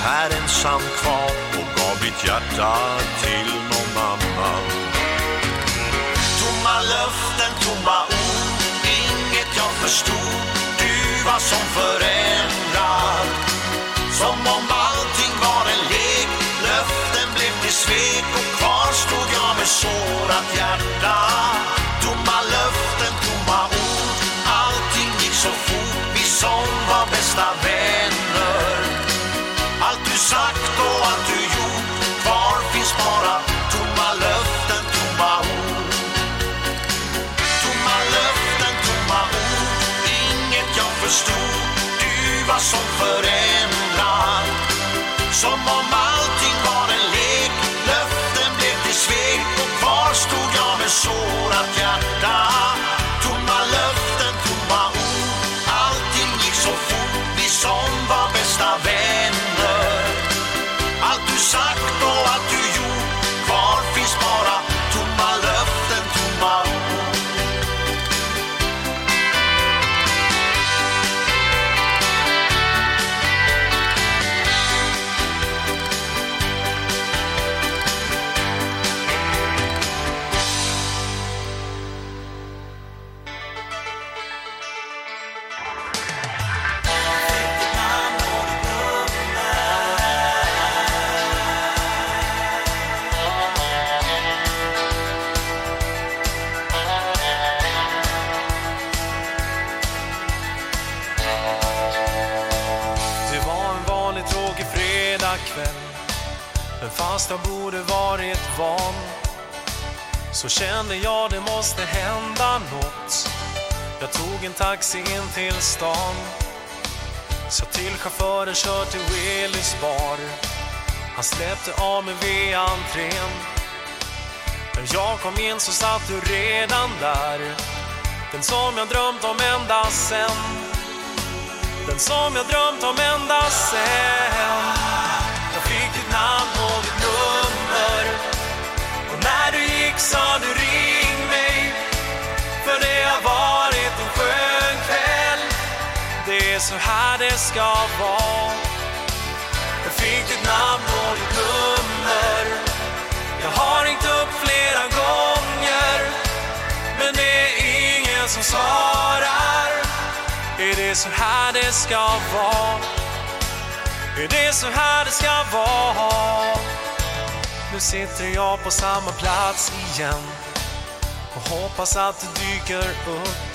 Speaker 28: här ensam kvar och gav ditt hjärta till någon annan. Tomma löften, tomma ord, inget jag förstod. Du var som förändrad Som om allting var en lek. Löften blev till svek och kvar stod jag med sårat hjärta. Tomma löften, tomma ord, allting gick så fort. Vi som var bästa vänner. Allt du sagt och allt du gjort. Kvar finns bara tomma löften, tomma ord. Tomma löften, tomma ord. Inget jag förstod. Du var som förändrad. Som om
Speaker 52: fast jag borde varit van. Så kände jag det måste hända något. Jag tog en taxi in till stan. Sa till chauffören kör till Willys bar. Han släppte av mig vid entrén När jag kom in så satt du redan där. Den som jag drömt om ända sen. Den som jag drömt om ända sen. Jag fick ditt namn sa du ring mig För det har varit en skön kväll Det är så här det ska vara Jag fick ditt namn och ditt nummer Jag har ringt upp flera gånger Men det är ingen som svarar är det så här det ska vara? Är det så här det ska vara? Nu sitter jag på samma plats igen och hoppas att du dyker upp.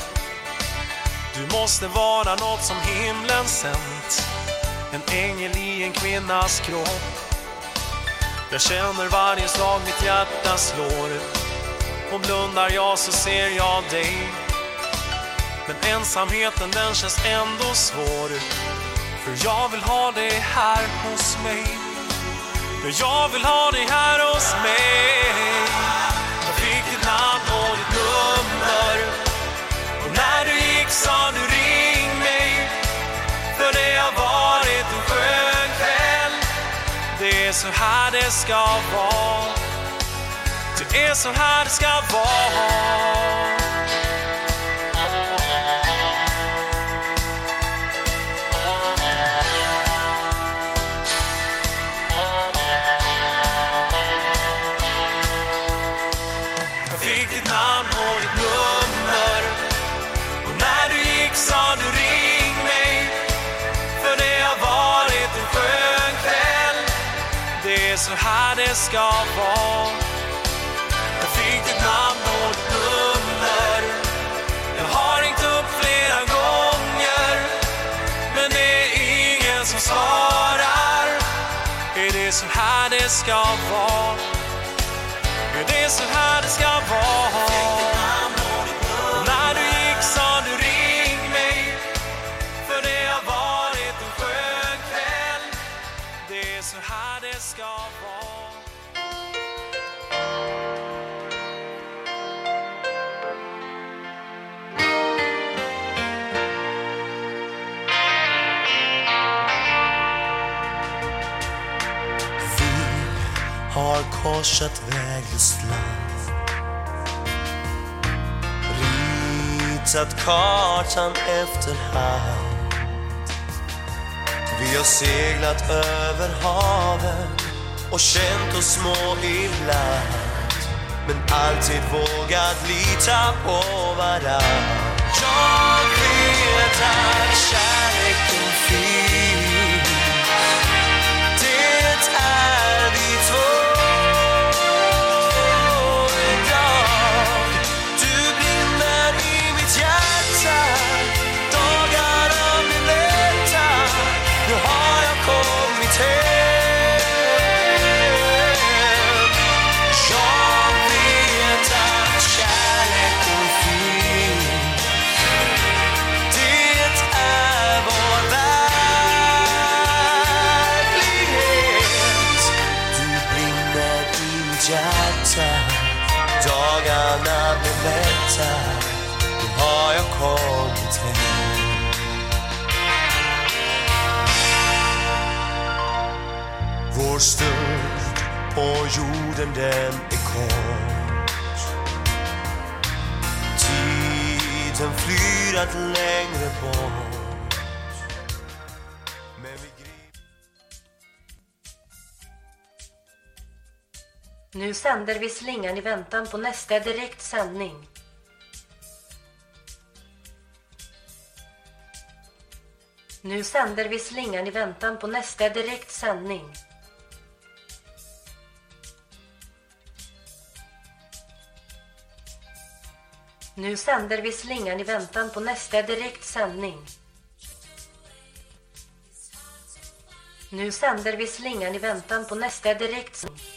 Speaker 52: Du måste vara något som himlen sänt, en ängel i en kvinnas kropp. Jag känner varje slag mitt hjärta slår och blundar jag så ser jag dig. Men ensamheten den känns ändå svår För jag vill ha dig här hos mig jag vill ha dig här hos mig. Jag fick ditt namn och ditt nummer. Och när du gick sa du ring mig. För det har varit en skön kväll. Det är så här det ska vara. Det är så här det ska vara. Det ska vara Jag fick ditt namn och ditt nummer Jag har ringt upp flera gånger Men det är ingen som svarar Är det så här det ska vara? Är det så här det ska vara? Har
Speaker 7: korsat väglöst land Ritat kartan efterhand Vi har seglat över haven och känt oss små ibland Men alltid vågat lita på varann. Jag vet att kärleken finns. Vår stund och jorden den är kort Tiden flyr allt längre bort Men vi
Speaker 53: Nu sänder vi slingan i väntan på nästa direktsändning. Nu sänder vi slingan i väntan på nästa direktsändning. Nu sänder vi slingan i väntan på nästa direktsändning. Nu sänder vi slingan i väntan på nästa direktsändning.